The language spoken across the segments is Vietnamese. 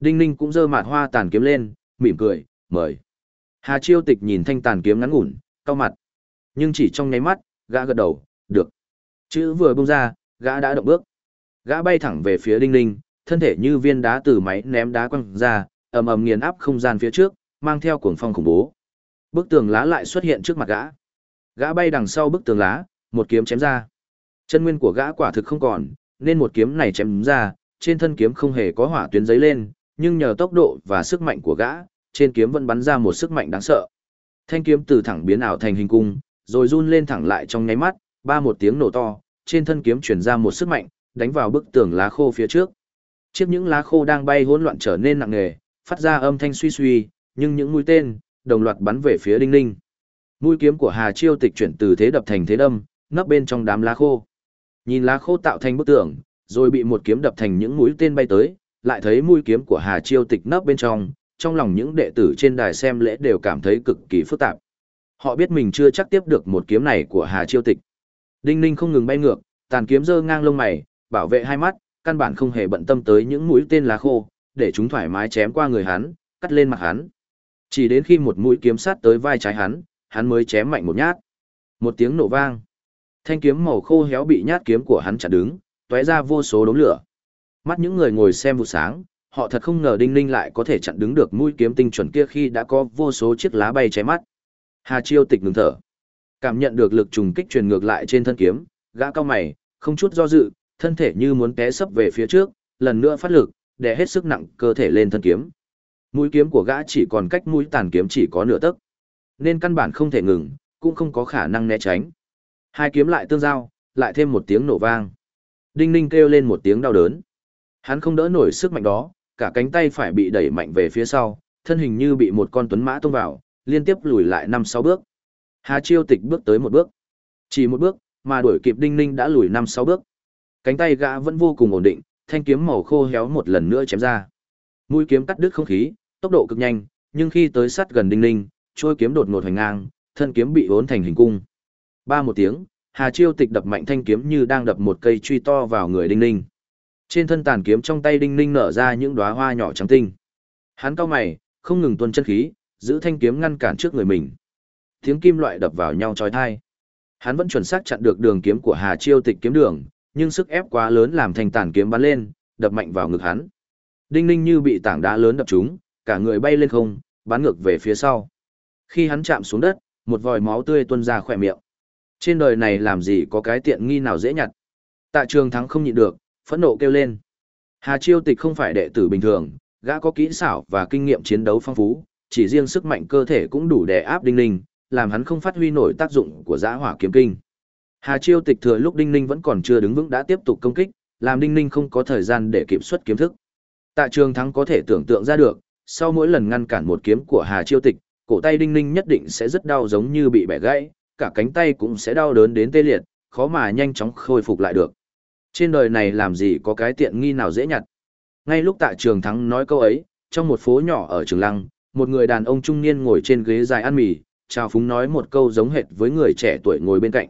Đinh Ninh cũng giơ mạt hoa tàn kiếm lên, mỉm cười, mời. Hà Chiêu Tịch nhìn thanh tàn kiếm ngắn ngủn, cau mặt. Nhưng chỉ trong nháy mắt, gã gật đầu, được. Chữ vừa bung ra, gã đã động bước. Gã bay thẳng về phía Đinh Ninh, thân thể như viên đá từ máy ném đá quăng ra, ầm ầm nghiền áp không gian phía trước, mang theo cuồng phong khủng bố. Bức tường lá lại xuất hiện trước mặt gã. Gã bay đằng sau bức tường lá, một kiếm chém ra. Chân nguyên của gã quả thực không còn, nên một kiếm này chém ra, trên thân kiếm không hề có hỏa tuyến giấy lên, nhưng nhờ tốc độ và sức mạnh của gã, trên kiếm vẫn bắn ra một sức mạnh đáng sợ. Thanh kiếm từ thẳng biến ảo thành hình cung, rồi run lên thẳng lại trong nháy mắt, ba một tiếng nổ to, trên thân kiếm truyền ra một sức mạnh, đánh vào bức tường lá khô phía trước. Chiếc những lá khô đang bay hỗn loạn trở nên nặng nề, phát ra âm thanh suy suy, nhưng những mũi tên đồng loạt bắn về phía Đinh Ninh. Mũi kiếm của Hà Chiêu Tịch chuyển từ thế đập thành thế đâm, nấp bên trong đám lá khô. Nhìn lá khô tạo thành bức tường, rồi bị một kiếm đập thành những mũi tên bay tới, lại thấy mũi kiếm của Hà Chiêu Tịch nấp bên trong, trong lòng những đệ tử trên đài xem lễ đều cảm thấy cực kỳ phức tạp. Họ biết mình chưa chắc tiếp được một kiếm này của Hà Chiêu Tịch. Đinh Ninh không ngừng bay ngược, tàn kiếm giơ ngang lông mày, bảo vệ hai mắt, căn bản không hề bận tâm tới những mũi tên lá khô, để chúng thoải mái chém qua người hắn, cắt lên mặt hắn. Chỉ đến khi một mũi kiếm sát tới vai trái hắn, hắn mới chém mạnh một nhát. Một tiếng nổ vang. Thanh kiếm màu khô héo bị nhát kiếm của hắn chặn đứng, tóe ra vô số đốm lửa. Mắt những người ngồi xem vụ sáng, họ thật không ngờ Đinh Ninh lại có thể chặn đứng được mũi kiếm tinh chuẩn kia khi đã có vô số chiếc lá bay cháy mắt. Hà Chiêu Tịch ngừng thở. Cảm nhận được lực trùng kích truyền ngược lại trên thân kiếm, gã cao mày, không chút do dự, thân thể như muốn té sấp về phía trước, lần nữa phát lực, để hết sức nặng cơ thể lên thân kiếm. Mũi kiếm của gã chỉ còn cách mũi tàn kiếm chỉ có nửa tấc, nên căn bản không thể ngừng, cũng không có khả năng né tránh. Hai kiếm lại tương giao, lại thêm một tiếng nổ vang. Đinh Ninh kêu lên một tiếng đau đớn. Hắn không đỡ nổi sức mạnh đó, cả cánh tay phải bị đẩy mạnh về phía sau, thân hình như bị một con tuấn mã tông vào, liên tiếp lùi lại năm sáu bước. Hà Chiêu Tịch bước tới một bước. Chỉ một bước, mà đuổi kịp Đinh Ninh đã lùi năm sáu bước. Cánh tay gã vẫn vô cùng ổn định, thanh kiếm màu khô héo một lần nữa chém ra. Mũi kiếm cắt đứt không khí, tốc độ cực nhanh, nhưng khi tới sát gần Đinh Ninh, trôi kiếm đột ngột hoành ngang, thân kiếm bị uốn thành hình cung. Ba một tiếng, Hà Chiêu Tịch đập mạnh thanh kiếm như đang đập một cây truy to vào người Đinh Ninh. Trên thân tàn kiếm trong tay Đinh Ninh nở ra những đóa hoa nhỏ trắng tinh. Hắn cau mày, không ngừng tuôn chân khí, giữ thanh kiếm ngăn cản trước người mình. Tiếng kim loại đập vào nhau chói tai. Hắn vẫn chuẩn xác chặn được đường kiếm của Hà Chiêu Tịch kiếm đường, nhưng sức ép quá lớn làm thanh tàn kiếm bắn lên, đập mạnh vào ngực hắn. Đinh Ninh như bị tảng đá lớn đập trúng, cả người bay lên không, bắn ngược về phía sau. Khi hắn chạm xuống đất, một vòi máu tươi tuôn ra khỏe miệng. Trên đời này làm gì có cái tiện nghi nào dễ nhặt. Tạ trường thắng không nhịn được, phẫn nộ kêu lên. Hà Chiêu Tịch không phải đệ tử bình thường, gã có kỹ xảo và kinh nghiệm chiến đấu phong phú, chỉ riêng sức mạnh cơ thể cũng đủ để áp Đinh Ninh, làm hắn không phát huy nổi tác dụng của giã hỏa kiếm kinh. Hà Chiêu Tịch thừa lúc Đinh Ninh vẫn còn chưa đứng vững đã tiếp tục công kích, làm Đinh Ninh không có thời gian để kiểm soát kiếm thức. Tạ Trường Thắng có thể tưởng tượng ra được, sau mỗi lần ngăn cản một kiếm của Hà Chiêu Tịch, cổ tay Đinh Ninh nhất định sẽ rất đau giống như bị bẻ gãy, cả cánh tay cũng sẽ đau đớn đến tê liệt, khó mà nhanh chóng khôi phục lại được. Trên đời này làm gì có cái tiện nghi nào dễ nhặt. Ngay lúc Tạ Trường Thắng nói câu ấy, trong một phố nhỏ ở Trường Lăng, một người đàn ông trung niên ngồi trên ghế dài ăn mì, chào phúng nói một câu giống hệt với người trẻ tuổi ngồi bên cạnh.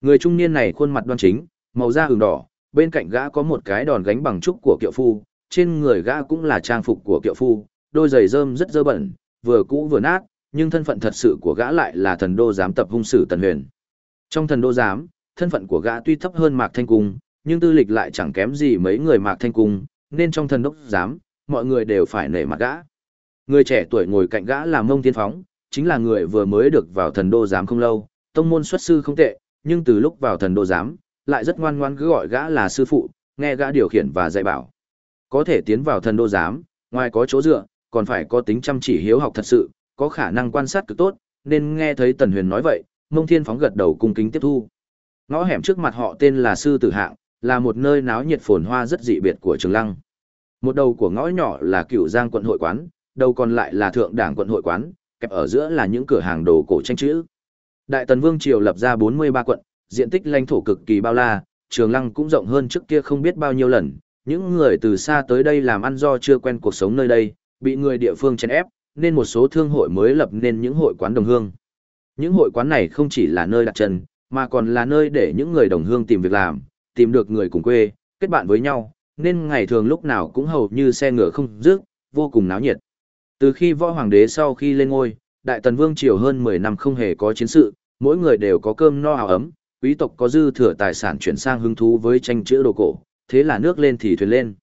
Người trung niên này khuôn mặt đoan chính, màu da ửng đỏ, bên cạnh gã có một cái đòn gánh bằng trúc của kiệu phu, trên người gã cũng là trang phục của kiệu phu, đôi giày rơm rất dơ bẩn, vừa cũ vừa nát, nhưng thân phận thật sự của gã lại là thần đô giám tập hung sử Tần Huyền. Trong thần đô giám, thân phận của gã tuy thấp hơn Mạc Thanh Cung, nhưng tư lịch lại chẳng kém gì mấy người Mạc Thanh Cung, nên trong thần đốc giám, mọi người đều phải nể mặt gã. Người trẻ tuổi ngồi cạnh gã là Mông Thiên Phóng, chính là người vừa mới được vào thần đô giám không lâu, tông môn xuất sư không tệ, nhưng từ lúc vào thần đô giám, lại rất ngoan ngoan cứ gọi gã là sư phụ, nghe gã điều khiển và dạy bảo. Có thể tiến vào thần đô giám, ngoài có chỗ dựa, còn phải có tính chăm chỉ hiếu học thật sự, có khả năng quan sát cực tốt, nên nghe thấy Tần Huyền nói vậy, Mông Thiên phóng gật đầu cung kính tiếp thu. Ngõ hẻm trước mặt họ tên là Sư Tử Hạng, là một nơi náo nhiệt phồn hoa rất dị biệt của Trường Lăng. Một đầu của ngõ nhỏ là Cửu Giang quận hội quán, đầu còn lại là Thượng Đảng quận hội quán, kẹp ở giữa là những cửa hàng đồ cổ tranh chữ. Đại Tần Vương triều lập ra 43 quận, diện tích lãnh thổ cực kỳ bao la, Trường Lăng cũng rộng hơn trước kia không biết bao nhiêu lần. Những người từ xa tới đây làm ăn do chưa quen cuộc sống nơi đây, bị người địa phương chèn ép, nên một số thương hội mới lập nên những hội quán đồng hương. Những hội quán này không chỉ là nơi đặt chân, mà còn là nơi để những người đồng hương tìm việc làm, tìm được người cùng quê, kết bạn với nhau, nên ngày thường lúc nào cũng hầu như xe ngựa không dứt, vô cùng náo nhiệt. Từ khi võ hoàng đế sau khi lên ngôi, đại tần vương triều hơn 10 năm không hề có chiến sự, mỗi người đều có cơm no áo ấm, quý tộc có dư thừa tài sản chuyển sang hứng thú với tranh chữ đồ cổ, thế là nước lên thì thuyền lên.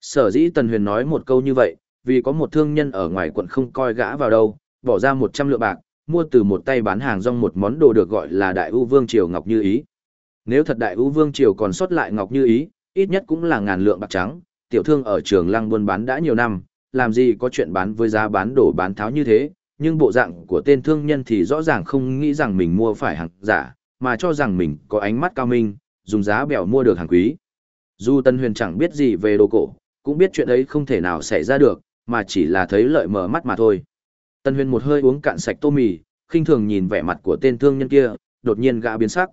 Sở dĩ Tần Huyền nói một câu như vậy, vì có một thương nhân ở ngoài quận không coi gã vào đâu, bỏ ra 100 lượng bạc, mua từ một tay bán hàng rong một món đồ được gọi là Đại U Vương Triều Ngọc Như Ý. Nếu thật Đại U Vương Triều còn sót lại Ngọc Như Ý, ít nhất cũng là ngàn lượng bạc trắng, tiểu thương ở trường lăng buôn bán đã nhiều năm, làm gì có chuyện bán với giá bán đổ bán tháo như thế, nhưng bộ dạng của tên thương nhân thì rõ ràng không nghĩ rằng mình mua phải hàng giả, mà cho rằng mình có ánh mắt cao minh, dùng giá bèo mua được hàng quý. Dù Tân Huyền chẳng biết gì về đồ cổ, cũng biết chuyện ấy không thể nào xảy ra được, mà chỉ là thấy lợi mở mắt mà thôi. Tân Huyền một hơi uống cạn sạch tô mì, khinh thường nhìn vẻ mặt của tên thương nhân kia, đột nhiên gã biến sắc.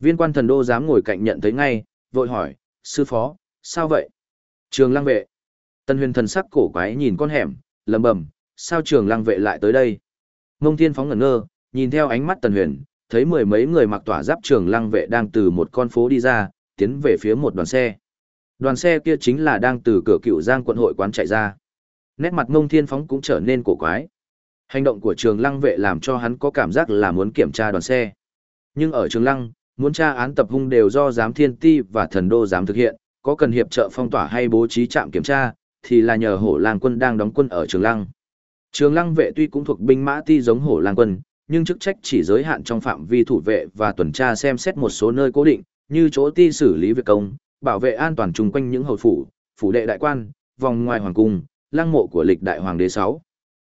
Viên quan thần đô dám ngồi cạnh nhận thấy ngay, vội hỏi, sư phó, sao vậy? Trường lăng vệ. Tân Huyền thần sắc cổ quái nhìn con hẻm, lầm bầm, sao trường lăng vệ lại tới đây? Mông Thiên phóng ngẩn ngơ, nhìn theo ánh mắt Tần Huyền, thấy mười mấy người mặc tỏa giáp trường lăng vệ đang từ một con phố đi ra, tiến về phía một đoàn xe. Đoàn xe kia chính là đang từ cửa cựu giang quận hội quán chạy ra. Nét mặt Mông Thiên phóng cũng trở nên cổ quái. Hành động của trường lăng vệ làm cho hắn có cảm giác là muốn kiểm tra đoàn xe. Nhưng ở trường lăng, muốn tra án tập hung đều do giám thiên ti và thần đô giám thực hiện, có cần hiệp trợ phong tỏa hay bố trí trạm kiểm tra, thì là nhờ hổ lang quân đang đóng quân ở trường lăng. Trường lăng vệ tuy cũng thuộc binh mã ti giống hổ lang quân, nhưng chức trách chỉ giới hạn trong phạm vi thủ vệ và tuần tra xem xét một số nơi cố định, như chỗ ti xử lý việc công, bảo vệ an toàn chung quanh những hầu phủ, phủ đệ đại quan, vòng ngoài hoàng cung, lăng mộ của lịch đại hoàng đế 6.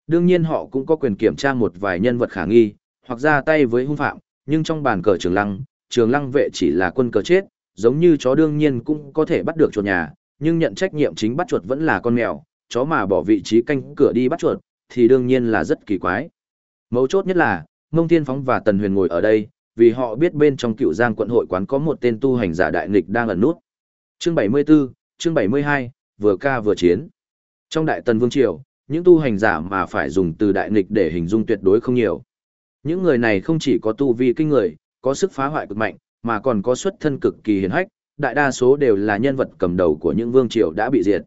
Đương nhiên họ cũng có quyền kiểm tra một vài nhân vật khả nghi, hoặc ra tay với hung phạm, nhưng trong bàn cờ trường lăng, trường lăng vệ chỉ là quân cờ chết, giống như chó đương nhiên cũng có thể bắt được chuột nhà, nhưng nhận trách nhiệm chính bắt chuột vẫn là con mèo, chó mà bỏ vị trí canh cửa đi bắt chuột, thì đương nhiên là rất kỳ quái. Mấu chốt nhất là, Mông Thiên Phóng và Tần Huyền ngồi ở đây, vì họ biết bên trong cựu giang quận hội quán có một tên tu hành giả đại nghịch đang ẩn nút. Chương 74, chương 72, vừa ca vừa chiến. Trong đại tần vương triều, những tu hành giả mà phải dùng từ đại nghịch để hình dung tuyệt đối không nhiều. Những người này không chỉ có tu vi kinh người, có sức phá hoại cực mạnh, mà còn có xuất thân cực kỳ hiển hách, đại đa số đều là nhân vật cầm đầu của những vương triều đã bị diệt.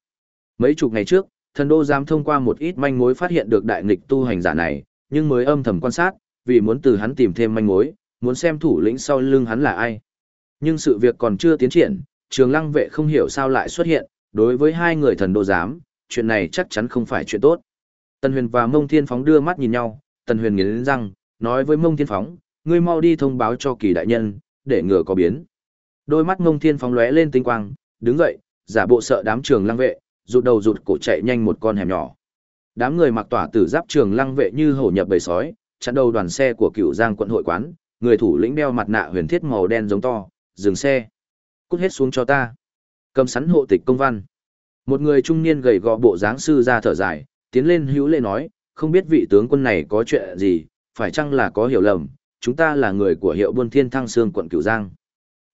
Mấy chục ngày trước, thần đô giám thông qua một ít manh mối phát hiện được đại nghịch tu hành giả này, nhưng mới âm thầm quan sát, vì muốn từ hắn tìm thêm manh mối, muốn xem thủ lĩnh sau lưng hắn là ai. Nhưng sự việc còn chưa tiến triển, trường lăng vệ không hiểu sao lại xuất hiện, đối với hai người thần đô giám, chuyện này chắc chắn không phải chuyện tốt. Tần huyền và mông thiên phóng đưa mắt nhìn nhau, tần huyền nghiến răng, nói với mông thiên phóng, ngươi mau đi thông báo cho kỳ đại nhân, để ngừa có biến. Đôi mắt ngông thiên phóng lóe lên tinh quang, đứng dậy, giả bộ sợ đám trường lăng vệ, rụt đầu rụt cổ chạy nhanh một con hẻm nhỏ. Đám người mặc tỏa tử giáp trường lăng vệ như hổ nhập bầy sói, chặn đầu đoàn xe của cựu giang quận hội quán, người thủ lĩnh đeo mặt nạ huyền thiết màu đen giống to, dừng xe. Cút hết xuống cho ta. Cầm sắn hộ tịch công văn. Một người trung niên gầy gò bộ dáng sư ra thở dài, tiến lên hữu lệ nói, không biết vị tướng quân này có chuyện gì, phải chăng là có hiểu lầm, chúng ta là người của hiệu buôn thiên thăng sương quận cửu giang.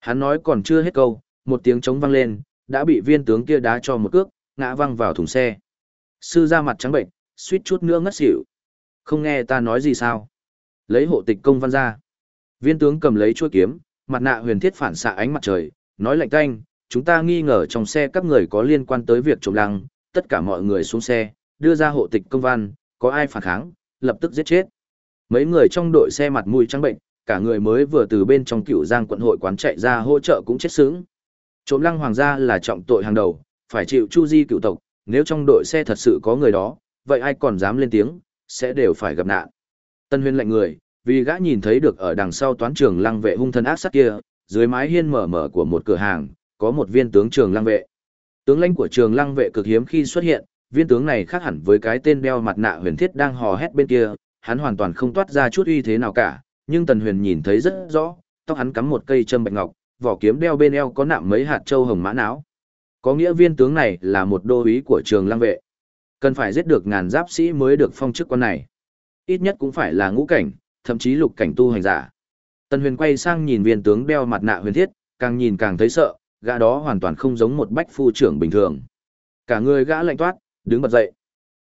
Hắn nói còn chưa hết câu, một tiếng trống vang lên, đã bị viên tướng kia đá cho một cước, ngã văng vào thùng xe. Sư ra mặt trắng bệnh, suýt chút nữa ngất xỉu. Không nghe ta nói gì sao? Lấy hộ tịch công văn ra. Viên tướng cầm lấy chuôi kiếm, mặt nạ huyền thiết phản xạ ánh mặt trời, nói lạnh tanh, chúng ta nghi ngờ trong xe các người có liên quan tới việc trộm lăng, tất cả mọi người xuống xe, đưa ra hộ tịch công văn, có ai phản kháng, lập tức giết chết. Mấy người trong đội xe mặt mũi trắng bệnh, cả người mới vừa từ bên trong cựu giang quận hội quán chạy ra hỗ trợ cũng chết sướng. Trộm lăng hoàng gia là trọng tội hàng đầu, phải chịu chu di cựu tộc, nếu trong đội xe thật sự có người đó, vậy ai còn dám lên tiếng, sẽ đều phải gặp nạn. Tân Huyên lệnh người, vì gã nhìn thấy được ở đằng sau toán trường lăng vệ hung thân ác sát kia, dưới mái hiên mở mở của một cửa hàng, có một viên tướng trường lăng vệ. Tướng lãnh của trường lăng vệ cực hiếm khi xuất hiện, viên tướng này khác hẳn với cái tên đeo mặt nạ huyền thiết đang hò hét bên kia, hắn hoàn toàn không toát ra chút uy thế nào cả, nhưng Tần Huyền nhìn thấy rất rõ, tóc hắn cắm một cây châm bạch ngọc, vỏ kiếm đeo bên eo có nạm mấy hạt châu hồng mã não. Có nghĩa viên tướng này là một đô úy của trường lăng vệ. Cần phải giết được ngàn giáp sĩ mới được phong chức quan này. Ít nhất cũng phải là ngũ cảnh, thậm chí lục cảnh tu hành giả. Tần Huyền quay sang nhìn viên tướng đeo mặt nạ huyền thiết, càng nhìn càng thấy sợ, gã đó hoàn toàn không giống một bách phu trưởng bình thường. Cả người gã lạnh toát, đứng bật dậy.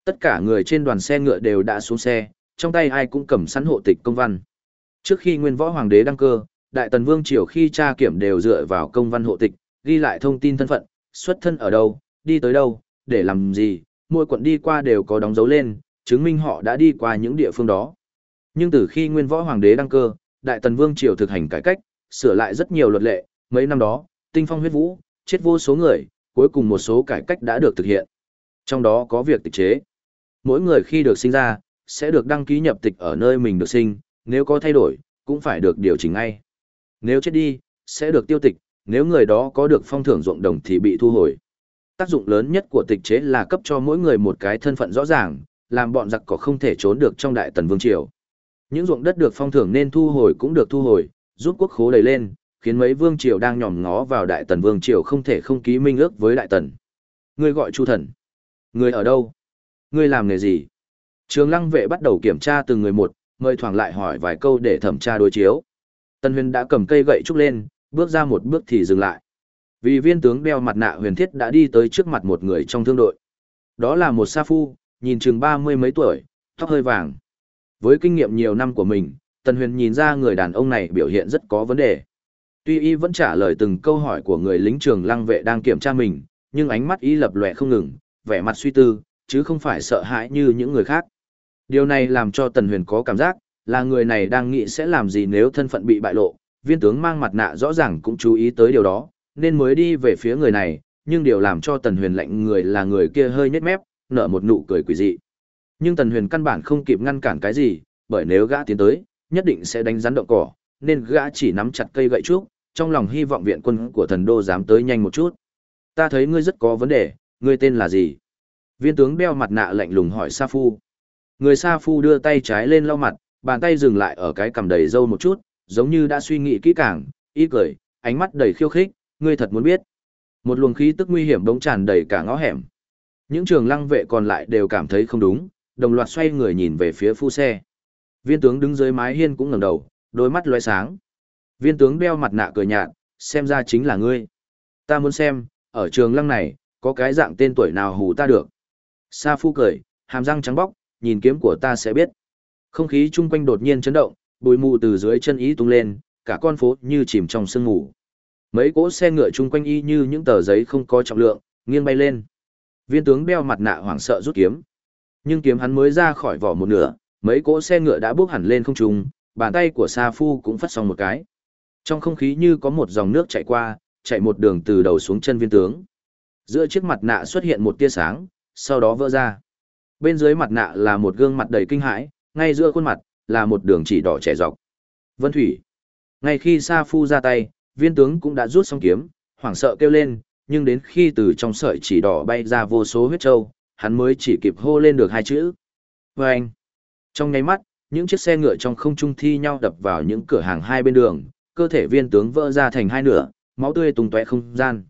Tất cả người trên đoàn xe ngựa đều đã xuống xe, trong tay ai cũng cầm sẵn hộ tịch công văn. Trước khi nguyên võ hoàng đế đăng cơ, đại tần vương triều khi tra kiểm đều dựa vào công văn hộ tịch, ghi lại thông tin thân phận, xuất thân ở đâu, đi tới đâu, để làm gì, mỗi quận đi qua đều có đóng dấu lên, chứng minh họ đã đi qua những địa phương đó. Nhưng từ khi Nguyên Võ Hoàng đế đăng cơ, Đại Tần Vương triều thực hành cải cách, sửa lại rất nhiều luật lệ, mấy năm đó, tinh phong huyết vũ, chết vô số người, cuối cùng một số cải cách đã được thực hiện. Trong đó có việc tịch chế. Mỗi người khi được sinh ra, sẽ được đăng ký nhập tịch ở nơi mình được sinh, nếu có thay đổi, cũng phải được điều chỉnh ngay. Nếu chết đi, sẽ được tiêu tịch, nếu người đó có được phong thưởng ruộng đồng thì bị thu hồi. Tác dụng lớn nhất của tịch chế là cấp cho mỗi người một cái thân phận rõ ràng, làm bọn giặc có không thể trốn được trong đại tần vương triều. Những ruộng đất được phong thưởng nên thu hồi cũng được thu hồi, giúp quốc khố đầy lên, khiến mấy vương triều đang nhòm ngó vào đại tần vương triều không thể không ký minh ước với đại tần. Ngươi gọi Chu thần. Ngươi ở đâu? Ngươi làm nghề gì? Trường lăng vệ bắt đầu kiểm tra từng người một, mời thoảng lại hỏi vài câu để thẩm tra đối chiếu. Tần huyền đã cầm cây gậy trúc lên, bước ra một bước thì dừng lại. Vì viên tướng đeo mặt nạ huyền thiết đã đi tới trước mặt một người trong thương đội. Đó là một sa phu, nhìn chừng ba mươi mấy tuổi, tóc hơi vàng. Với kinh nghiệm nhiều năm của mình, Tần Huyền nhìn ra người đàn ông này biểu hiện rất có vấn đề. Tuy y vẫn trả lời từng câu hỏi của người lính trường lăng vệ đang kiểm tra mình, nhưng ánh mắt y lập lòe không ngừng, vẻ mặt suy tư, chứ không phải sợ hãi như những người khác. Điều này làm cho Tần Huyền có cảm giác, là người này đang nghĩ sẽ làm gì nếu thân phận bị bại lộ. Viên tướng mang mặt nạ rõ ràng cũng chú ý tới điều đó, nên mới đi về phía người này, nhưng điều làm cho Tần Huyền lạnh người là người kia hơi nhếch mép, nở một nụ cười quỷ dị. Nhưng Tần Huyền căn bản không kịp ngăn cản cái gì, bởi nếu gã tiến tới, nhất định sẽ đánh rắn động cỏ, nên gã chỉ nắm chặt cây gậy trúc, trong lòng hy vọng viện quân của thần đô dám tới nhanh một chút. Ta thấy ngươi rất có vấn đề, ngươi tên là gì? Viên tướng đeo mặt nạ lạnh lùng hỏi Sa Phu. Người Sa Phu đưa tay trái lên lau mặt, bàn tay dừng lại ở cái cằm đầy râu một chút, giống như đã suy nghĩ kỹ càng, ý cười, ánh mắt đầy khiêu khích, ngươi thật muốn biết. Một luồng khí tức nguy hiểm bỗng tràn đầy cả ngõ hẻm. Những trường lăng vệ còn lại đều cảm thấy không đúng, đồng loạt xoay người nhìn về phía phu xe. Viên tướng đứng dưới mái hiên cũng ngẩng đầu, đôi mắt lóe sáng. Viên tướng đeo mặt nạ cười nhạt, xem ra chính là ngươi. Ta muốn xem, ở trường lăng này, có cái dạng tên tuổi nào hù ta được. Sa phu cười, hàm răng trắng bóc, nhìn kiếm của ta sẽ biết. Không khí chung quanh đột nhiên chấn động, bụi mù từ dưới chân ý tung lên, cả con phố như chìm trong sương mù. Mấy cỗ xe ngựa chung quanh y như những tờ giấy không có trọng lượng, nghiêng bay lên. Viên tướng đeo mặt nạ hoảng sợ rút kiếm. Nhưng kiếm hắn mới ra khỏi vỏ một nửa, mấy cỗ xe ngựa đã bước hẳn lên không trung, bàn tay của Sa Phu cũng phát xong một cái. Trong không khí như có một dòng nước chảy qua, chạy một đường từ đầu xuống chân viên tướng. Giữa chiếc mặt nạ xuất hiện một tia sáng, sau đó vỡ ra. Bên dưới mặt nạ là một gương mặt đầy kinh hãi, ngay giữa khuôn mặt là một đường chỉ đỏ trẻ dọc. Vân Thủy. Ngay khi Sa Phu ra tay, viên tướng cũng đã rút xong kiếm, hoảng sợ kêu lên, nhưng đến khi từ trong sợi chỉ đỏ bay ra vô số huyết trâu, hắn mới chỉ kịp hô lên được hai chữ. Và anh, trong nháy mắt, những chiếc xe ngựa trong không trung thi nhau đập vào những cửa hàng hai bên đường, cơ thể viên tướng vỡ ra thành hai nửa, máu tươi tung tóe không gian.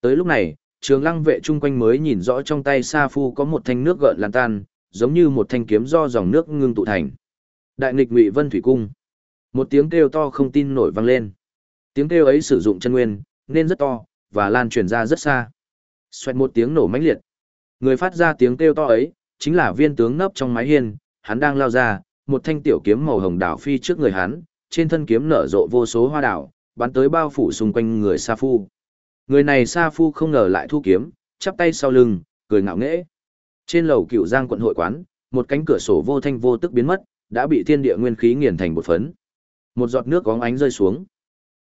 Tới lúc này, trường lăng vệ chung quanh mới nhìn rõ trong tay Sa Phu có một thanh nước gợn lan tan, giống như một thanh kiếm do dòng nước ngưng tụ thành. Đại nghịch ngụy vân thủy cung. Một tiếng kêu to không tin nổi vang lên. Tiếng kêu ấy sử dụng chân nguyên, nên rất to, và lan truyền ra rất xa. Xoẹt một tiếng nổ mãnh liệt. Người phát ra tiếng kêu to ấy, chính là viên tướng nấp trong mái hiên, hắn đang lao ra, một thanh tiểu kiếm màu hồng đảo phi trước người hắn, trên thân kiếm nở rộ vô số hoa đảo, bắn tới bao phủ xung quanh người Sa Phu. Người này Sa Phu không ngờ lại thu kiếm, chắp tay sau lưng, cười ngạo nghễ. Trên lầu cựu giang quận hội quán, một cánh cửa sổ vô thanh vô tức biến mất, đã bị thiên địa nguyên khí nghiền thành bột phấn. Một giọt nước óng ánh rơi xuống.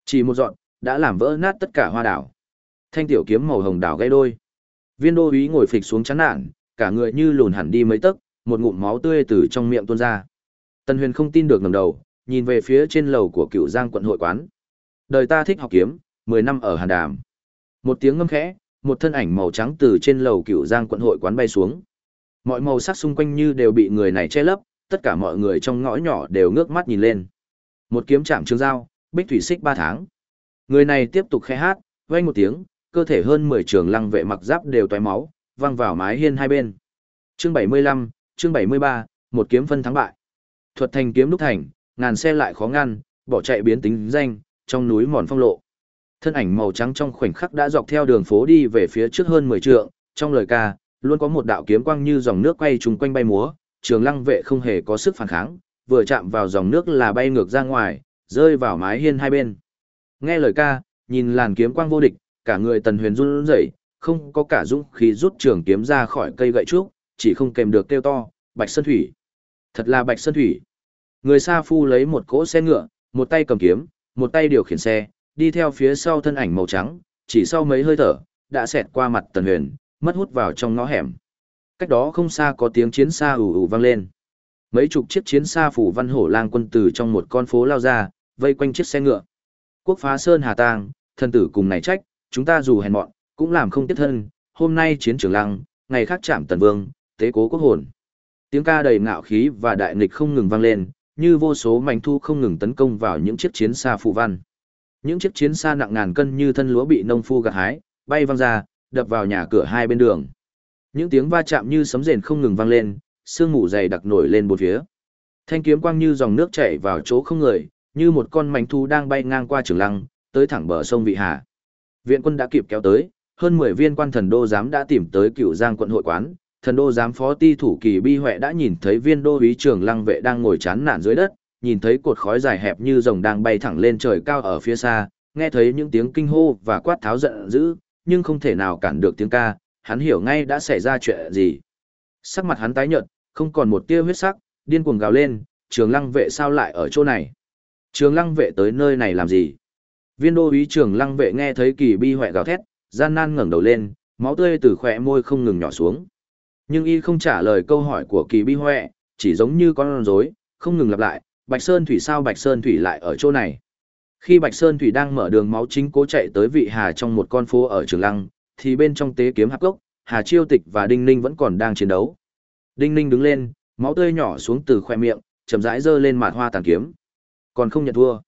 Chỉ một giọt, đã làm vỡ nát tất cả hoa đảo. Thanh tiểu kiếm màu hồng đảo gãy đôi. Viên đô úy ngồi phịch xuống chán nản, cả người như lùn hẳn đi mấy tấc, một ngụm máu tươi từ trong miệng tuôn ra. Tần Huyền không tin được ngẩng đầu, nhìn về phía trên lầu của Cựu Giang quận hội quán. Đời ta thích học kiếm, 10 năm ở Hàn Đàm. Một tiếng ngâm khẽ, một thân ảnh màu trắng từ trên lầu Cựu Giang quận hội quán bay xuống. Mọi màu sắc xung quanh như đều bị người này che lấp, tất cả mọi người trong ngõ nhỏ đều ngước mắt nhìn lên. Một kiếm chạm trường dao, bích thủy xích ba tháng. Người này tiếp tục khẽ hát, vang một tiếng, cơ thể hơn 10 trường lăng vệ mặc giáp đều tóe máu, văng vào mái hiên hai bên. Chương 75, chương 73, một kiếm phân thắng bại. Thuật thành kiếm đúc thành, ngàn xe lại khó ngăn, bỏ chạy biến tính danh, trong núi mòn phong lộ. Thân ảnh màu trắng trong khoảnh khắc đã dọc theo đường phố đi về phía trước hơn 10 trượng, trong lời ca, luôn có một đạo kiếm quang như dòng nước quay trùng quanh bay múa, trường lăng vệ không hề có sức phản kháng, vừa chạm vào dòng nước là bay ngược ra ngoài, rơi vào mái hiên hai bên. Nghe lời ca, nhìn làn kiếm quang vô địch, cả người tần huyền run rẩy, không có cả dũng khí rút trường kiếm ra khỏi cây gậy trúc, chỉ không kèm được kêu to, Bạch Sơn Thủy. Thật là Bạch Sơn Thủy. Người xa Phu lấy một cỗ xe ngựa, một tay cầm kiếm, một tay điều khiển xe, đi theo phía sau thân ảnh màu trắng, chỉ sau mấy hơi thở, đã xẹt qua mặt Tần Huyền, mất hút vào trong ngõ hẻm. Cách đó không xa có tiếng chiến xa ù ù vang lên. Mấy chục chiếc chiến xa phủ văn hổ lang quân từ trong một con phố lao ra, vây quanh chiếc xe ngựa. Quốc phá sơn hà tang, thân tử cùng này trách, chúng ta dù hèn mọn, cũng làm không tiếp thân, hôm nay chiến trường lăng, ngày khác chạm tần vương, tế cố quốc hồn. Tiếng ca đầy ngạo khí và đại nghịch không ngừng vang lên, như vô số mảnh thu không ngừng tấn công vào những chiếc chiến xa phủ văn. Những chiếc chiến xa nặng ngàn cân như thân lúa bị nông phu gặt hái, bay văng ra, đập vào nhà cửa hai bên đường. Những tiếng va chạm như sấm rền không ngừng vang lên, sương mù dày đặc nổi lên bốn phía. Thanh kiếm quang như dòng nước chảy vào chỗ không người, như một con mảnh thu đang bay ngang qua trường lăng, tới thẳng bờ sông Vị Hà. Viện quân đã kịp kéo tới, hơn 10 viên quan thần đô giám đã tìm tới cựu giang quận hội quán, thần đô giám phó ti thủ kỳ bi huệ đã nhìn thấy viên đô úy trưởng lăng vệ đang ngồi chán nản dưới đất, nhìn thấy cột khói dài hẹp như rồng đang bay thẳng lên trời cao ở phía xa, nghe thấy những tiếng kinh hô và quát tháo giận dữ, nhưng không thể nào cản được tiếng ca, hắn hiểu ngay đã xảy ra chuyện gì. Sắc mặt hắn tái nhợt, không còn một tia huyết sắc, điên cuồng gào lên, trường lăng vệ sao lại ở chỗ này? Trường lăng vệ tới nơi này làm gì? Viên đô Ý trường lăng vệ nghe thấy kỳ bi hoẹ gào thét, gian nan ngẩng đầu lên, máu tươi từ khỏe môi không ngừng nhỏ xuống. Nhưng y không trả lời câu hỏi của kỳ bi hoẹ, chỉ giống như con rối, không ngừng lặp lại, Bạch Sơn Thủy sao Bạch Sơn Thủy lại ở chỗ này? Khi Bạch Sơn Thủy đang mở đường máu chính cố chạy tới vị hà trong một con phố ở Trường Lăng, thì bên trong tế kiếm hạp gốc, Hà Chiêu Tịch và Đinh Ninh vẫn còn đang chiến đấu. Đinh Ninh đứng lên, máu tươi nhỏ xuống từ khoe miệng, chậm rãi giơ lên mặt hoa tàn kiếm. Còn không nhận thua.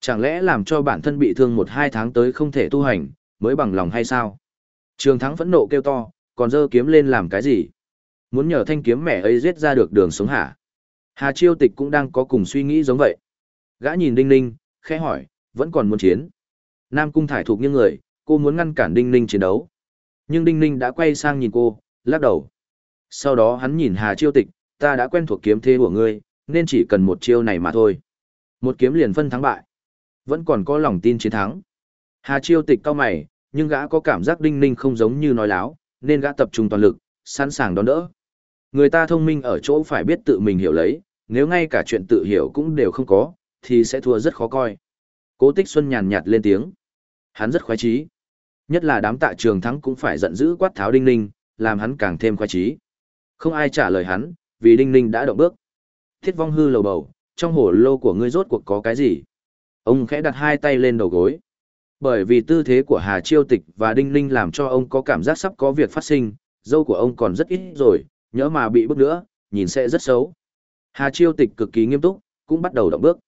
Chẳng lẽ làm cho bản thân bị thương một hai tháng tới không thể tu hành, mới bằng lòng hay sao? Trường Thắng phẫn nộ kêu to, còn giơ kiếm lên làm cái gì? Muốn nhờ thanh kiếm mẹ ấy giết ra được đường sống hả? Hà Chiêu Tịch cũng đang có cùng suy nghĩ giống vậy. Gã nhìn Đinh Ninh, khẽ hỏi, vẫn còn muốn chiến. Nam Cung thải thuộc những người, cô muốn ngăn cản Đinh Ninh chiến đấu. Nhưng Đinh Ninh đã quay sang nhìn cô, lắc đầu. Sau đó hắn nhìn Hà Chiêu Tịch, ta đã quen thuộc kiếm thế của ngươi, nên chỉ cần một chiêu này mà thôi. Một kiếm liền phân thắng bại. Vẫn còn có lòng tin chiến thắng. Hà Chiêu Tịch cao mày, nhưng gã có cảm giác Đinh Ninh không giống như nói láo, nên gã tập trung toàn lực, sẵn sàng đón đỡ. Người ta thông minh ở chỗ phải biết tự mình hiểu lấy, nếu ngay cả chuyện tự hiểu cũng đều không có, thì sẽ thua rất khó coi. Cố Tích Xuân nhàn nhạt lên tiếng. Hắn rất khoái trí. Nhất là đám tạ trường thắng cũng phải giận dữ quát tháo Đinh Ninh, làm hắn càng thêm khoái trí. Không ai trả lời hắn, vì Đinh Ninh đã động bước. Thiết vong hư lầu bầu, trong hổ lô của ngươi rốt cuộc có cái gì? Ông khẽ đặt hai tay lên đầu gối. Bởi vì tư thế của Hà Chiêu Tịch và Đinh Ninh làm cho ông có cảm giác sắp có việc phát sinh, dâu của ông còn rất ít rồi, nhớ mà bị bước nữa, nhìn sẽ rất xấu. Hà Chiêu Tịch cực kỳ nghiêm túc, cũng bắt đầu động bước.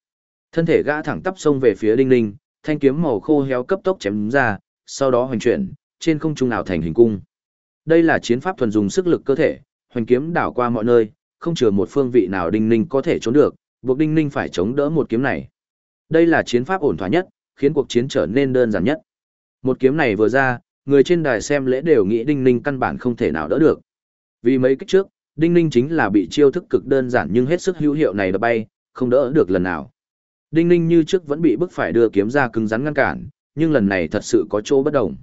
Thân thể gã thẳng tắp xông về phía Đinh Ninh, thanh kiếm màu khô héo cấp tốc chém ra, sau đó hoành chuyển, trên không trung nào thành hình cung. Đây là chiến pháp thuần dùng sức lực cơ thể, hoành kiếm đảo qua mọi nơi, không chừa một phương vị nào Đinh Ninh có thể trốn được, buộc Đinh Ninh phải chống đỡ một kiếm này. Đây là chiến pháp ổn thỏa nhất, khiến cuộc chiến trở nên đơn giản nhất. Một kiếm này vừa ra, người trên đài xem lễ đều nghĩ Đinh Ninh căn bản không thể nào đỡ được. Vì mấy kích trước, Đinh Ninh chính là bị chiêu thức cực đơn giản nhưng hết sức hữu hiệu này đập bay, không đỡ được lần nào. Đinh Ninh như trước vẫn bị bức phải đưa kiếm ra cứng rắn ngăn cản, nhưng lần này thật sự có chỗ bất đồng.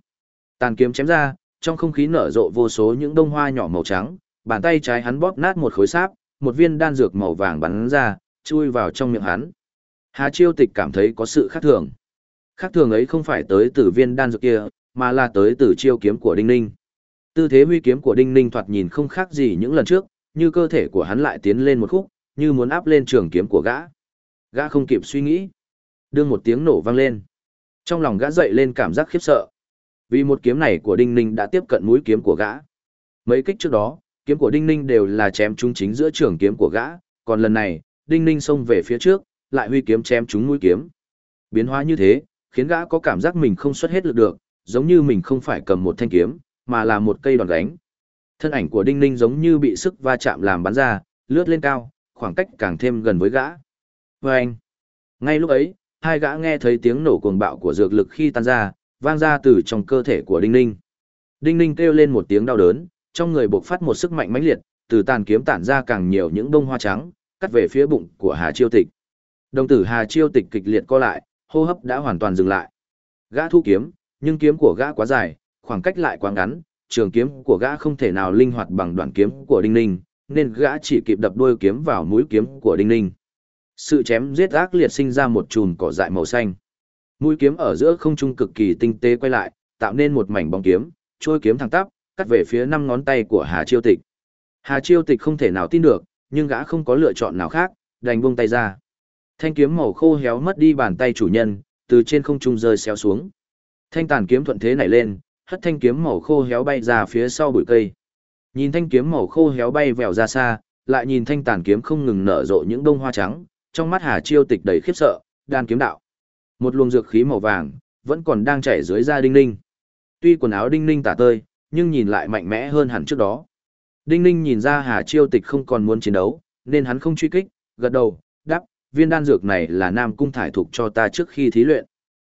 Tàn kiếm chém ra, trong không khí nở rộ vô số những đông hoa nhỏ màu trắng, bàn tay trái hắn bóp nát một khối sáp, một viên đan dược màu vàng bắn ra, chui vào trong miệng hắn. Hà Chiêu Tịch cảm thấy có sự khác thường. Khác thường ấy không phải tới từ viên đan dược kia, mà là tới từ chiêu kiếm của Đinh Ninh. Tư thế huy kiếm của Đinh Ninh thoạt nhìn không khác gì những lần trước, như cơ thể của hắn lại tiến lên một khúc, như muốn áp lên trường kiếm của gã. Gã không kịp suy nghĩ. Đương một tiếng nổ vang lên. Trong lòng gã dậy lên cảm giác khiếp sợ. Vì một kiếm này của Đinh Ninh đã tiếp cận mũi kiếm của gã. Mấy kích trước đó, kiếm của Đinh Ninh đều là chém trúng chính giữa trường kiếm của gã, còn lần này, Đinh Ninh xông về phía trước, lại huy kiếm chém trúng mũi kiếm. Biến hóa như thế, khiến gã có cảm giác mình không xuất hết lực được, giống như mình không phải cầm một thanh kiếm, mà là một cây đòn gánh. Thân ảnh của Đinh Ninh giống như bị sức va chạm làm bắn ra, lướt lên cao, khoảng cách càng thêm gần với gã. Vâng! ngay lúc ấy, hai gã nghe thấy tiếng nổ cuồng bạo của dược lực khi tan ra, vang ra từ trong cơ thể của Đinh Ninh. Đinh Ninh kêu lên một tiếng đau đớn, trong người bộc phát một sức mạnh mãnh liệt, từ tàn kiếm tản ra càng nhiều những bông hoa trắng, cắt về phía bụng của Hà Chiêu Tịch. Đồng tử Hà Chiêu Tịch kịch liệt co lại, hô hấp đã hoàn toàn dừng lại. Gã thu kiếm, nhưng kiếm của gã quá dài, khoảng cách lại quá ngắn, trường kiếm của gã không thể nào linh hoạt bằng đoạn kiếm của Đinh Ninh, nên gã chỉ kịp đập đuôi kiếm vào mũi kiếm của Đinh Ninh. Sự chém giết ác liệt sinh ra một chùm cỏ dại màu xanh. Mũi kiếm ở giữa không trung cực kỳ tinh tế quay lại, tạo nên một mảnh bóng kiếm, trôi kiếm thẳng tắp, cắt về phía năm ngón tay của Hà Chiêu Tịch. Hà Chiêu Tịch không thể nào tin được, nhưng gã không có lựa chọn nào khác, đành buông tay ra. Thanh kiếm màu khô héo mất đi bàn tay chủ nhân, từ trên không trung rơi xéo xuống. Thanh tàn kiếm thuận thế nảy lên, hất thanh kiếm màu khô héo bay ra phía sau bụi cây. Nhìn thanh kiếm màu khô héo bay vèo ra xa, lại nhìn thanh tàn kiếm không ngừng nở rộ những bông hoa trắng, trong mắt Hà Chiêu Tịch đầy khiếp sợ, đan kiếm đạo. Một luồng dược khí màu vàng vẫn còn đang chảy dưới da Đinh Ninh. Tuy quần áo Đinh Ninh tả tơi, nhưng nhìn lại mạnh mẽ hơn hẳn trước đó. Đinh Ninh nhìn ra Hà Chiêu Tịch không còn muốn chiến đấu, nên hắn không truy kích, gật đầu, đáp, viên đan dược này là Nam Cung thải thuộc cho ta trước khi thí luyện.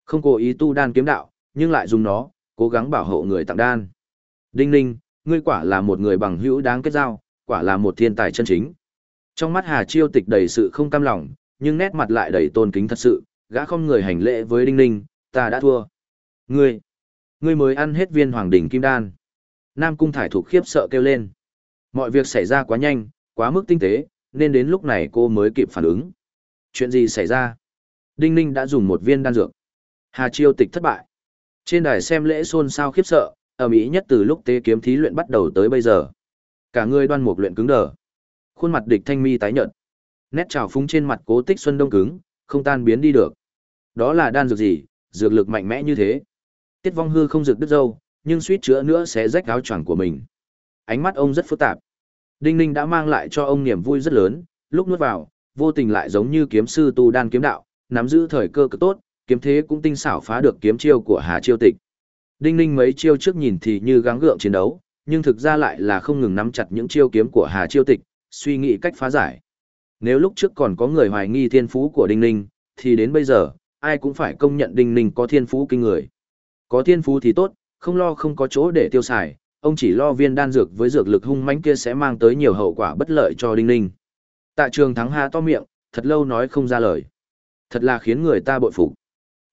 Không cố ý tu đan kiếm đạo, nhưng lại dùng nó, cố gắng bảo hộ người tặng đan. Đinh Ninh, ngươi quả là một người bằng hữu đáng kết giao, quả là một thiên tài chân chính. Trong mắt Hà Chiêu Tịch đầy sự không cam lòng, nhưng nét mặt lại đầy tôn kính thật sự, gã không người hành lễ với Đinh Ninh, ta đã thua. Ngươi, ngươi mới ăn hết viên hoàng đỉnh kim đan. Nam Cung Thải Thục khiếp sợ kêu lên. Mọi việc xảy ra quá nhanh, quá mức tinh tế, nên đến lúc này cô mới kịp phản ứng. Chuyện gì xảy ra? Đinh Ninh đã dùng một viên đan dược. Hà Chiêu Tịch thất bại. Trên đài xem lễ xôn xao khiếp sợ, ở Mỹ nhất từ lúc tế kiếm thí luyện bắt đầu tới bây giờ. Cả người đoan mục luyện cứng đờ. Khuôn mặt địch thanh mi tái nhợt. Nét trào phúng trên mặt cố tích xuân đông cứng, không tan biến đi được. Đó là đan dược gì, dược lực mạnh mẽ như thế. Tiết vong hư không dược đứt dâu, nhưng suýt chữa nữa sẽ rách áo choàng của mình. Ánh mắt ông rất phức tạp. Đinh Ninh đã mang lại cho ông niềm vui rất lớn, lúc nuốt vào, vô tình lại giống như kiếm sư tu đan kiếm đạo, nắm giữ thời cơ cực tốt, kiếm thế cũng tinh xảo phá được kiếm chiêu của Hà Chiêu Tịch. Đinh Ninh mấy chiêu trước nhìn thì như gắng gượng chiến đấu, nhưng thực ra lại là không ngừng nắm chặt những chiêu kiếm của Hà Chiêu Tịch, suy nghĩ cách phá giải. Nếu lúc trước còn có người hoài nghi thiên phú của Đinh Ninh, thì đến bây giờ, ai cũng phải công nhận Đinh Ninh có thiên phú kinh người. Có thiên phú thì tốt, không lo không có chỗ để tiêu xài, ông chỉ lo viên đan dược với dược lực hung mãnh kia sẽ mang tới nhiều hậu quả bất lợi cho Đinh Ninh. Tạ trường thắng ha to miệng, thật lâu nói không ra lời. Thật là khiến người ta bội phục.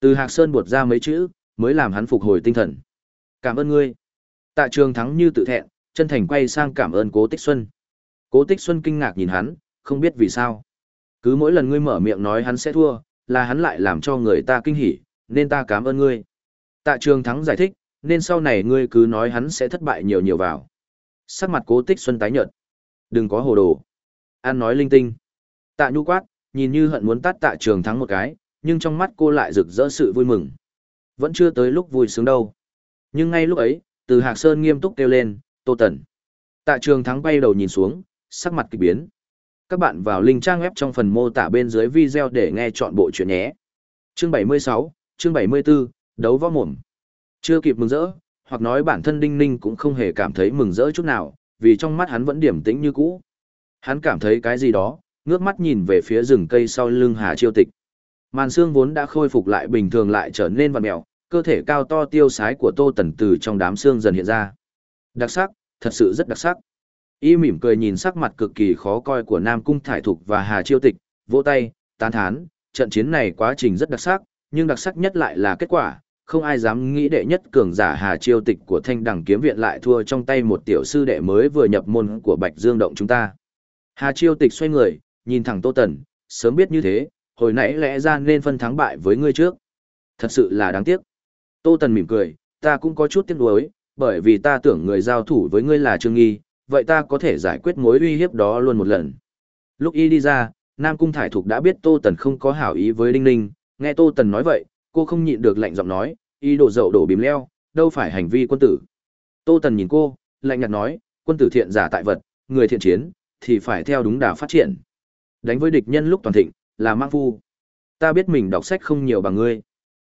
Từ Hạc Sơn buột ra mấy chữ, mới làm hắn phục hồi tinh thần. Cảm ơn ngươi. Tạ trường thắng như tự thẹn, chân thành quay sang cảm ơn cố tích xuân. Cố tích xuân kinh ngạc nhìn hắn, không biết vì sao. Cứ mỗi lần ngươi mở miệng nói hắn sẽ thua, là hắn lại làm cho người ta kinh hỉ, nên ta cảm ơn ngươi. Tạ trường thắng giải thích, nên sau này ngươi cứ nói hắn sẽ thất bại nhiều nhiều vào. Sắc mặt cố tích xuân tái nhợt. Đừng có hồ đồ. An nói linh tinh. Tạ nhu quát, nhìn như hận muốn tắt tạ trường thắng một cái, nhưng trong mắt cô lại rực rỡ sự vui mừng. Vẫn chưa tới lúc vui sướng đâu. Nhưng ngay lúc ấy, từ Hạc Sơn nghiêm túc kêu lên, Tô Tần. Tạ trường thắng bay đầu nhìn xuống, sắc mặt kỳ biến. Các bạn vào link trang web trong phần mô tả bên dưới video để nghe chọn bộ chuyện nhé. Chương 76, chương 74, đấu võ mồm. Chưa kịp mừng rỡ, hoặc nói bản thân Đinh Ninh cũng không hề cảm thấy mừng rỡ chút nào, vì trong mắt hắn vẫn điểm tĩnh như cũ. Hắn cảm thấy cái gì đó, ngước mắt nhìn về phía rừng cây sau lưng Hà Chiêu Tịch. Màn xương vốn đã khôi phục lại bình thường lại trở nên vặn mèo, cơ thể cao to tiêu sái của Tô Tần từ trong đám xương dần hiện ra. Đặc sắc, thật sự rất đặc sắc. Y mỉm cười nhìn sắc mặt cực kỳ khó coi của Nam Cung Thải Thục và Hà Chiêu Tịch, vỗ tay, tán thán, trận chiến này quá trình rất đặc sắc, nhưng đặc sắc nhất lại là kết quả, không ai dám nghĩ đệ nhất cường giả Hà Chiêu Tịch của Thanh Đằng Kiếm Viện lại thua trong tay một tiểu sư đệ mới vừa nhập môn của Bạch Dương Động chúng ta. Hà Chiêu Tịch xoay người, nhìn thẳng Tô Tần, sớm biết như thế, hồi nãy lẽ ra nên phân thắng bại với ngươi trước. Thật sự là đáng tiếc. Tô Tần mỉm cười, ta cũng có chút tiếc nuối, bởi vì ta tưởng người giao thủ với ngươi là Trương Nghi, vậy ta có thể giải quyết mối uy hiếp đó luôn một lần. Lúc y đi ra, Nam Cung Thải Thục đã biết Tô Tần không có hảo ý với Đinh Ninh, nghe Tô Tần nói vậy, cô không nhịn được lạnh giọng nói, y đổ dậu đổ bìm leo, đâu phải hành vi quân tử. Tô Tần nhìn cô, lạnh nhạt nói, quân tử thiện giả tại vật, người thiện chiến, thì phải theo đúng đà phát triển. Đánh với địch nhân lúc toàn thịnh, là mang phu. Ta biết mình đọc sách không nhiều bằng ngươi.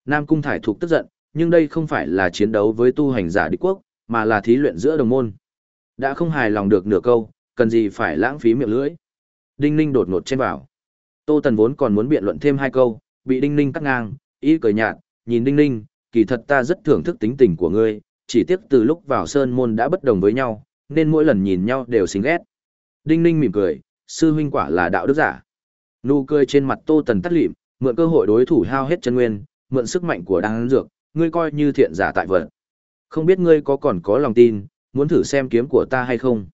Nam Cung Thải Thục tức giận, nhưng đây không phải là chiến đấu với tu hành giả địch quốc, mà là thí luyện giữa đồng môn. Đã không hài lòng được nửa câu, cần gì phải lãng phí miệng lưỡi. Đinh Ninh đột ngột trên vào. Tô Tần vốn còn muốn biện luận thêm hai câu, bị Đinh Ninh cắt ngang, ý cười nhạt, nhìn Đinh Ninh, kỳ thật ta rất thưởng thức tính tình của ngươi, chỉ tiếc từ lúc vào sơn môn đã bất đồng với nhau, nên mỗi lần nhìn nhau đều xinh ghét. Đinh Ninh mỉm cười, sư huynh quả là đạo đức giả. Nụ cười trên mặt Tô Tần tắt lịm, mượn cơ hội đối thủ hao hết chân nguyên, mượn sức mạnh của đan dược, ngươi coi như thiện giả tại vật. Không biết ngươi có còn có lòng tin, muốn thử xem kiếm của ta hay không.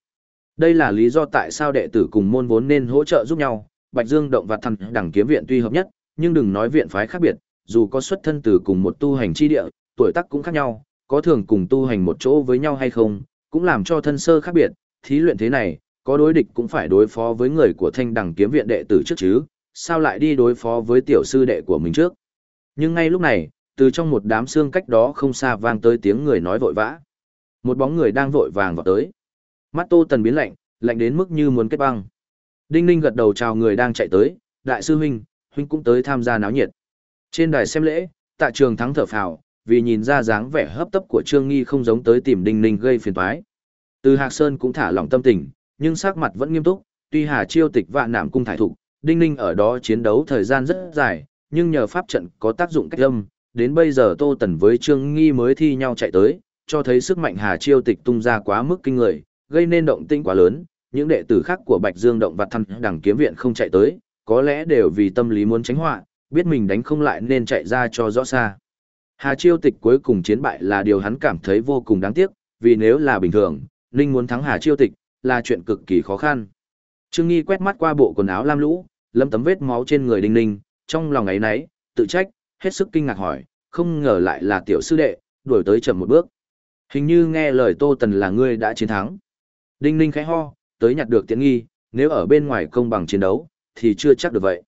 Đây là lý do tại sao đệ tử cùng môn vốn nên hỗ trợ giúp nhau, Bạch Dương động và thần đẳng kiếm viện tuy hợp nhất, nhưng đừng nói viện phái khác biệt, dù có xuất thân từ cùng một tu hành chi địa, tuổi tác cũng khác nhau, có thường cùng tu hành một chỗ với nhau hay không, cũng làm cho thân sơ khác biệt, thí luyện thế này, có đối địch cũng phải đối phó với người của thanh đẳng kiếm viện đệ tử trước chứ, sao lại đi đối phó với tiểu sư đệ của mình trước. Nhưng ngay lúc này, từ trong một đám xương cách đó không xa vang tới tiếng người nói vội vã. Một bóng người đang vội vàng vào tới. Mắt Tô Tần biến lạnh, lạnh đến mức như muốn kết băng. Đinh Ninh gật đầu chào người đang chạy tới, đại sư huynh, huynh cũng tới tham gia náo nhiệt. Trên đài xem lễ, tạ trường thắng thở phào, vì nhìn ra dáng vẻ hấp tấp của Trương Nghi không giống tới tìm Đinh Ninh gây phiền toái. Từ Hạc Sơn cũng thả lỏng tâm tình, nhưng sắc mặt vẫn nghiêm túc, tuy Hà Chiêu tịch vạn nạm cung thải thủ, Đinh Ninh ở đó chiến đấu thời gian rất dài, nhưng nhờ pháp trận có tác dụng cách âm, đến bây giờ Tô Tần với Trương Nghi mới thi nhau chạy tới, cho thấy sức mạnh Hà Chiêu tịch tung ra quá mức kinh người, gây nên động tĩnh quá lớn, những đệ tử khác của Bạch Dương động và thăm đẳng kiếm viện không chạy tới, có lẽ đều vì tâm lý muốn tránh họa, biết mình đánh không lại nên chạy ra cho rõ xa. Hà Chiêu Tịch cuối cùng chiến bại là điều hắn cảm thấy vô cùng đáng tiếc, vì nếu là bình thường, Ninh muốn thắng Hà Chiêu Tịch là chuyện cực kỳ khó khăn. Trương Nghi quét mắt qua bộ quần áo lam lũ, lâm tấm vết máu trên người Đinh Ninh, trong lòng ấy nấy, tự trách, hết sức kinh ngạc hỏi, không ngờ lại là tiểu sư đệ, đuổi tới chậm một bước. Hình như nghe lời Tô Tần là ngươi đã chiến thắng. Đinh Ninh khẽ ho, tới nhặt được tiện nghi, nếu ở bên ngoài công bằng chiến đấu, thì chưa chắc được vậy.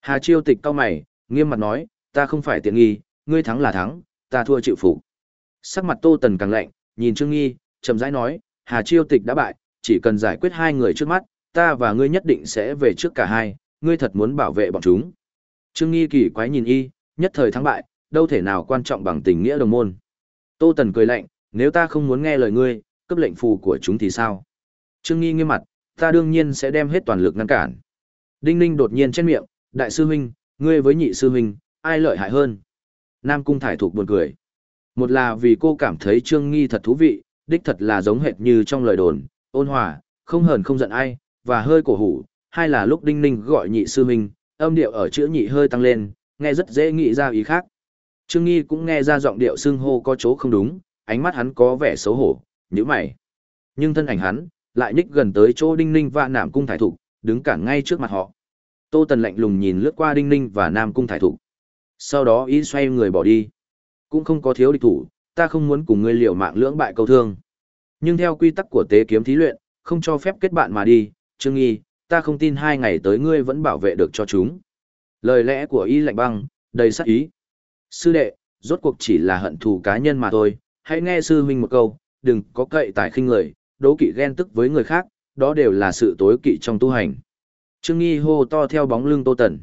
Hà Chiêu Tịch cao mày, nghiêm mặt nói, ta không phải tiện nghi, ngươi thắng là thắng, ta thua chịu phục. Sắc mặt Tô Tần càng lạnh, nhìn Trương Nghi, chậm rãi nói, Hà Chiêu Tịch đã bại, chỉ cần giải quyết hai người trước mắt, ta và ngươi nhất định sẽ về trước cả hai, ngươi thật muốn bảo vệ bọn chúng. Trương Nghi kỳ quái nhìn y, nhất thời thắng bại, đâu thể nào quan trọng bằng tình nghĩa đồng môn. Tô Tần cười lạnh, nếu ta không muốn nghe lời ngươi, cấp lệnh phù của chúng thì sao? Trương Nghi nghiêm mặt, ta đương nhiên sẽ đem hết toàn lực ngăn cản. Đinh Ninh đột nhiên trên miệng, đại sư huynh, ngươi với nhị sư huynh, ai lợi hại hơn? Nam Cung Thải thuộc buồn cười. Một là vì cô cảm thấy Trương Nghi thật thú vị, đích thật là giống hệt như trong lời đồn, ôn hòa, không hờn không giận ai, và hơi cổ hủ. Hay là lúc Đinh Ninh gọi nhị sư huynh, âm điệu ở chữ nhị hơi tăng lên, nghe rất dễ nghĩ ra ý khác. Trương Nghi cũng nghe ra giọng điệu xưng hô có chỗ không đúng, ánh mắt hắn có vẻ xấu hổ, nhíu mày. Nhưng thân ảnh hắn lại nhích gần tới chỗ Đinh Ninh và Nam Cung Thải Thục, đứng cản ngay trước mặt họ. Tô Tần lạnh lùng nhìn lướt qua Đinh Ninh và Nam Cung Thải Thục. Sau đó ý xoay người bỏ đi. Cũng không có thiếu địch thủ, ta không muốn cùng ngươi liều mạng lưỡng bại câu thương. Nhưng theo quy tắc của tế kiếm thí luyện, không cho phép kết bạn mà đi, Trương Nghi, ta không tin hai ngày tới ngươi vẫn bảo vệ được cho chúng. Lời lẽ của y lạnh băng, đầy sắc ý. Sư đệ, rốt cuộc chỉ là hận thù cá nhân mà thôi, hãy nghe sư huynh một câu, đừng có cậy tài khinh người, đố kỵ ghen tức với người khác, đó đều là sự tối kỵ trong tu hành. Trương Nghi hô to theo bóng lưng Tô Tần.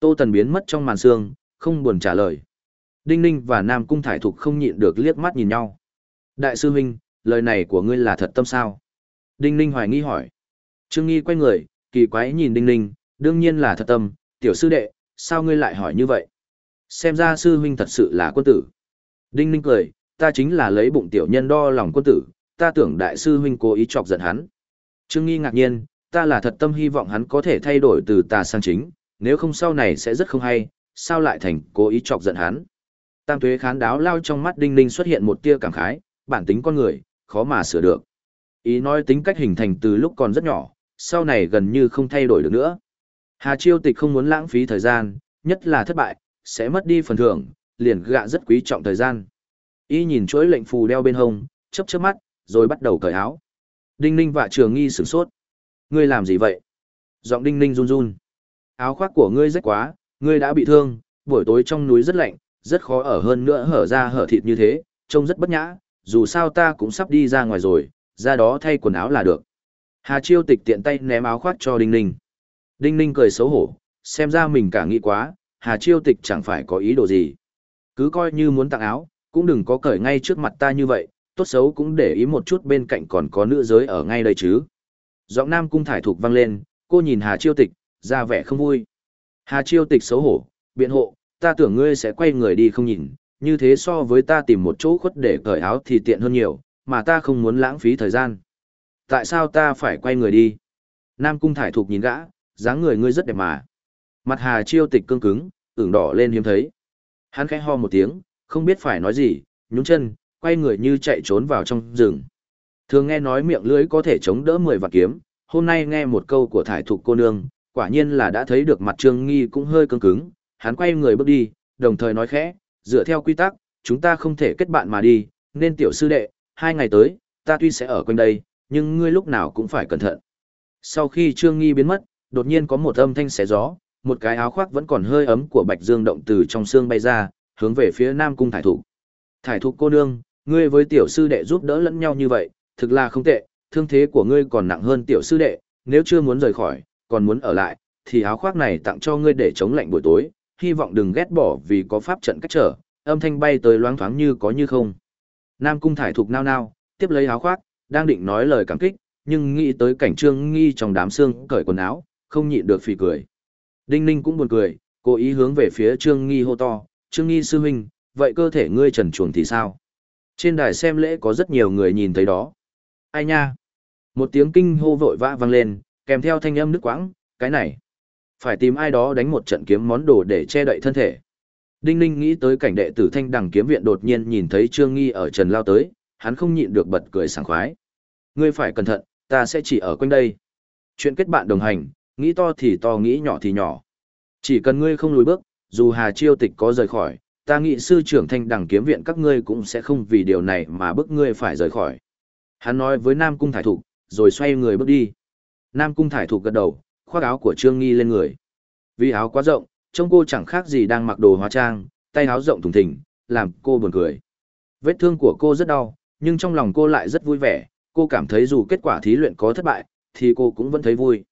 Tô Tần biến mất trong màn sương, không buồn trả lời. Đinh Ninh và Nam Cung Thải Thục không nhịn được liếc mắt nhìn nhau. Đại sư huynh, lời này của ngươi là thật tâm sao? Đinh Ninh hoài nghi hỏi. Trương Nghi quay người, kỳ quái nhìn Đinh Ninh, đương nhiên là thật tâm, tiểu sư đệ, sao ngươi lại hỏi như vậy? Xem ra sư huynh thật sự là quân tử. Đinh Ninh cười, ta chính là lấy bụng tiểu nhân đo lòng quân tử, ta tưởng đại sư huynh cố ý chọc giận hắn. Trương Nghi ngạc nhiên, ta là thật tâm hy vọng hắn có thể thay đổi từ tà sang chính, nếu không sau này sẽ rất không hay, sao lại thành cố ý chọc giận hắn. Tam tuế khán đáo lao trong mắt đinh ninh xuất hiện một tia cảm khái, bản tính con người, khó mà sửa được. Ý nói tính cách hình thành từ lúc còn rất nhỏ, sau này gần như không thay đổi được nữa. Hà Chiêu Tịch không muốn lãng phí thời gian, nhất là thất bại, sẽ mất đi phần thưởng, liền gạ rất quý trọng thời gian. Y nhìn chuỗi lệnh phù đeo bên hông, chớp chớp mắt, rồi bắt đầu cởi áo. Đinh Ninh và Trường Nghi sửng sốt. Ngươi làm gì vậy? Giọng Đinh Ninh run run. Áo khoác của ngươi rách quá, ngươi đã bị thương, buổi tối trong núi rất lạnh, rất khó ở hơn nữa hở ra hở thịt như thế, trông rất bất nhã, dù sao ta cũng sắp đi ra ngoài rồi, ra đó thay quần áo là được. Hà Chiêu tịch tiện tay ném áo khoác cho Đinh Ninh. Đinh Ninh cười xấu hổ, xem ra mình cả nghĩ quá, Hà Chiêu tịch chẳng phải có ý đồ gì. Cứ coi như muốn tặng áo, cũng đừng có cởi ngay trước mặt ta như vậy, tốt xấu cũng để ý một chút bên cạnh còn có nữ giới ở ngay đây chứ. Giọng nam cung thải thục vang lên, cô nhìn Hà Chiêu Tịch, ra vẻ không vui. Hà Chiêu Tịch xấu hổ, biện hộ, ta tưởng ngươi sẽ quay người đi không nhìn, như thế so với ta tìm một chỗ khuất để cởi áo thì tiện hơn nhiều, mà ta không muốn lãng phí thời gian. Tại sao ta phải quay người đi? Nam cung thải thục nhìn gã, dáng người ngươi rất đẹp mà. Mặt Hà Chiêu Tịch cương cứng, ửng đỏ lên hiếm thấy. Hắn khẽ ho một tiếng, không biết phải nói gì, nhún chân, quay người như chạy trốn vào trong rừng. Thường nghe nói miệng lưỡi có thể chống đỡ 10 vạn kiếm, hôm nay nghe một câu của thải thục cô nương, quả nhiên là đã thấy được mặt Trương Nghi cũng hơi cứng cứng, hắn quay người bước đi, đồng thời nói khẽ, dựa theo quy tắc, chúng ta không thể kết bạn mà đi, nên tiểu sư đệ, hai ngày tới, ta tuy sẽ ở quanh đây, nhưng ngươi lúc nào cũng phải cẩn thận. Sau khi Trương Nghi biến mất, đột nhiên có một âm thanh xé gió, một cái áo khoác vẫn còn hơi ấm của Bạch Dương động từ trong xương bay ra, hướng về phía Nam cung thải thục. Thải thục cô nương, ngươi với tiểu sư đệ giúp đỡ lẫn nhau như vậy, thực là không tệ, thương thế của ngươi còn nặng hơn tiểu sư đệ, nếu chưa muốn rời khỏi, còn muốn ở lại, thì áo khoác này tặng cho ngươi để chống lạnh buổi tối, hy vọng đừng ghét bỏ vì có pháp trận cách trở, âm thanh bay tới loáng thoáng như có như không. Nam cung thải thục nao nao, tiếp lấy áo khoác, đang định nói lời cảm kích, nhưng nghĩ tới cảnh trương nghi trong đám xương cởi quần áo, không nhịn được phì cười. Đinh ninh cũng buồn cười, cố ý hướng về phía trương nghi hô to, trương nghi sư huynh, vậy cơ thể ngươi trần chuồng thì sao? Trên đài xem lễ có rất nhiều người nhìn thấy đó. Ai nha? Một tiếng kinh hô vội vã vang lên, kèm theo thanh âm nước quãng, cái này. Phải tìm ai đó đánh một trận kiếm món đồ để che đậy thân thể. Đinh Ninh nghĩ tới cảnh đệ tử thanh đằng kiếm viện đột nhiên nhìn thấy Trương Nghi ở trần lao tới, hắn không nhịn được bật cười sảng khoái. Ngươi phải cẩn thận, ta sẽ chỉ ở quanh đây. Chuyện kết bạn đồng hành, nghĩ to thì to nghĩ nhỏ thì nhỏ. Chỉ cần ngươi không lùi bước, dù Hà Chiêu Tịch có rời khỏi, ta nghĩ sư trưởng thanh đẳng kiếm viện các ngươi cũng sẽ không vì điều này mà bức ngươi phải rời khỏi. Hắn nói với Nam Cung Thải Thục, rồi xoay người bước đi. Nam Cung Thải Thục gật đầu, khoác áo của Trương Nghi lên người. Vì áo quá rộng, trông cô chẳng khác gì đang mặc đồ hóa trang, tay áo rộng thùng thình, làm cô buồn cười. Vết thương của cô rất đau, nhưng trong lòng cô lại rất vui vẻ, cô cảm thấy dù kết quả thí luyện có thất bại, thì cô cũng vẫn thấy vui.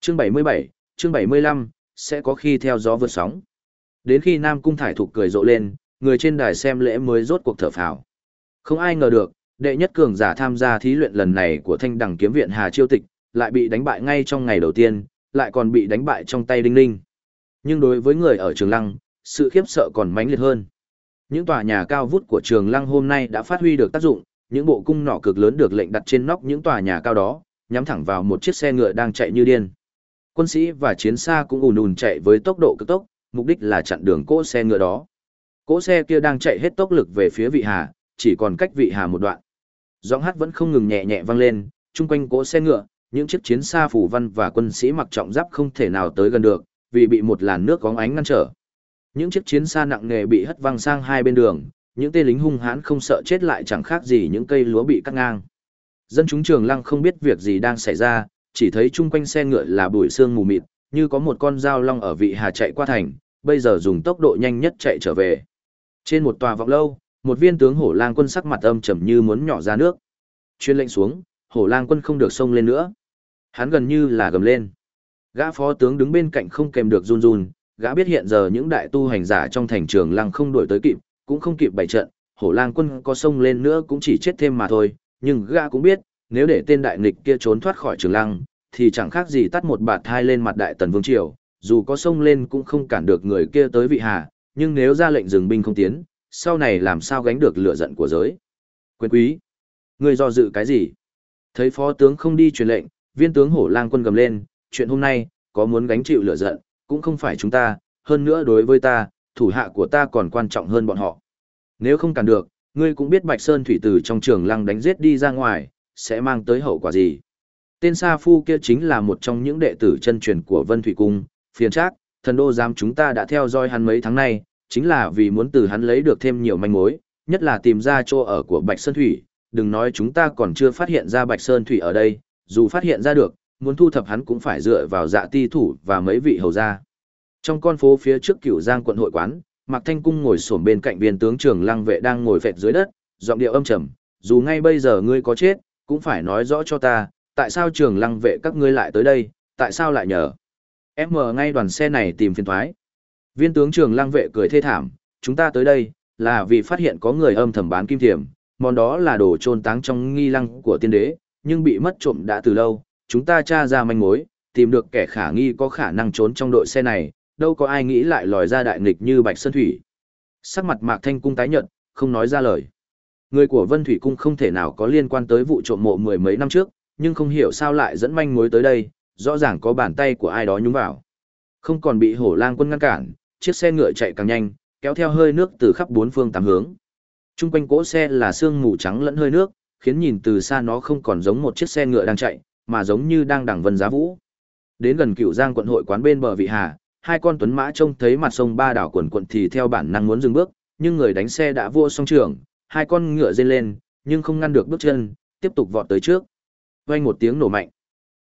Chương 77, chương 75, sẽ có khi theo gió vượt sóng. Đến khi Nam Cung Thải Thục cười rộ lên, người trên đài xem lễ mới rốt cuộc thở phào. Không ai ngờ được, đệ nhất cường giả tham gia thí luyện lần này của Thanh Đẳng Kiếm Viện Hà Chiêu Tịch, lại bị đánh bại ngay trong ngày đầu tiên, lại còn bị đánh bại trong tay Đinh Ninh. Nhưng đối với người ở Trường Lăng, sự khiếp sợ còn mãnh liệt hơn. Những tòa nhà cao vút của Trường Lăng hôm nay đã phát huy được tác dụng, những bộ cung nỏ cực lớn được lệnh đặt trên nóc những tòa nhà cao đó, nhắm thẳng vào một chiếc xe ngựa đang chạy như điên. Quân sĩ và chiến xa cũng ùn ùn chạy với tốc độ cực tốc, mục đích là chặn đường cỗ xe ngựa đó. Cỗ xe kia đang chạy hết tốc lực về phía vị hà, chỉ còn cách vị hà một đoạn. Giọng hát vẫn không ngừng nhẹ nhẹ vang lên, chung quanh cỗ xe ngựa, những chiếc chiến xa phủ văn và quân sĩ mặc trọng giáp không thể nào tới gần được, vì bị một làn nước có ánh ngăn trở. Những chiếc chiến xa nặng nề bị hất văng sang hai bên đường, những tên lính hung hãn không sợ chết lại chẳng khác gì những cây lúa bị cắt ngang. Dân chúng trường lăng không biết việc gì đang xảy ra, chỉ thấy chung quanh xe ngựa là bụi sương mù mịt, như có một con dao long ở vị hà chạy qua thành, bây giờ dùng tốc độ nhanh nhất chạy trở về. Trên một tòa vọng lâu, một viên tướng hổ lang quân sắc mặt âm trầm như muốn nhỏ ra nước. Chuyên lệnh xuống, hổ lang quân không được xông lên nữa. Hắn gần như là gầm lên. Gã phó tướng đứng bên cạnh không kèm được run run, gã biết hiện giờ những đại tu hành giả trong thành trường lăng không đuổi tới kịp, cũng không kịp bày trận, hổ lang quân có xông lên nữa cũng chỉ chết thêm mà thôi, nhưng gã cũng biết, nếu để tên đại nghịch kia trốn thoát khỏi trường lăng, thì chẳng khác gì tắt một bạt thai lên mặt đại tần vương triều, dù có xông lên cũng không cản được người kia tới vị hà, nhưng nếu ra lệnh dừng binh không tiến, sau này làm sao gánh được lửa giận của giới. Quyền quý, người do dự cái gì? Thấy phó tướng không đi truyền lệnh, viên tướng hổ lang quân gầm lên, chuyện hôm nay, có muốn gánh chịu lửa giận, cũng không phải chúng ta, hơn nữa đối với ta, thủ hạ của ta còn quan trọng hơn bọn họ. Nếu không cản được, ngươi cũng biết Bạch Sơn thủy tử trong trường lăng đánh giết đi ra ngoài, sẽ mang tới hậu quả gì. Tên Sa Phu kia chính là một trong những đệ tử chân truyền của Vân Thủy Cung, phiền trác, thần đô giám chúng ta đã theo dõi hắn mấy tháng nay, chính là vì muốn từ hắn lấy được thêm nhiều manh mối, nhất là tìm ra chỗ ở của Bạch Sơn Thủy, đừng nói chúng ta còn chưa phát hiện ra Bạch Sơn Thủy ở đây, dù phát hiện ra được, muốn thu thập hắn cũng phải dựa vào dạ ti thủ và mấy vị hầu gia. Trong con phố phía trước cửu giang quận hội quán, Mạc Thanh Cung ngồi xổm bên cạnh viên tướng trưởng lăng vệ đang ngồi phẹt dưới đất, giọng điệu âm trầm, dù ngay bây giờ ngươi có chết, cũng phải nói rõ cho ta, tại sao trường lăng vệ các ngươi lại tới đây, tại sao lại nhờ. Em mở ngay đoàn xe này tìm phiền thoái. Viên tướng trường lăng vệ cười thê thảm, chúng ta tới đây, là vì phát hiện có người âm thầm bán kim thiểm, món đó là đồ trôn táng trong nghi lăng của tiên đế, nhưng bị mất trộm đã từ lâu, chúng ta tra ra manh mối, tìm được kẻ khả nghi có khả năng trốn trong đội xe này, đâu có ai nghĩ lại lòi ra đại nghịch như Bạch Sơn Thủy. Sắc mặt Mạc Thanh Cung tái nhận, không nói ra lời. Người của Vân Thủy Cung không thể nào có liên quan tới vụ trộm mộ mười mấy năm trước, nhưng không hiểu sao lại dẫn manh mối tới đây, rõ ràng có bàn tay của ai đó nhúng vào. Không còn bị hổ lang quân ngăn cản, chiếc xe ngựa chạy càng nhanh, kéo theo hơi nước từ khắp bốn phương tám hướng. Trung quanh cỗ xe là sương mù trắng lẫn hơi nước, khiến nhìn từ xa nó không còn giống một chiếc xe ngựa đang chạy, mà giống như đang đằng vân giá vũ. Đến gần cựu giang quận hội quán bên bờ vị hà, hai con tuấn mã trông thấy mặt sông ba đảo quần quận thì theo bản năng muốn dừng bước, nhưng người đánh xe đã vua song trường, hai con ngựa dên lên, nhưng không ngăn được bước chân, tiếp tục vọt tới trước. Vang một tiếng nổ mạnh.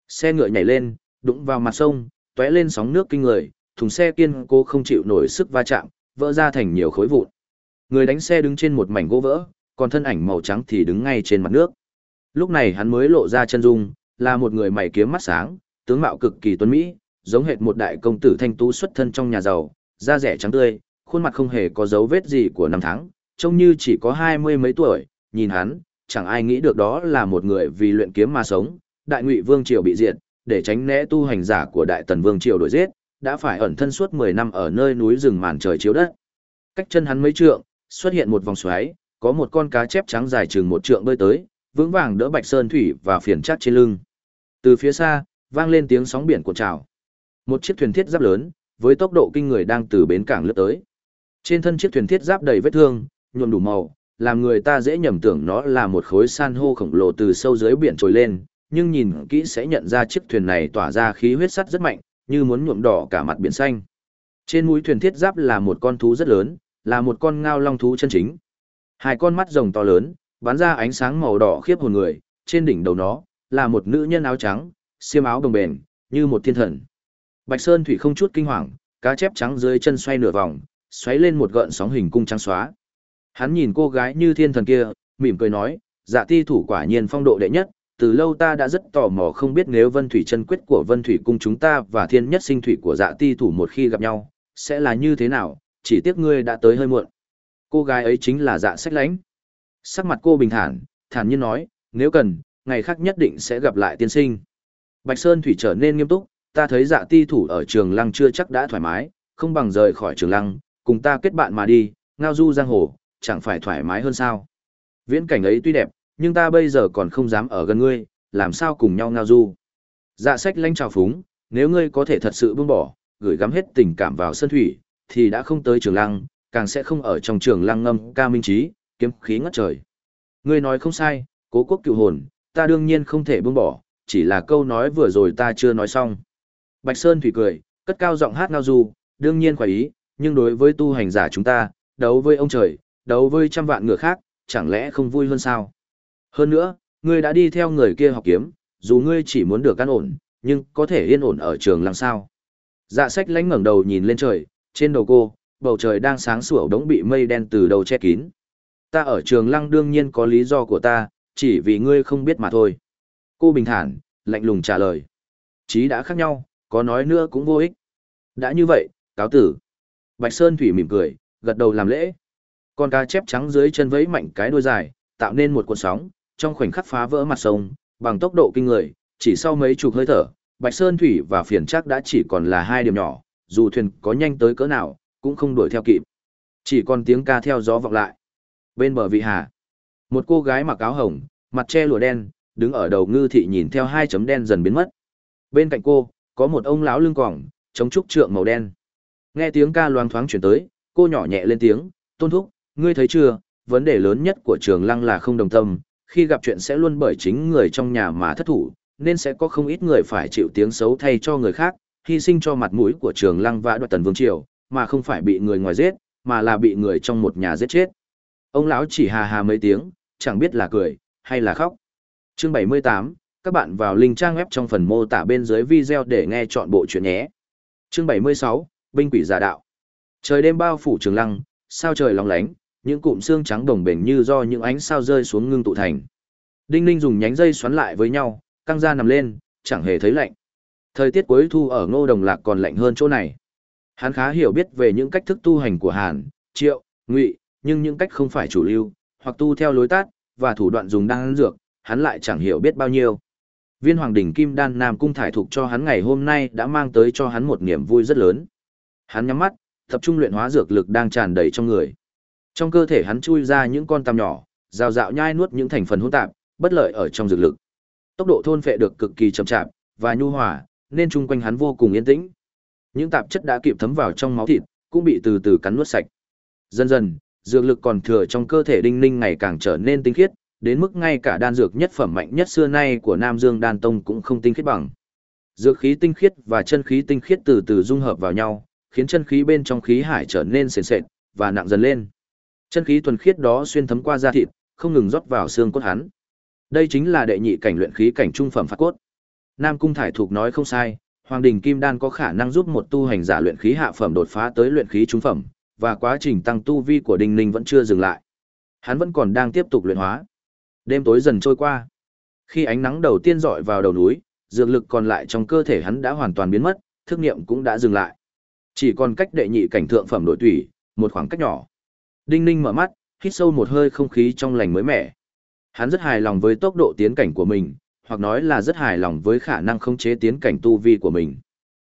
Xe ngựa nhảy lên, đụng vào mặt sông, tóe lên sóng nước kinh người, thùng xe kiên cố không chịu nổi sức va chạm, vỡ ra thành nhiều khối vụn. Người đánh xe đứng trên một mảnh gỗ vỡ, còn thân ảnh màu trắng thì đứng ngay trên mặt nước. Lúc này hắn mới lộ ra chân dung, là một người mày kiếm mắt sáng, tướng mạo cực kỳ tuấn mỹ, giống hệt một đại công tử thanh tú xuất thân trong nhà giàu, da rẻ trắng tươi, khuôn mặt không hề có dấu vết gì của năm tháng, trông như chỉ có hai mươi mấy tuổi, nhìn hắn, chẳng ai nghĩ được đó là một người vì luyện kiếm mà sống, đại ngụy vương triều bị diệt, để tránh né tu hành giả của đại tần vương triều đổi giết, đã phải ẩn thân suốt 10 năm ở nơi núi rừng màn trời chiếu đất. Cách chân hắn mấy trượng, xuất hiện một vòng xoáy, có một con cá chép trắng dài chừng một trượng bơi tới, vững vàng đỡ Bạch Sơn Thủy và phiền chắc trên lưng. Từ phía xa, vang lên tiếng sóng biển cuộn trào. Một chiếc thuyền thiết giáp lớn, với tốc độ kinh người đang từ bến cảng lướt tới. Trên thân chiếc thuyền thiết giáp đầy vết thương, nhuộm đủ màu, làm người ta dễ nhầm tưởng nó là một khối san hô khổng lồ từ sâu dưới biển trồi lên, nhưng nhìn kỹ sẽ nhận ra chiếc thuyền này tỏa ra khí huyết sắt rất mạnh, như muốn nhuộm đỏ cả mặt biển xanh. Trên mũi thuyền thiết giáp là một con thú rất lớn, là một con ngao long thú chân chính. Hai con mắt rồng to lớn, bắn ra ánh sáng màu đỏ khiếp hồn người, trên đỉnh đầu nó là một nữ nhân áo trắng, xiêm áo đồng bền, như một thiên thần. Bạch Sơn Thủy không chút kinh hoàng, cá chép trắng dưới chân xoay nửa vòng, xoáy lên một gợn sóng hình cung trắng xóa. Hắn nhìn cô gái như thiên thần kia, mỉm cười nói, dạ ti thủ quả nhiên phong độ đệ nhất, từ lâu ta đã rất tò mò không biết nếu vân thủy chân quyết của vân thủy cung chúng ta và thiên nhất sinh thủy của dạ ti thủ một khi gặp nhau, sẽ là như thế nào, chỉ tiếc ngươi đã tới hơi muộn. Cô gái ấy chính là dạ sách lánh. Sắc mặt cô bình thản, thản nhiên nói, nếu cần, ngày khác nhất định sẽ gặp lại tiên sinh. Bạch Sơn Thủy trở nên nghiêm túc, ta thấy dạ ti thủ ở trường lăng chưa chắc đã thoải mái, không bằng rời khỏi trường lăng, cùng ta kết bạn mà đi, ngao du giang hồ, chẳng phải thoải mái hơn sao. Viễn cảnh ấy tuy đẹp, nhưng ta bây giờ còn không dám ở gần ngươi, làm sao cùng nhau ngao du. Dạ sách lanh trào phúng, nếu ngươi có thể thật sự buông bỏ, gửi gắm hết tình cảm vào sơn thủy, thì đã không tới trường lăng, càng sẽ không ở trong trường lăng ngâm ca minh trí, kiếm khí ngất trời. Ngươi nói không sai, cố quốc cựu hồn, ta đương nhiên không thể buông bỏ, chỉ là câu nói vừa rồi ta chưa nói xong. Bạch Sơn Thủy cười, cất cao giọng hát ngao du, đương nhiên khỏe ý, nhưng đối với tu hành giả chúng ta, đấu với ông trời, đấu với trăm vạn ngựa khác, chẳng lẽ không vui hơn sao? Hơn nữa, ngươi đã đi theo người kia học kiếm, dù ngươi chỉ muốn được căn ổn, nhưng có thể yên ổn ở trường làm sao? Dạ sách lánh ngẩng đầu nhìn lên trời, trên đầu cô, bầu trời đang sáng sủa đống bị mây đen từ đầu che kín. Ta ở trường lăng đương nhiên có lý do của ta, chỉ vì ngươi không biết mà thôi. Cô bình thản, lạnh lùng trả lời. Chí đã khác nhau, có nói nữa cũng vô ích. Đã như vậy, cáo tử. Bạch Sơn Thủy mỉm cười, gật đầu làm lễ. Con cá chép trắng dưới chân vẫy mạnh cái đuôi dài, tạo nên một cuộn sóng, trong khoảnh khắc phá vỡ mặt sông, bằng tốc độ kinh người, chỉ sau mấy chục hơi thở, Bạch Sơn Thủy và phiền chắc đã chỉ còn là hai điểm nhỏ, dù thuyền có nhanh tới cỡ nào, cũng không đuổi theo kịp. Chỉ còn tiếng ca theo gió vọng lại. Bên bờ vị hà, một cô gái mặc áo hồng, mặt che lụa đen, đứng ở đầu ngư thị nhìn theo hai chấm đen dần biến mất. Bên cạnh cô, có một ông lão lưng quỏng, chống trúc trượng màu đen. Nghe tiếng ca loang thoáng chuyển tới, cô nhỏ nhẹ lên tiếng, tôn thúc, ngươi thấy chưa, vấn đề lớn nhất của trường lăng là không đồng tâm, khi gặp chuyện sẽ luôn bởi chính người trong nhà mà thất thủ, nên sẽ có không ít người phải chịu tiếng xấu thay cho người khác, hy sinh cho mặt mũi của trường lăng và đoạt tần vương triều, mà không phải bị người ngoài giết, mà là bị người trong một nhà giết chết. Ông lão chỉ hà hà mấy tiếng, chẳng biết là cười, hay là khóc. Chương 78, các bạn vào link trang web trong phần mô tả bên dưới video để nghe chọn bộ chuyện nhé. Chương 76, Binh quỷ giả đạo. Trời đêm bao phủ trường lăng, sao trời lóng lánh, những cụm xương trắng đồng bền như do những ánh sao rơi xuống ngưng tụ thành. Đinh Ninh dùng nhánh dây xoắn lại với nhau, căng ra nằm lên, chẳng hề thấy lạnh. Thời tiết cuối thu ở Ngô Đồng Lạc còn lạnh hơn chỗ này. Hắn khá hiểu biết về những cách thức tu hành của Hàn, Triệu, Ngụy, nhưng những cách không phải chủ lưu, hoặc tu theo lối tát và thủ đoạn dùng đan dược, hắn lại chẳng hiểu biết bao nhiêu. Viên Hoàng đỉnh Kim Đan Nam cung thải thuộc cho hắn ngày hôm nay đã mang tới cho hắn một niềm vui rất lớn. Hắn nhắm mắt, tập trung luyện hóa dược lực đang tràn đầy trong người. Trong cơ thể hắn chui ra những con tam nhỏ, rào rạo nhai nuốt những thành phần hỗn tạp, bất lợi ở trong dược lực. Tốc độ thôn phệ được cực kỳ chậm chạp và nhu hòa, nên chung quanh hắn vô cùng yên tĩnh. Những tạp chất đã kịp thấm vào trong máu thịt, cũng bị từ từ cắn nuốt sạch. Dần dần, dược lực còn thừa trong cơ thể Đinh Ninh ngày càng trở nên tinh khiết, đến mức ngay cả đan dược nhất phẩm mạnh nhất xưa nay của Nam Dương Đan Tông cũng không tinh khiết bằng. Dược khí tinh khiết và chân khí tinh khiết từ từ dung hợp vào nhau, khiến chân khí bên trong khí hải trở nên sền sệt và nặng dần lên. Chân khí thuần khiết đó xuyên thấm qua da thịt, không ngừng rót vào xương cốt hắn. Đây chính là đệ nhị cảnh luyện khí cảnh trung phẩm phát cốt. Nam Cung Thải Thục nói không sai, Hoàng Đình Kim Đan có khả năng giúp một tu hành giả luyện khí hạ phẩm đột phá tới luyện khí trung phẩm, và quá trình tăng tu vi của Đinh Ninh vẫn chưa dừng lại. Hắn vẫn còn đang tiếp tục luyện hóa. Đêm tối dần trôi qua. Khi ánh nắng đầu tiên dọi vào đầu núi, dược lực còn lại trong cơ thể hắn đã hoàn toàn biến mất, thức niệm cũng đã dừng lại. Chỉ còn cách đệ nhị cảnh thượng phẩm nội tủy, một khoảng cách nhỏ. Đinh Ninh mở mắt, hít sâu một hơi không khí trong lành mới mẻ. Hắn rất hài lòng với tốc độ tiến cảnh của mình, hoặc nói là rất hài lòng với khả năng khống chế tiến cảnh tu vi của mình.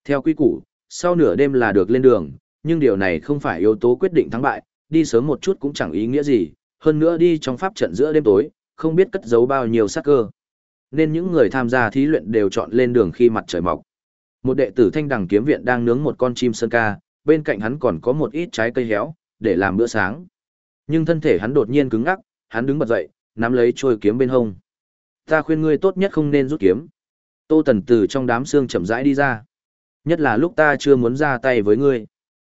Theo quy củ, sau nửa đêm là được lên đường, nhưng điều này không phải yếu tố quyết định thắng bại, đi sớm một chút cũng chẳng ý nghĩa gì, hơn nữa đi trong pháp trận giữa đêm tối, không biết cất giấu bao nhiêu sát cơ. Nên những người tham gia thí luyện đều chọn lên đường khi mặt trời mọc. Một đệ tử thanh đằng kiếm viện đang nướng một con chim sơn ca, bên cạnh hắn còn có một ít trái cây héo, để làm bữa sáng. Nhưng thân thể hắn đột nhiên cứng ngắc, hắn đứng bật dậy, nắm lấy trôi kiếm bên hông. Ta khuyên ngươi tốt nhất không nên rút kiếm. Tô Tần từ trong đám xương chậm rãi đi ra. Nhất là lúc ta chưa muốn ra tay với ngươi.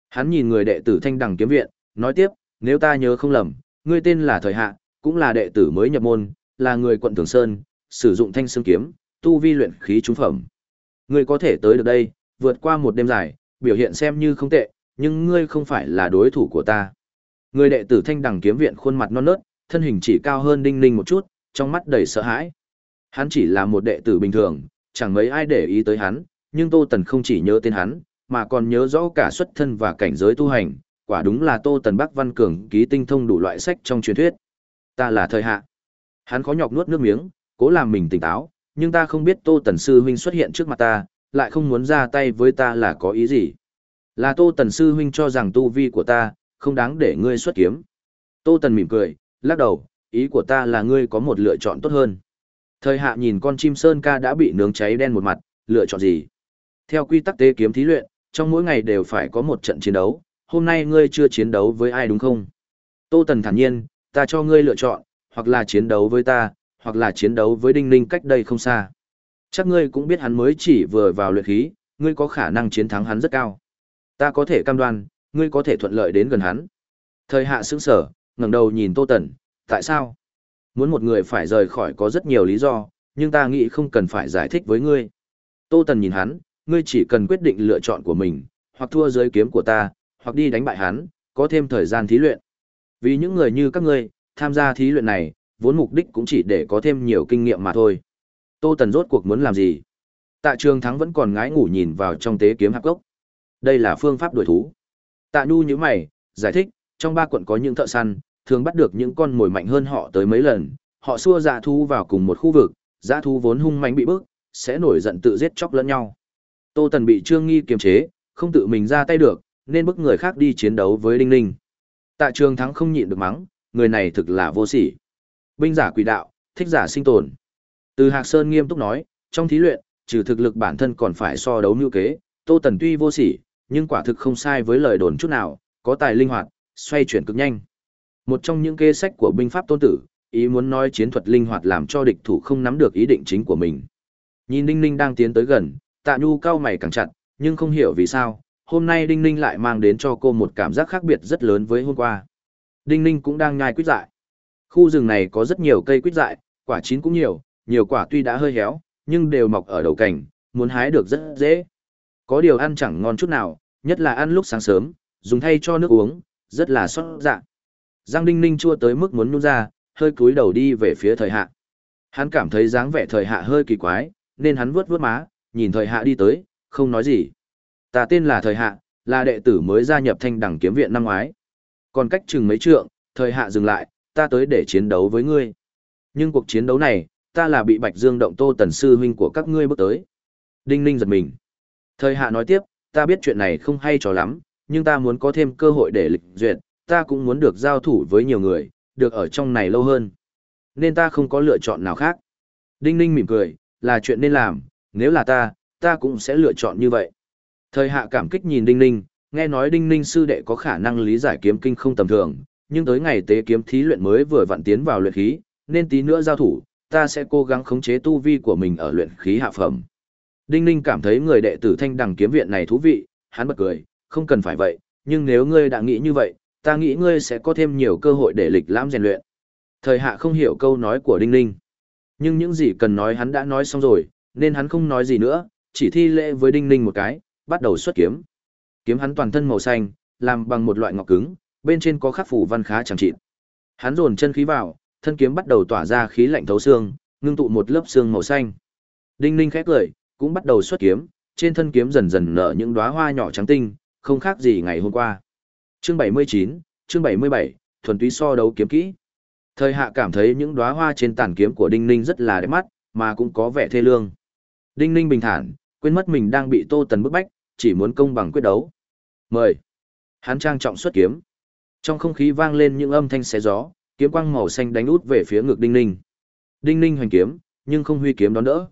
Hắn nhìn người đệ tử thanh đằng kiếm viện, nói tiếp, nếu ta nhớ không lầm, ngươi tên là Thời Hạ, cũng là đệ tử mới nhập môn, là người quận Thường Sơn, sử dụng thanh xương kiếm, tu vi luyện khí trung phẩm. Ngươi có thể tới được đây, vượt qua một đêm dài, biểu hiện xem như không tệ, nhưng ngươi không phải là đối thủ của ta. Người đệ tử thanh đằng kiếm viện khuôn mặt non nớt, thân hình chỉ cao hơn đinh ninh một chút, trong mắt đầy sợ hãi. Hắn chỉ là một đệ tử bình thường, chẳng mấy ai để ý tới hắn, nhưng Tô Tần không chỉ nhớ tên hắn, mà còn nhớ rõ cả xuất thân và cảnh giới tu hành, quả đúng là Tô Tần Bắc Văn Cường ký tinh thông đủ loại sách trong truyền thuyết. Ta là thời hạ. Hắn khó nhọc nuốt nước miếng, cố làm mình tỉnh táo, nhưng ta không biết Tô Tần Sư Huynh xuất hiện trước mặt ta, lại không muốn ra tay với ta là có ý gì. Là Tô Tần Sư Huynh cho rằng tu vi của ta, không đáng để ngươi xuất kiếm. Tô Tần mỉm cười, lắc đầu, ý của ta là ngươi có một lựa chọn tốt hơn. Thời hạ nhìn con chim sơn ca đã bị nướng cháy đen một mặt, lựa chọn gì? Theo quy tắc tế kiếm thí luyện, trong mỗi ngày đều phải có một trận chiến đấu, hôm nay ngươi chưa chiến đấu với ai đúng không? Tô Tần thản nhiên, ta cho ngươi lựa chọn, hoặc là chiến đấu với ta, hoặc là chiến đấu với Đinh Ninh cách đây không xa. Chắc ngươi cũng biết hắn mới chỉ vừa vào luyện khí, ngươi có khả năng chiến thắng hắn rất cao. Ta có thể cam đoan, ngươi có thể thuận lợi đến gần hắn. Thời hạ sững sở, ngẩng đầu nhìn Tô Tần, tại sao? Muốn một người phải rời khỏi có rất nhiều lý do, nhưng ta nghĩ không cần phải giải thích với ngươi. Tô Tần nhìn hắn, ngươi chỉ cần quyết định lựa chọn của mình, hoặc thua dưới kiếm của ta, hoặc đi đánh bại hắn, có thêm thời gian thí luyện. Vì những người như các ngươi, tham gia thí luyện này, vốn mục đích cũng chỉ để có thêm nhiều kinh nghiệm mà thôi. Tô Tần rốt cuộc muốn làm gì? Tạ Trường Thắng vẫn còn ngái ngủ nhìn vào trong tế kiếm hạp gốc. Đây là phương pháp đuổi thú. Tạ Nhu như mày, giải thích, trong ba quận có những thợ săn, thường bắt được những con mồi mạnh hơn họ tới mấy lần, họ xua dạ thú vào cùng một khu vực, dã thú vốn hung mãnh bị bức, sẽ nổi giận tự giết chóc lẫn nhau. Tô Tần bị Trương Nghi kiềm chế, không tự mình ra tay được, nên bức người khác đi chiến đấu với Đinh Ninh. Tạ Trường Thắng không nhịn được mắng, người này thực là vô sỉ. Binh giả quỷ đạo, thích giả sinh tồn. Từ Hạc Sơn nghiêm túc nói, trong thí luyện, trừ thực lực bản thân còn phải so đấu như kế, Tô Tần tuy vô sỉ, nhưng quả thực không sai với lời đồn chút nào, có tài linh hoạt, xoay chuyển cực nhanh. Một trong những kế sách của binh pháp tôn tử, ý muốn nói chiến thuật linh hoạt làm cho địch thủ không nắm được ý định chính của mình. Nhìn Đinh Ninh đang tiến tới gần, Tạ Nhu cao mày càng chặt, nhưng không hiểu vì sao, hôm nay Đinh Ninh lại mang đến cho cô một cảm giác khác biệt rất lớn với hôm qua. Đinh Ninh cũng đang nhai quýt dại. Khu rừng này có rất nhiều cây quýt dại, quả chín cũng nhiều, nhiều quả tuy đã hơi héo, nhưng đều mọc ở đầu cành, muốn hái được rất dễ. Có điều ăn chẳng ngon chút nào, nhất là ăn lúc sáng sớm, dùng thay cho nước uống, rất là xót dạ. Giang Đinh Ninh chua tới mức muốn nhún ra, hơi cúi đầu đi về phía thời hạ. Hắn cảm thấy dáng vẻ thời hạ hơi kỳ quái, nên hắn vuốt vuốt má, nhìn thời hạ đi tới, không nói gì. Ta tên là thời hạ, là đệ tử mới gia nhập thanh đẳng kiếm viện năm ngoái. Còn cách chừng mấy trượng, thời hạ dừng lại, ta tới để chiến đấu với ngươi. Nhưng cuộc chiến đấu này, ta là bị Bạch Dương động tô tần sư huynh của các ngươi bước tới. Đinh ninh giật mình. Thời hạ nói tiếp, ta biết chuyện này không hay cho lắm, nhưng ta muốn có thêm cơ hội để lịch duyệt, ta cũng muốn được giao thủ với nhiều người, được ở trong này lâu hơn. Nên ta không có lựa chọn nào khác. Đinh ninh mỉm cười, là chuyện nên làm, nếu là ta, ta cũng sẽ lựa chọn như vậy. Thời hạ cảm kích nhìn Đinh ninh, nghe nói Đinh ninh sư đệ có khả năng lý giải kiếm kinh không tầm thường, nhưng tới ngày tế kiếm thí luyện mới vừa vặn tiến vào luyện khí, nên tí nữa giao thủ, ta sẽ cố gắng khống chế tu vi của mình ở luyện khí hạ phẩm. Đinh Ninh cảm thấy người đệ tử thanh đằng kiếm viện này thú vị, hắn bật cười, không cần phải vậy, nhưng nếu ngươi đã nghĩ như vậy, ta nghĩ ngươi sẽ có thêm nhiều cơ hội để lịch lãm rèn luyện. Thời hạ không hiểu câu nói của Đinh Ninh. Nhưng những gì cần nói hắn đã nói xong rồi, nên hắn không nói gì nữa, chỉ thi lễ với Đinh Ninh một cái, bắt đầu xuất kiếm. Kiếm hắn toàn thân màu xanh, làm bằng một loại ngọc cứng, bên trên có khắc phủ văn khá chẳng chịt. Hắn dồn chân khí vào, thân kiếm bắt đầu tỏa ra khí lạnh thấu xương, ngưng tụ một lớp xương màu xanh. Đinh Ninh khẽ cười, cũng bắt đầu xuất kiếm, trên thân kiếm dần dần nở những đóa hoa nhỏ trắng tinh, không khác gì ngày hôm qua. Chương 79, chương 77, thuần túy so đấu kiếm kỹ. Thời hạ cảm thấy những đóa hoa trên tàn kiếm của Đinh Ninh rất là đẹp mắt, mà cũng có vẻ thê lương. Đinh Ninh bình thản, quên mất mình đang bị Tô Tần bức bách, chỉ muốn công bằng quyết đấu. Mời. Hắn trang trọng xuất kiếm. Trong không khí vang lên những âm thanh xé gió, kiếm quang màu xanh đánh út về phía ngực Đinh Ninh. Đinh Ninh hoành kiếm, nhưng không huy kiếm đón đỡ.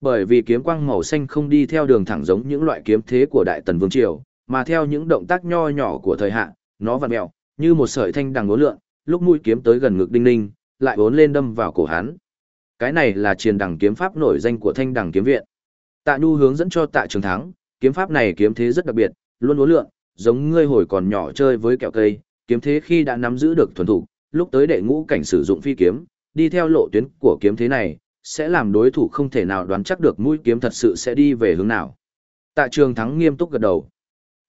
Bởi vì kiếm quang màu xanh không đi theo đường thẳng giống những loại kiếm thế của Đại Tần Vương Triều, mà theo những động tác nho nhỏ của thời hạ, nó vặn mèo, như một sợi thanh đằng uốn lượn, lúc mũi kiếm tới gần ngực Đinh Ninh, lại uốn lên đâm vào cổ hắn. Cái này là truyền đằng kiếm pháp nổi danh của Thanh Đằng kiếm viện. Tạ Nhu hướng dẫn cho Tạ Trường Thắng, kiếm pháp này kiếm thế rất đặc biệt, luôn uốn lượn, giống ngươi hồi còn nhỏ chơi với kẹo cây, kiếm thế khi đã nắm giữ được thuần thủ, lúc tới đệ ngũ cảnh sử dụng phi kiếm, đi theo lộ tuyến của kiếm thế này, sẽ làm đối thủ không thể nào đoán chắc được mũi kiếm thật sự sẽ đi về hướng nào. Tạ Trường Thắng nghiêm túc gật đầu.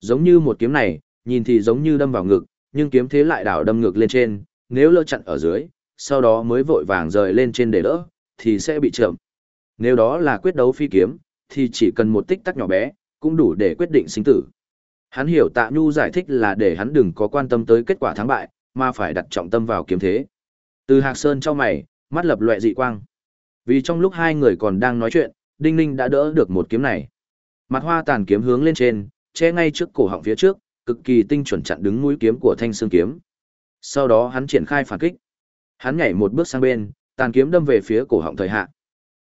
Giống như một kiếm này, nhìn thì giống như đâm vào ngực, nhưng kiếm thế lại đảo đâm ngược lên trên, nếu lỡ chặn ở dưới, sau đó mới vội vàng rời lên trên để đỡ, thì sẽ bị chậm. Nếu đó là quyết đấu phi kiếm, thì chỉ cần một tích tắc nhỏ bé, cũng đủ để quyết định sinh tử. Hắn hiểu Tạ Nhu giải thích là để hắn đừng có quan tâm tới kết quả thắng bại, mà phải đặt trọng tâm vào kiếm thế. Từ Hạc Sơn trong mày, mắt lập loè dị quang. Vì trong lúc hai người còn đang nói chuyện, Đinh Ninh đã đỡ được một kiếm này. Mặt hoa tàn kiếm hướng lên trên, che ngay trước cổ họng phía trước, cực kỳ tinh chuẩn chặn đứng mũi kiếm của thanh xương kiếm. Sau đó hắn triển khai phản kích. Hắn nhảy một bước sang bên, tàn kiếm đâm về phía cổ họng thời hạ.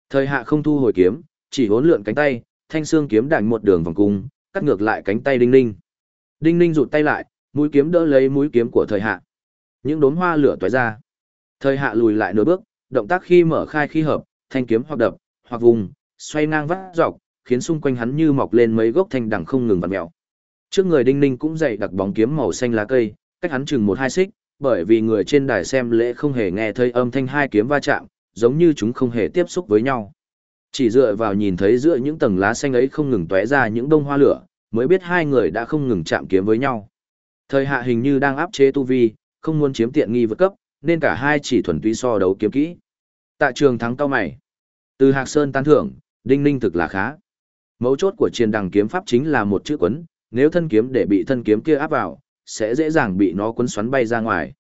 Thời hạ không thu hồi kiếm, chỉ hốn lượn cánh tay, thanh xương kiếm đành một đường vòng cung, cắt ngược lại cánh tay Đinh Ninh. Đinh Ninh rụt tay lại, mũi kiếm đỡ lấy mũi kiếm của thời hạ. Những đốm hoa lửa tóe ra. Thời hạ lùi lại nửa bước, động tác khi mở khai khi hợp, thanh kiếm hoặc đập, hoặc vùng, xoay ngang vắt dọc, khiến xung quanh hắn như mọc lên mấy gốc thanh đằng không ngừng vặn mèo. Trước người Đinh Ninh cũng dậy đặc bóng kiếm màu xanh lá cây, cách hắn chừng một hai xích, bởi vì người trên đài xem lễ không hề nghe thấy âm thanh hai kiếm va chạm, giống như chúng không hề tiếp xúc với nhau. Chỉ dựa vào nhìn thấy giữa những tầng lá xanh ấy không ngừng tóe ra những bông hoa lửa, mới biết hai người đã không ngừng chạm kiếm với nhau. Thời hạ hình như đang áp chế tu vi, không muốn chiếm tiện nghi vượt cấp, nên cả hai chỉ thuần túy so đấu kiếm kỹ. Tạ trường thắng cao mày. Từ Hạc Sơn tán thưởng, đinh ninh thực là khá. Mấu chốt của chiến đằng kiếm pháp chính là một chữ quấn, nếu thân kiếm để bị thân kiếm kia áp vào, sẽ dễ dàng bị nó quấn xoắn bay ra ngoài.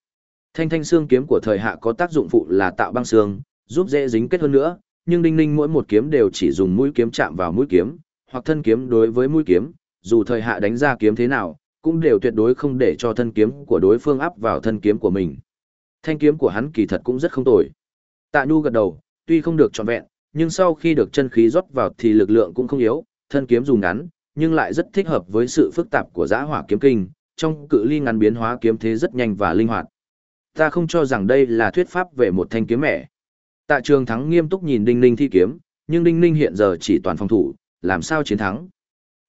Thanh thanh xương kiếm của thời hạ có tác dụng phụ là tạo băng xương, giúp dễ dính kết hơn nữa, nhưng đinh ninh mỗi một kiếm đều chỉ dùng mũi kiếm chạm vào mũi kiếm, hoặc thân kiếm đối với mũi kiếm, dù thời hạ đánh ra kiếm thế nào, cũng đều tuyệt đối không để cho thân kiếm của đối phương áp vào thân kiếm của mình. Thanh kiếm của hắn kỳ thật cũng rất không tồi. Tạ Nhu gật đầu, tuy không được trọn vẹn, nhưng sau khi được chân khí rót vào thì lực lượng cũng không yếu, thân kiếm dù ngắn, nhưng lại rất thích hợp với sự phức tạp của giã hỏa kiếm kinh, trong cự ly ngắn biến hóa kiếm thế rất nhanh và linh hoạt. Ta không cho rằng đây là thuyết pháp về một thanh kiếm mẻ. Tạ Trường Thắng nghiêm túc nhìn Đinh Ninh thi kiếm, nhưng Đinh Ninh hiện giờ chỉ toàn phòng thủ, làm sao chiến thắng?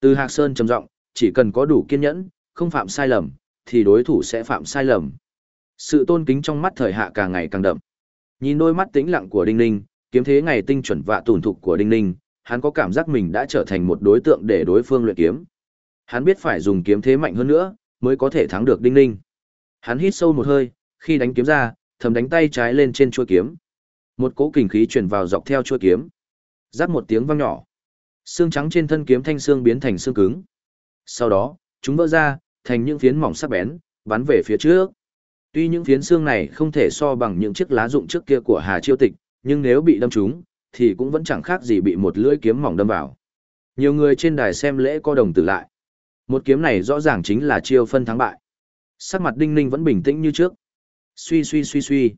Từ Hạc Sơn trầm giọng, chỉ cần có đủ kiên nhẫn, không phạm sai lầm, thì đối thủ sẽ phạm sai lầm. Sự tôn kính trong mắt thời hạ càng ngày càng đậm. Nhìn đôi mắt tĩnh lặng của Đinh Ninh, kiếm thế ngày tinh chuẩn và tủn thục của Đinh Ninh, hắn có cảm giác mình đã trở thành một đối tượng để đối phương luyện kiếm. Hắn biết phải dùng kiếm thế mạnh hơn nữa, mới có thể thắng được Đinh Ninh. Hắn hít sâu một hơi, khi đánh kiếm ra, thầm đánh tay trái lên trên chuôi kiếm. Một cỗ kình khí truyền vào dọc theo chuôi kiếm. Rắc một tiếng vang nhỏ. Xương trắng trên thân kiếm thanh xương biến thành xương cứng. Sau đó, chúng vỡ ra, thành những phiến mỏng sắc bén, bắn về phía trước. Tuy những phiến xương này không thể so bằng những chiếc lá dụng trước kia của Hà Chiêu Tịch, nhưng nếu bị đâm trúng, thì cũng vẫn chẳng khác gì bị một lưỡi kiếm mỏng đâm vào. Nhiều người trên đài xem lễ có đồng tử lại. Một kiếm này rõ ràng chính là chiêu phân thắng bại. Sắc mặt Đinh Ninh vẫn bình tĩnh như trước. Suy suy suy suy.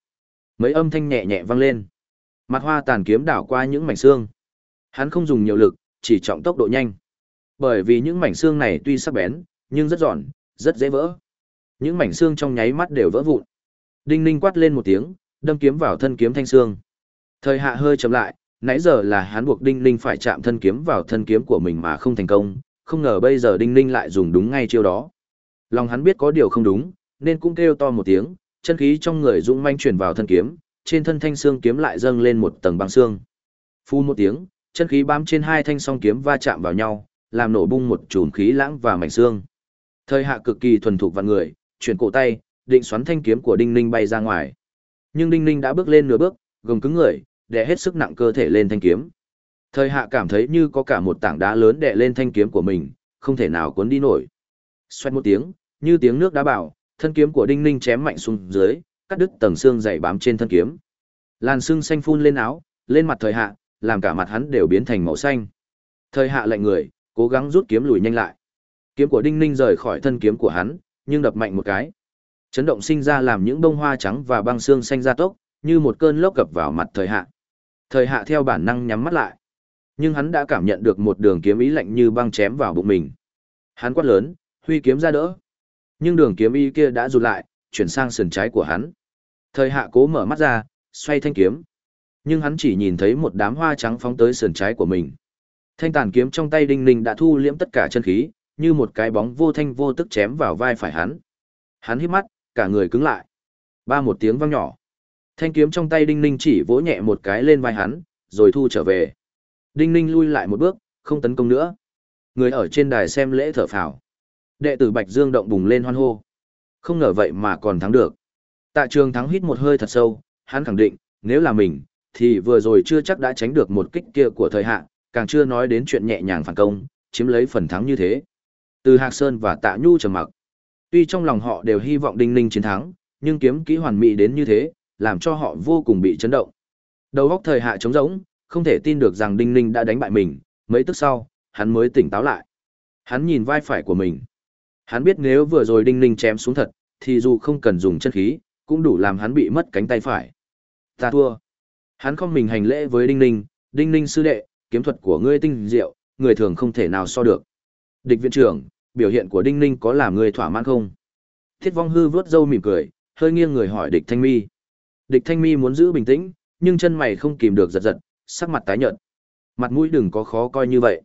Mấy âm thanh nhẹ nhẹ vang lên. Mặt hoa tàn kiếm đảo qua những mảnh xương. Hắn không dùng nhiều lực, chỉ trọng tốc độ nhanh. Bởi vì những mảnh xương này tuy sắc bén, nhưng rất giòn, rất dễ vỡ. Những mảnh xương trong nháy mắt đều vỡ vụn. Đinh Ninh quát lên một tiếng, đâm kiếm vào thân kiếm thanh xương. Thời hạ hơi chậm lại, nãy giờ là hắn buộc Đinh Ninh phải chạm thân kiếm vào thân kiếm của mình mà không thành công, không ngờ bây giờ Đinh Ninh lại dùng đúng ngay chiêu đó. Lòng hắn biết có điều không đúng, nên cũng kêu to một tiếng, chân khí trong người dũng manh chuyển vào thân kiếm, trên thân thanh xương kiếm lại dâng lên một tầng băng xương. Phu một tiếng, chân khí bám trên hai thanh song kiếm va chạm vào nhau, làm nổ bung một chùm khí lãng và mảnh xương. Thời hạ cực kỳ thuần thục vạn người, chuyển cổ tay, định xoắn thanh kiếm của Đinh Ninh bay ra ngoài. Nhưng Đinh Ninh đã bước lên nửa bước, gồng cứng người, đè hết sức nặng cơ thể lên thanh kiếm. Thời hạ cảm thấy như có cả một tảng đá lớn đè lên thanh kiếm của mình, không thể nào cuốn đi nổi. Xoẹt một tiếng, như tiếng nước đá bảo, thân kiếm của Đinh Ninh chém mạnh xuống dưới, cắt đứt tầng xương dày bám trên thân kiếm. Làn xương xanh phun lên áo, lên mặt thời hạ, làm cả mặt hắn đều biến thành màu xanh. Thời hạ lạnh người, cố gắng rút kiếm lùi nhanh lại. Kiếm của Đinh Ninh rời khỏi thân kiếm của hắn, nhưng đập mạnh một cái. Chấn động sinh ra làm những bông hoa trắng và băng xương xanh ra tốc, như một cơn lốc gập vào mặt thời hạ. Thời hạ theo bản năng nhắm mắt lại. Nhưng hắn đã cảm nhận được một đường kiếm ý lạnh như băng chém vào bụng mình. Hắn quát lớn, huy kiếm ra đỡ. Nhưng đường kiếm ý kia đã rụt lại, chuyển sang sườn trái của hắn. Thời hạ cố mở mắt ra, xoay thanh kiếm. Nhưng hắn chỉ nhìn thấy một đám hoa trắng phóng tới sườn trái của mình. Thanh tàn kiếm trong tay Đinh Ninh đã thu liễm tất cả chân khí, như một cái bóng vô thanh vô tức chém vào vai phải hắn. Hắn hít mắt, cả người cứng lại. Ba một tiếng vang nhỏ. Thanh kiếm trong tay Đinh Ninh chỉ vỗ nhẹ một cái lên vai hắn, rồi thu trở về. Đinh Ninh lui lại một bước, không tấn công nữa. Người ở trên đài xem lễ thở phào. Đệ tử Bạch Dương động bùng lên hoan hô. Không ngờ vậy mà còn thắng được. Tạ trường thắng hít một hơi thật sâu, hắn khẳng định, nếu là mình, thì vừa rồi chưa chắc đã tránh được một kích kia của thời hạ, càng chưa nói đến chuyện nhẹ nhàng phản công, chiếm lấy phần thắng như thế. Từ Hạc Sơn và Tạ Nhu trầm mặc. Tuy trong lòng họ đều hy vọng Đinh Ninh chiến thắng, nhưng kiếm kỹ hoàn mỹ đến như thế, làm cho họ vô cùng bị chấn động. Đầu óc thời hạ trống rỗng, không thể tin được rằng Đinh Ninh đã đánh bại mình, mấy tức sau, hắn mới tỉnh táo lại. Hắn nhìn vai phải của mình. Hắn biết nếu vừa rồi Đinh Ninh chém xuống thật, thì dù không cần dùng chân khí, cũng đủ làm hắn bị mất cánh tay phải. Ta thua. Hắn không mình hành lễ với Đinh Ninh, Đinh Ninh sư đệ, kiếm thuật của ngươi tinh diệu, người thường không thể nào so được. Địch viện trưởng, biểu hiện của Đinh Ninh có làm ngươi thỏa mãn không? Thiết vong hư vớt râu mỉm cười, hơi nghiêng người hỏi địch thanh mi. Địch thanh mi muốn giữ bình tĩnh, nhưng chân mày không kìm được giật giật, sắc mặt tái nhợt. Mặt mũi đừng có khó coi như vậy.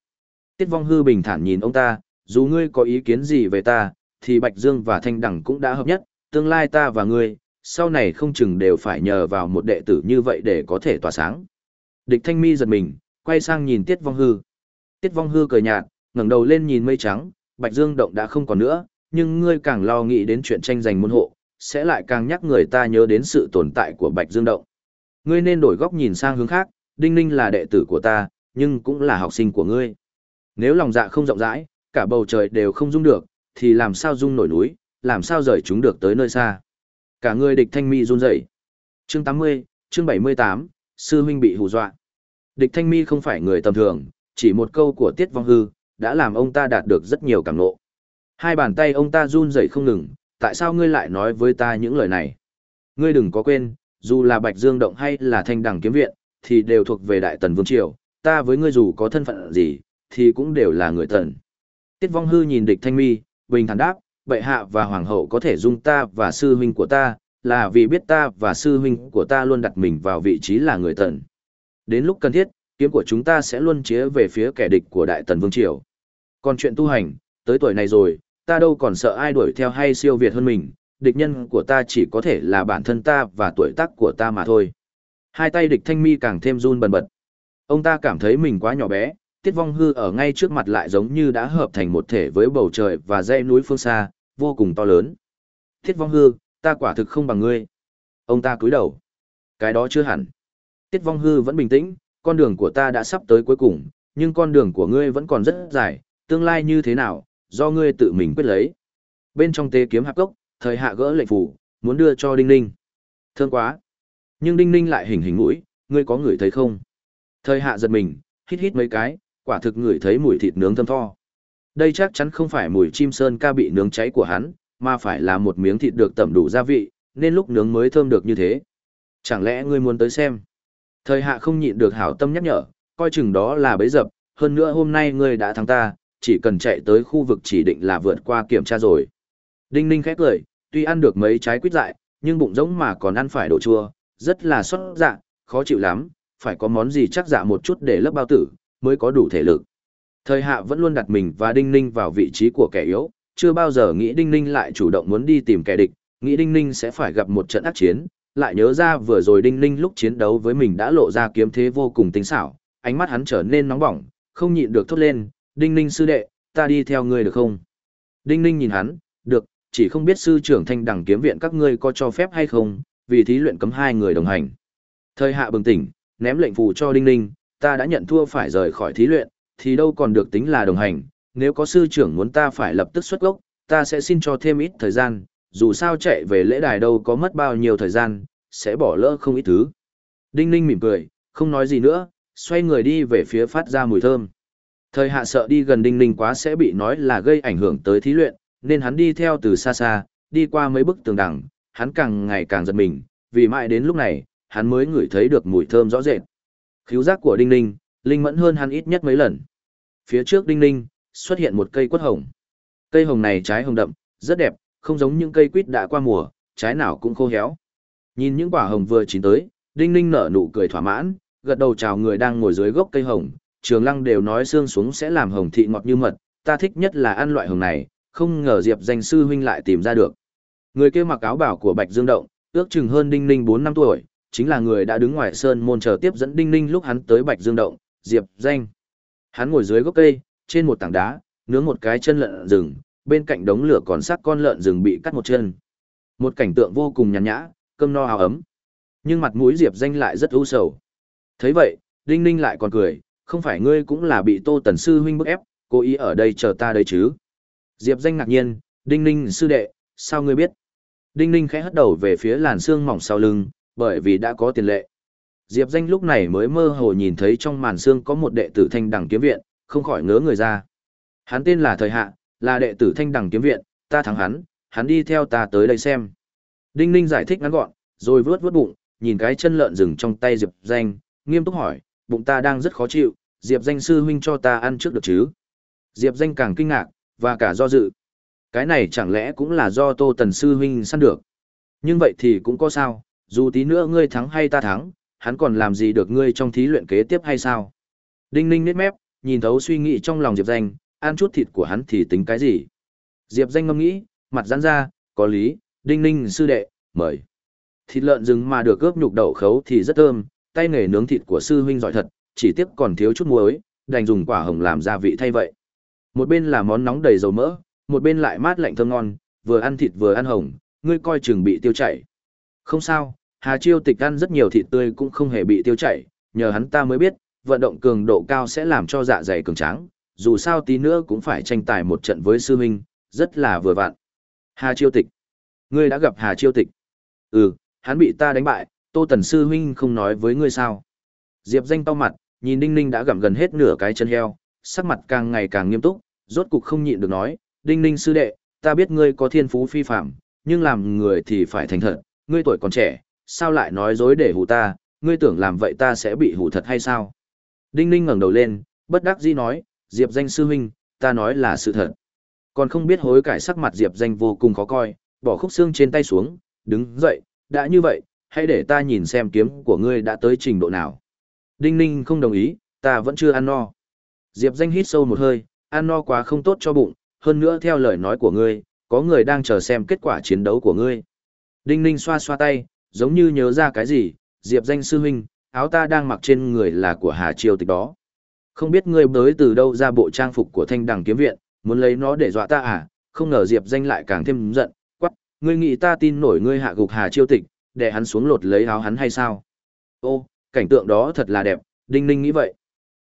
Tiết vong hư bình thản nhìn ông ta, dù ngươi có ý kiến gì về ta, thì Bạch Dương và Thanh Đẳng cũng đã hợp nhất, tương lai ta và ngươi, sau này không chừng đều phải nhờ vào một đệ tử như vậy để có thể tỏa sáng. Địch thanh mi giật mình, quay sang nhìn Tiết Vong Hư. Tiết Vong Hư cười nhạt, ngẩng đầu lên nhìn mây trắng, Bạch Dương động đã không còn nữa, nhưng ngươi càng lo nghĩ đến chuyện tranh giành môn hộ, sẽ lại càng nhắc người ta nhớ đến sự tồn tại của Bạch Dương động. Ngươi nên đổi góc nhìn sang hướng khác, Đinh Ninh là đệ tử của ta, nhưng cũng là học sinh của ngươi. Nếu lòng dạ không rộng rãi, cả bầu trời đều không dung được, thì làm sao dung nổi núi, làm sao rời chúng được tới nơi xa. Cả người địch thanh mi run rẩy. Chương 80, chương 78, sư huynh bị hù dọa. Địch thanh mi không phải người tầm thường, chỉ một câu của tiết vong hư, đã làm ông ta đạt được rất nhiều cảm ngộ. Hai bàn tay ông ta run rẩy không ngừng, tại sao ngươi lại nói với ta những lời này? Ngươi đừng có quên, dù là Bạch Dương Động hay là Thanh Đằng Kiếm Viện, thì đều thuộc về Đại Tần Vương Triều, ta với ngươi dù có thân phận gì, thì cũng đều là người tần. Tiết Vong Hư nhìn địch thanh mi, bình thản đáp, bệ hạ và hoàng hậu có thể dung ta và sư huynh của ta, là vì biết ta và sư huynh của ta luôn đặt mình vào vị trí là người tần. Đến lúc cần thiết, kiếm của chúng ta sẽ luôn chĩa về phía kẻ địch của Đại Tần Vương Triều. Còn chuyện tu hành, tới tuổi này rồi, ta đâu còn sợ ai đuổi theo hay siêu việt hơn mình, địch nhân của ta chỉ có thể là bản thân ta và tuổi tác của ta mà thôi. Hai tay địch thanh mi càng thêm run bần bật. Ông ta cảm thấy mình quá nhỏ bé, tiết vong hư ở ngay trước mặt lại giống như đã hợp thành một thể với bầu trời và dãy núi phương xa, vô cùng to lớn. Tiết vong hư, ta quả thực không bằng ngươi. Ông ta cúi đầu. Cái đó chưa hẳn. Tiết vong hư vẫn bình tĩnh, con đường của ta đã sắp tới cuối cùng, nhưng con đường của ngươi vẫn còn rất dài, tương lai như thế nào, do ngươi tự mình quyết lấy. Bên trong tế kiếm hạp cốc, thời hạ gỡ lệnh phủ, muốn đưa cho Đinh Ninh. Thương quá. Nhưng Đinh Ninh lại hình hình mũi, ngươi có ngửi thấy không? Thời hạ giật mình, hít hít mấy cái, quả thực ngửi thấy mùi thịt nướng thơm tho. Đây chắc chắn không phải mùi chim sơn ca bị nướng cháy của hắn, mà phải là một miếng thịt được tẩm đủ gia vị, nên lúc nướng mới thơm được như thế. Chẳng lẽ ngươi muốn tới xem? Thời hạ không nhịn được hảo tâm nhắc nhở, coi chừng đó là bấy dập, hơn nữa hôm nay ngươi đã thắng ta, chỉ cần chạy tới khu vực chỉ định là vượt qua kiểm tra rồi. Đinh ninh khép cười, tuy ăn được mấy trái quýt dại, nhưng bụng rỗng mà còn ăn phải đồ chua, rất là xuất dạ, khó chịu lắm, phải có món gì chắc dạ một chút để lấp bao tử, mới có đủ thể lực. Thời hạ vẫn luôn đặt mình và Đinh Ninh vào vị trí của kẻ yếu, chưa bao giờ nghĩ Đinh Ninh lại chủ động muốn đi tìm kẻ địch, nghĩ Đinh Ninh sẽ phải gặp một trận ác chiến, lại nhớ ra vừa rồi Đinh Ninh lúc chiến đấu với mình đã lộ ra kiếm thế vô cùng tinh xảo, ánh mắt hắn trở nên nóng bỏng, không nhịn được thốt lên, Đinh Ninh sư đệ, ta đi theo ngươi được không? Đinh Ninh nhìn hắn, được, chỉ không biết sư trưởng thanh đẳng kiếm viện các ngươi có cho phép hay không, vì thí luyện cấm hai người đồng hành. Thời hạ bừng tỉnh, ném lệnh phù cho Đinh Ninh, ta đã nhận thua phải rời khỏi thí luyện, thì đâu còn được tính là đồng hành, nếu có sư trưởng muốn ta phải lập tức xuất gốc, ta sẽ xin cho thêm ít thời gian, dù sao chạy về lễ đài đâu có mất bao nhiêu thời gian, sẽ bỏ lỡ không ít thứ. Đinh Ninh mỉm cười, không nói gì nữa, xoay người đi về phía phát ra mùi thơm. Thời hạ sợ đi gần Đinh Ninh quá sẽ bị nói là gây ảnh hưởng tới thí luyện, nên hắn đi theo từ xa xa, đi qua mấy bức tường đằng, hắn càng ngày càng giật mình, vì mãi đến lúc này, hắn mới ngửi thấy được mùi thơm rõ rệt. Khíu giác của Đinh Ninh, linh mẫn hơn hắn ít nhất mấy lần. Phía trước Đinh Ninh, xuất hiện một cây quất hồng. Cây hồng này trái hồng đậm, rất đẹp, không giống những cây quýt đã qua mùa, trái nào cũng khô héo. Nhìn những quả hồng vừa chín tới, Đinh Ninh nở nụ cười thỏa mãn, gật đầu chào người đang ngồi dưới gốc cây hồng, Trường Lăng đều nói xương xuống sẽ làm hồng thị ngọt như mật, ta thích nhất là ăn loại hồng này, không ngờ Diệp danh sư huynh lại tìm ra được. Người kia mặc áo bảo của Bạch Dương Động, ước chừng hơn Đinh Ninh bốn năm tuổi, chính là người đã đứng ngoài sơn môn chờ tiếp dẫn Đinh Ninh lúc hắn tới Bạch Dương Động, Diệp danh. Hắn ngồi dưới gốc cây, trên một tảng đá, nướng một cái chân lợn rừng, bên cạnh đống lửa còn xác con lợn rừng bị cắt một chân. Một cảnh tượng vô cùng nhàn nhã, cơm no áo ấm. Nhưng mặt mũi Diệp danh lại rất u sầu. thấy vậy, Đinh Ninh lại còn cười, không phải ngươi cũng là bị Tô Tần Sư huynh bức ép, cố ý ở đây chờ ta đây chứ. Diệp danh ngạc nhiên, Đinh Ninh sư đệ, sao ngươi biết? Đinh Ninh khẽ hất đầu về phía làn xương mỏng sau lưng, bởi vì đã có tiền lệ. Diệp danh lúc này mới mơ hồ nhìn thấy trong màn xương có một đệ tử thanh đẳng kiếm viện, không khỏi ngớ người ra. Hắn tên là Thời Hạ, là đệ tử thanh đẳng kiếm viện, ta thắng hắn, hắn đi theo ta tới đây xem. Đinh Ninh giải thích ngắn gọn, rồi vướt vướt bụng, nhìn cái chân lợn rừng trong tay Diệp danh, nghiêm túc hỏi, bụng ta đang rất khó chịu, Diệp danh sư huynh cho ta ăn trước được chứ? Diệp danh càng kinh ngạc, và cả do dự. Cái này chẳng lẽ cũng là do Tô Tần sư huynh săn được? Nhưng vậy thì cũng có sao, dù tí nữa ngươi thắng hay ta thắng, hắn còn làm gì được ngươi trong thí luyện kế tiếp hay sao? Đinh ninh nít mép, nhìn thấu suy nghĩ trong lòng Diệp danh, ăn chút thịt của hắn thì tính cái gì? Diệp danh ngâm nghĩ, mặt giãn ra, có lý, đinh ninh sư đệ, mời. Thịt lợn rừng mà được ướp nhục đậu khấu thì rất thơm, tay nghề nướng thịt của sư huynh giỏi thật, chỉ tiếc còn thiếu chút muối, đành dùng quả hồng làm gia vị thay vậy. Một bên là món nóng đầy dầu mỡ, một bên lại mát lạnh thơm ngon, vừa ăn thịt vừa ăn hồng, ngươi coi chừng bị tiêu chảy. Không sao, Hà Chiêu Tịch ăn rất nhiều thịt tươi cũng không hề bị tiêu chảy, nhờ hắn ta mới biết, vận động cường độ cao sẽ làm cho dạ dày cường tráng, dù sao tí nữa cũng phải tranh tài một trận với sư huynh, rất là vừa vặn. Hà Chiêu Tịch. Ngươi đã gặp Hà Chiêu Tịch? Ừ, hắn bị ta đánh bại, Tô Tần sư huynh không nói với ngươi sao? Diệp Danh to mặt, nhìn Đinh Ninh đã gặm gần hết nửa cái chân heo, sắc mặt càng ngày càng nghiêm túc, rốt cục không nhịn được nói, "Đinh Ninh sư đệ, ta biết ngươi có thiên phú phi phàm, nhưng làm người thì phải thành thật, ngươi tuổi còn trẻ, sao lại nói dối để hù ta, ngươi tưởng làm vậy ta sẽ bị hù thật hay sao?" Đinh Ninh ngẩng đầu lên, bất đắc dĩ nói, "Diệp Danh sư huynh, ta nói là sự thật." Còn không biết hối cải sắc mặt Diệp Danh vô cùng khó coi, bỏ khúc xương trên tay xuống, đứng dậy, đã như vậy, hãy để ta nhìn xem kiếm của ngươi đã tới trình độ nào. Đinh Ninh không đồng ý, ta vẫn chưa ăn no. Diệp danh hít sâu một hơi, ăn no quá không tốt cho bụng, hơn nữa theo lời nói của ngươi, có người đang chờ xem kết quả chiến đấu của ngươi. Đinh Ninh xoa xoa tay, giống như nhớ ra cái gì, Diệp danh sư huynh, áo ta đang mặc trên người là của Hà Triều tịch đó. Không biết ngươi tới từ đâu ra bộ trang phục của thanh đằng kiếm viện, muốn lấy nó để dọa ta à, không ngờ Diệp danh lại càng thêm giận, quắc, ngươi nghĩ ta tin nổi ngươi hạ gục Hà Triều tịch, để hắn xuống lột lấy áo hắn hay sao? Ô, cảnh tượng đó thật là đẹp, Đinh Ninh nghĩ vậy.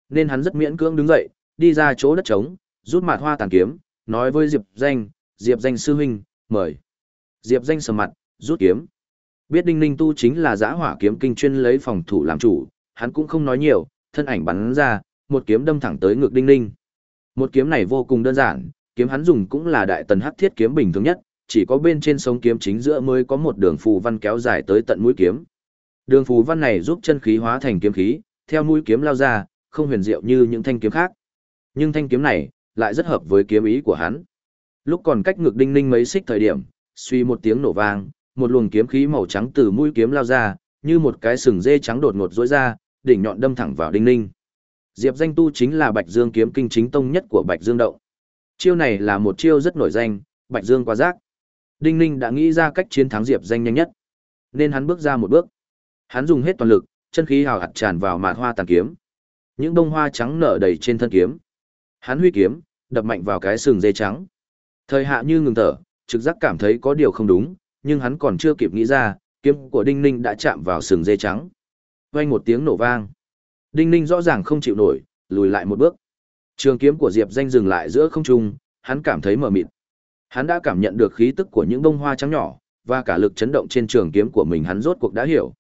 Nên hắn rất miễn cưỡng đứng dậy, đi ra chỗ đất trống, rút mạt hoa tàn kiếm, nói với Diệp Danh, Diệp Danh sư huynh, mời. Diệp Danh sầm mặt, rút kiếm. Biết Đinh Ninh tu chính là giã hỏa kiếm kinh chuyên lấy phòng thủ làm chủ, hắn cũng không nói nhiều, thân ảnh bắn ra, một kiếm đâm thẳng tới ngực Đinh Ninh. Một kiếm này vô cùng đơn giản, kiếm hắn dùng cũng là đại tần hắc thiết kiếm bình thường nhất, chỉ có bên trên sống kiếm chính giữa mới có một đường phù văn kéo dài tới tận mũi kiếm. Đường phù văn này giúp chân khí hóa thành kiếm khí, theo mũi kiếm lao ra, không huyền diệu như những thanh kiếm khác. Nhưng thanh kiếm này lại rất hợp với kiếm ý của hắn. Lúc còn cách ngực đinh ninh mấy xích thời điểm, suy một tiếng nổ vang, một luồng kiếm khí màu trắng từ mũi kiếm lao ra, như một cái sừng dê trắng đột ngột rỗi ra, đỉnh nhọn đâm thẳng vào Đinh Ninh. Diệp Danh tu chính là Bạch Dương kiếm kinh chính tông nhất của Bạch Dương động. Chiêu này là một chiêu rất nổi danh, Bạch Dương qua giác. Đinh Ninh đã nghĩ ra cách chiến thắng Diệp Danh nhanh nhất, nên hắn bước ra một bước. Hắn dùng hết toàn lực, chân khí hào hạt tràn vào mạt hoa tàn kiếm. Những bông hoa trắng nở đầy trên thân kiếm. Hắn huy kiếm, đập mạnh vào cái sừng dê trắng. Thời hạ như ngừng thở, trực giác cảm thấy có điều không đúng, nhưng hắn còn chưa kịp nghĩ ra, kiếm của Đinh Ninh đã chạm vào sừng dê trắng. Vang một tiếng nổ vang. Đinh Ninh rõ ràng không chịu nổi, lùi lại một bước. Trường kiếm của Diệp Danh dừng lại giữa không trung, hắn cảm thấy mờ mịt. Hắn đã cảm nhận được khí tức của những bông hoa trắng nhỏ, và cả lực chấn động trên trường kiếm của mình hắn rốt cuộc đã hiểu.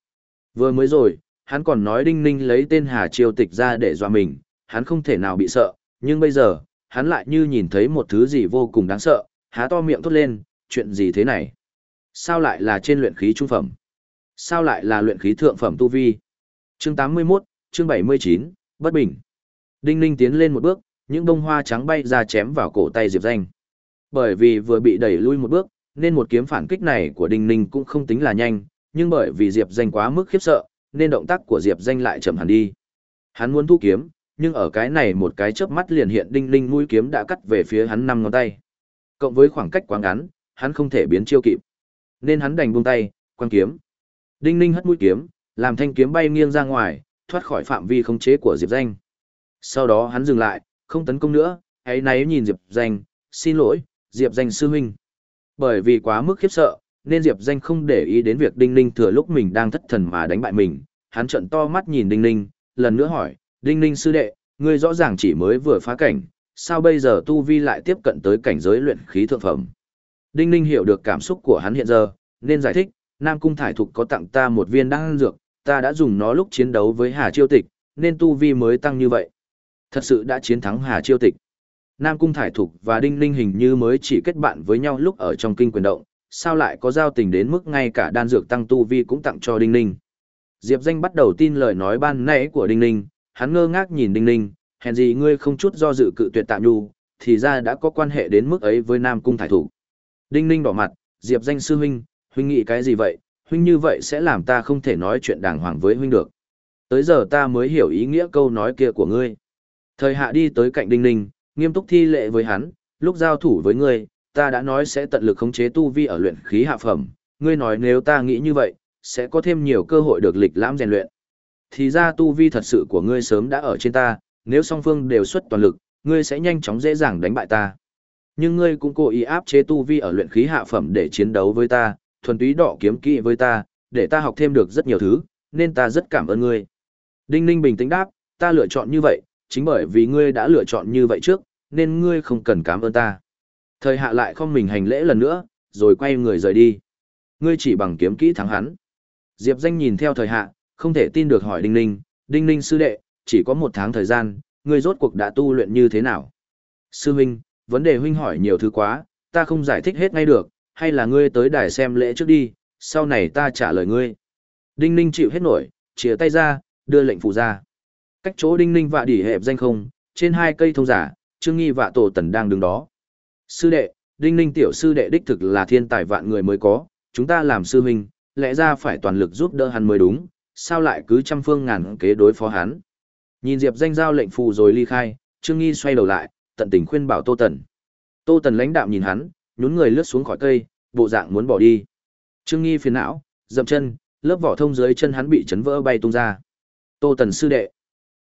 Vừa mới rồi, hắn còn nói Đinh Ninh lấy tên Hà Triều Tịch ra để dọa mình, hắn không thể nào bị sợ, nhưng bây giờ, hắn lại như nhìn thấy một thứ gì vô cùng đáng sợ, há to miệng thốt lên, chuyện gì thế này? Sao lại là trên luyện khí trung phẩm? Sao lại là luyện khí thượng phẩm tu vi? Chương 81, chương 79, bất bình. Đinh Ninh tiến lên một bước, những bông hoa trắng bay ra chém vào cổ tay Diệp Danh. Bởi vì vừa bị đẩy lui một bước, nên một kiếm phản kích này của Đinh Ninh cũng không tính là nhanh, nhưng bởi vì Diệp Danh quá mức khiếp sợ, nên động tác của Diệp Danh lại chậm hẳn đi. Hắn muốn thu kiếm, nhưng ở cái này một cái chớp mắt liền hiện Đinh Ninh mũi kiếm đã cắt về phía hắn năm ngón tay. Cộng với khoảng cách quá ngắn, hắn không thể biến chiêu kịp. Nên hắn đành buông tay, quăng kiếm. Đinh Ninh hất mũi kiếm, làm thanh kiếm bay nghiêng ra ngoài, thoát khỏi phạm vi khống chế của Diệp Danh. Sau đó hắn dừng lại, không tấn công nữa, ấy náy nhìn Diệp Danh, xin lỗi, Diệp Danh sư huynh. Bởi vì quá mức khiếp sợ, nên Diệp Danh không để ý đến việc Đinh Ninh thừa lúc mình đang thất thần mà đánh bại mình. Hắn trợn to mắt nhìn Đinh Ninh, lần nữa hỏi, Đinh Ninh sư đệ, ngươi rõ ràng chỉ mới vừa phá cảnh, sao bây giờ Tu Vi lại tiếp cận tới cảnh giới luyện khí thượng phẩm? Đinh Ninh hiểu được cảm xúc của hắn hiện giờ, nên giải thích, Nam Cung Thải Thục có tặng ta một viên đan dược, ta đã dùng nó lúc chiến đấu với Hà Chiêu Tịch, nên Tu Vi mới tăng như vậy. Thật sự đã chiến thắng Hà Chiêu Tịch. Nam Cung Thải Thục và Đinh Ninh hình như mới chỉ kết bạn với nhau lúc ở trong kinh quyền động, sao lại có giao tình đến mức ngay cả đan dược tăng tu vi cũng tặng cho Đinh Ninh. Diệp Danh bắt đầu tin lời nói ban nãy của Đinh Ninh, hắn ngơ ngác nhìn Đinh Ninh, hèn gì ngươi không chút do dự cự tuyệt tạm nhu, thì ra đã có quan hệ đến mức ấy với Nam Cung Thải Thục. Đinh Ninh đỏ mặt, Diệp Danh sư huynh, huynh nghĩ cái gì vậy, huynh như vậy sẽ làm ta không thể nói chuyện đàng hoàng với huynh được. Tới giờ ta mới hiểu ý nghĩa câu nói kia của ngươi. Thời hạ đi tới cạnh Đinh Ninh, nghiêm túc thi lệ với hắn, lúc giao thủ với ngươi, ta đã nói sẽ tận lực khống chế tu vi ở luyện khí hạ phẩm, ngươi nói nếu ta nghĩ như vậy, sẽ có thêm nhiều cơ hội được lịch lãm rèn luyện. Thì ra tu vi thật sự của ngươi sớm đã ở trên ta, nếu song phương đều xuất toàn lực, ngươi sẽ nhanh chóng dễ dàng đánh bại ta. Nhưng ngươi cũng cố ý áp chế tu vi ở luyện khí hạ phẩm để chiến đấu với ta, thuần túy đỏ kiếm kỵ với ta, để ta học thêm được rất nhiều thứ, nên ta rất cảm ơn ngươi. Đinh Ninh bình tĩnh đáp, ta lựa chọn như vậy, chính bởi vì ngươi đã lựa chọn như vậy trước, nên ngươi không cần cảm ơn ta. Thời hạ lại không mình hành lễ lần nữa, rồi quay người rời đi. Ngươi chỉ bằng kiếm kỹ thắng hắn. Diệp danh nhìn theo thời hạ, không thể tin được hỏi Đinh Ninh, Đinh Ninh sư đệ, chỉ có một tháng thời gian, ngươi rốt cuộc đã tu luyện như thế nào? Sư huynh, vấn đề huynh hỏi nhiều thứ quá, ta không giải thích hết ngay được, hay là ngươi tới đài xem lễ trước đi, sau này ta trả lời ngươi. Đinh Ninh chịu hết nổi, chia tay ra, đưa lệnh phụ ra. Cách chỗ Đinh Ninh vạ đỉ hẹp danh không, trên hai cây thông giả, Trương Nghi vạ tổ tần đang đứng đó. Sư đệ, Đinh Ninh tiểu sư đệ đích thực là thiên tài vạn người mới có, chúng ta làm sư huynh, lẽ ra phải toàn lực giúp đỡ hắn mới đúng, sao lại cứ trăm phương ngàn kế đối phó hắn. Nhìn Diệp danh giao lệnh phù rồi ly khai, Trương Nghi xoay đầu lại, tận tình khuyên bảo Tô Tần. Tô Tần lãnh đạm nhìn hắn, nhún người lướt xuống khỏi cây, bộ dạng muốn bỏ đi. Trương Nghi phiền não, dậm chân, lớp vỏ thông dưới chân hắn bị chấn vỡ bay tung ra. Tô Tần sư đệ,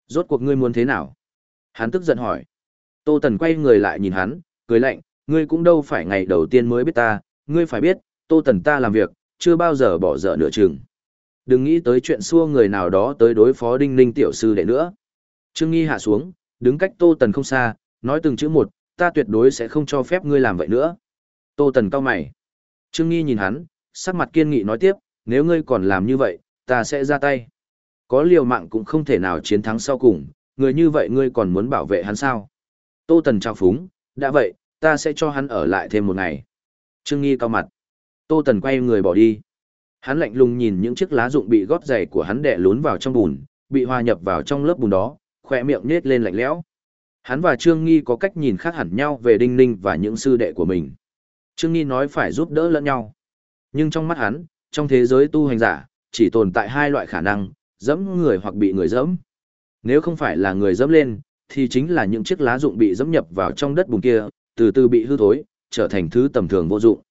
rốt cuộc ngươi muốn thế nào? Hắn tức giận hỏi. Tô Tần quay người lại nhìn hắn, cười lạnh, ngươi cũng đâu phải ngày đầu tiên mới biết ta, ngươi phải biết, Tô Tần ta làm việc, chưa bao giờ bỏ dở nửa chừng. Đừng nghĩ tới chuyện xua người nào đó tới đối phó đinh ninh tiểu sư đệ nữa. Trương Nghi hạ xuống, đứng cách Tô Tần không xa, nói từng chữ một, ta tuyệt đối sẽ không cho phép ngươi làm vậy nữa. Tô Tần cau mày. Trương Nghi nhìn hắn, sắc mặt kiên nghị nói tiếp, nếu ngươi còn làm như vậy, ta sẽ ra tay. Có liều mạng cũng không thể nào chiến thắng sau cùng, người như vậy ngươi còn muốn bảo vệ hắn sao? Tô Tần trao phúng, đã vậy, ta sẽ cho hắn ở lại thêm một ngày. Trương Nghi cao mặt. Tô Tần quay người bỏ đi. Hắn lạnh lùng nhìn những chiếc lá rụng bị gót giày của hắn đè lún vào trong bùn, bị hòa nhập vào trong lớp bùn đó, khỏe miệng nết lên lạnh lẽo. Hắn và Trương Nghi có cách nhìn khác hẳn nhau về Đinh Ninh và những sư đệ của mình. Trương Nghi nói phải giúp đỡ lẫn nhau. Nhưng trong mắt hắn, trong thế giới tu hành giả, chỉ tồn tại hai loại khả năng, dẫm người hoặc bị người dẫm. Nếu không phải là người dẫm lên, thì chính là những chiếc lá dụng bị dẫm nhập vào trong đất bùn kia, từ từ bị hư thối, trở thành thứ tầm thường vô dụng.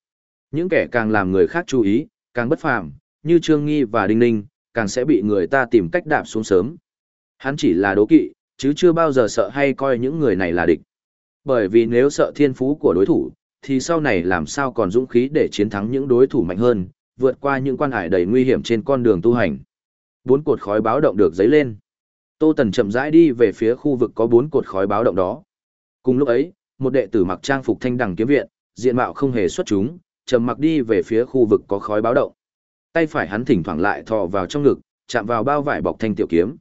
Những kẻ càng làm người khác chú ý, càng bất phàm, như Trương Nghi và Đinh Ninh, càng sẽ bị người ta tìm cách đạp xuống sớm. Hắn chỉ là đố kỵ, chứ chưa bao giờ sợ hay coi những người này là địch. Bởi vì nếu sợ thiên phú của đối thủ, thì sau này làm sao còn dũng khí để chiến thắng những đối thủ mạnh hơn, vượt qua những quan hải đầy nguy hiểm trên con đường tu hành. Bốn cột khói báo động được dấy lên. Tô Tần chậm rãi đi về phía khu vực có bốn cột khói báo động đó. Cùng lúc ấy, một đệ tử mặc trang phục thanh đẳng kiếm viện, diện mạo không hề xuất chúng, chậm mặc đi về phía khu vực có khói báo động. Tay phải hắn thỉnh thoảng lại thò vào trong ngực, chạm vào bao vải bọc thanh tiểu kiếm.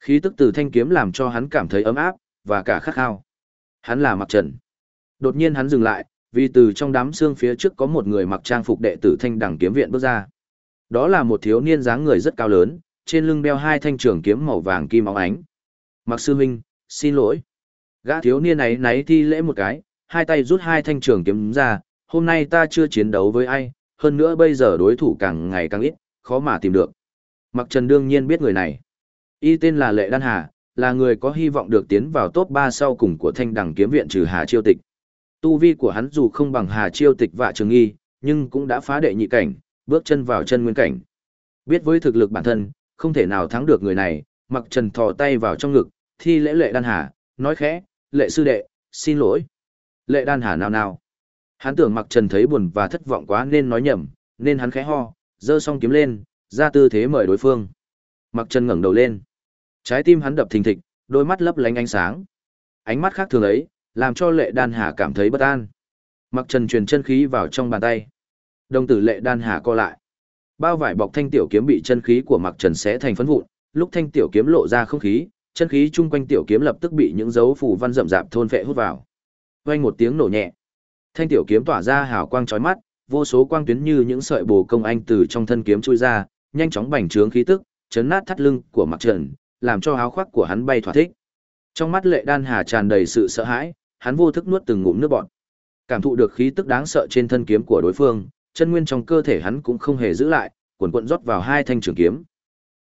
Khí tức từ thanh kiếm làm cho hắn cảm thấy ấm áp và cả khát khao. Hắn là Mặc Trần. Đột nhiên hắn dừng lại, vì từ trong đám xương phía trước có một người mặc trang phục đệ tử thanh đẳng kiếm viện bước ra. Đó là một thiếu niên dáng người rất cao lớn, trên lưng đeo hai thanh trường kiếm màu vàng kim óng ánh. Mặc sư huynh, xin lỗi. Gã thiếu niên ấy náy thi lễ một cái, hai tay rút hai thanh trường kiếm ra, hôm nay ta chưa chiến đấu với ai, hơn nữa bây giờ đối thủ càng ngày càng ít, khó mà tìm được. Mặc Trần đương nhiên biết người này. Y tên là Lệ Đan Hà, là người có hy vọng được tiến vào top 3 sau cùng của thanh đẳng kiếm viện trừ Hà Chiêu Tịch. Tu vi của hắn dù không bằng Hà Chiêu Tịch và Trường Nghi, nhưng cũng đã phá đệ nhị cảnh, bước chân vào chân nguyên cảnh. Biết với thực lực bản thân, không thể nào thắng được người này, mặc trần thò tay vào trong ngực, thi lễ lệ đan hà, nói khẽ, lệ sư đệ, xin lỗi. Lệ đan hà nào nào. Hắn tưởng mặc trần thấy buồn và thất vọng quá nên nói nhầm, nên hắn khẽ ho, giơ song kiếm lên, ra tư thế mời đối phương. Mặc trần ngẩng đầu lên. Trái tim hắn đập thình thịch, đôi mắt lấp lánh ánh sáng. Ánh mắt khác thường ấy, làm cho lệ đan hà cảm thấy bất an. Mặc trần truyền chân khí vào trong bàn tay. Đồng tử lệ đan hà co lại. Bao vải bọc thanh tiểu kiếm bị chân khí của Mặc Trần xé thành phấn vụn, lúc thanh tiểu kiếm lộ ra không khí, chân khí chung quanh tiểu kiếm lập tức bị những dấu phù văn rậm rạp thôn phệ hút vào. Vang một tiếng nổ nhẹ. Thanh tiểu kiếm tỏa ra hào quang chói mắt, vô số quang tuyến như những sợi bồ công anh từ trong thân kiếm chui ra, nhanh chóng bành trướng khí tức, chấn nát thắt lưng của Mặc Trần, làm cho áo khoác của hắn bay thỏa thích. Trong mắt Lệ Đan Hà tràn đầy sự sợ hãi, hắn vô thức nuốt từng ngụm nước bọt. Cảm thụ được khí tức đáng sợ trên thân kiếm của đối phương, chân nguyên trong cơ thể hắn cũng không hề giữ lại, cuộn cuộn rót vào hai thanh trường kiếm.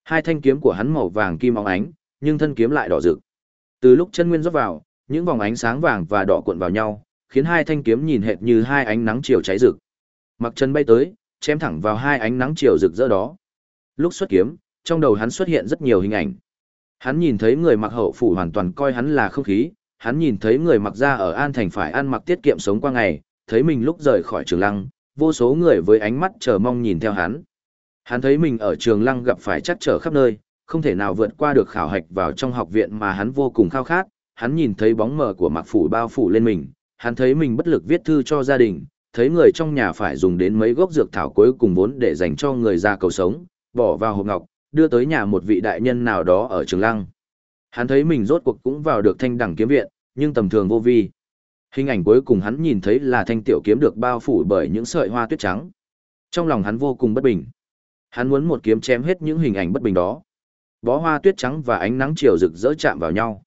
Hai thanh kiếm của hắn màu vàng kim óng ánh, nhưng thân kiếm lại đỏ rực. Từ lúc chân nguyên rót vào, những vòng ánh sáng vàng và đỏ cuộn vào nhau, khiến hai thanh kiếm nhìn hệt như hai ánh nắng chiều cháy rực. Mặc chân bay tới, chém thẳng vào hai ánh nắng chiều rực rỡ đó. Lúc xuất kiếm, trong đầu hắn xuất hiện rất nhiều hình ảnh. Hắn nhìn thấy người mặc hậu phủ hoàn toàn coi hắn là không khí, hắn nhìn thấy người mặc ra ở An Thành phải ăn mặc tiết kiệm sống qua ngày, thấy mình lúc rời khỏi trường lăng, vô số người với ánh mắt chờ mong nhìn theo hắn. Hắn thấy mình ở trường lăng gặp phải chắc trở khắp nơi, không thể nào vượt qua được khảo hạch vào trong học viện mà hắn vô cùng khao khát, hắn nhìn thấy bóng mờ của mặc phủ bao phủ lên mình, hắn thấy mình bất lực viết thư cho gia đình, thấy người trong nhà phải dùng đến mấy gốc dược thảo cuối cùng vốn để dành cho người già cầu sống, bỏ vào hộp ngọc, đưa tới nhà một vị đại nhân nào đó ở trường lăng. Hắn thấy mình rốt cuộc cũng vào được thanh đẳng kiếm viện, nhưng tầm thường vô vi. Hình ảnh cuối cùng hắn nhìn thấy là thanh tiểu kiếm được bao phủ bởi những sợi hoa tuyết trắng. Trong lòng hắn vô cùng bất bình. Hắn muốn một kiếm chém hết những hình ảnh bất bình đó. Bó hoa tuyết trắng và ánh nắng chiều rực rỡ chạm vào nhau.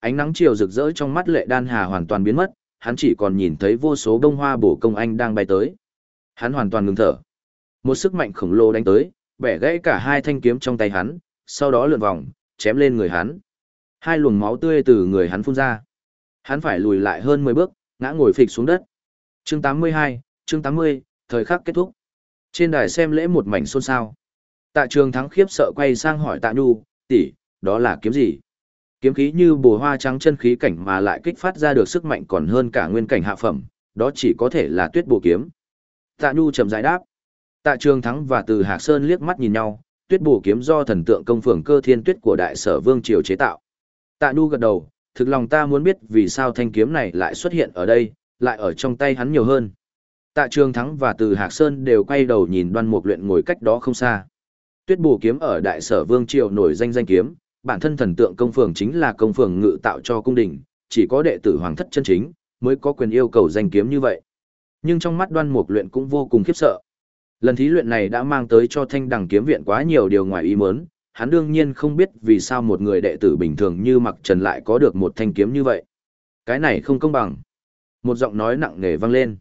Ánh nắng chiều rực rỡ trong mắt Lệ Đan Hà hoàn toàn biến mất, hắn chỉ còn nhìn thấy vô số bông hoa bổ công anh đang bay tới. Hắn hoàn toàn ngừng thở. Một sức mạnh khổng lồ đánh tới, bẻ gãy cả hai thanh kiếm trong tay hắn, sau đó lượn vòng, chém lên người hắn. Hai luồng máu tươi từ người hắn phun ra. Hắn phải lùi lại hơn 10 bước, ngã ngồi phịch xuống đất. Chương 82, chương 80, thời khắc kết thúc. Trên đài xem lễ một mảnh xôn xao. Tạ trường thắng khiếp sợ quay sang hỏi tạ nhu, tỷ, đó là kiếm gì? Kiếm khí như bồ hoa trắng chân khí cảnh mà lại kích phát ra được sức mạnh còn hơn cả nguyên cảnh hạ phẩm, đó chỉ có thể là tuyết Bộ kiếm. Tạ nhu trầm giải đáp. Tạ trường thắng và từ Hạc Sơn liếc mắt nhìn nhau, tuyết Bộ kiếm do thần tượng công phường cơ thiên tuyết của đại sở vương triều chế tạo. Tạ nhu gật đầu, thực lòng ta muốn biết vì sao thanh kiếm này lại xuất hiện ở đây, lại ở trong tay hắn nhiều hơn. Tạ Trường Thắng và Từ Hạc Sơn đều quay đầu nhìn đoan mục luyện ngồi cách đó không xa. Tuyết bù kiếm ở Đại Sở Vương Triều nổi danh danh kiếm, bản thân thần tượng công phường chính là công phường ngự tạo cho cung đình, chỉ có đệ tử hoàng thất chân chính mới có quyền yêu cầu danh kiếm như vậy. Nhưng trong mắt đoan mục luyện cũng vô cùng khiếp sợ. Lần thí luyện này đã mang tới cho thanh đằng kiếm viện quá nhiều điều ngoài ý muốn, hắn đương nhiên không biết vì sao một người đệ tử bình thường như Mặc Trần lại có được một thanh kiếm như vậy. Cái này không công bằng. Một giọng nói nặng nề vang lên.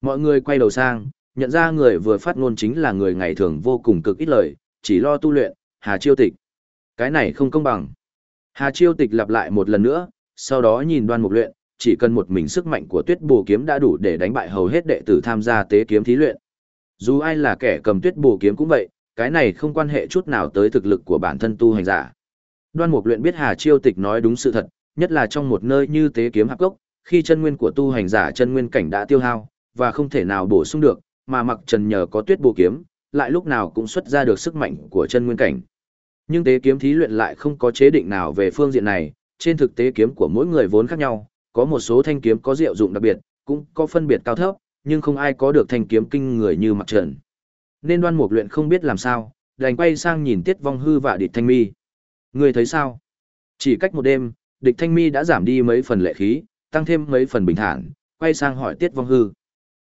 Mọi người quay đầu sang, nhận ra người vừa phát ngôn chính là người ngày thường vô cùng cực ít lời, chỉ lo tu luyện, Hà Chiêu Tịch. Cái này không công bằng. Hà Chiêu Tịch lặp lại một lần nữa, sau đó nhìn đoan mục luyện, chỉ cần một mình sức mạnh của tuyết bồ kiếm đã đủ để đánh bại hầu hết đệ tử tham gia tế kiếm thí luyện. Dù ai là kẻ cầm tuyết bồ kiếm cũng vậy, cái này không quan hệ chút nào tới thực lực của bản thân tu hành giả. Đoan mục luyện biết Hà Chiêu Tịch nói đúng sự thật, nhất là trong một nơi như tế kiếm hạp gốc, khi chân nguyên của tu hành giả chân nguyên cảnh đã tiêu hao, và không thể nào bổ sung được, mà mặc trần nhờ có tuyết Bộ kiếm, lại lúc nào cũng xuất ra được sức mạnh của chân nguyên cảnh. Nhưng tế kiếm thí luyện lại không có chế định nào về phương diện này, trên thực tế kiếm của mỗi người vốn khác nhau, có một số thanh kiếm có diệu dụng đặc biệt, cũng có phân biệt cao thấp, nhưng không ai có được thanh kiếm kinh người như mặc trần. Nên đoan mục luyện không biết làm sao, đành quay sang nhìn tiết vong hư và địch thanh mi. Người thấy sao? Chỉ cách một đêm, địch thanh mi đã giảm đi mấy phần lệ khí, tăng thêm mấy phần bình thản, quay sang hỏi tiết vong hư.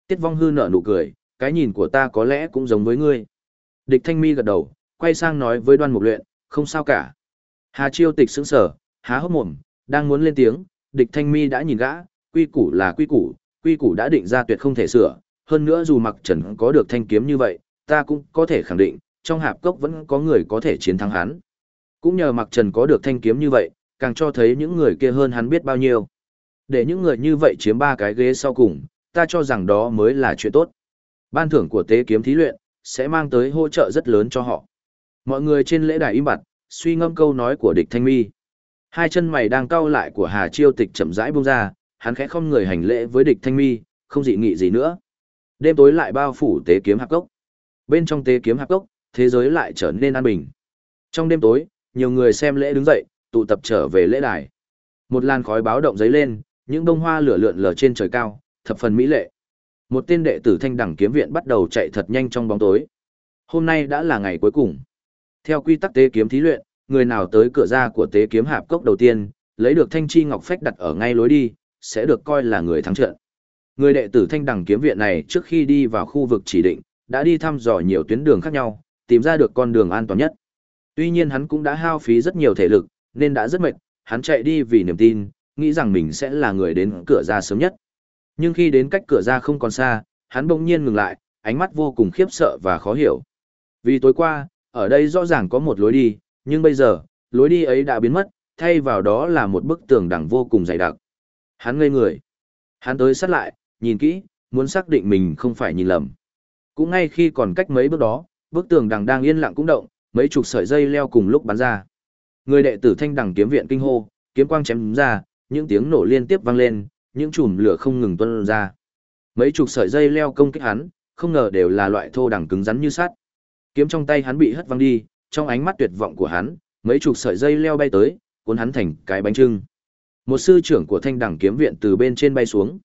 Tiết vong hư nở nụ cười, cái nhìn của ta có lẽ cũng giống với ngươi. Địch thanh mi gật đầu, quay sang nói với đoan mục luyện, không sao cả. Hà chiêu tịch sững sở, há hốc mồm, đang muốn lên tiếng, địch thanh mi đã nhìn gã, quy củ là quy củ, quy củ đã định ra tuyệt không thể sửa, hơn nữa dù mặc trần có được thanh kiếm như vậy, ta cũng có thể khẳng định, trong hạp cốc vẫn có người có thể chiến thắng hắn. Cũng nhờ mặc trần có được thanh kiếm như vậy, càng cho thấy những người kia hơn hắn biết bao nhiêu. Để những người như vậy chiếm ba cái ghế sau cùng, ta cho rằng đó mới là chuyện tốt. Ban thưởng của tế kiếm thí luyện, sẽ mang tới hỗ trợ rất lớn cho họ. Mọi người trên lễ đài im bặt, suy ngẫm câu nói của địch thanh mi. Hai chân mày đang cau lại của Hà Chiêu Tịch chậm rãi buông ra, hắn khẽ không người hành lễ với địch thanh mi, không dị nghị gì nữa. Đêm tối lại bao phủ tế kiếm hạp cốc. Bên trong tế kiếm hạp cốc, thế giới lại trở nên an bình. Trong đêm tối, nhiều người xem lễ đứng dậy, tụ tập trở về lễ đài. Một làn khói báo động giấy lên, những bông hoa lửa lượn lờ trên trời cao, thập phần mỹ lệ. Một tên đệ tử thanh đẳng kiếm viện bắt đầu chạy thật nhanh trong bóng tối. Hôm nay đã là ngày cuối cùng. Theo quy tắc tế kiếm thí luyện, người nào tới cửa ra của tế kiếm hạp cốc đầu tiên, lấy được thanh chi ngọc phách đặt ở ngay lối đi, sẽ được coi là người thắng trận. Người đệ tử thanh đẳng kiếm viện này trước khi đi vào khu vực chỉ định, đã đi thăm dò nhiều tuyến đường khác nhau, tìm ra được con đường an toàn nhất. Tuy nhiên hắn cũng đã hao phí rất nhiều thể lực, nên đã rất mệt, hắn chạy đi vì niềm tin, nghĩ rằng mình sẽ là người đến cửa ra sớm nhất. Nhưng khi đến cách cửa ra không còn xa, hắn bỗng nhiên ngừng lại, ánh mắt vô cùng khiếp sợ và khó hiểu. Vì tối qua, ở đây rõ ràng có một lối đi, nhưng bây giờ, lối đi ấy đã biến mất, thay vào đó là một bức tường đằng vô cùng dày đặc. Hắn ngây người. Hắn tới sát lại, nhìn kỹ, muốn xác định mình không phải nhìn lầm. Cũng ngay khi còn cách mấy bước đó, bức tường đằng đang yên lặng cũng động, mấy chục sợi dây leo cùng lúc bắn ra. Người đệ tử thanh đằng kiếm viện kinh hô, kiếm quang chém ra, những tiếng nổ liên tiếp vang lên, những chùm lửa không ngừng tuôn ra. Mấy chục sợi dây leo công kích hắn, không ngờ đều là loại thô đằng cứng rắn như sắt. Kiếm trong tay hắn bị hất văng đi, trong ánh mắt tuyệt vọng của hắn, mấy chục sợi dây leo bay tới, cuốn hắn thành cái bánh trưng. Một sư trưởng của Thanh Đẳng Kiếm Viện từ bên trên bay xuống.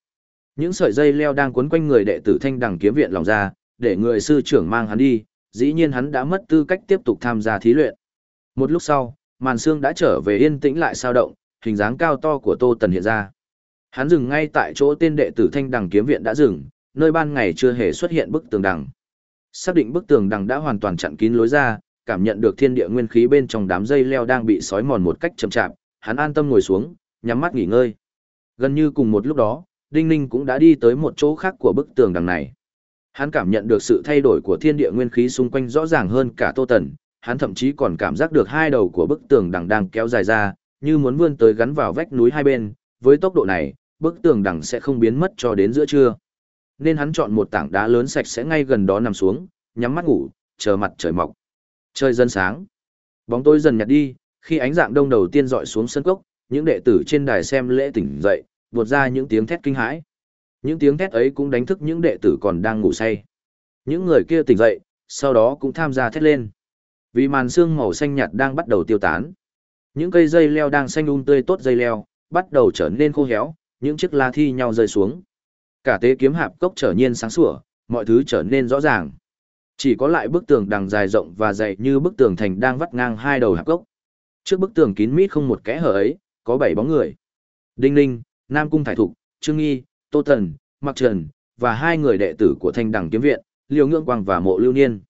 Những sợi dây leo đang cuốn quanh người đệ tử Thanh Đẳng Kiếm Viện lòng ra, để người sư trưởng mang hắn đi, dĩ nhiên hắn đã mất tư cách tiếp tục tham gia thí luyện. Một lúc sau, màn xương đã trở về yên tĩnh lại sao động, hình dáng cao to của Tô Tần hiện ra. Hắn dừng ngay tại chỗ tên đệ tử Thanh Đằng Kiếm Viện đã dừng, nơi ban ngày chưa hề xuất hiện bức tường đằng. Xác định bức tường đằng đã hoàn toàn chặn kín lối ra, cảm nhận được thiên địa nguyên khí bên trong đám dây leo đang bị sói mòn một cách chậm chạp, hắn an tâm ngồi xuống, nhắm mắt nghỉ ngơi. Gần như cùng một lúc đó, Đinh Ninh cũng đã đi tới một chỗ khác của bức tường đằng này. Hắn cảm nhận được sự thay đổi của thiên địa nguyên khí xung quanh rõ ràng hơn cả Tô Tần, hắn thậm chí còn cảm giác được hai đầu của bức tường đằng đang kéo dài ra, như muốn vươn tới gắn vào vách núi hai bên, với tốc độ này, bức tường đằng sẽ không biến mất cho đến giữa trưa. Nên hắn chọn một tảng đá lớn sạch sẽ ngay gần đó nằm xuống, nhắm mắt ngủ, chờ mặt trời mọc. Trời dần sáng. Bóng tối dần nhạt đi, khi ánh dạng đông đầu tiên dọi xuống sân cốc, những đệ tử trên đài xem lễ tỉnh dậy, buột ra những tiếng thét kinh hãi. Những tiếng thét ấy cũng đánh thức những đệ tử còn đang ngủ say. Những người kia tỉnh dậy, sau đó cũng tham gia thét lên. Vì màn sương màu xanh nhạt đang bắt đầu tiêu tán. Những cây dây leo đang xanh um tươi tốt dây leo, bắt đầu trở nên khô héo, những chiếc lá thi nhau rơi xuống. Cả tế kiếm hạp cốc trở nên sáng sủa, mọi thứ trở nên rõ ràng. Chỉ có lại bức tường đằng dài rộng và dày như bức tường thành đang vắt ngang hai đầu hạp cốc. Trước bức tường kín mít không một kẽ hở ấy, có bảy bóng người. Đinh Ninh, Nam Cung Thải Thục, Trương Nghi, Tô Thần, Mạc Trần, và hai người đệ tử của thanh đằng kiếm viện, Liêu Ngưỡng Quang và Mộ Lưu Niên.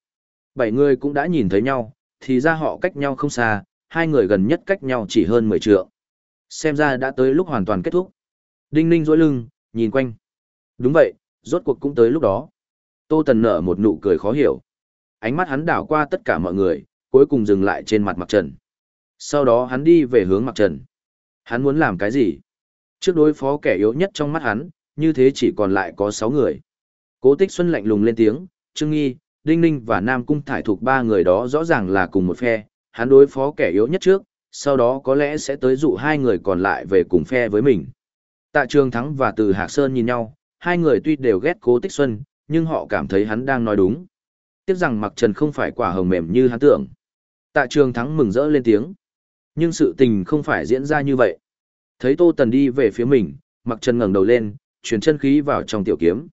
Bảy người cũng đã nhìn thấy nhau, thì ra họ cách nhau không xa, hai người gần nhất cách nhau chỉ hơn 10 trượng. Xem ra đã tới lúc hoàn toàn kết thúc. Đinh ninh dối lưng, nhìn quanh. Đúng vậy, rốt cuộc cũng tới lúc đó. Tô Tần nở một nụ cười khó hiểu. Ánh mắt hắn đảo qua tất cả mọi người, cuối cùng dừng lại trên mặt Mặc Trần. Sau đó hắn đi về hướng Mặc Trần. Hắn muốn làm cái gì? Trước đối phó kẻ yếu nhất trong mắt hắn, như thế chỉ còn lại có 6 người. Cố Tích Xuân lạnh lùng lên tiếng, Trương Nghi, Đinh Ninh và Nam Cung Thải thuộc ba người đó rõ ràng là cùng một phe, hắn đối phó kẻ yếu nhất trước, sau đó có lẽ sẽ tới dụ hai người còn lại về cùng phe với mình. Tạ Trường Thắng và Từ Hạc Sơn nhìn nhau, hai người tuy đều ghét Cố Tích Xuân, nhưng họ cảm thấy hắn đang nói đúng. Tiếc rằng Mặc Trần không phải quả hồng mềm như hắn tưởng. Tạ Trường Thắng mừng rỡ lên tiếng. Nhưng sự tình không phải diễn ra như vậy. Thấy Tô Tần đi về phía mình, Mặc Trần ngẩng đầu lên, chuyển chân khí vào trong tiểu kiếm.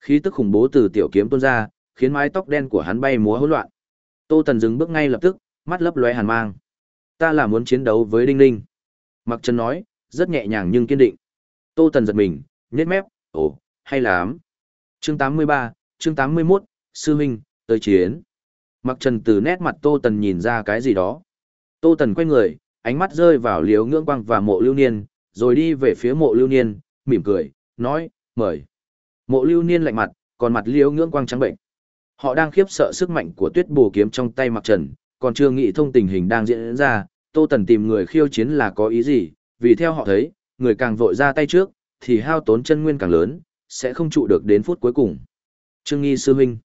Khí tức khủng bố từ tiểu kiếm tuôn ra, khiến mái tóc đen của hắn bay múa hỗn loạn. Tô Tần dừng bước ngay lập tức, mắt lấp lóe hàn mang. Ta là muốn chiến đấu với Đinh Ninh. Mặc Trần nói, rất nhẹ nhàng nhưng kiên định. Tô Tần giật mình, nhếch mép, ồ, hay lắm. Chương 83, chương 81, Sư Minh, tới chiến. Mặc Trần từ nét mặt Tô Tần nhìn ra cái gì đó. Tô Tần quay người, ánh mắt rơi vào liếu ngưỡng quang và mộ lưu niên, rồi đi về phía mộ lưu niên, mỉm cười, nói, mời. Mộ lưu niên lạnh mặt, còn mặt liếu ngưỡng quang trắng bệnh. Họ đang khiếp sợ sức mạnh của tuyết bù kiếm trong tay Mặc Trần, còn chưa nghĩ thông tình hình đang diễn ra, Tô Tần tìm người khiêu chiến là có ý gì, vì theo họ thấy, người càng vội ra tay trước, thì hao tốn chân nguyên càng lớn, sẽ không trụ được đến phút cuối cùng. Trương Nghi sư huynh.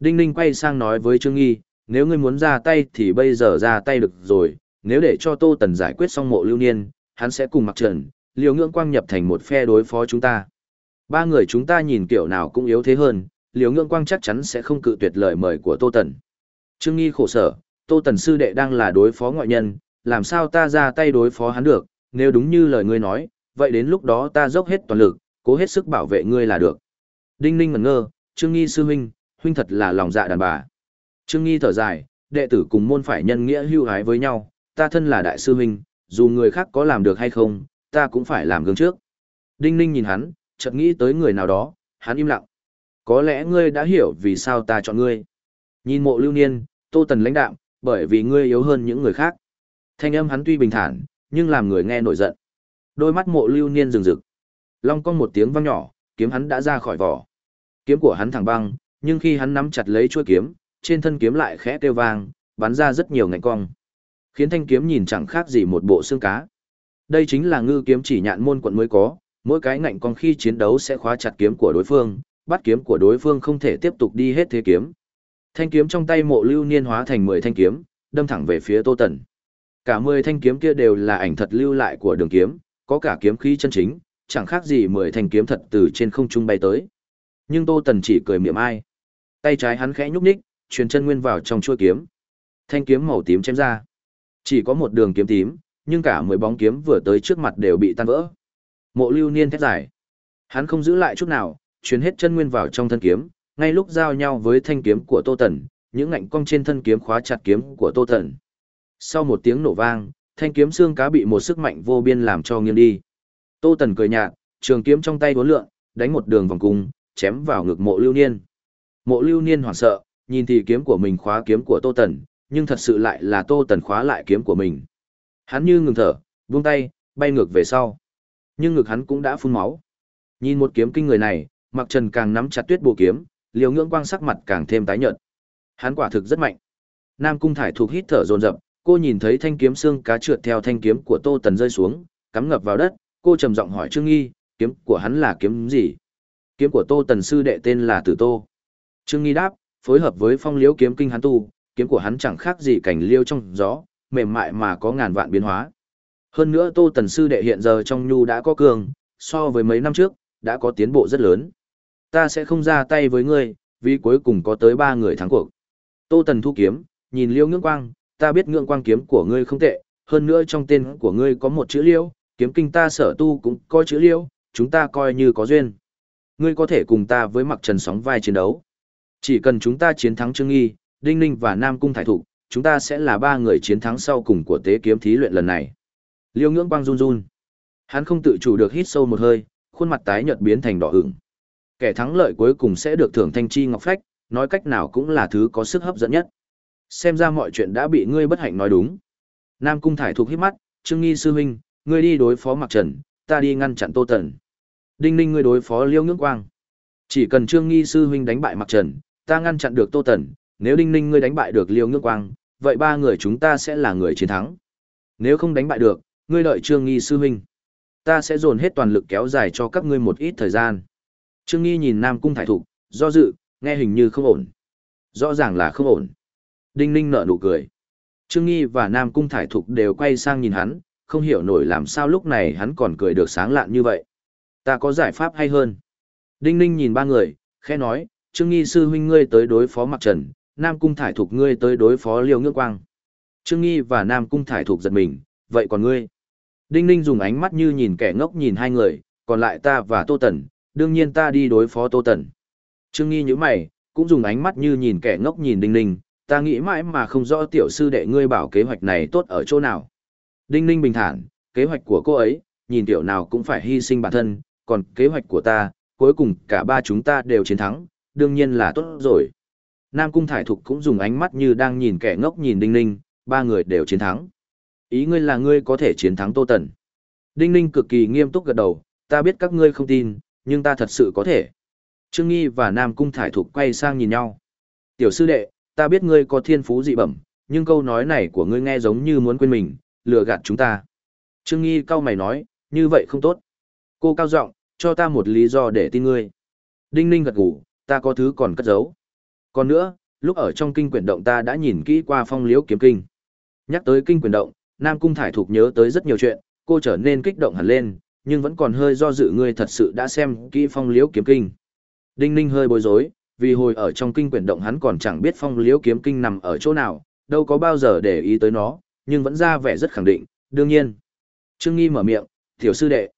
Đinh Ninh quay sang nói với Trương Nghi, nếu ngươi muốn ra tay thì bây giờ ra tay được rồi, nếu để cho Tô Tần giải quyết xong mộ lưu niên, hắn sẽ cùng mặc trần, liều ngưỡng quang nhập thành một phe đối phó chúng ta. Ba người chúng ta nhìn kiểu nào cũng yếu thế hơn, liều ngưỡng quang chắc chắn sẽ không cự tuyệt lời mời của Tô Tần. Trương Nghi khổ sở, Tô Tần sư đệ đang là đối phó ngoại nhân, làm sao ta ra tay đối phó hắn được, nếu đúng như lời ngươi nói, vậy đến lúc đó ta dốc hết toàn lực, cố hết sức bảo vệ ngươi là được. Đinh Ninh ngẩn ngơ, Trương Nghi sư huynh, huynh thật là lòng dạ đàn bà. Trương Nghi thở dài, đệ tử cùng môn phải nhân nghĩa hưu hái với nhau, ta thân là đại sư huynh, dù người khác có làm được hay không, ta cũng phải làm gương trước. Đinh Ninh nhìn hắn, chợt nghĩ tới người nào đó, hắn im lặng. Có lẽ ngươi đã hiểu vì sao ta chọn ngươi. Nhìn mộ lưu niên, tô tần lãnh đạm, bởi vì ngươi yếu hơn những người khác. Thanh âm hắn tuy bình thản, nhưng làm người nghe nổi giận. Đôi mắt mộ lưu niên rừng rực. Long cong một tiếng vang nhỏ, kiếm hắn đã ra khỏi vỏ. Kiếm của hắn thẳng băng, nhưng khi hắn nắm chặt lấy chuôi kiếm, trên thân kiếm lại khẽ kêu vang, bắn ra rất nhiều ngạnh cong. Khiến thanh kiếm nhìn chẳng khác gì một bộ xương cá. Đây chính là ngư kiếm chỉ nhạn môn quận mới có, mỗi cái ngạnh con khi chiến đấu sẽ khóa chặt kiếm của đối phương, bắt kiếm của đối phương không thể tiếp tục đi hết thế kiếm. Thanh kiếm trong tay mộ lưu niên hóa thành 10 thanh kiếm, đâm thẳng về phía Tô Tần. Cả 10 thanh kiếm kia đều là ảnh thật lưu lại của đường kiếm, có cả kiếm khí chân chính, chẳng khác gì 10 thanh kiếm thật từ trên không trung bay tới. Nhưng Tô Tần chỉ cười miệng ai. Tay trái hắn khẽ nhúc nhích, truyền chân nguyên vào trong chuôi kiếm. Thanh kiếm màu tím chém ra. Chỉ có một đường kiếm tím, nhưng cả 10 bóng kiếm vừa tới trước mặt đều bị tan vỡ. Mộ Lưu Niên thét dài. Hắn không giữ lại chút nào, truyền hết chân nguyên vào trong thân kiếm, ngay lúc giao nhau với thanh kiếm của Tô Tần, những ngạnh cong trên thân kiếm khóa chặt kiếm của Tô Tần. Sau một tiếng nổ vang, thanh kiếm xương cá bị một sức mạnh vô biên làm cho nghiêng đi. Tô Tần cười nhạt, trường kiếm trong tay uốn lượn, đánh một đường vòng cung, chém vào ngực mộ lưu niên. Mộ lưu niên hoảng sợ, nhìn thì kiếm của mình khóa kiếm của Tô Tần, nhưng thật sự lại là Tô Tần khóa lại kiếm của mình. Hắn như ngừng thở, buông tay, bay ngược về sau. Nhưng ngực hắn cũng đã phun máu. Nhìn một kiếm kinh người này, Mặc Trần càng nắm chặt tuyết bộ kiếm, liều ngưỡng quang sắc mặt càng thêm tái nhợt. Hắn quả thực rất mạnh. Nam Cung Thải thuộc hít thở dồn dập, cô nhìn thấy thanh kiếm xương cá trượt theo thanh kiếm của Tô Tần rơi xuống, cắm ngập vào đất, cô trầm giọng hỏi Trương Nghi, kiếm của hắn là kiếm gì? Kiếm của Tô Tần sư đệ tên là Tử Tô. Trương Nghi đáp, phối hợp với phong liễu kiếm kinh hắn tu, kiếm của hắn chẳng khác gì cảnh liêu trong gió, mềm mại mà có ngàn vạn biến hóa. Hơn nữa Tô Tần sư đệ hiện giờ trong nhu đã có cường, so với mấy năm trước, đã có tiến bộ rất lớn. Ta sẽ không ra tay với ngươi, vì cuối cùng có tới ba người thắng cuộc. Tô Tần thu kiếm, nhìn liêu ngưỡng quang, ta biết ngưỡng quang kiếm của ngươi không tệ, hơn nữa trong tên của ngươi có một chữ liêu, kiếm kinh ta sở tu cũng có chữ liêu, chúng ta coi như có duyên. Ngươi có thể cùng ta với mặc trần sóng vai chiến đấu. Chỉ cần chúng ta chiến thắng Trương Nghi, Đinh Ninh và Nam Cung Thải Thục, chúng ta sẽ là ba người chiến thắng sau cùng của tế kiếm thí luyện lần này. Liêu ngưỡng quang run run. Hắn không tự chủ được hít sâu một hơi, khuôn mặt tái nhợt biến thành đỏ ửng. Kẻ thắng lợi cuối cùng sẽ được thưởng thanh chi ngọc phách, nói cách nào cũng là thứ có sức hấp dẫn nhất. Xem ra mọi chuyện đã bị ngươi bất hạnh nói đúng. Nam Cung Thải thuộc hít mắt, Trương Nghi sư huynh, ngươi đi đối phó Mạc Trần, ta đi ngăn chặn Tô Tần. Đinh Ninh ngươi đối phó Liêu Ngưỡng Quang. Chỉ cần Trương Nghi sư huynh đánh bại Mạc Trần, ta ngăn chặn được Tô Tần, nếu Đinh Ninh ngươi đánh bại được Liêu Ngưỡng Quang, vậy ba người chúng ta sẽ là người chiến thắng. Nếu không đánh bại được, ngươi đợi Trương Nghi sư huynh. Ta sẽ dồn hết toàn lực kéo dài cho các ngươi một ít thời gian. Trương Nghi nhìn Nam Cung Thải Thục, do dự, nghe hình như không ổn. Rõ ràng là không ổn. Đinh Ninh nở nụ cười. Trương Nghi và Nam Cung Thải Thục đều quay sang nhìn hắn, không hiểu nổi làm sao lúc này hắn còn cười được sáng lạn như vậy. Ta có giải pháp hay hơn. Đinh Ninh nhìn ba người, khẽ nói, Trương Nghi sư huynh ngươi tới đối phó mặt Trần, Nam Cung Thải Thục ngươi tới đối phó Liêu Ngưỡng Quang. Trương Nghi và Nam Cung Thải Thục giật mình, vậy còn ngươi? Đinh Ninh dùng ánh mắt như nhìn kẻ ngốc nhìn hai người, còn lại ta và Tô Tần, đương nhiên ta đi đối phó Tô Tần. Trương Nghi như mày, cũng dùng ánh mắt như nhìn kẻ ngốc nhìn Đinh Ninh, ta nghĩ mãi mà không rõ tiểu sư đệ ngươi bảo kế hoạch này tốt ở chỗ nào. Đinh Ninh bình thản, kế hoạch của cô ấy, nhìn tiểu nào cũng phải hy sinh bản thân, còn kế hoạch của ta, cuối cùng cả ba chúng ta đều chiến thắng, đương nhiên là tốt rồi. Nam Cung Thải Thục cũng dùng ánh mắt như đang nhìn kẻ ngốc nhìn Đinh Ninh, ba người đều chiến thắng. Ý ngươi là ngươi có thể chiến thắng Tô Tần. Đinh Ninh cực kỳ nghiêm túc gật đầu, ta biết các ngươi không tin, nhưng ta thật sự có thể. Trương Nghi và Nam Cung Thải Thục quay sang nhìn nhau. Tiểu sư đệ, ta biết ngươi có thiên phú dị bẩm, nhưng câu nói này của ngươi nghe giống như muốn quên mình, lừa gạt chúng ta. Trương Nghi cao mày nói, như vậy không tốt. Cô cao giọng, cho ta một lý do để tin ngươi. Đinh Ninh gật gù, ta có thứ còn cất giấu. Còn nữa, lúc ở trong kinh quyển động ta đã nhìn kỹ qua phong liễu kiếm kinh. Nhắc tới kinh quyển động, Nam Cung Thải Thục nhớ tới rất nhiều chuyện, cô trở nên kích động hẳn lên, nhưng vẫn còn hơi do dự ngươi thật sự đã xem kỹ phong liễu kiếm kinh. Đinh Ninh hơi bối rối, vì hồi ở trong kinh quyển động hắn còn chẳng biết phong liễu kiếm kinh nằm ở chỗ nào, đâu có bao giờ để ý tới nó, nhưng vẫn ra vẻ rất khẳng định, đương nhiên. Trương Nghi mở miệng, tiểu sư đệ.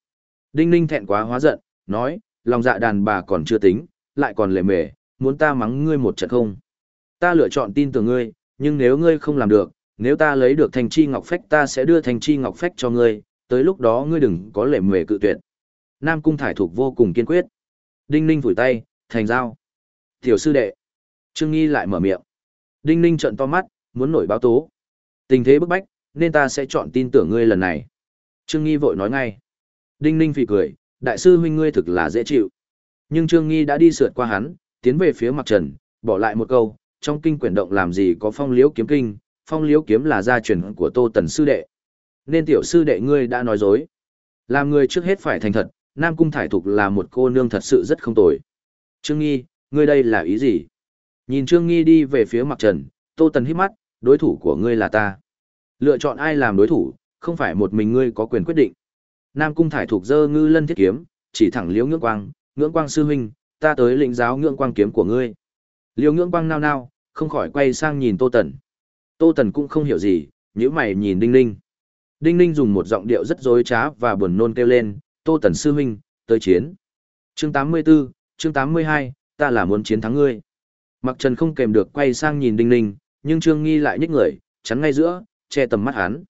Đinh Ninh thẹn quá hóa giận, nói, lòng dạ đàn bà còn chưa tính, lại còn lề mề, muốn ta mắng ngươi một trận không? Ta lựa chọn tin tưởng ngươi, nhưng nếu ngươi không làm được, nếu ta lấy được thành chi ngọc phách ta sẽ đưa thành chi ngọc phách cho ngươi, tới lúc đó ngươi đừng có lệ mề cự tuyệt. Nam Cung Thải Thục vô cùng kiên quyết. Đinh Ninh vùi tay, thành giao. Tiểu sư đệ. Trương Nghi lại mở miệng. Đinh Ninh trợn to mắt, muốn nổi báo tố. Tình thế bức bách, nên ta sẽ chọn tin tưởng ngươi lần này. Trương Nghi vội nói ngay. Đinh Ninh phì cười, đại sư huynh ngươi thực là dễ chịu. Nhưng Trương Nghi đã đi sượt qua hắn, tiến về phía mặt trần, bỏ lại một câu, trong kinh quyển động làm gì có phong liễu kiếm kinh, phong liễu kiếm là gia truyền của Tô Tần sư đệ. Nên tiểu sư đệ ngươi đã nói dối. Làm người trước hết phải thành thật, Nam Cung Thải Thục là một cô nương thật sự rất không tồi. Trương Nghi, ngươi đây là ý gì? Nhìn Trương Nghi đi về phía mặt trần, Tô Tần hít mắt, đối thủ của ngươi là ta. Lựa chọn ai làm đối thủ, không phải một mình ngươi có quyền quyết định. Nam Cung Thải Thục dơ ngư lân thiết kiếm, chỉ thẳng liễu ngưỡng quang, ngưỡng quang sư huynh, ta tới lĩnh giáo ngưỡng quang kiếm của ngươi. Liêu ngưỡng quang nao nao, không khỏi quay sang nhìn Tô Tần. Tô Tần cũng không hiểu gì, nhíu mày nhìn Đinh Ninh. Đinh Ninh dùng một giọng điệu rất dối trá và buồn nôn kêu lên, Tô Tần sư huynh, tới chiến. Chương 84, chương 82, ta là muốn chiến thắng ngươi. Mặc Trần không kèm được quay sang nhìn Đinh Ninh, nhưng Trương Nghi lại nhích người, chắn ngay giữa, che tầm mắt hắn.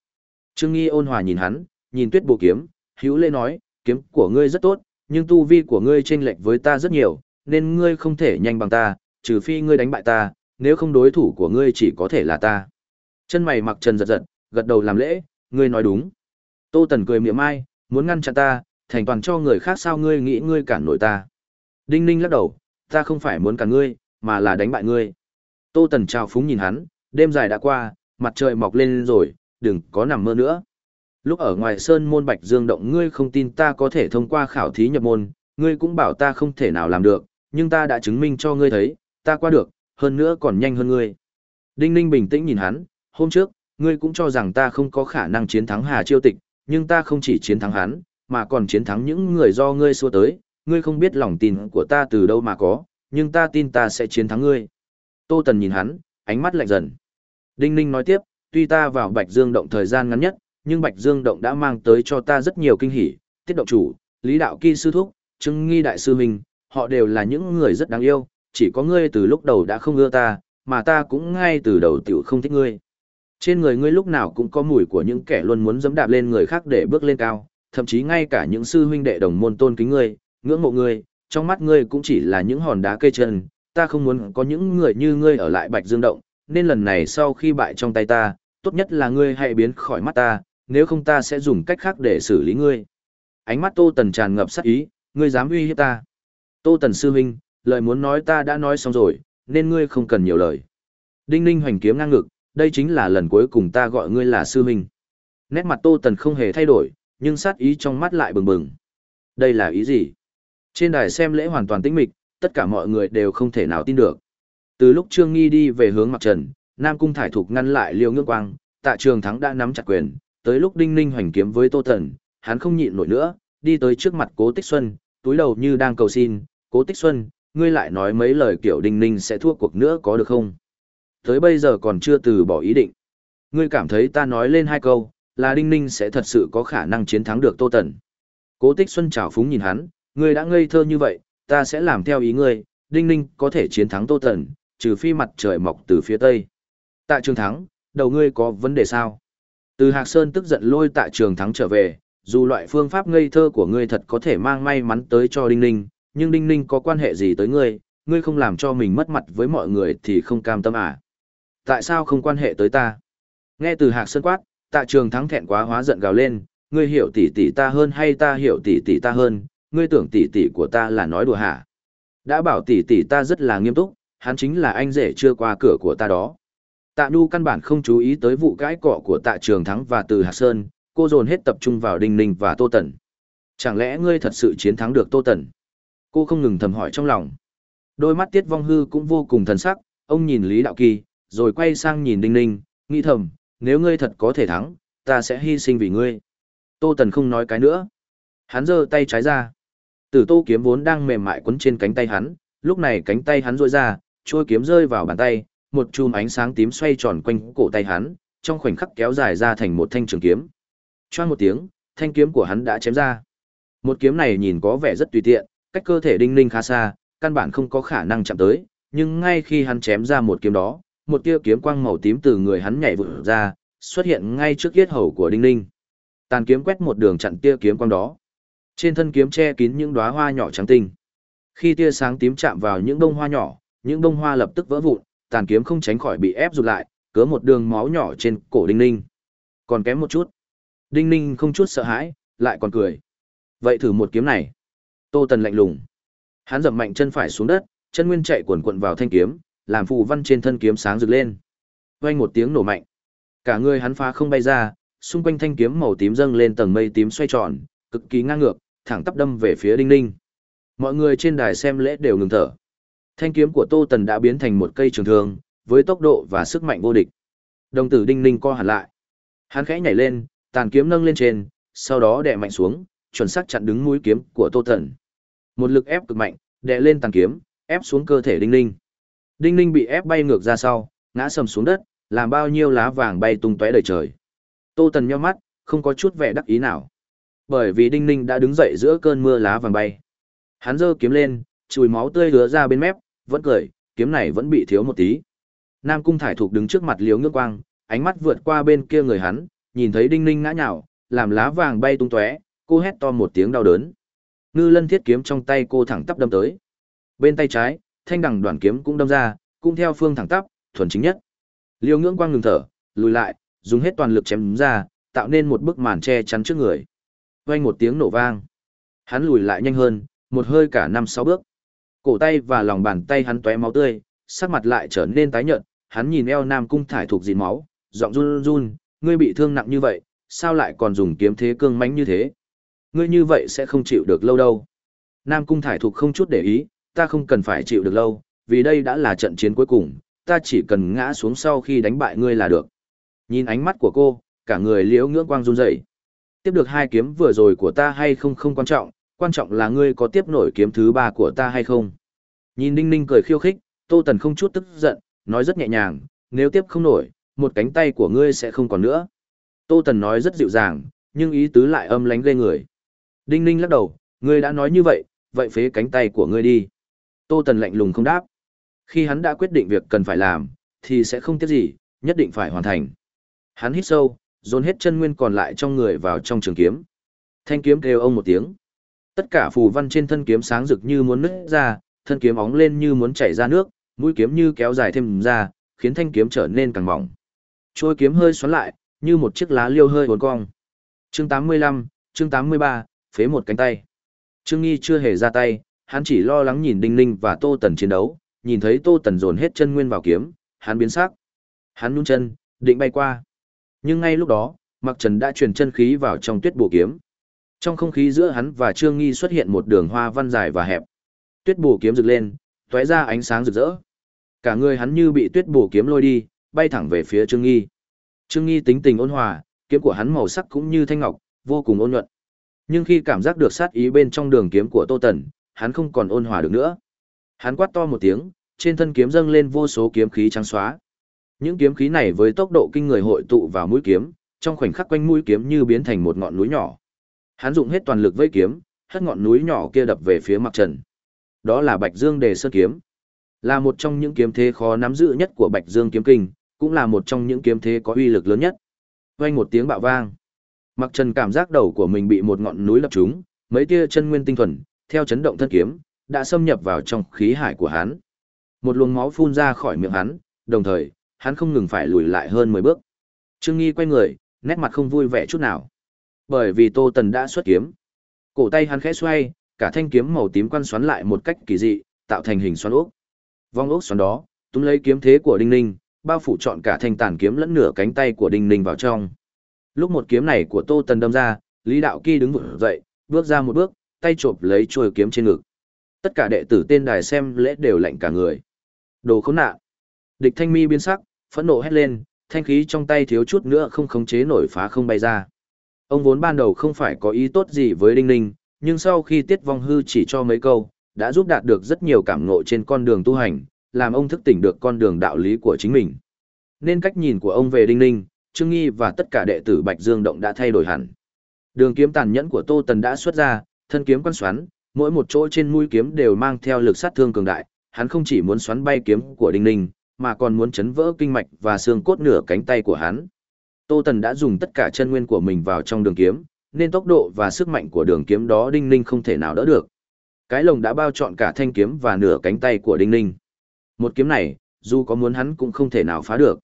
Trương Nghi ôn hòa nhìn hắn, nhìn tuyết bộ kiếm, hữu lê nói, kiếm của ngươi rất tốt, nhưng tu vi của ngươi chênh lệch với ta rất nhiều, nên ngươi không thể nhanh bằng ta, trừ phi ngươi đánh bại ta, nếu không đối thủ của ngươi chỉ có thể là ta. Chân mày mặc trần giật giật, gật đầu làm lễ, ngươi nói đúng. Tô Tần cười miệng mai, muốn ngăn chặn ta, thành toàn cho người khác sao ngươi nghĩ ngươi cản nổi ta. Đinh ninh lắc đầu, ta không phải muốn cản ngươi, mà là đánh bại ngươi. Tô Tần trao phúng nhìn hắn, đêm dài đã qua, mặt trời mọc lên rồi, đừng có nằm mơ nữa. Lúc ở ngoài sơn môn Bạch Dương động ngươi không tin ta có thể thông qua khảo thí nhập môn, ngươi cũng bảo ta không thể nào làm được, nhưng ta đã chứng minh cho ngươi thấy, ta qua được, hơn nữa còn nhanh hơn ngươi. Đinh Ninh bình tĩnh nhìn hắn, hôm trước, ngươi cũng cho rằng ta không có khả năng chiến thắng Hà Chiêu Tịch, nhưng ta không chỉ chiến thắng hắn, mà còn chiến thắng những người do ngươi xua tới, ngươi không biết lòng tin của ta từ đâu mà có, nhưng ta tin ta sẽ chiến thắng ngươi. Tô Tần nhìn hắn, ánh mắt lạnh dần. Đinh Ninh nói tiếp, tuy ta vào Bạch Dương động thời gian ngắn nhất, nhưng Bạch Dương động đã mang tới cho ta rất nhiều kinh hỉ, tiết động chủ, lý đạo kỳ sư thúc, trưng nghi đại sư mình, họ đều là những người rất đáng yêu, chỉ có ngươi từ lúc đầu đã không ưa ta, mà ta cũng ngay từ đầu tiểu không thích ngươi. Trên người ngươi lúc nào cũng có mùi của những kẻ luôn muốn dẫm đạp lên người khác để bước lên cao, thậm chí ngay cả những sư huynh đệ đồng môn tôn kính ngươi, ngưỡng mộ ngươi, trong mắt ngươi cũng chỉ là những hòn đá cây chân, ta không muốn có những người như ngươi ở lại Bạch Dương động, nên lần này sau khi bại trong tay ta, tốt nhất là ngươi hãy biến khỏi mắt ta, nếu không ta sẽ dùng cách khác để xử lý ngươi. Ánh mắt Tô Tần tràn ngập sát ý, ngươi dám uy hiếp ta. Tô Tần sư huynh, lời muốn nói ta đã nói xong rồi, nên ngươi không cần nhiều lời. Đinh Ninh hoành kiếm ngang ngực, đây chính là lần cuối cùng ta gọi ngươi là sư huynh. Nét mặt Tô Tần không hề thay đổi, nhưng sát ý trong mắt lại bừng bừng. Đây là ý gì? Trên đài xem lễ hoàn toàn tĩnh mịch, tất cả mọi người đều không thể nào tin được. Từ lúc Trương Nghi đi về hướng mặt trần, Nam Cung Thải Thục ngăn lại Liêu Ngưỡng Quang, Tạ Trường Thắng đã nắm chặt quyền, tới lúc Đinh Ninh hoành kiếm với Tô Thần, hắn không nhịn nổi nữa, đi tới trước mặt Cố Tích Xuân, túi đầu như đang cầu xin, "Cố Tích Xuân, ngươi lại nói mấy lời kiểu Đinh Ninh sẽ thua cuộc nữa có được không?" Tới bây giờ còn chưa từ bỏ ý định. Ngươi cảm thấy ta nói lên hai câu, là Đinh Ninh sẽ thật sự có khả năng chiến thắng được Tô Tần. Cố Tích Xuân chào phúng nhìn hắn, ngươi đã ngây thơ như vậy, ta sẽ làm theo ý ngươi, Đinh Ninh có thể chiến thắng Tô Tần, trừ phi mặt trời mọc từ phía tây. Tạ Trường Thắng, đầu ngươi có vấn đề sao? Từ Hạc Sơn tức giận lôi Tạ Trường Thắng trở về, dù loại phương pháp ngây thơ của ngươi thật có thể mang may mắn tới cho Đinh Ninh, nhưng Đinh Ninh có quan hệ gì tới ngươi, ngươi không làm cho mình mất mặt với mọi người thì không cam tâm à? Tại sao không quan hệ tới ta? Nghe từ Hạc Sơn quát, Tạ Trường Thắng thẹn quá hóa giận gào lên, ngươi hiểu tỷ tỷ ta hơn hay ta hiểu tỷ tỷ ta hơn, ngươi tưởng tỷ tỷ của ta là nói đùa hả? Đã bảo tỷ tỷ ta rất là nghiêm túc, hắn chính là anh rể chưa qua cửa của ta đó. Tạ Nhu căn bản không chú ý tới vụ cãi cọ của Tạ Trường Thắng và Từ Hạc Sơn, cô dồn hết tập trung vào Đinh Ninh và Tô Tần. Chẳng lẽ ngươi thật sự chiến thắng được Tô Tần? Cô không ngừng thầm hỏi trong lòng. Đôi mắt Tiết Vong Hư cũng vô cùng thần sắc, ông nhìn Lý Đạo Kỳ, rồi quay sang nhìn Đinh Ninh, nghĩ thầm, nếu ngươi thật có thể thắng, ta sẽ hy sinh vì ngươi. Tô Tần không nói cái nữa. Hắn giơ tay trái ra. Tử Tô kiếm vốn đang mềm mại quấn trên cánh tay hắn, lúc này cánh tay hắn rôi ra, trôi kiếm rơi vào bàn tay, một chùm ánh sáng tím xoay tròn quanh cổ tay hắn, trong khoảnh khắc kéo dài ra thành một thanh trường kiếm. Choang một tiếng, thanh kiếm của hắn đã chém ra. Một kiếm này nhìn có vẻ rất tùy tiện, cách cơ thể đinh ninh khá xa, căn bản không có khả năng chạm tới, nhưng ngay khi hắn chém ra một kiếm đó, một tia kiếm quang màu tím từ người hắn nhảy vụt ra, xuất hiện ngay trước yết hầu của đinh ninh. Tàn kiếm quét một đường chặn tia kiếm quang đó. Trên thân kiếm che kín những đóa hoa nhỏ trắng tinh. Khi tia sáng tím chạm vào những bông hoa nhỏ, những bông hoa lập tức vỡ vụn, tàn kiếm không tránh khỏi bị ép rụt lại, cớ một đường máu nhỏ trên cổ Đinh Ninh. Còn kém một chút. Đinh Ninh không chút sợ hãi, lại còn cười. Vậy thử một kiếm này. Tô Tần lạnh lùng. Hắn dậm mạnh chân phải xuống đất, chân nguyên chạy cuộn cuộn vào thanh kiếm, làm phù văn trên thân kiếm sáng rực lên. Vang một tiếng nổ mạnh. Cả người hắn phá không bay ra, xung quanh thanh kiếm màu tím dâng lên tầng mây tím xoay tròn, cực kỳ ngang ngược, thẳng tắp đâm về phía Đinh Ninh. Mọi người trên đài xem lễ đều ngừng thở. Thanh kiếm của Tô Tần đã biến thành một cây trường thương, với tốc độ và sức mạnh vô địch. Đồng tử Đinh Ninh co hẳn lại. Hắn khẽ nhảy lên, tàn kiếm nâng lên trên, sau đó đè mạnh xuống, chuẩn xác chặn đứng mũi kiếm của Tô Tần. Một lực ép cực mạnh, đè lên tàn kiếm, ép xuống cơ thể Đinh Ninh. Đinh Ninh bị ép bay ngược ra sau, ngã sầm xuống đất, làm bao nhiêu lá vàng bay tung tóe đầy trời. Tô Tần nhíu mắt, không có chút vẻ đắc ý nào. Bởi vì Đinh Ninh đã đứng dậy giữa cơn mưa lá vàng bay. Hắn giơ kiếm lên, chùi máu tươi hứa ra bên mép, vẫn cười, kiếm này vẫn bị thiếu một tí. Nam Cung Thải Thục đứng trước mặt Liễu ngưỡng Quang, ánh mắt vượt qua bên kia người hắn, nhìn thấy Đinh Ninh ngã nhào, làm lá vàng bay tung tóe, cô hét to một tiếng đau đớn. Ngư Lân thiết kiếm trong tay cô thẳng tắp đâm tới. Bên tay trái, thanh đằng đoạn kiếm cũng đâm ra, cũng theo phương thẳng tắp, thuần chính nhất. Liêu Ngưỡng Quang ngừng thở, lùi lại, dùng hết toàn lực chém ra, tạo nên một bức màn che chắn trước người. Vang một tiếng nổ vang. Hắn lùi lại nhanh hơn, một hơi cả năm sáu bước. Cổ tay và lòng bàn tay hắn tóe máu tươi, sắc mặt lại trở nên tái nhợt, hắn nhìn eo Nam Cung thải thuộc dịn máu, giọng run run, ngươi bị thương nặng như vậy, sao lại còn dùng kiếm thế cương mãnh như thế? Ngươi như vậy sẽ không chịu được lâu đâu. Nam Cung thải thuộc không chút để ý, ta không cần phải chịu được lâu, vì đây đã là trận chiến cuối cùng, ta chỉ cần ngã xuống sau khi đánh bại ngươi là được. Nhìn ánh mắt của cô, cả người liễu ngưỡng quang run rẩy. Tiếp được hai kiếm vừa rồi của ta hay không không quan trọng, quan trọng là ngươi có tiếp nổi kiếm thứ ba của ta hay không. Nhìn Đinh Ninh cười khiêu khích, Tô Tần không chút tức giận, nói rất nhẹ nhàng, nếu tiếp không nổi, một cánh tay của ngươi sẽ không còn nữa. Tô Tần nói rất dịu dàng, nhưng ý tứ lại âm lánh ghê người. Đinh Ninh lắc đầu, ngươi đã nói như vậy, vậy phế cánh tay của ngươi đi. Tô Tần lạnh lùng không đáp. Khi hắn đã quyết định việc cần phải làm, thì sẽ không tiếc gì, nhất định phải hoàn thành. Hắn hít sâu, dồn hết chân nguyên còn lại trong người vào trong trường kiếm. Thanh kiếm kêu ông một tiếng. Tất cả phù văn trên thân kiếm sáng rực như muốn nứt ra, thân kiếm óng lên như muốn chảy ra nước, mũi kiếm như kéo dài thêm ra, khiến thanh kiếm trở nên càng mỏng. Trôi kiếm hơi xoắn lại, như một chiếc lá liêu hơi uốn cong. Chương 85, chương 83, phế một cánh tay. Trương Nghi chưa hề ra tay, hắn chỉ lo lắng nhìn Đinh Ninh và Tô Tần chiến đấu, nhìn thấy Tô Tần dồn hết chân nguyên vào kiếm, hắn biến sắc. Hắn nhún chân, định bay qua. Nhưng ngay lúc đó, Mặc Trần đã truyền chân khí vào trong tuyết bổ kiếm. Trong không khí giữa hắn và Trương Nghi xuất hiện một đường hoa văn dài và hẹp. Tuyết bổ kiếm rực lên, tóe ra ánh sáng rực rỡ. Cả người hắn như bị tuyết bổ kiếm lôi đi, bay thẳng về phía Trương Nghi. Trương Nghi tính tình ôn hòa, kiếm của hắn màu sắc cũng như thanh ngọc, vô cùng ôn nhuận. Nhưng khi cảm giác được sát ý bên trong đường kiếm của Tô Tần, hắn không còn ôn hòa được nữa. Hắn quát to một tiếng, trên thân kiếm dâng lên vô số kiếm khí trắng xóa. Những kiếm khí này với tốc độ kinh người hội tụ vào mũi kiếm, trong khoảnh khắc quanh mũi kiếm như biến thành một ngọn núi nhỏ. Hắn dùng hết toàn lực vây kiếm, hất ngọn núi nhỏ kia đập về phía Mặc Trần. Đó là Bạch Dương Đề Sơn kiếm, là một trong những kiếm thế khó nắm giữ nhất của Bạch Dương kiếm kinh, cũng là một trong những kiếm thế có uy lực lớn nhất. Vang một tiếng bạo vang. Mặc Trần cảm giác đầu của mình bị một ngọn núi lập trúng, mấy tia chân nguyên tinh thuần, theo chấn động thân kiếm, đã xâm nhập vào trong khí hải của hắn. Một luồng máu phun ra khỏi miệng hắn, đồng thời, hắn không ngừng phải lùi lại hơn 10 bước. Trương Nghi quay người, nét mặt không vui vẻ chút nào. Bởi vì Tô Tần đã xuất kiếm. Cổ tay hắn khẽ xoay, cả thanh kiếm màu tím quan xoắn lại một cách kỳ dị, tạo thành hình xoắn ốc. Vong ốc xoắn đó, túm lấy kiếm thế của Đinh Ninh, bao phủ trọn cả thanh tàn kiếm lẫn nửa cánh tay của Đinh Ninh vào trong. Lúc một kiếm này của Tô Tần đâm ra, Lý Đạo Kỳ đứng vững dậy, bước ra một bước, tay chộp lấy chuôi kiếm trên ngực. Tất cả đệ tử tên đài xem lễ đều lạnh cả người. Đồ khốn nạn. Địch Thanh Mi biến sắc, phẫn nộ hét lên, thanh khí trong tay thiếu chút nữa không khống chế nổi phá không bay ra. Ông vốn ban đầu không phải có ý tốt gì với Đinh Ninh, nhưng sau khi Tiết Vong Hư chỉ cho mấy câu, đã giúp đạt được rất nhiều cảm ngộ trên con đường tu hành, làm ông thức tỉnh được con đường đạo lý của chính mình. Nên cách nhìn của ông về Đinh Ninh, Trương Nghi và tất cả đệ tử Bạch Dương Động đã thay đổi hẳn. Đường kiếm tàn nhẫn của Tô Tần đã xuất ra, thân kiếm quan xoắn, mỗi một chỗ trên mũi kiếm đều mang theo lực sát thương cường đại, hắn không chỉ muốn xoắn bay kiếm của Đinh Ninh, mà còn muốn chấn vỡ kinh mạch và xương cốt nửa cánh tay của hắn. Tô Tần đã dùng tất cả chân nguyên của mình vào trong đường kiếm, nên tốc độ và sức mạnh của đường kiếm đó Đinh Ninh không thể nào đỡ được. Cái lồng đã bao trọn cả thanh kiếm và nửa cánh tay của Đinh Ninh. Một kiếm này, dù có muốn hắn cũng không thể nào phá được.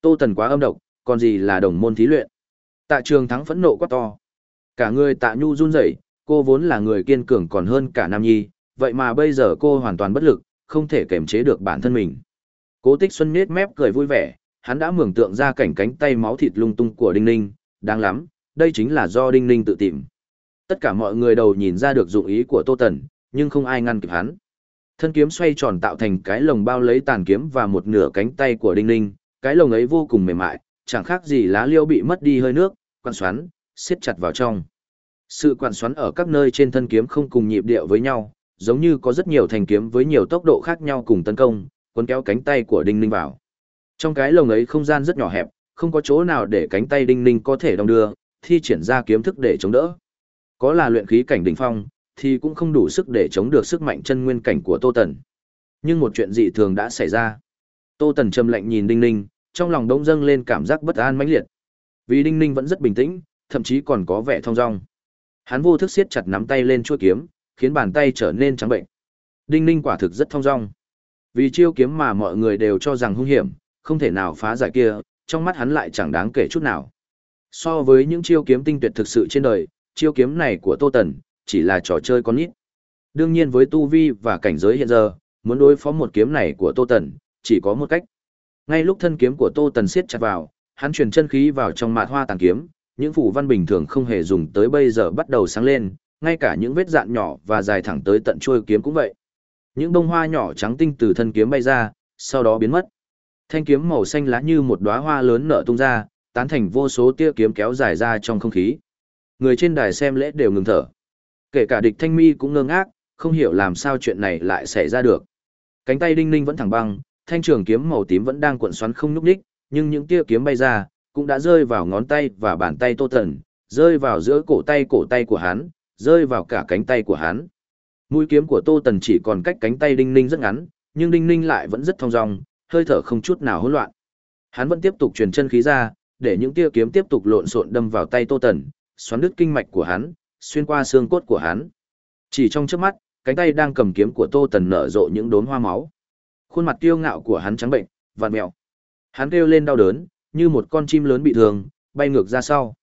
Tô Tần quá âm độc, còn gì là đồng môn thí luyện. Tạ trường thắng phẫn nộ quá to. Cả người tạ nhu run rẩy, cô vốn là người kiên cường còn hơn cả Nam Nhi, vậy mà bây giờ cô hoàn toàn bất lực, không thể kềm chế được bản thân mình. Cố tích xuân nhếch mép cười vui vẻ, hắn đã mường tượng ra cảnh cánh tay máu thịt lung tung của Đinh Ninh, đáng lắm, đây chính là do Đinh Ninh tự tìm. Tất cả mọi người đầu nhìn ra được dụng ý của Tô Tần, nhưng không ai ngăn kịp hắn. Thân kiếm xoay tròn tạo thành cái lồng bao lấy tàn kiếm và một nửa cánh tay của Đinh Ninh, cái lồng ấy vô cùng mềm mại, chẳng khác gì lá liêu bị mất đi hơi nước, quan xoắn, siết chặt vào trong. Sự quan xoắn ở các nơi trên thân kiếm không cùng nhịp điệu với nhau, giống như có rất nhiều thanh kiếm với nhiều tốc độ khác nhau cùng tấn công, cuốn kéo cánh tay của Đinh Ninh vào. Trong cái lồng ấy không gian rất nhỏ hẹp, không có chỗ nào để cánh tay Đinh Ninh có thể đong đưa, thi triển ra kiếm thức để chống đỡ. Có là luyện khí cảnh đỉnh phong, thì cũng không đủ sức để chống được sức mạnh chân nguyên cảnh của Tô Tần. Nhưng một chuyện dị thường đã xảy ra. Tô Tần trầm lạnh nhìn Đinh Ninh, trong lòng đông dâng lên cảm giác bất an mãnh liệt. Vì Đinh Ninh vẫn rất bình tĩnh, thậm chí còn có vẻ thong dong. Hắn vô thức siết chặt nắm tay lên chuôi kiếm, khiến bàn tay trở nên trắng bệnh. Đinh Ninh quả thực rất thong dong. Vì chiêu kiếm mà mọi người đều cho rằng hung hiểm, không thể nào phá giải kia, trong mắt hắn lại chẳng đáng kể chút nào. So với những chiêu kiếm tinh tuyệt thực sự trên đời, chiêu kiếm này của Tô Tần, chỉ là trò chơi con nít. Đương nhiên với tu vi và cảnh giới hiện giờ, muốn đối phó một kiếm này của Tô Tần, chỉ có một cách. Ngay lúc thân kiếm của Tô Tần siết chặt vào, hắn truyền chân khí vào trong mạt hoa tàn kiếm, những phủ văn bình thường không hề dùng tới bây giờ bắt đầu sáng lên, ngay cả những vết dạn nhỏ và dài thẳng tới tận chuôi kiếm cũng vậy. Những bông hoa nhỏ trắng tinh từ thân kiếm bay ra, sau đó biến mất. Thanh kiếm màu xanh lá như một đóa hoa lớn nở tung ra, tán thành vô số tia kiếm kéo dài ra trong không khí. Người trên đài xem lễ đều ngừng thở. Kể cả địch thanh mi cũng ngơ ngác, không hiểu làm sao chuyện này lại xảy ra được. Cánh tay đinh ninh vẫn thẳng băng, thanh trường kiếm màu tím vẫn đang cuộn xoắn không nhúc nhích, nhưng những tia kiếm bay ra, cũng đã rơi vào ngón tay và bàn tay Tô Tần, rơi vào giữa cổ tay cổ tay của hắn, rơi vào cả cánh tay của hắn. Mũi kiếm của Tô Tần chỉ còn cách cánh tay Đinh Ninh rất ngắn, nhưng Đinh Ninh lại vẫn rất thong dong, hơi thở không chút nào hỗn loạn. Hắn vẫn tiếp tục truyền chân khí ra, để những tia kiếm tiếp tục lộn xộn đâm vào tay Tô Tần, xoắn đứt kinh mạch của hắn, xuyên qua xương cốt của hắn. Chỉ trong chớp mắt, cánh tay đang cầm kiếm của Tô Tần nở rộ những đốm hoa máu. Khuôn mặt kiêu ngạo của hắn trắng bệnh, vặn mèo. Hắn kêu lên đau đớn, như một con chim lớn bị thương, bay ngược ra sau.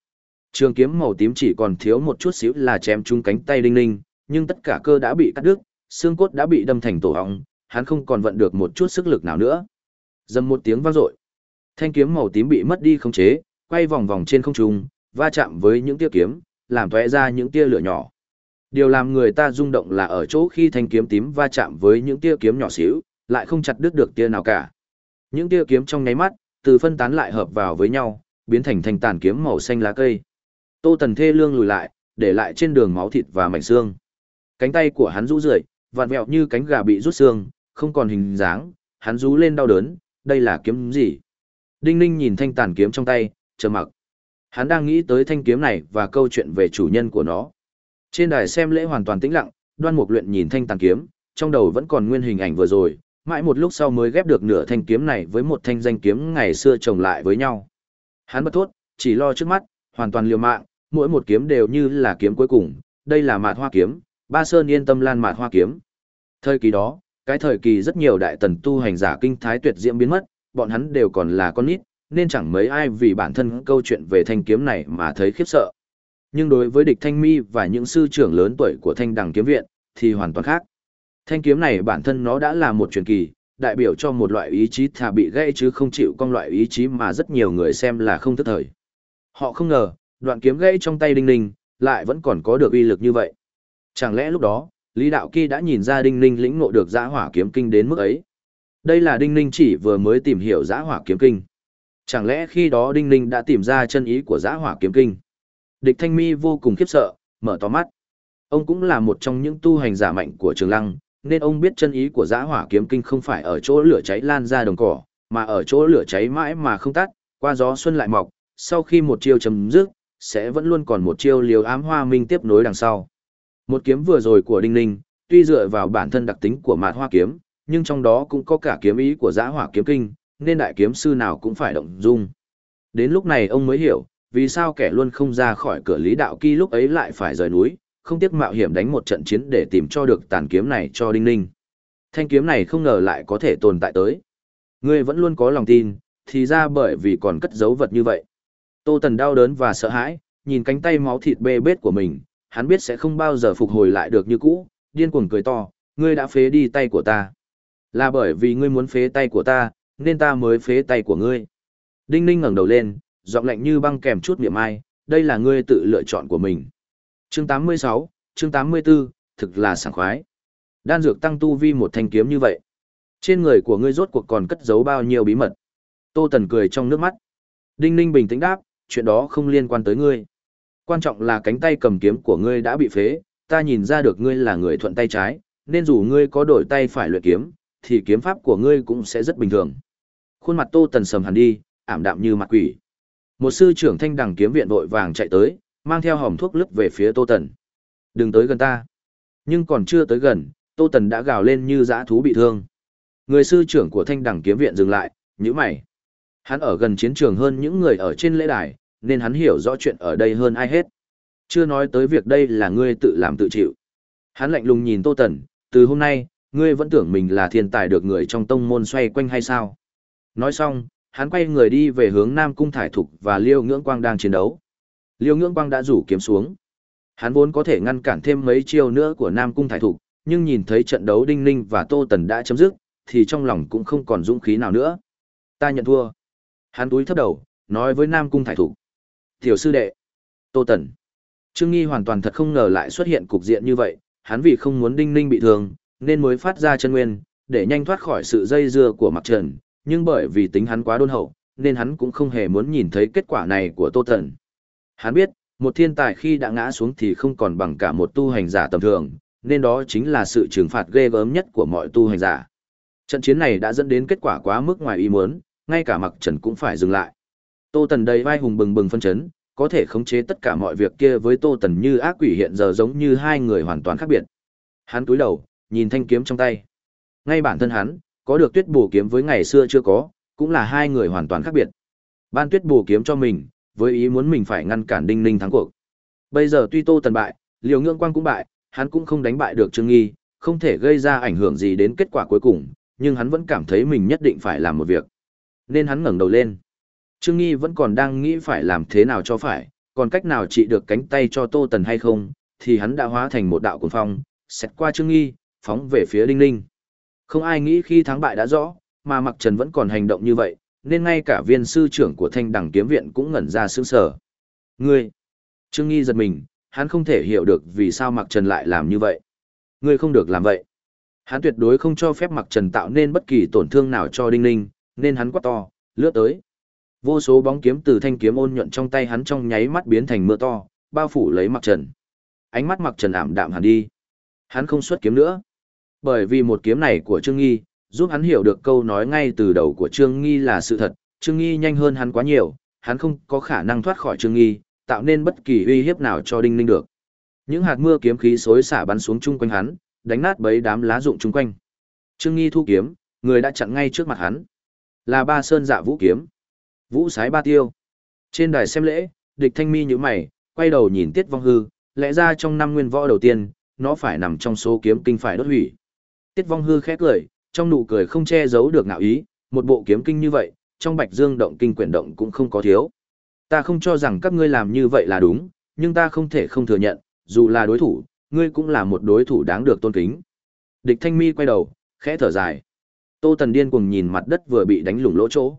Trường kiếm màu tím chỉ còn thiếu một chút xíu là chém trúng cánh tay Đinh Ninh, nhưng tất cả cơ đã bị cắt đứt, xương cốt đã bị đâm thành tổ ong, hắn không còn vận được một chút sức lực nào nữa. Dầm một tiếng vang dội. Thanh kiếm màu tím bị mất đi khống chế, quay vòng vòng trên không trung, va chạm với những tia kiếm, làm tóe ra những tia lửa nhỏ. Điều làm người ta rung động là ở chỗ khi thanh kiếm tím va chạm với những tia kiếm nhỏ xíu, lại không chặt đứt được tia nào cả. Những tia kiếm trong nháy mắt, từ phân tán lại hợp vào với nhau, biến thành thành tàn kiếm màu xanh lá cây. Tô Tần thê lương lùi lại, để lại trên đường máu thịt và mảnh xương. Cánh tay của hắn rũ rượi, vặn vẹo như cánh gà bị rút xương, không còn hình dáng, hắn rú lên đau đớn, đây là kiếm gì? Đinh Ninh nhìn thanh tàn kiếm trong tay, chờ mặc. Hắn đang nghĩ tới thanh kiếm này và câu chuyện về chủ nhân của nó. Trên đài xem lễ hoàn toàn tĩnh lặng, đoan mục luyện nhìn thanh tàn kiếm, trong đầu vẫn còn nguyên hình ảnh vừa rồi, mãi một lúc sau mới ghép được nửa thanh kiếm này với một thanh danh kiếm ngày xưa chồng lại với nhau. Hắn bất thốt, chỉ lo trước mắt, hoàn toàn liều mạng, mỗi một kiếm đều như là kiếm cuối cùng, đây là mạt hoa kiếm, ba sơn yên tâm lan mạt hoa kiếm. Thời kỳ đó, cái thời kỳ rất nhiều đại tần tu hành giả kinh thái tuyệt diễm biến mất, bọn hắn đều còn là con nít, nên chẳng mấy ai vì bản thân câu chuyện về thanh kiếm này mà thấy khiếp sợ. Nhưng đối với địch thanh mi và những sư trưởng lớn tuổi của thanh đằng kiếm viện, thì hoàn toàn khác. Thanh kiếm này bản thân nó đã là một truyền kỳ, đại biểu cho một loại ý chí thà bị gãy chứ không chịu con loại ý chí mà rất nhiều người xem là không thức thời. Họ không ngờ, đoạn kiếm gãy trong tay Đinh Ninh, lại vẫn còn có được uy lực như vậy. Chẳng lẽ lúc đó, Lý Đạo Kỳ đã nhìn ra Đinh Ninh lĩnh ngộ được giã hỏa kiếm kinh đến mức ấy? Đây là Đinh Ninh chỉ vừa mới tìm hiểu giã hỏa kiếm kinh. Chẳng lẽ khi đó Đinh Ninh đã tìm ra chân ý của giã hỏa kiếm kinh? Địch Thanh Mi vô cùng khiếp sợ, mở to mắt. Ông cũng là một trong những tu hành giả mạnh của Trường Lăng, nên ông biết chân ý của giã hỏa kiếm kinh không phải ở chỗ lửa cháy lan ra đồng cỏ, mà ở chỗ lửa cháy mãi mà không tắt, qua gió xuân lại mọc, sau khi một chiêu chấm dứt, sẽ vẫn luôn còn một chiêu liều ám hoa minh tiếp nối đằng sau. Một kiếm vừa rồi của Đinh Ninh, tuy dựa vào bản thân đặc tính của mạt hoa kiếm, nhưng trong đó cũng có cả kiếm ý của giã hỏa kiếm kinh, nên đại kiếm sư nào cũng phải động dung. Đến lúc này ông mới hiểu, vì sao kẻ luôn không ra khỏi cửa lý đạo kỳ lúc ấy lại phải rời núi, không tiếc mạo hiểm đánh một trận chiến để tìm cho được tàn kiếm này cho Đinh Ninh. Thanh kiếm này không ngờ lại có thể tồn tại tới. Ngươi vẫn luôn có lòng tin, thì ra bởi vì còn cất giấu vật như vậy. Tô Tần đau đớn và sợ hãi, nhìn cánh tay máu thịt bê bết của mình, hắn biết sẽ không bao giờ phục hồi lại được như cũ, điên cuồng cười to, ngươi đã phế đi tay của ta. Là bởi vì ngươi muốn phế tay của ta, nên ta mới phế tay của ngươi. Đinh Ninh ngẩng đầu lên, giọng lạnh như băng kèm chút miệng ai, đây là ngươi tự lựa chọn của mình. Chương 86, chương 84, thực là sảng khoái. Đan dược tăng tu vi một thanh kiếm như vậy. Trên người của ngươi rốt cuộc còn cất giấu bao nhiêu bí mật. Tô Tần cười trong nước mắt. Đinh Ninh bình tĩnh đáp, chuyện đó không liên quan tới ngươi. Quan trọng là cánh tay cầm kiếm của ngươi đã bị phế, ta nhìn ra được ngươi là người thuận tay trái, nên dù ngươi có đổi tay phải luyện kiếm, thì kiếm pháp của ngươi cũng sẽ rất bình thường. Khuôn mặt Tô Tần sầm hẳn đi, ảm đạm như mặt quỷ. Một sư trưởng thanh đằng kiếm viện vội vàng chạy tới, mang theo hòm thuốc lướt về phía Tô Tần. Đừng tới gần ta. Nhưng còn chưa tới gần, Tô Tần đã gào lên như dã thú bị thương. Người sư trưởng của thanh đằng kiếm viện dừng lại, nhíu mày. Hắn ở gần chiến trường hơn những người ở trên lễ đài, nên hắn hiểu rõ chuyện ở đây hơn ai hết. Chưa nói tới việc đây là ngươi tự làm tự chịu. Hắn lạnh lùng nhìn Tô Tần, từ hôm nay, ngươi vẫn tưởng mình là thiên tài được người trong tông môn xoay quanh hay sao? Nói xong, hắn quay người đi về hướng Nam Cung Thải Thục và Liêu Ngưỡng Quang đang chiến đấu. Liêu Ngưỡng Quang đã rủ kiếm xuống. Hắn vốn có thể ngăn cản thêm mấy chiêu nữa của Nam Cung Thải Thục, nhưng nhìn thấy trận đấu Đinh Ninh và Tô Tần đã chấm dứt, thì trong lòng cũng không còn dũng khí nào nữa. Ta nhận thua. Hắn túi thấp đầu, nói với Nam Cung Thải Thục. Tiểu sư đệ. Tô Tần. Trương Nghi hoàn toàn thật không ngờ lại xuất hiện cục diện như vậy, hắn vì không muốn Đinh Ninh bị thương, nên mới phát ra chân nguyên, để nhanh thoát khỏi sự dây dưa của Mặc Trần, nhưng bởi vì tính hắn quá đôn hậu, nên hắn cũng không hề muốn nhìn thấy kết quả này của Tô Tần. Hắn biết, một thiên tài khi đã ngã xuống thì không còn bằng cả một tu hành giả tầm thường, nên đó chính là sự trừng phạt ghê gớm nhất của mọi tu hành giả. Trận chiến này đã dẫn đến kết quả quá mức ngoài ý muốn, ngay cả Mặc Trần cũng phải dừng lại. Tô Tần đầy vai hùng bừng bừng phân chấn, có thể khống chế tất cả mọi việc kia với Tô Tần như ác quỷ hiện giờ giống như hai người hoàn toàn khác biệt. Hắn cúi đầu, nhìn thanh kiếm trong tay. Ngay bản thân hắn, có được tuyết bổ kiếm với ngày xưa chưa có, cũng là hai người hoàn toàn khác biệt. Ban tuyết bổ kiếm cho mình, với ý muốn mình phải ngăn cản đinh ninh thắng cuộc. Bây giờ tuy Tô Tần bại, liều ngưỡng quang cũng bại, hắn cũng không đánh bại được Trương Nghi, không thể gây ra ảnh hưởng gì đến kết quả cuối cùng, nhưng hắn vẫn cảm thấy mình nhất định phải làm một việc. Nên hắn ngẩng đầu lên. Trương Nghi vẫn còn đang nghĩ phải làm thế nào cho phải, còn cách nào trị được cánh tay cho Tô Tần hay không, thì hắn đã hóa thành một đạo cuồng phong, xét qua Trương Nghi, phóng về phía Đinh Ninh. Không ai nghĩ khi thắng bại đã rõ, mà Mặc Trần vẫn còn hành động như vậy, nên ngay cả viên sư trưởng của thanh đẳng kiếm viện cũng ngẩn ra sướng sở. Ngươi! Trương Nghi giật mình, hắn không thể hiểu được vì sao Mạc Trần lại làm như vậy. Ngươi không được làm vậy. Hắn tuyệt đối không cho phép Mạc Trần tạo nên bất kỳ tổn thương nào cho Đinh Ninh, nên hắn quát to, lướt tới. Vô số bóng kiếm từ thanh kiếm ôn nhuận trong tay hắn trong nháy mắt biến thành mưa to, bao phủ lấy Mặc Trần. Ánh mắt Mặc Trần ảm đạm hẳn đi. Hắn không xuất kiếm nữa. Bởi vì một kiếm này của Trương Nghi, giúp hắn hiểu được câu nói ngay từ đầu của Trương Nghi là sự thật, Trương Nghi nhanh hơn hắn quá nhiều, hắn không có khả năng thoát khỏi Trương Nghi, tạo nên bất kỳ uy hiếp nào cho Đinh Ninh được. Những hạt mưa kiếm khí xối xả bắn xuống chung quanh hắn, đánh nát bấy đám lá rụng chung quanh. Trương Nghi thu kiếm, người đã chặn ngay trước mặt hắn. Là ba sơn dạ vũ kiếm. Vũ sái ba tiêu. Trên đài xem lễ, địch thanh mi như mày, quay đầu nhìn tiết vong hư, lẽ ra trong năm nguyên võ đầu tiên, nó phải nằm trong số kiếm kinh phải đốt hủy. Tiết vong hư khẽ cười, trong nụ cười không che giấu được ngạo ý, một bộ kiếm kinh như vậy, trong bạch dương động kinh quyển động cũng không có thiếu. Ta không cho rằng các ngươi làm như vậy là đúng, nhưng ta không thể không thừa nhận, dù là đối thủ, ngươi cũng là một đối thủ đáng được tôn kính. Địch thanh mi quay đầu, khẽ thở dài. Tô Tần điên cuồng nhìn mặt đất vừa bị đánh lủng lỗ chỗ.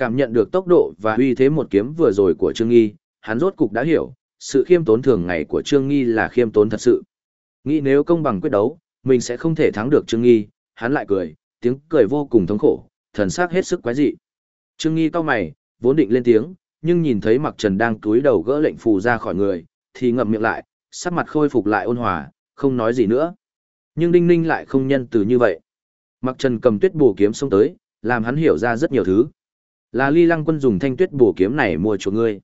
Cảm nhận được tốc độ và uy thế một kiếm vừa rồi của Trương Nghi, hắn rốt cục đã hiểu, sự khiêm tốn thường ngày của Trương Nghi là khiêm tốn thật sự. Nghĩ nếu công bằng quyết đấu, mình sẽ không thể thắng được Trương Nghi, hắn lại cười, tiếng cười vô cùng thống khổ, thần sắc hết sức quái dị. Trương Nghi cau mày, vốn định lên tiếng, nhưng nhìn thấy Mặc Trần đang túi đầu gỡ lệnh phù ra khỏi người, thì ngậm miệng lại, sắc mặt khôi phục lại ôn hòa, không nói gì nữa. Nhưng Đinh Ninh lại không nhân từ như vậy. Mặc Trần cầm tuyết bổ kiếm xông tới, làm hắn hiểu ra rất nhiều thứ. Là Ly Lăng Quân dùng thanh tuyết bổ kiếm này mua chuộc ngươi.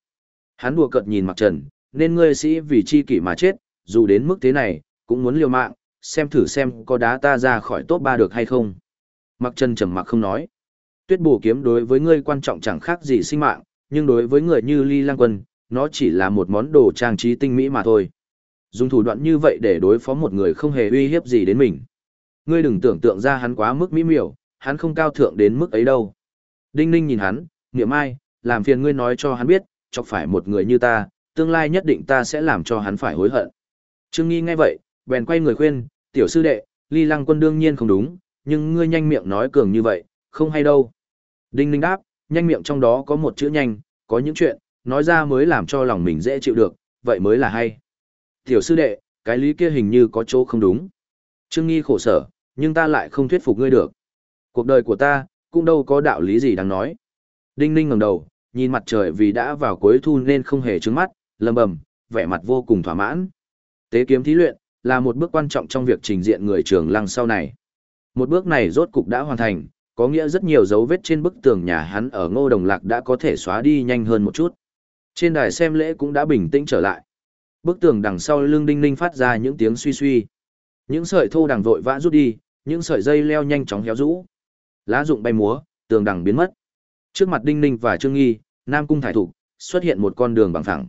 Hắn đùa cợt nhìn Mặc Trần, nên ngươi sĩ vì chi kỷ mà chết, dù đến mức thế này, cũng muốn liều mạng, xem thử xem có đá ta ra khỏi top ba được hay không. Mặc Trần trầm mặc không nói. Tuyết bổ kiếm đối với ngươi quan trọng chẳng khác gì sinh mạng, nhưng đối với người như Ly Lăng Quân, nó chỉ là một món đồ trang trí tinh mỹ mà thôi. Dùng thủ đoạn như vậy để đối phó một người không hề uy hiếp gì đến mình. Ngươi đừng tưởng tượng ra hắn quá mức mỹ miều, hắn không cao thượng đến mức ấy đâu. Đinh Ninh nhìn hắn, niệm ai, làm phiền ngươi nói cho hắn biết, chọc phải một người như ta, tương lai nhất định ta sẽ làm cho hắn phải hối hận. Trương Nghi nghe vậy, bèn quay người khuyên, tiểu sư đệ, ly lăng quân đương nhiên không đúng, nhưng ngươi nhanh miệng nói cường như vậy, không hay đâu. Đinh Ninh đáp, nhanh miệng trong đó có một chữ nhanh, có những chuyện, nói ra mới làm cho lòng mình dễ chịu được, vậy mới là hay. Tiểu sư đệ, cái lý kia hình như có chỗ không đúng. Trương Nghi khổ sở, nhưng ta lại không thuyết phục ngươi được. Cuộc đời của ta, cũng đâu có đạo lý gì đáng nói. Đinh Ninh ngẩng đầu, nhìn mặt trời vì đã vào cuối thu nên không hề trướng mắt, lầm bầm, vẻ mặt vô cùng thỏa mãn. Tế kiếm thí luyện, là một bước quan trọng trong việc trình diện người trường lăng sau này. Một bước này rốt cục đã hoàn thành, có nghĩa rất nhiều dấu vết trên bức tường nhà hắn ở Ngô Đồng Lạc đã có thể xóa đi nhanh hơn một chút. Trên đài xem lễ cũng đã bình tĩnh trở lại. Bức tường đằng sau lưng đinh ninh phát ra những tiếng suy suy. Những sợi thô đằng vội vã rút đi, những sợi dây leo nhanh chóng héo rũ. Lá rụng bay múa, tường đằng biến mất. Trước mặt đinh ninh và trương nghi, Nam Cung Thải Thục, xuất hiện một con đường bằng phẳng.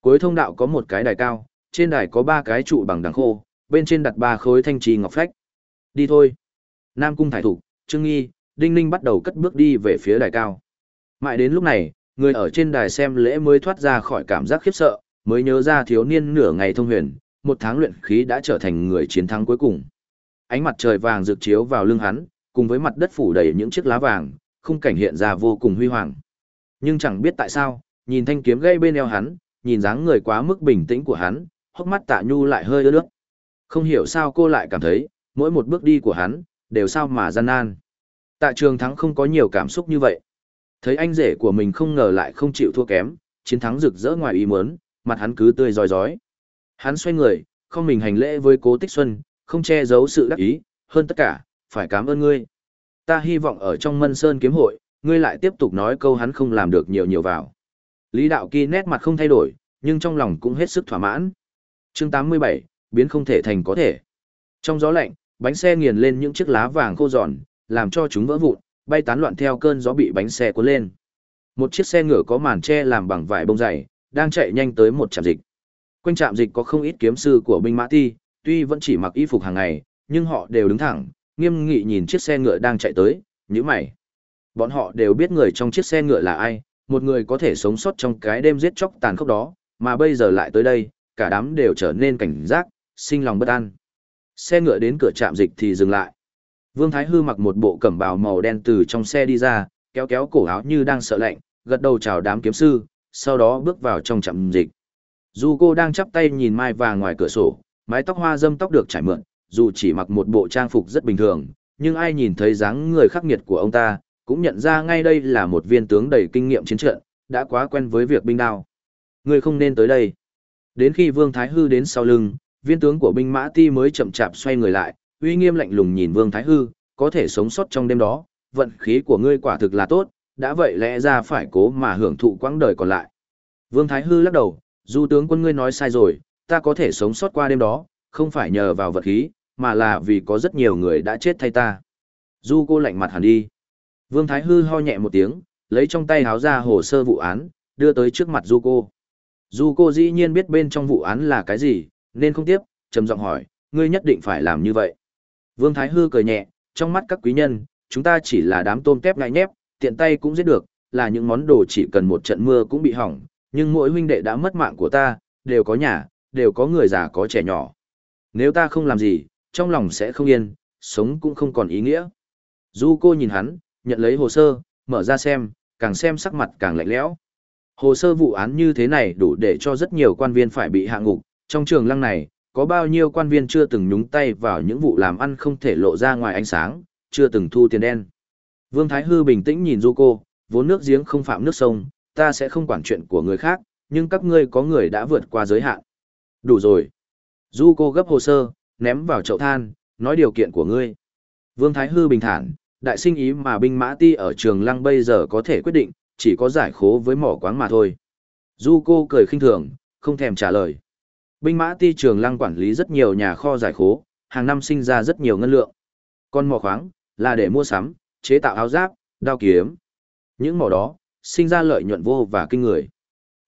Cuối thông đạo có một cái đài cao, trên đài có ba cái trụ bằng đằng khô, bên trên đặt ba khối thanh trì ngọc phách. Đi thôi. Nam Cung Thải Thục, Trương Nghi, Đinh Ninh bắt đầu cất bước đi về phía đài cao. Mãi đến lúc này, người ở trên đài xem lễ mới thoát ra khỏi cảm giác khiếp sợ, mới nhớ ra thiếu niên nửa ngày thông huyền, một tháng luyện khí đã trở thành người chiến thắng cuối cùng. Ánh mặt trời vàng rực chiếu vào lưng hắn, cùng với mặt đất phủ đầy những chiếc lá vàng, khung cảnh hiện ra vô cùng huy hoàng. Nhưng chẳng biết tại sao, nhìn thanh kiếm gây bên eo hắn, nhìn dáng người quá mức bình tĩnh của hắn, hốc mắt tạ nhu lại hơi ướt nước. Không hiểu sao cô lại cảm thấy, mỗi một bước đi của hắn, đều sao mà gian nan. Tạ trường thắng không có nhiều cảm xúc như vậy. Thấy anh rể của mình không ngờ lại không chịu thua kém, chiến thắng rực rỡ ngoài ý muốn, mặt hắn cứ tươi rói rói. Hắn xoay người, không mình hành lễ với cố tích xuân, không che giấu sự đắc ý, hơn tất cả, phải cảm ơn ngươi. Ta hy vọng ở trong mân sơn kiếm hội, ngươi lại tiếp tục nói câu hắn không làm được nhiều nhiều vào. Lý đạo kỳ nét mặt không thay đổi, nhưng trong lòng cũng hết sức thỏa mãn. chương 87, biến không thể thành có thể. Trong gió lạnh, bánh xe nghiền lên những chiếc lá vàng khô giòn, làm cho chúng vỡ vụn, bay tán loạn theo cơn gió bị bánh xe cuốn lên. Một chiếc xe ngựa có màn che làm bằng vải bông dày, đang chạy nhanh tới một trạm dịch. Quanh trạm dịch có không ít kiếm sư của binh mã ti, tuy vẫn chỉ mặc y phục hàng ngày, nhưng họ đều đứng thẳng, nghiêm nghị nhìn chiếc xe ngựa đang chạy tới, nhíu mày. Bọn họ đều biết người trong chiếc xe ngựa là ai, một người có thể sống sót trong cái đêm giết chóc tàn khốc đó, mà bây giờ lại tới đây, cả đám đều trở nên cảnh giác, sinh lòng bất an. Xe ngựa đến cửa trạm dịch thì dừng lại. Vương Thái Hư mặc một bộ cẩm bào màu đen từ trong xe đi ra, kéo kéo cổ áo như đang sợ lạnh, gật đầu chào đám kiếm sư, sau đó bước vào trong trạm dịch. Dù cô đang chắp tay nhìn mai vàng ngoài cửa sổ, mái tóc hoa dâm tóc được trải mượn, dù chỉ mặc một bộ trang phục rất bình thường, nhưng ai nhìn thấy dáng người khắc nghiệt của ông ta, cũng nhận ra ngay đây là một viên tướng đầy kinh nghiệm chiến trận, đã quá quen với việc binh đao. Người không nên tới đây. Đến khi Vương Thái Hư đến sau lưng, viên tướng của binh mã ti mới chậm chạp xoay người lại, uy nghiêm lạnh lùng nhìn Vương Thái Hư, có thể sống sót trong đêm đó, vận khí của ngươi quả thực là tốt, đã vậy lẽ ra phải cố mà hưởng thụ quãng đời còn lại. Vương Thái Hư lắc đầu, du tướng quân ngươi nói sai rồi, ta có thể sống sót qua đêm đó, không phải nhờ vào vật khí, mà là vì có rất nhiều người đã chết thay ta. Du cô lạnh mặt hẳn đi. Vương Thái Hư ho nhẹ một tiếng, lấy trong tay háo ra hồ sơ vụ án, đưa tới trước mặt Du cô. Du cô dĩ nhiên biết bên trong vụ án là cái gì, nên không tiếp, trầm giọng hỏi, ngươi nhất định phải làm như vậy. Vương Thái Hư cười nhẹ, trong mắt các quý nhân, chúng ta chỉ là đám tôm tép ngại nhép, tiện tay cũng giết được, là những món đồ chỉ cần một trận mưa cũng bị hỏng, nhưng mỗi huynh đệ đã mất mạng của ta, đều có nhà, đều có người già có trẻ nhỏ. Nếu ta không làm gì, trong lòng sẽ không yên, sống cũng không còn ý nghĩa. Du cô nhìn hắn, nhận lấy hồ sơ, mở ra xem, càng xem sắc mặt càng lạnh lẽo. Hồ sơ vụ án như thế này đủ để cho rất nhiều quan viên phải bị hạ ngục, trong trường lăng này, có bao nhiêu quan viên chưa từng nhúng tay vào những vụ làm ăn không thể lộ ra ngoài ánh sáng, chưa từng thu tiền đen. Vương Thái Hư bình tĩnh nhìn Du cô, vốn nước giếng không phạm nước sông, ta sẽ không quản chuyện của người khác, nhưng các ngươi có người đã vượt qua giới hạn. Đủ rồi. Du cô gấp hồ sơ, ném vào chậu than, nói điều kiện của ngươi. Vương Thái Hư bình thản, đại sinh ý mà binh mã ti ở trường lăng bây giờ có thể quyết định, chỉ có giải khố với mỏ quáng mà thôi. Du cô cười khinh thường, không thèm trả lời. Binh mã ti trường lăng quản lý rất nhiều nhà kho giải khố, hàng năm sinh ra rất nhiều ngân lượng. Còn mỏ khoáng, là để mua sắm, chế tạo áo giáp, đao kiếm. Những mỏ đó, sinh ra lợi nhuận vô và kinh người.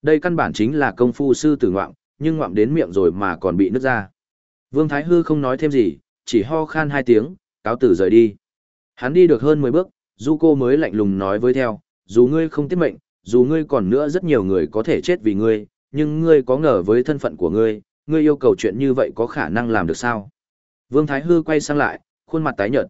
Đây căn bản chính là công phu sư tử ngoạm, nhưng ngoạm đến miệng rồi mà còn bị nứt ra. Vương Thái Hư không nói thêm gì, chỉ ho khan hai tiếng, cáo tử rời đi. Hắn đi được hơn 10 bước, Du cô mới lạnh lùng nói với theo, dù ngươi không tiết mệnh, dù ngươi còn nữa rất nhiều người có thể chết vì ngươi, nhưng ngươi có ngờ với thân phận của ngươi, ngươi yêu cầu chuyện như vậy có khả năng làm được sao? Vương Thái Hư quay sang lại, khuôn mặt tái nhợt.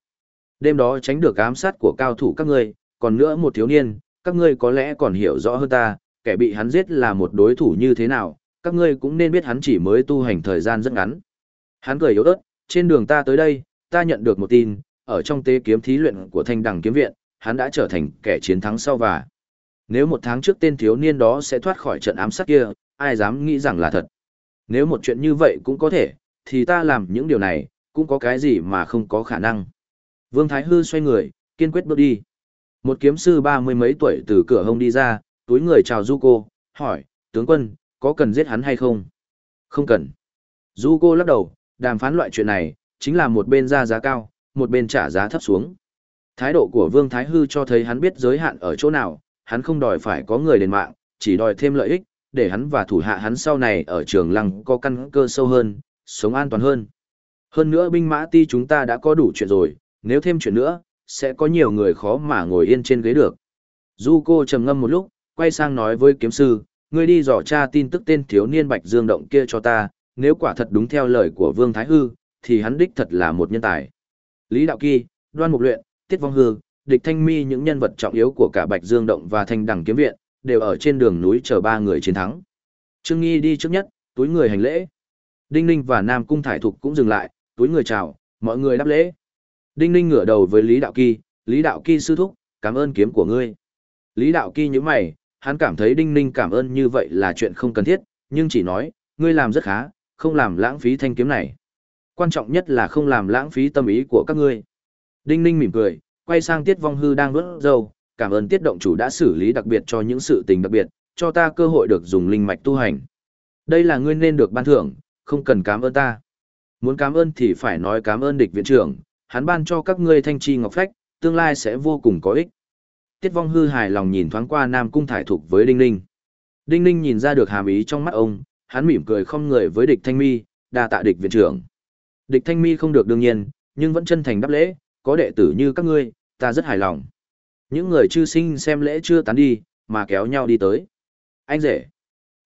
Đêm đó tránh được ám sát của cao thủ các ngươi, còn nữa một thiếu niên, các ngươi có lẽ còn hiểu rõ hơn ta, kẻ bị hắn giết là một đối thủ như thế nào, các ngươi cũng nên biết hắn chỉ mới tu hành thời gian rất ngắn. Hắn cười yếu ớt, trên đường ta tới đây, ta nhận được một tin, ở trong tế kiếm thí luyện của thanh đằng kiếm viện, hắn đã trở thành kẻ chiến thắng sau và. Nếu một tháng trước tên thiếu niên đó sẽ thoát khỏi trận ám sát kia, ai dám nghĩ rằng là thật. Nếu một chuyện như vậy cũng có thể, thì ta làm những điều này, cũng có cái gì mà không có khả năng. Vương Thái Hư xoay người, kiên quyết bước đi. Một kiếm sư ba mươi mấy tuổi từ cửa hông đi ra, túi người chào Du cô, hỏi, tướng quân, có cần giết hắn hay không? Không cần. Du cô lắc đầu, đàm phán loại chuyện này, chính là một bên ra giá cao, một bên trả giá thấp xuống. Thái độ của Vương Thái Hư cho thấy hắn biết giới hạn ở chỗ nào, hắn không đòi phải có người đền mạng, chỉ đòi thêm lợi ích, để hắn và thủ hạ hắn sau này ở trường lăng có căn cơ sâu hơn, sống an toàn hơn. Hơn nữa binh mã ti chúng ta đã có đủ chuyện rồi, nếu thêm chuyện nữa, sẽ có nhiều người khó mà ngồi yên trên ghế được. Du cô trầm ngâm một lúc, quay sang nói với kiếm sư, ngươi đi dò tra tin tức tên thiếu niên Bạch Dương Động kia cho ta, nếu quả thật đúng theo lời của Vương Thái Hư, thì hắn đích thật là một nhân tài. Lý Đạo Kỳ, Đoan Mục Luyện, Tiết Vong Hư, Địch Thanh Mi những nhân vật trọng yếu của cả Bạch Dương Động và Thanh Đằng Kiếm Viện, đều ở trên đường núi chờ ba người chiến thắng. Trương Nghi đi trước nhất, túi người hành lễ. Đinh Ninh và Nam Cung Thải Thục cũng dừng lại, túi người chào, mọi người đáp lễ. Đinh Ninh ngửa đầu với Lý Đạo Kỳ, Lý Đạo Kỳ sư thúc, cảm ơn kiếm của ngươi. Lý Đạo Kỳ như mày, hắn cảm thấy Đinh Ninh cảm ơn như vậy là chuyện không cần thiết, nhưng chỉ nói, ngươi làm rất khá, không làm lãng phí thanh kiếm này. Quan trọng nhất là không làm lãng phí tâm ý của các ngươi. Đinh Ninh mỉm cười, quay sang Tiết Vong Hư đang đốt dâu, cảm ơn Tiết Động chủ đã xử lý đặc biệt cho những sự tình đặc biệt, cho ta cơ hội được dùng linh mạch tu hành. Đây là ngươi nên được ban thưởng, không cần cảm ơn ta. Muốn cảm ơn thì phải nói cảm ơn địch viện trưởng, hắn ban cho các ngươi thanh chi ngọc phách, tương lai sẽ vô cùng có ích. Tiết Vong Hư hài lòng nhìn thoáng qua Nam Cung Thải Thục với Đinh Ninh. Đinh Ninh nhìn ra được hàm ý trong mắt ông, hắn mỉm cười không người với địch thanh mi, đa tạ địch viện trưởng. Địch thanh mi không được đương nhiên, nhưng vẫn chân thành đáp lễ, có đệ tử như các ngươi, ta rất hài lòng. Những người chư sinh xem lễ chưa tán đi, mà kéo nhau đi tới. Anh rể.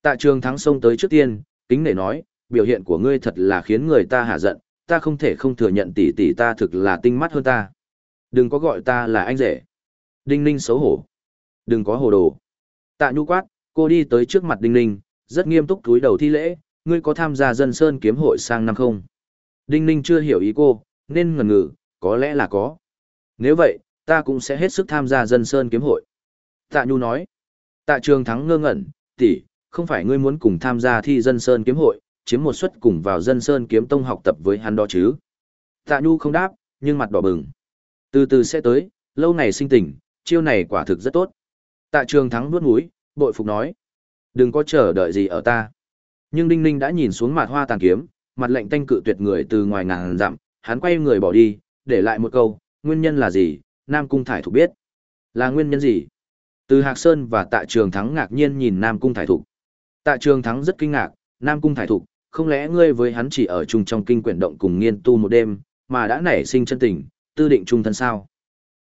Tạ trường thắng sông tới trước tiên, kính nể nói, biểu hiện của ngươi thật là khiến người ta hạ giận, ta không thể không thừa nhận tỷ tỷ ta thực là tinh mắt hơn ta. Đừng có gọi ta là anh rể. Đinh Ninh xấu hổ. Đừng có hồ đồ. Tạ Nhu quát, cô đi tới trước mặt Đinh Ninh, rất nghiêm túc túi đầu thi lễ, ngươi có tham gia dân sơn kiếm hội sang năm không? Đinh Ninh chưa hiểu ý cô, nên ngần ngừ, có lẽ là có. Nếu vậy, ta cũng sẽ hết sức tham gia dân sơn kiếm hội. Tạ Nhu nói. Tạ Trường Thắng ngơ ngẩn, tỷ, không phải ngươi muốn cùng tham gia thi dân sơn kiếm hội, chiếm một suất cùng vào dân sơn kiếm tông học tập với hắn đó chứ? Tạ Nhu không đáp, nhưng mặt đỏ bừng. Từ từ sẽ tới, lâu ngày sinh tình, chiêu này quả thực rất tốt. Tạ Trường Thắng nuốt mũi, bội phục nói. Đừng có chờ đợi gì ở ta. Nhưng Đinh Ninh đã nhìn xuống mặt hoa tàn kiếm, mặt lệnh tanh cự tuyệt người từ ngoài ngàn dặm, hắn quay người bỏ đi, để lại một câu, nguyên nhân là gì, Nam Cung Thải Thục biết. Là nguyên nhân gì? Từ Hạc Sơn và Tạ Trường Thắng ngạc nhiên nhìn Nam Cung Thải Thục. Tạ Trường Thắng rất kinh ngạc, Nam Cung Thải Thục, không lẽ ngươi với hắn chỉ ở chung trong kinh quyển động cùng nghiên tu một đêm, mà đã nảy sinh chân tình, tư định chung thân sao?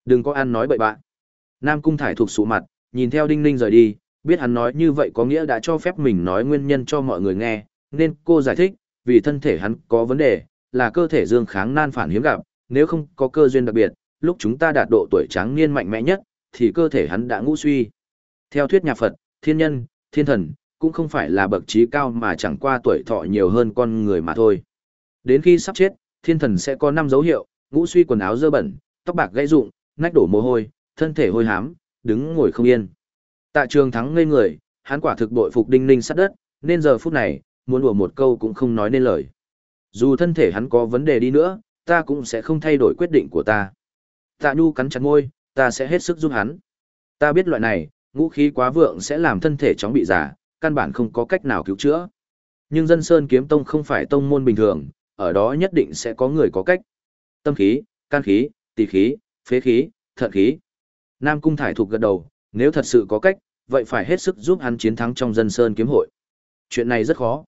Đừng có ăn nói bậy bạ. Nam Cung Thải Thục sụ mặt, nhìn theo Đinh Ninh rời đi, biết hắn nói như vậy có nghĩa đã cho phép mình nói nguyên nhân cho mọi người nghe, nên cô giải thích, vì thân thể hắn có vấn đề, là cơ thể dương kháng nan phản hiếm gặp, nếu không có cơ duyên đặc biệt, lúc chúng ta đạt độ tuổi tráng niên mạnh mẽ nhất, thì cơ thể hắn đã ngũ suy. Theo thuyết nhà Phật, thiên nhân, thiên thần, cũng không phải là bậc trí cao mà chẳng qua tuổi thọ nhiều hơn con người mà thôi. Đến khi sắp chết, thiên thần sẽ có năm dấu hiệu, ngũ suy quần áo dơ bẩn, tóc bạc gãy rụng, nách đổ mồ hôi, thân thể hôi hám, đứng ngồi không yên. Tạ trường thắng ngây người, hắn quả thực bội phục đinh ninh sát đất, nên giờ phút này, muốn đùa một câu cũng không nói nên lời. Dù thân thể hắn có vấn đề đi nữa, ta cũng sẽ không thay đổi quyết định của ta. Tạ Nhu cắn chặt môi, ta sẽ hết sức giúp hắn. Ta biết loại này, ngũ khí quá vượng sẽ làm thân thể chóng bị giả, căn bản không có cách nào cứu chữa. Nhưng dân sơn kiếm tông không phải tông môn bình thường, ở đó nhất định sẽ có người có cách. Tâm khí, can khí, tỳ khí, phế khí, thận khí. Nam Cung Thải Thục gật đầu, nếu thật sự có cách, vậy phải hết sức giúp hắn chiến thắng trong dân sơn kiếm hội. Chuyện này rất khó.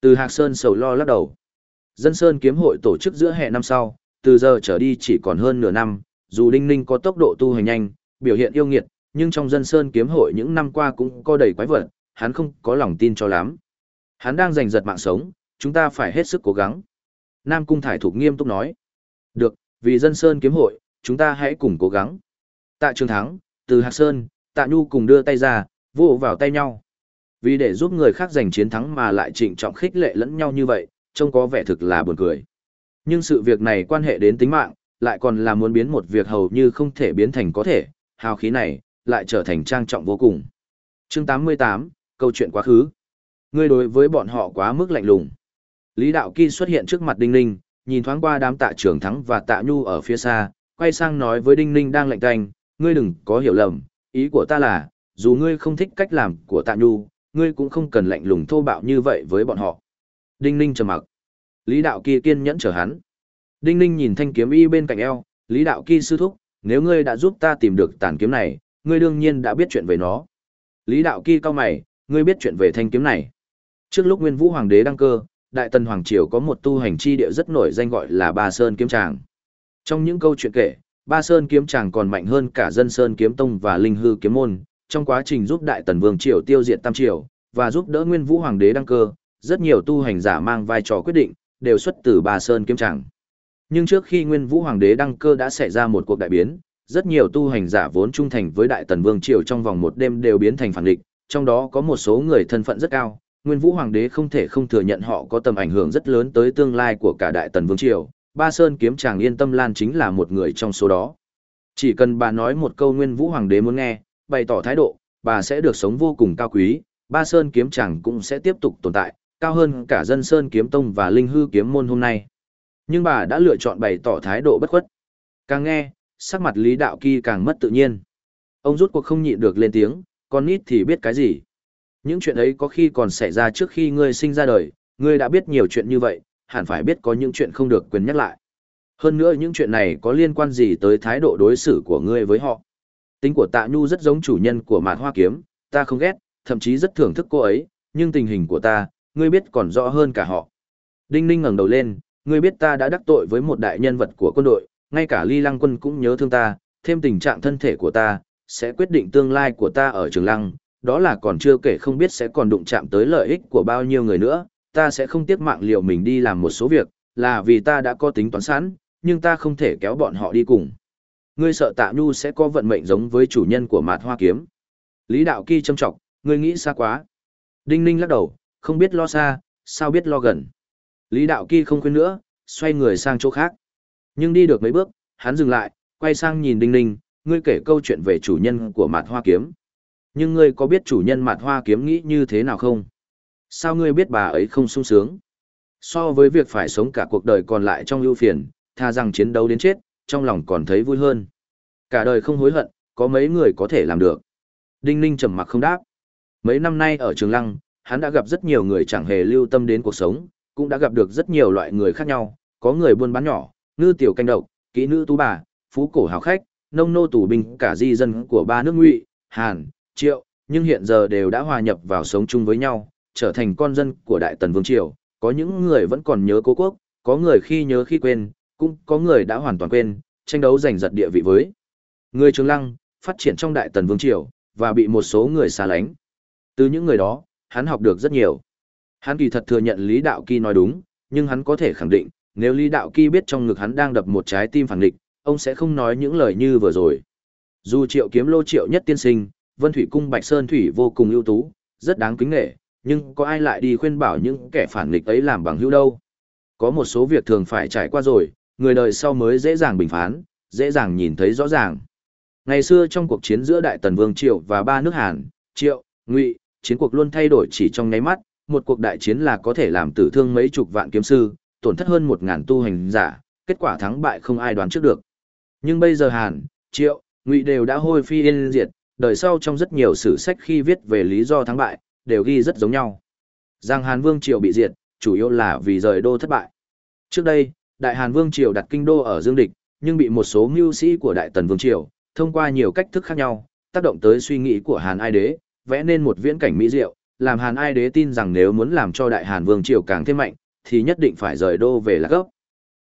Từ Hạc Sơn sầu lo lắc đầu. Dân sơn kiếm hội tổ chức giữa hè năm sau, từ giờ trở đi chỉ còn hơn nửa năm, dù Đinh Ninh có tốc độ tu hành nhanh, biểu hiện yêu nghiệt, nhưng trong dân sơn kiếm hội những năm qua cũng có đầy quái vật, hắn không có lòng tin cho lắm. Hắn đang giành giật mạng sống, chúng ta phải hết sức cố gắng. Nam Cung Thải Thục nghiêm túc nói. Được, vì dân sơn kiếm hội, chúng ta hãy cùng cố gắng. Tạ Trường Thắng, từ Hạc Sơn, Tạ Nhu cùng đưa tay ra, vô vào tay nhau. Vì để giúp người khác giành chiến thắng mà lại trịnh trọng khích lệ lẫn nhau như vậy, trông có vẻ thực là buồn cười. Nhưng sự việc này quan hệ đến tính mạng, lại còn là muốn biến một việc hầu như không thể biến thành có thể, hào khí này, lại trở thành trang trọng vô cùng. Chương 88, câu chuyện quá khứ. Ngươi đối với bọn họ quá mức lạnh lùng. Lý Đạo Kỳ xuất hiện trước mặt Đinh Ninh, nhìn thoáng qua đám tạ trưởng thắng và tạ nhu ở phía xa, quay sang nói với Đinh Ninh đang lạnh canh, ngươi đừng có hiểu lầm, ý của ta là, dù ngươi không thích cách làm của tạ nhu, ngươi cũng không cần lạnh lùng thô bạo như vậy với bọn họ. Đinh Ninh trầm mặc. Lý Đạo Kỳ kiên nhẫn chờ hắn. Đinh Ninh nhìn thanh kiếm y bên cạnh eo, Lý Đạo Kỳ sư thúc, nếu ngươi đã giúp ta tìm được tàn kiếm này, ngươi đương nhiên đã biết chuyện về nó. Lý Đạo Kỳ cao mày, ngươi biết chuyện về thanh kiếm này. Trước lúc Nguyên Vũ Hoàng đế đăng cơ, Đại Tần Hoàng Triều có một tu hành chi địa rất nổi danh gọi là Ba Sơn Kiếm Tràng. Trong những câu chuyện kể, Ba Sơn Kiếm Tràng còn mạnh hơn cả Dân Sơn Kiếm Tông và Linh Hư Kiếm Môn, trong quá trình giúp Đại Tần Vương Triều tiêu diệt Tam Triều, và giúp đỡ Nguyên Vũ Hoàng đế đăng cơ, rất nhiều tu hành giả mang vai trò quyết định, đều xuất từ Ba Sơn Kiếm Tràng. Nhưng trước khi Nguyên Vũ Hoàng đế đăng cơ đã xảy ra một cuộc đại biến, rất nhiều tu hành giả vốn trung thành với Đại Tần Vương Triều trong vòng một đêm đều biến thành phản địch, trong đó có một số người thân phận rất cao, Nguyên Vũ Hoàng đế không thể không thừa nhận họ có tầm ảnh hưởng rất lớn tới tương lai của cả Đại Tần Vương Triều. Ba Sơn kiếm chàng yên tâm lan chính là một người trong số đó. Chỉ cần bà nói một câu Nguyên Vũ Hoàng đế muốn nghe, bày tỏ thái độ, bà sẽ được sống vô cùng cao quý, Ba Sơn kiếm chàng cũng sẽ tiếp tục tồn tại, cao hơn cả dân Sơn kiếm tông và linh hư kiếm môn hôm nay. Nhưng bà đã lựa chọn bày tỏ thái độ bất khuất. Càng nghe, sắc mặt Lý Đạo Kỳ càng mất tự nhiên. Ông rút cuộc không nhịn được lên tiếng, con nít thì biết cái gì. Những chuyện ấy có khi còn xảy ra trước khi ngươi sinh ra đời, ngươi đã biết nhiều chuyện như vậy, hẳn phải biết có những chuyện không được quyền nhắc lại. Hơn nữa những chuyện này có liên quan gì tới thái độ đối xử của ngươi với họ. Tính của Tạ Nhu rất giống chủ nhân của Mạt Hoa Kiếm, ta không ghét, thậm chí rất thưởng thức cô ấy, nhưng tình hình của ta, ngươi biết còn rõ hơn cả họ. Đinh Ninh ngẩng đầu lên, ngươi biết ta đã đắc tội với một đại nhân vật của quân đội, ngay cả Ly Lăng quân cũng nhớ thương ta, thêm tình trạng thân thể của ta, sẽ quyết định tương lai của ta ở Trường Lăng, đó là còn chưa kể không biết sẽ còn đụng chạm tới lợi ích của bao nhiêu người nữa, ta sẽ không tiếc mạng liệu mình đi làm một số việc, là vì ta đã có tính toán sẵn, nhưng ta không thể kéo bọn họ đi cùng. Ngươi sợ Tạ Nhu sẽ có vận mệnh giống với chủ nhân của Mạt Hoa kiếm. Lý Đạo Kỳ châm trọng, ngươi nghĩ xa quá. Đinh Ninh lắc đầu, không biết lo xa, sao biết lo gần. Lý Đạo Kỳ không khuyên nữa, xoay người sang chỗ khác. Nhưng đi được mấy bước, hắn dừng lại, quay sang nhìn Đinh Ninh, ngươi kể câu chuyện về chủ nhân của Mạt Hoa kiếm. Nhưng ngươi có biết chủ nhân Mạt Hoa kiếm nghĩ như thế nào không? Sao ngươi biết bà ấy không sung sướng? So với việc phải sống cả cuộc đời còn lại trong ưu phiền, tha rằng chiến đấu đến chết, trong lòng còn thấy vui hơn. Cả đời không hối hận, có mấy người có thể làm được. Đinh Ninh trầm mặc không đáp. Mấy năm nay ở Trường Lăng, hắn đã gặp rất nhiều người chẳng hề lưu tâm đến cuộc sống, cũng đã gặp được rất nhiều loại người khác nhau, có người buôn bán nhỏ, ngư tiểu canh độc, kỹ nữ tú bà, phú cổ hào khách, nông nô tù binh cả di dân của ba nước Ngụy, Hàn, Triệu, nhưng hiện giờ đều đã hòa nhập vào sống chung với nhau, trở thành con dân của Đại Tần Vương Triều, có những người vẫn còn nhớ cố quốc, có người khi nhớ khi quên, cũng có người đã hoàn toàn quên, tranh đấu giành giật địa vị với. Người Trường Lăng, phát triển trong Đại Tần Vương Triều, và bị một số người xa lánh. Từ những người đó, hắn học được rất nhiều. Hắn kỳ thật thừa nhận Lý Đạo Kỳ nói đúng, nhưng hắn có thể khẳng định, nếu Lý Đạo Kỳ biết trong ngực hắn đang đập một trái tim phản địch, ông sẽ không nói những lời như vừa rồi. Dù triệu kiếm lô triệu nhất tiên sinh, Vân Thủy Cung Bạch Sơn Thủy vô cùng ưu tú, rất đáng kính nghệ, nhưng có ai lại đi khuyên bảo những kẻ phản nghịch ấy làm bằng hữu đâu. Có một số việc thường phải trải qua rồi, người đời sau mới dễ dàng bình phán, dễ dàng nhìn thấy rõ ràng. Ngày xưa trong cuộc chiến giữa Đại Tần Vương Triệu và ba nước Hàn, Triệu, Ngụy, chiến cuộc luôn thay đổi chỉ trong nháy mắt, một cuộc đại chiến là có thể làm tử thương mấy chục vạn kiếm sư, tổn thất hơn một ngàn tu hành giả, kết quả thắng bại không ai đoán trước được. Nhưng bây giờ Hàn, Triệu, Ngụy đều đã hôi phi yên diệt, đời sau trong rất nhiều sử sách khi viết về lý do thắng bại, đều ghi rất giống nhau. Giang Hàn Vương Triều bị diệt, chủ yếu là vì rời đô thất bại. Trước đây, Đại Hàn Vương Triều đặt kinh đô ở Dương Địch, nhưng bị một số mưu sĩ của Đại Tần Vương Triều, thông qua nhiều cách thức khác nhau, tác động tới suy nghĩ của Hàn Ai Đế, vẽ nên một viễn cảnh mỹ diệu, làm Hàn Ai Đế tin rằng nếu muốn làm cho Đại Hàn Vương Triều càng thêm mạnh, thì nhất định phải rời đô về Lạc Cấp.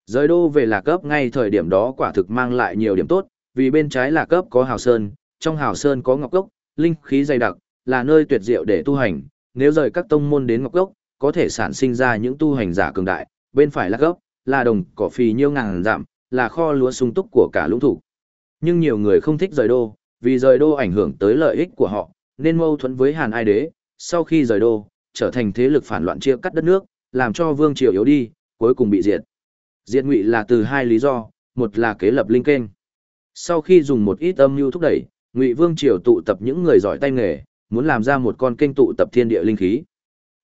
Rời đô về Lạc Cấp ngay thời điểm đó quả thực mang lại nhiều điểm tốt, vì bên trái Lạc Cấp có Hào Sơn, trong Hào Sơn có Ngọc Cốc, linh khí dày đặc, là nơi tuyệt diệu để tu hành, nếu rời các tông môn đến Ngọc Cốc, có thể sản sinh ra những tu hành giả cường đại, bên phải là gốc, là đồng cỏ phì nhiêu ngàn dặm, là kho lúa sung túc của cả lũng thủ. Nhưng nhiều người không thích rời đô, vì rời đô ảnh hưởng tới lợi ích của họ, nên mâu thuẫn với Hàn Ai Đế, sau khi rời đô, trở thành thế lực phản loạn chia cắt đất nước, làm cho vương triều yếu đi, cuối cùng bị diệt. Diệt ngụy là từ hai lý do, một là kế lập linh kênh. Sau khi dùng một ít âm mưu thúc đẩy, ngụy vương triều tụ tập những người giỏi tay nghề, muốn làm ra một con kênh tụ tập thiên địa linh khí.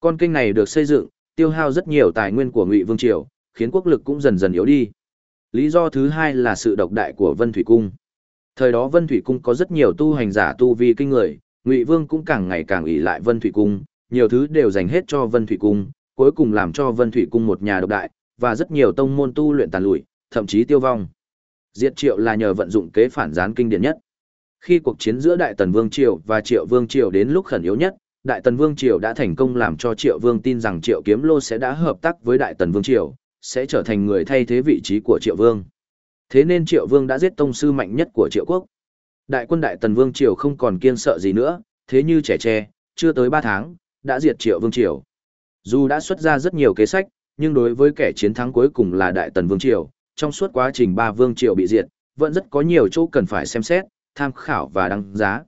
Con kênh này được xây dựng, tiêu hao rất nhiều tài nguyên của ngụy vương triều, khiến quốc lực cũng dần dần yếu đi. Lý do thứ hai là sự độc đại của Vân Thủy Cung. Thời đó Vân Thủy Cung có rất nhiều tu hành giả tu vi kinh người, Ngụy Vương cũng càng ngày càng ỷ lại Vân Thủy Cung, nhiều thứ đều dành hết cho Vân Thủy Cung, cuối cùng làm cho Vân Thủy Cung một nhà độc đại, và rất nhiều tông môn tu luyện tàn lụi, thậm chí tiêu vong. Diệt Triệu là nhờ vận dụng kế phản gián kinh điển nhất. Khi cuộc chiến giữa Đại Tần Vương Triều và Triệu Vương Triều đến lúc khẩn yếu nhất, Đại Tần Vương Triều đã thành công làm cho Triệu Vương tin rằng Triệu Kiếm Lô sẽ đã hợp tác với Đại Tần Vương Triều, sẽ trở thành người thay thế vị trí của Triệu Vương. Thế nên Triệu Vương đã giết tông sư mạnh nhất của Triệu Quốc. Đại quân Đại Tần Vương Triều không còn kiên sợ gì nữa, thế như trẻ tre, chưa tới 3 tháng, đã diệt Triệu Vương Triều. Dù đã xuất ra rất nhiều kế sách, nhưng đối với kẻ chiến thắng cuối cùng là Đại Tần Vương Triều, trong suốt quá trình ba Vương Triều bị diệt, vẫn rất có nhiều chỗ cần phải xem xét, tham khảo và đăng giá.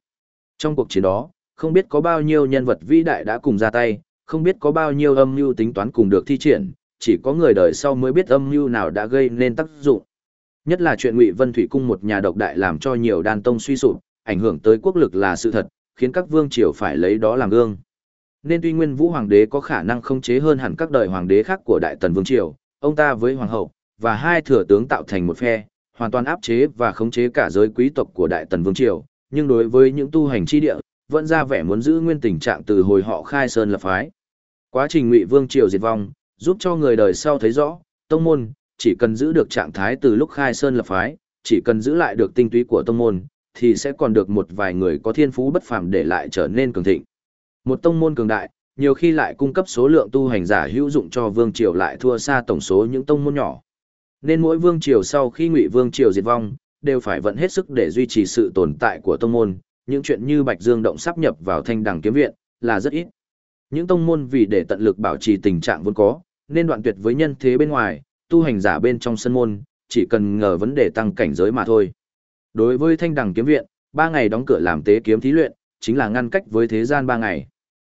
Trong cuộc chiến đó, không biết có bao nhiêu nhân vật vĩ đại đã cùng ra tay, không biết có bao nhiêu âm mưu tính toán cùng được thi triển, chỉ có người đời sau mới biết âm mưu nào đã gây nên tác dụng. Nhất là chuyện Ngụy Vân Thủy cung một nhà độc đại làm cho nhiều đan tông suy sụp, ảnh hưởng tới quốc lực là sự thật, khiến các vương triều phải lấy đó làm gương. Nên tuy Nguyên Vũ hoàng đế có khả năng không chế hơn hẳn các đời hoàng đế khác của Đại Tần vương triều, ông ta với hoàng hậu và hai thừa tướng tạo thành một phe, hoàn toàn áp chế và khống chế cả giới quý tộc của Đại Tần vương triều, nhưng đối với những tu hành chi địa, vẫn ra vẻ muốn giữ nguyên tình trạng từ hồi họ khai sơn lập phái. Quá trình Ngụy Vương triều diệt vong, giúp cho người đời sau thấy rõ, tông môn, chỉ cần giữ được trạng thái từ lúc khai sơn lập phái, chỉ cần giữ lại được tinh túy của tông môn, thì sẽ còn được một vài người có thiên phú bất phàm để lại trở nên cường thịnh. Một tông môn cường đại, nhiều khi lại cung cấp số lượng tu hành giả hữu dụng cho vương triều lại thua xa tổng số những tông môn nhỏ. Nên mỗi vương triều sau khi ngụy vương triều diệt vong, đều phải vận hết sức để duy trì sự tồn tại của tông môn, những chuyện như Bạch Dương động sắp nhập vào thanh đằng kiếm viện, là rất ít. Những tông môn vì để tận lực bảo trì tình trạng vốn có, nên đoạn tuyệt với nhân thế bên ngoài, tu hành giả bên trong sân môn, chỉ cần ngờ vấn đề tăng cảnh giới mà thôi. Đối với thanh đằng kiếm viện, ba ngày đóng cửa làm tế kiếm thí luyện, chính là ngăn cách với thế gian ba ngày.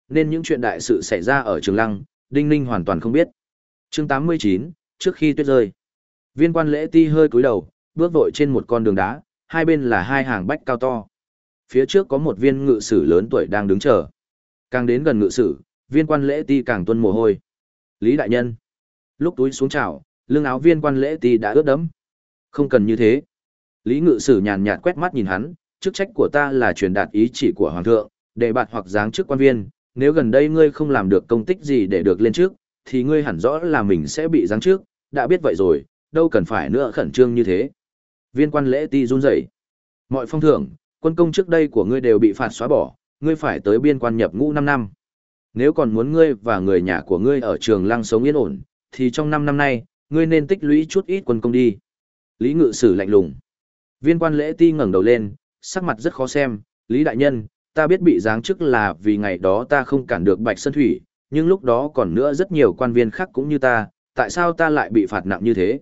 Nên những chuyện đại sự xảy ra ở Trường Lăng, Đinh Ninh hoàn toàn không biết. Chương 89, trước khi tuyết rơi. Viên quan lễ ti hơi cúi đầu, bước vội trên một con đường đá, hai bên là hai hàng bách cao to. Phía trước có một viên ngự sử lớn tuổi đang đứng chờ. Càng đến gần ngự sử, viên quan lễ ti càng tuân mồ hôi. Lý đại nhân. Lúc túi xuống chào, lưng áo viên quan lễ ti đã ướt đẫm. Không cần như thế. Lý ngự sử nhàn nhạt quét mắt nhìn hắn, chức trách của ta là truyền đạt ý chỉ của hoàng thượng, để bạt hoặc giáng chức quan viên, nếu gần đây ngươi không làm được công tích gì để được lên trước, thì ngươi hẳn rõ là mình sẽ bị giáng trước, đã biết vậy rồi, đâu cần phải nữa khẩn trương như thế. Viên quan lễ ti run rẩy. Mọi phong thưởng, quân công trước đây của ngươi đều bị phạt xóa bỏ, ngươi phải tới biên quan nhập ngũ 5 năm. Nếu còn muốn ngươi và người nhà của ngươi ở trường lăng sống yên ổn, thì trong 5 năm nay, ngươi nên tích lũy chút ít quân công đi. Lý ngự sử lạnh lùng. Viên quan lễ ti ngẩng đầu lên, sắc mặt rất khó xem, Lý đại nhân, ta biết bị giáng chức là vì ngày đó ta không cản được Bạch Sơn Thủy, nhưng lúc đó còn nữa rất nhiều quan viên khác cũng như ta, tại sao ta lại bị phạt nặng như thế?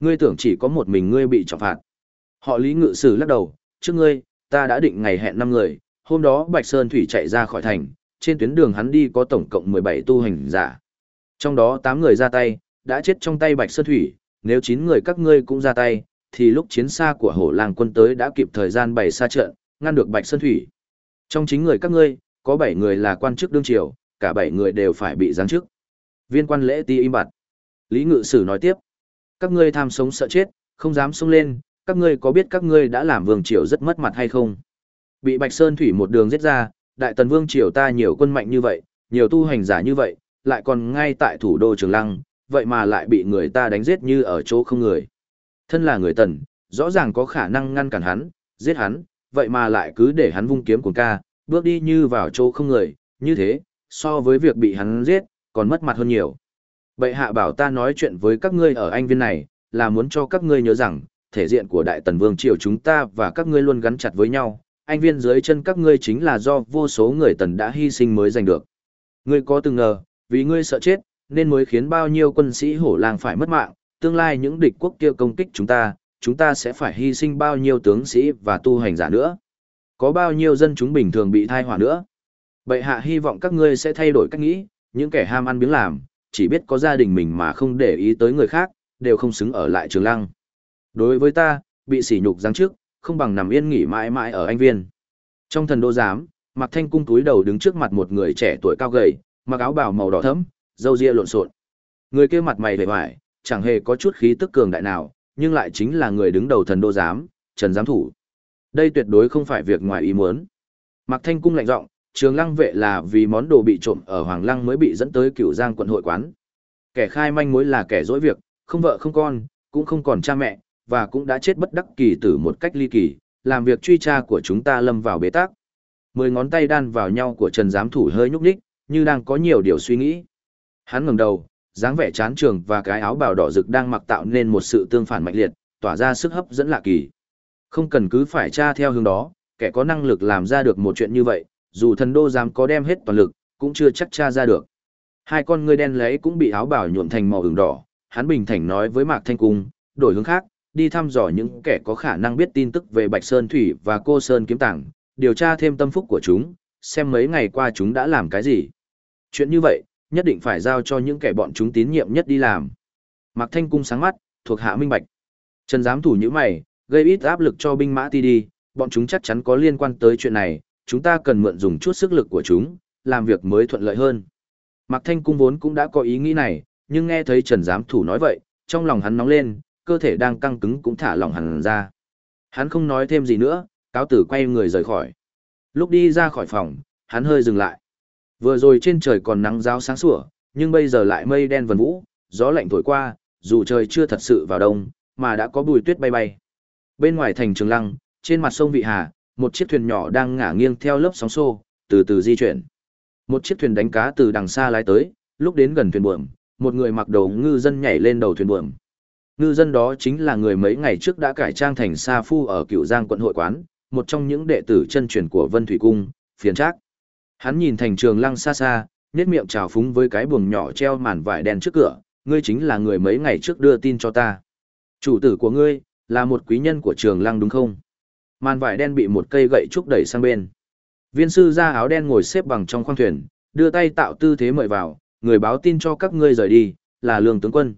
Ngươi tưởng chỉ có một mình ngươi bị trọng phạt. Họ Lý ngự sử lắc đầu, trước ngươi, ta đã định ngày hẹn năm người, hôm đó Bạch Sơn Thủy chạy ra khỏi thành, trên tuyến đường hắn đi có tổng cộng 17 tu hành giả. Trong đó 8 người ra tay, đã chết trong tay Bạch Sơn Thủy, nếu 9 người các ngươi cũng ra tay, thì lúc chiến xa của hổ làng quân tới đã kịp thời gian bày xa trận, ngăn được Bạch Sơn Thủy. Trong 9 người các ngươi, có 7 người là quan chức đương triều, cả 7 người đều phải bị giáng chức. Viên quan lễ ti im bặt. Lý Ngự Sử nói tiếp. Các ngươi tham sống sợ chết, không dám xông lên, các ngươi có biết các ngươi đã làm vương triều rất mất mặt hay không? Bị Bạch Sơn Thủy một đường giết ra, đại tần vương triều ta nhiều quân mạnh như vậy, nhiều tu hành giả như vậy, lại còn ngay tại thủ đô Trường Lăng, vậy mà lại bị người ta đánh giết như ở chỗ không người. Thân là người tần, rõ ràng có khả năng ngăn cản hắn, giết hắn, vậy mà lại cứ để hắn vung kiếm của ca, bước đi như vào chỗ không người, như thế, so với việc bị hắn giết, còn mất mặt hơn nhiều. Bệ hạ bảo ta nói chuyện với các ngươi ở anh viên này, là muốn cho các ngươi nhớ rằng, thể diện của đại tần vương triều chúng ta và các ngươi luôn gắn chặt với nhau, anh viên dưới chân các ngươi chính là do vô số người tần đã hy sinh mới giành được. Ngươi có từng ngờ, vì ngươi sợ chết, nên mới khiến bao nhiêu quân sĩ hổ làng phải mất mạng, tương lai những địch quốc kia công kích chúng ta, chúng ta sẽ phải hy sinh bao nhiêu tướng sĩ và tu hành giả nữa. Có bao nhiêu dân chúng bình thường bị thai hỏa nữa. Bệ hạ hy vọng các ngươi sẽ thay đổi cách nghĩ, những kẻ ham ăn biếng làm, chỉ biết có gia đình mình mà không để ý tới người khác, đều không xứng ở lại trường lăng. Đối với ta, bị sỉ nhục giáng trước, không bằng nằm yên nghỉ mãi mãi ở anh viên. Trong thần đô giám, Mạc Thanh cung túi đầu đứng trước mặt một người trẻ tuổi cao gầy, mặc áo bào màu đỏ thẫm, râu ria lộn xộn. Người kia mặt mày vẻ hoài chẳng hề có chút khí tức cường đại nào, nhưng lại chính là người đứng đầu thần đô giám, Trần giám thủ. Đây tuyệt đối không phải việc ngoài ý muốn. Mạc Thanh cung lạnh giọng, Trường Lăng vệ là vì món đồ bị trộm ở Hoàng Lăng mới bị dẫn tới Cửu Giang quận hội quán. Kẻ khai manh mối là kẻ dối việc, không vợ không con, cũng không còn cha mẹ, và cũng đã chết bất đắc kỳ tử một cách ly kỳ, làm việc truy tra của chúng ta lâm vào bế tắc. Mười ngón tay đan vào nhau của Trần giám thủ hơi nhúc nhích, như đang có nhiều điều suy nghĩ. Hắn ngẩng đầu, dáng vẻ chán trường và cái áo bào đỏ rực đang mặc tạo nên một sự tương phản mạnh liệt, tỏa ra sức hấp dẫn lạ kỳ. Không cần cứ phải tra theo hướng đó, kẻ có năng lực làm ra được một chuyện như vậy, dù thần đô dám có đem hết toàn lực, cũng chưa chắc tra ra được. Hai con ngươi đen lấy cũng bị áo bảo nhuộm thành màu ửng đỏ, hắn bình thản nói với Mạc Thanh Cung, đổi hướng khác, đi thăm dò những kẻ có khả năng biết tin tức về Bạch Sơn Thủy và Cô Sơn Kiếm Tàng, điều tra thêm tâm phúc của chúng, xem mấy ngày qua chúng đã làm cái gì. Chuyện như vậy, nhất định phải giao cho những kẻ bọn chúng tín nhiệm nhất đi làm. Mạc Thanh Cung sáng mắt, thuộc hạ minh bạch. Trần giám thủ như mày, gây ít áp lực cho binh mã ti đi, bọn chúng chắc chắn có liên quan tới chuyện này, chúng ta cần mượn dùng chút sức lực của chúng, làm việc mới thuận lợi hơn. Mạc Thanh Cung vốn cũng đã có ý nghĩ này, nhưng nghe thấy Trần giám thủ nói vậy, trong lòng hắn nóng lên, cơ thể đang căng cứng cũng thả lỏng hẳn ra. Hắn không nói thêm gì nữa, cáo tử quay người rời khỏi. Lúc đi ra khỏi phòng, hắn hơi dừng lại. Vừa rồi trên trời còn nắng giáo sáng sủa, nhưng bây giờ lại mây đen vần vũ, gió lạnh thổi qua, dù trời chưa thật sự vào đông, mà đã có bùi tuyết bay bay. Bên ngoài thành Trường Lăng, trên mặt sông Vị Hà, một chiếc thuyền nhỏ đang ngả nghiêng theo lớp sóng xô, từ từ di chuyển. Một chiếc thuyền đánh cá từ đằng xa lái tới, lúc đến gần thuyền buồm, một người mặc đồ ngư dân nhảy lên đầu thuyền buồm. Ngư dân đó chính là người mấy ngày trước đã cải trang thành sa phu ở Cựu Giang quận hội quán, một trong những đệ tử chân truyền của Vân Thủy Cung, phiền trác. Hắn nhìn thành trường lăng xa xa, nhếch miệng chào phúng với cái buồng nhỏ treo màn vải đen trước cửa, ngươi chính là người mấy ngày trước đưa tin cho ta. Chủ tử của ngươi, là một quý nhân của trường lăng đúng không? Màn vải đen bị một cây gậy trúc đẩy sang bên. Viên sư ra áo đen ngồi xếp bằng trong khoang thuyền, đưa tay tạo tư thế mời vào, người báo tin cho các ngươi rời đi, là lương tướng quân.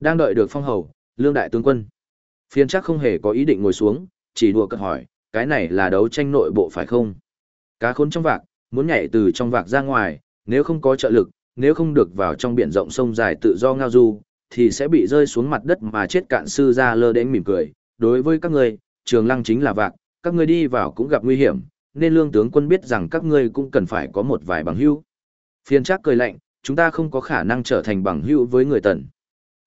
Đang đợi được phong hầu, lương đại tướng quân. Phiên chắc không hề có ý định ngồi xuống, chỉ đùa cợt hỏi, cái này là đấu tranh nội bộ phải không? Cá khốn trong vạc, muốn nhảy từ trong vạc ra ngoài, nếu không có trợ lực, nếu không được vào trong biển rộng sông dài tự do ngao du, thì sẽ bị rơi xuống mặt đất mà chết cạn sư ra lơ đến mỉm cười. Đối với các ngươi, trường lăng chính là vạc, các ngươi đi vào cũng gặp nguy hiểm, nên lương tướng quân biết rằng các ngươi cũng cần phải có một vài bằng hữu. Phiên Trác cười lạnh, chúng ta không có khả năng trở thành bằng hữu với người tần.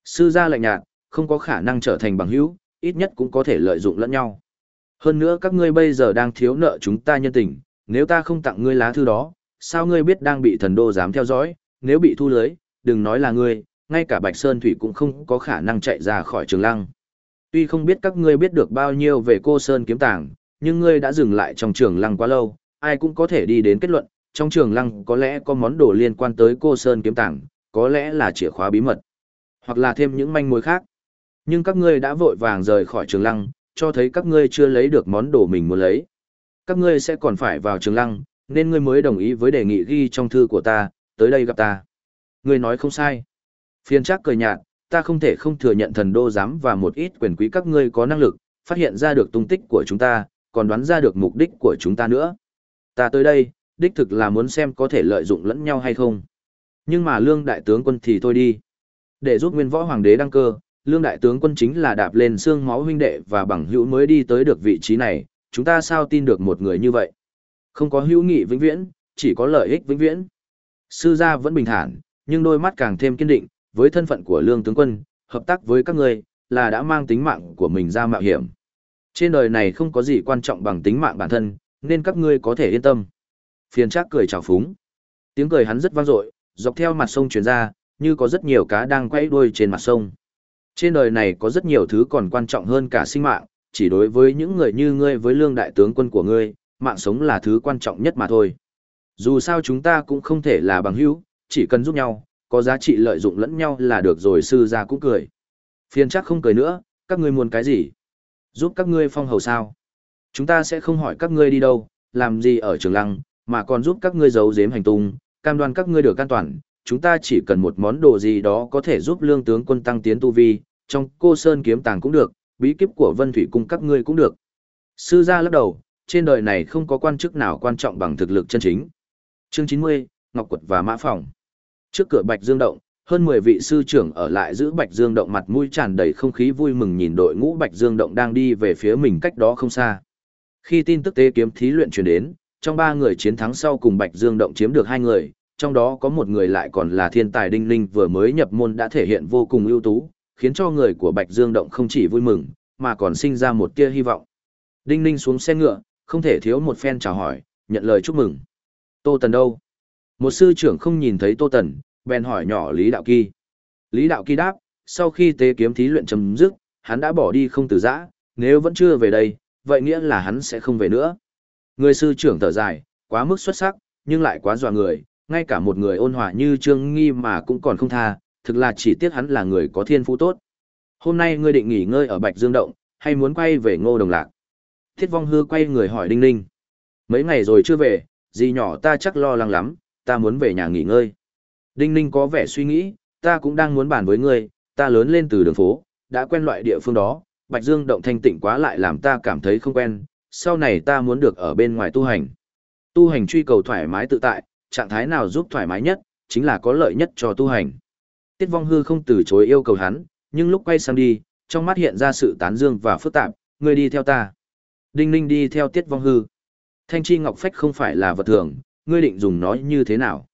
Sư gia lạnh nhạt, không có khả năng trở thành bằng hữu, ít nhất cũng có thể lợi dụng lẫn nhau. Hơn nữa các ngươi bây giờ đang thiếu nợ chúng ta nhân tình, nếu ta không tặng ngươi lá thư đó, sao ngươi biết đang bị thần đô dám theo dõi, nếu bị thu lưới, đừng nói là ngươi, ngay cả Bạch Sơn Thủy cũng không có khả năng chạy ra khỏi trường lăng. Tuy không biết các ngươi biết được bao nhiêu về cô Sơn kiếm tàng, nhưng ngươi đã dừng lại trong trường lăng quá lâu, ai cũng có thể đi đến kết luận, trong trường lăng có lẽ có món đồ liên quan tới cô Sơn kiếm tàng, có lẽ là chìa khóa bí mật, hoặc là thêm những manh mối khác. Nhưng các ngươi đã vội vàng rời khỏi trường lăng, cho thấy các ngươi chưa lấy được món đồ mình muốn lấy. Các ngươi sẽ còn phải vào trường lăng, nên ngươi mới đồng ý với đề nghị ghi trong thư của ta, tới đây gặp ta. Ngươi nói không sai. Phiên chắc cười nhạt, ta không thể không thừa nhận thần đô giám và một ít quyền quý các ngươi có năng lực, phát hiện ra được tung tích của chúng ta, còn đoán ra được mục đích của chúng ta nữa. Ta tới đây, đích thực là muốn xem có thể lợi dụng lẫn nhau hay không. Nhưng mà lương đại tướng quân thì thôi đi. Để giúp nguyên võ hoàng đế đăng cơ, lương đại tướng quân chính là đạp lên xương máu huynh đệ và bằng hữu mới đi tới được vị trí này, chúng ta sao tin được một người như vậy. Không có hữu nghị vĩnh viễn, chỉ có lợi ích vĩnh viễn. Sư gia vẫn bình thản, nhưng đôi mắt càng thêm kiên định, với thân phận của lương tướng quân, hợp tác với các ngươi là đã mang tính mạng của mình ra mạo hiểm. Trên đời này không có gì quan trọng bằng tính mạng bản thân, nên các ngươi có thể yên tâm. Phiền trác cười chào phúng. Tiếng cười hắn rất vang dội, dọc theo mặt sông truyền ra, như có rất nhiều cá đang quay đuôi trên mặt sông. Trên đời này có rất nhiều thứ còn quan trọng hơn cả sinh mạng, chỉ đối với những người như ngươi với lương đại tướng quân của ngươi, mạng sống là thứ quan trọng nhất mà thôi. Dù sao chúng ta cũng không thể là bằng hữu, chỉ cần giúp nhau, có giá trị lợi dụng lẫn nhau là được rồi sư gia cũng cười. Phiền chắc không cười nữa, các ngươi muốn cái gì? Giúp các ngươi phong hầu sao? Chúng ta sẽ không hỏi các ngươi đi đâu, làm gì ở trường lăng, mà còn giúp các ngươi giấu giếm hành tung, cam đoan các ngươi được an toàn. Chúng ta chỉ cần một món đồ gì đó có thể giúp lương tướng quân tăng tiến tu vi, trong cô sơn kiếm tàng cũng được, bí kíp của vân thủy cung các ngươi cũng được. Sư gia lắc đầu, trên đời này không có quan chức nào quan trọng bằng thực lực chân chính. Chương 90, Ngọc Quật và Mã phỏng Trước cửa Bạch Dương Động, hơn 10 vị sư trưởng ở lại giữ Bạch Dương Động mặt mũi tràn đầy không khí vui mừng nhìn đội ngũ Bạch Dương Động đang đi về phía mình cách đó không xa. Khi tin tức tế kiếm thí luyện truyền đến, trong ba người chiến thắng sau cùng Bạch Dương Động chiếm được hai người, trong đó có một người lại còn là thiên tài Đinh Ninh vừa mới nhập môn đã thể hiện vô cùng ưu tú, khiến cho người của Bạch Dương Động không chỉ vui mừng, mà còn sinh ra một tia hy vọng. Đinh Ninh xuống xe ngựa, không thể thiếu một phen chào hỏi, nhận lời chúc mừng. Tô Tần đâu? Một sư trưởng không nhìn thấy Tô Tần, bèn hỏi nhỏ Lý Đạo Kỳ. Lý Đạo Kỳ đáp, sau khi tế kiếm thí luyện chấm dứt, hắn đã bỏ đi không từ giã, nếu vẫn chưa về đây, vậy nghĩa là hắn sẽ không về nữa. Người sư trưởng thở dài, quá mức xuất sắc, nhưng lại quá dọa người, ngay cả một người ôn hòa như Trương Nghi mà cũng còn không tha, thực là chỉ tiếc hắn là người có thiên phú tốt. Hôm nay ngươi định nghỉ ngơi ở Bạch Dương Động, hay muốn quay về Ngô Đồng Lạc? Thiết Vong Hư quay người hỏi Đinh Ninh. Mấy ngày rồi chưa về, gì nhỏ ta chắc lo lắng lắm, ta muốn về nhà nghỉ ngơi. Đinh Ninh có vẻ suy nghĩ, ta cũng đang muốn bàn với ngươi, ta lớn lên từ đường phố, đã quen loại địa phương đó, Bạch Dương động thanh tịnh quá lại làm ta cảm thấy không quen, sau này ta muốn được ở bên ngoài tu hành. Tu hành truy cầu thoải mái tự tại, trạng thái nào giúp thoải mái nhất, chính là có lợi nhất cho tu hành. Tiết Vong Hư không từ chối yêu cầu hắn, nhưng lúc quay sang đi, trong mắt hiện ra sự tán dương và phức tạp, ngươi đi theo ta. Đinh Ninh đi theo Tiết Vong Hư. Thanh chi ngọc phách không phải là vật thường, ngươi định dùng nó như thế nào?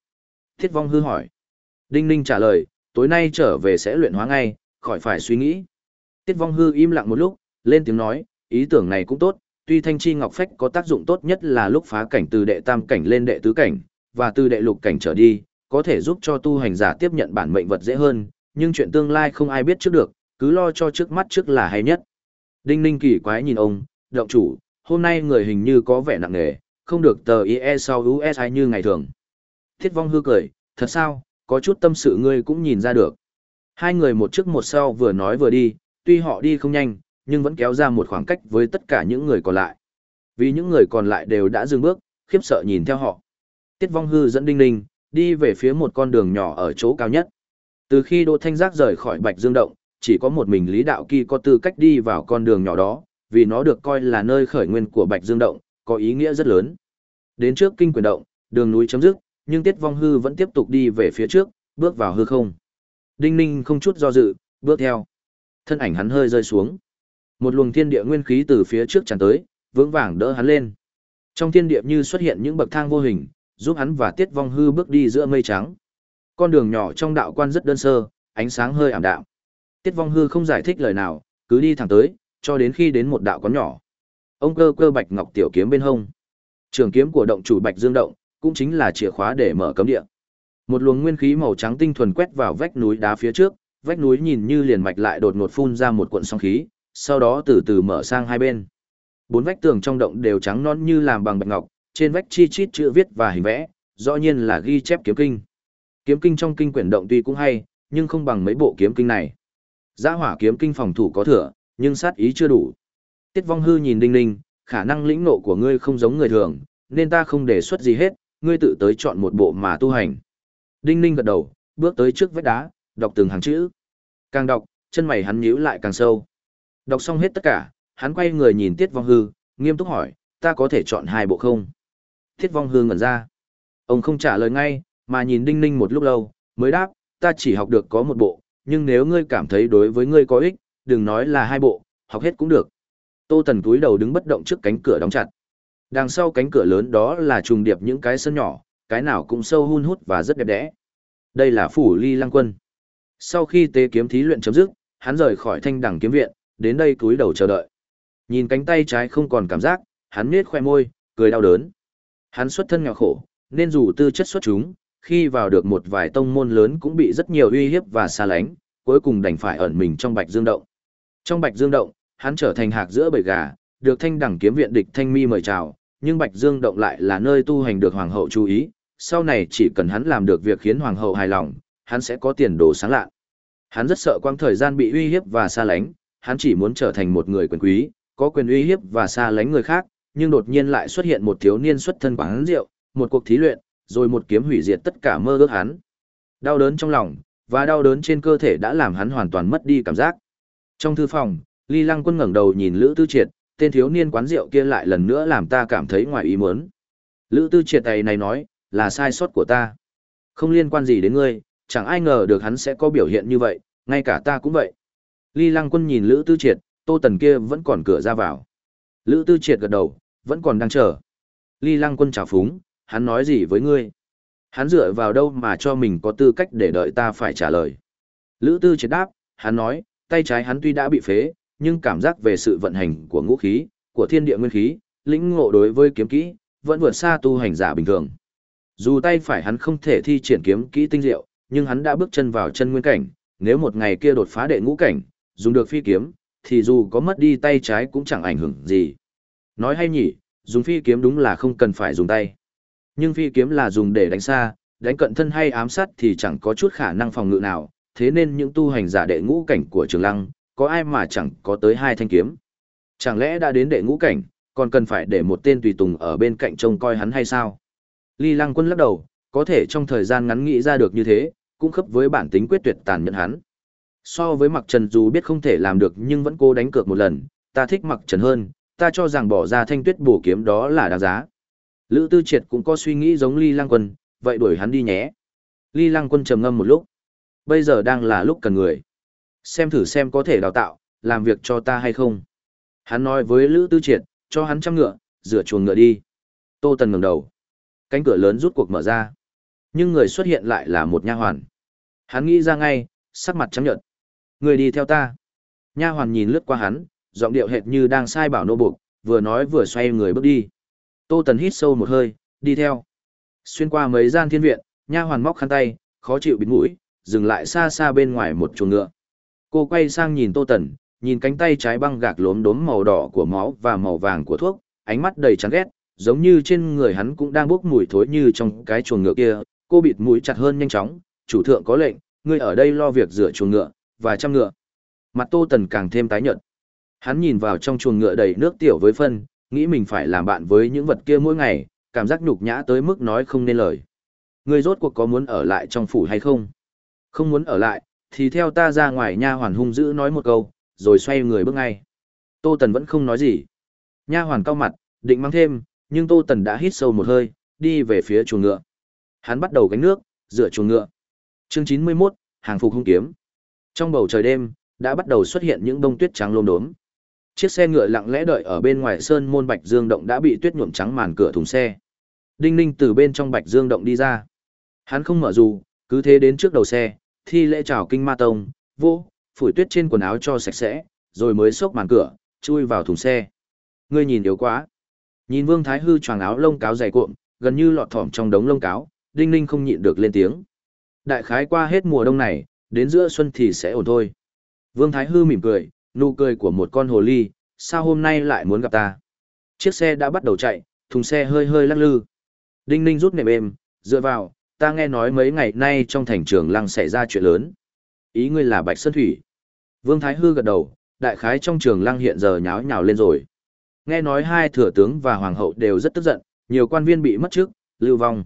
Tiết Vong Hư hỏi. Đinh Ninh trả lời, tối nay trở về sẽ luyện hóa ngay, khỏi phải suy nghĩ. Tiết Vong Hư im lặng một lúc, lên tiếng nói, ý tưởng này cũng tốt, tuy thanh chi ngọc phách có tác dụng tốt nhất là lúc phá cảnh từ đệ tam cảnh lên đệ tứ cảnh, và từ đệ lục cảnh trở đi, có thể giúp cho tu hành giả tiếp nhận bản mệnh vật dễ hơn, nhưng chuyện tương lai không ai biết trước được, cứ lo cho trước mắt trước là hay nhất. Đinh Ninh kỳ quái nhìn ông, động chủ, hôm nay người hình như có vẻ nặng nề, không được tờ IE sau USI như ngày thường. Thiết vong hư cười, thật sao, có chút tâm sự ngươi cũng nhìn ra được. Hai người một trước một sau vừa nói vừa đi, tuy họ đi không nhanh, nhưng vẫn kéo ra một khoảng cách với tất cả những người còn lại. Vì những người còn lại đều đã dừng bước, khiếp sợ nhìn theo họ. Tiết Vong Hư dẫn Đinh Ninh, đi về phía một con đường nhỏ ở chỗ cao nhất. Từ khi Đỗ Thanh Giác rời khỏi Bạch Dương Động, chỉ có một mình Lý Đạo Kỳ có tư cách đi vào con đường nhỏ đó, vì nó được coi là nơi khởi nguyên của Bạch Dương Động, có ý nghĩa rất lớn. Đến trước kinh quyền động, đường núi chấm dứt, nhưng Tiết Vong Hư vẫn tiếp tục đi về phía trước, bước vào hư không. Đinh Ninh không chút do dự, bước theo. Thân ảnh hắn hơi rơi xuống. Một luồng thiên địa nguyên khí từ phía trước tràn tới, vững vàng đỡ hắn lên. Trong thiên địa như xuất hiện những bậc thang vô hình, giúp hắn và Tiết Vong Hư bước đi giữa mây trắng. Con đường nhỏ trong đạo quan rất đơn sơ, ánh sáng hơi ảm đạm. Tiết Vong Hư không giải thích lời nào, cứ đi thẳng tới, cho đến khi đến một đạo quán nhỏ. Ông cơ cơ bạch ngọc tiểu kiếm bên hông. Trường kiếm của động chủ Bạch Dương động, cũng chính là chìa khóa để mở cấm địa. Một luồng nguyên khí màu trắng tinh thuần quét vào vách núi đá phía trước, vách núi nhìn như liền mạch lại đột ngột phun ra một cuộn sóng khí, sau đó từ từ mở sang hai bên. Bốn vách tường trong động đều trắng non như làm bằng bạch ngọc, trên vách chi chít chữ viết và hình vẽ, rõ nhiên là ghi chép kiếm kinh. Kiếm kinh trong kinh quyển động tuy cũng hay, nhưng không bằng mấy bộ kiếm kinh này. Giá hỏa kiếm kinh phòng thủ có thừa, nhưng sát ý chưa đủ. Tiết vong hư nhìn đinh ninh, khả năng lĩnh nộ của ngươi không giống người thường, nên ta không đề xuất gì hết, ngươi tự tới chọn một bộ mà tu hành. Đinh ninh gật đầu, bước tới trước vách đá, đọc từng hàng chữ. Càng đọc, chân mày hắn nhíu lại càng sâu. Đọc xong hết tất cả, hắn quay người nhìn Tiết Vong Hư, nghiêm túc hỏi, ta có thể chọn hai bộ không? Tiết Vong Hư ngẩn ra. Ông không trả lời ngay, mà nhìn Đinh Ninh một lúc lâu, mới đáp, ta chỉ học được có một bộ, nhưng nếu ngươi cảm thấy đối với ngươi có ích, đừng nói là hai bộ, học hết cũng được. Tô Tần túi đầu đứng bất động trước cánh cửa đóng chặt. Đằng sau cánh cửa lớn đó là trùng điệp những cái sân nhỏ, cái nào cũng sâu hun hút và rất đẹp đẽ. Đây là phủ ly lăng quân. Sau khi tế kiếm thí luyện chấm dứt, hắn rời khỏi thanh đẳng kiếm viện, đến đây túi đầu chờ đợi. Nhìn cánh tay trái không còn cảm giác, hắn miết khoe môi, cười đau đớn. Hắn xuất thân nghèo khổ, nên dù tư chất xuất chúng, khi vào được một vài tông môn lớn cũng bị rất nhiều uy hiếp và xa lánh, cuối cùng đành phải ẩn mình trong Bạch Dương Động. Trong Bạch Dương Động, hắn trở thành hạc giữa bầy gà, được thanh đẳng kiếm viện địch thanh mi mời chào, nhưng Bạch Dương Động lại là nơi tu hành được hoàng hậu chú ý, sau này chỉ cần hắn làm được việc khiến hoàng hậu hài lòng, hắn sẽ có tiền đồ sáng lạ. Hắn rất sợ quang thời gian bị uy hiếp và xa lánh, hắn chỉ muốn trở thành một người quyền quý, có quyền uy hiếp và xa lánh người khác, nhưng đột nhiên lại xuất hiện một thiếu niên xuất thân quán rượu, một cuộc thí luyện, rồi một kiếm hủy diệt tất cả mơ ước hắn. Đau đớn trong lòng, và đau đớn trên cơ thể đã làm hắn hoàn toàn mất đi cảm giác. Trong thư phòng, Ly Lăng Quân ngẩng đầu nhìn Lữ Tư Triệt, tên thiếu niên quán rượu kia lại lần nữa làm ta cảm thấy ngoài ý muốn. Lữ Tư Triệt này này nói, là sai sót của ta. Không liên quan gì đến ngươi, chẳng ai ngờ được hắn sẽ có biểu hiện như vậy, ngay cả ta cũng vậy. Ly Lăng Quân nhìn Lữ Tư Triệt, Tô Tần kia vẫn còn cửa ra vào. Lữ Tư Triệt gật đầu, vẫn còn đang chờ. Ly Lăng Quân chào phúng, hắn nói gì với ngươi? Hắn dựa vào đâu mà cho mình có tư cách để đợi ta phải trả lời? Lữ Tư Triệt đáp, hắn nói, tay trái hắn tuy đã bị phế, nhưng cảm giác về sự vận hành của ngũ khí, của thiên địa nguyên khí, lĩnh ngộ đối với kiếm kỹ, vẫn vượt xa tu hành giả bình thường. Dù tay phải hắn không thể thi triển kiếm kỹ tinh diệu, nhưng hắn đã bước chân vào chân nguyên cảnh, nếu một ngày kia đột phá đệ ngũ cảnh, dùng được phi kiếm, thì dù có mất đi tay trái cũng chẳng ảnh hưởng gì. Nói hay nhỉ, dùng phi kiếm đúng là không cần phải dùng tay. Nhưng phi kiếm là dùng để đánh xa, đánh cận thân hay ám sát thì chẳng có chút khả năng phòng ngự nào, thế nên những tu hành giả đệ ngũ cảnh của Trường Lăng, có ai mà chẳng có tới hai thanh kiếm. Chẳng lẽ đã đến đệ ngũ cảnh, còn cần phải để một tên tùy tùng ở bên cạnh trông coi hắn hay sao? Ly Lăng Quân lắc đầu, có thể trong thời gian ngắn nghĩ ra được như thế, cũng khớp với bản tính quyết tuyệt tàn nhẫn hắn. So với Mặc Trần dù biết không thể làm được nhưng vẫn cố đánh cược một lần, ta thích Mặc Trần hơn, ta cho rằng bỏ ra thanh tuyết bổ kiếm đó là đáng giá. Lữ Tư Triệt cũng có suy nghĩ giống Ly Lăng Quân, vậy đuổi hắn đi nhé. Ly Lăng Quân trầm ngâm một lúc. Bây giờ đang là lúc cần người. Xem thử xem có thể đào tạo, làm việc cho ta hay không. Hắn nói với Lữ Tư Triệt, cho hắn trăm ngựa, rửa chuồng ngựa đi. Tô Tần ngẩng đầu. Cánh cửa lớn rút cuộc mở ra. Nhưng người xuất hiện lại là một nha hoàn. Hắn nghĩ ra ngay, sắc mặt trắng nhợt. Người đi theo ta. Nha hoàn nhìn lướt qua hắn, giọng điệu hệt như đang sai bảo nô buộc, vừa nói vừa xoay người bước đi. Tô Tần hít sâu một hơi, đi theo. Xuyên qua mấy gian thiên viện, nha hoàn móc khăn tay, khó chịu bịt mũi, dừng lại xa xa bên ngoài một chuồng ngựa. Cô quay sang nhìn Tô Tần, nhìn cánh tay trái băng gạc lốm đốm màu đỏ của máu và màu vàng của thuốc, ánh mắt đầy chán ghét, giống như trên người hắn cũng đang bốc mùi thối như trong cái chuồng ngựa kia. Cô bịt mũi chặt hơn nhanh chóng, chủ thượng có lệnh, ngươi ở đây lo việc rửa chuồng ngựa, và chăm ngựa. Mặt Tô Tần càng thêm tái nhợt. Hắn nhìn vào trong chuồng ngựa đầy nước tiểu với phân, nghĩ mình phải làm bạn với những vật kia mỗi ngày, cảm giác nhục nhã tới mức nói không nên lời. Ngươi rốt cuộc có muốn ở lại trong phủ hay không? Không muốn ở lại, thì theo ta ra ngoài nha hoàn hung dữ nói một câu, rồi xoay người bước ngay. Tô Tần vẫn không nói gì. Nha hoàn cao mặt, định mang thêm, nhưng Tô Tần đã hít sâu một hơi, đi về phía chuồng ngựa. Hắn bắt đầu gánh nước, dựa chuồng ngựa. Chương 91, hàng phục hung kiếm. Trong bầu trời đêm, đã bắt đầu xuất hiện những bông tuyết trắng lốm đốm. Chiếc xe ngựa lặng lẽ đợi ở bên ngoài sơn môn Bạch Dương động đã bị tuyết nhuộm trắng màn cửa thùng xe. Đinh Ninh từ bên trong Bạch Dương động đi ra. Hắn không mở dù, cứ thế đến trước đầu xe, thi lễ chào kinh ma tông, vô, phủi tuyết trên quần áo cho sạch sẽ, rồi mới xốc màn cửa, chui vào thùng xe. Ngươi nhìn yếu quá. Nhìn Vương Thái Hư choàng áo lông cáo dày cuộn, gần như lọt thỏm trong đống lông cáo, Đinh Ninh không nhịn được lên tiếng. Đại khái qua hết mùa đông này, đến giữa xuân thì sẽ ổn thôi. Vương Thái Hư mỉm cười, nụ cười của một con hồ ly, sao hôm nay lại muốn gặp ta? Chiếc xe đã bắt đầu chạy, thùng xe hơi hơi lắc lư. Đinh Ninh rút nệm êm, dựa vào, ta nghe nói mấy ngày nay trong thành trường lăng xảy ra chuyện lớn. Ý ngươi là Bạch Sơn Thủy. Vương Thái Hư gật đầu, đại khái trong trường lăng hiện giờ nháo nhào lên rồi. Nghe nói hai thừa tướng và hoàng hậu đều rất tức giận, nhiều quan viên bị mất chức, lưu vong.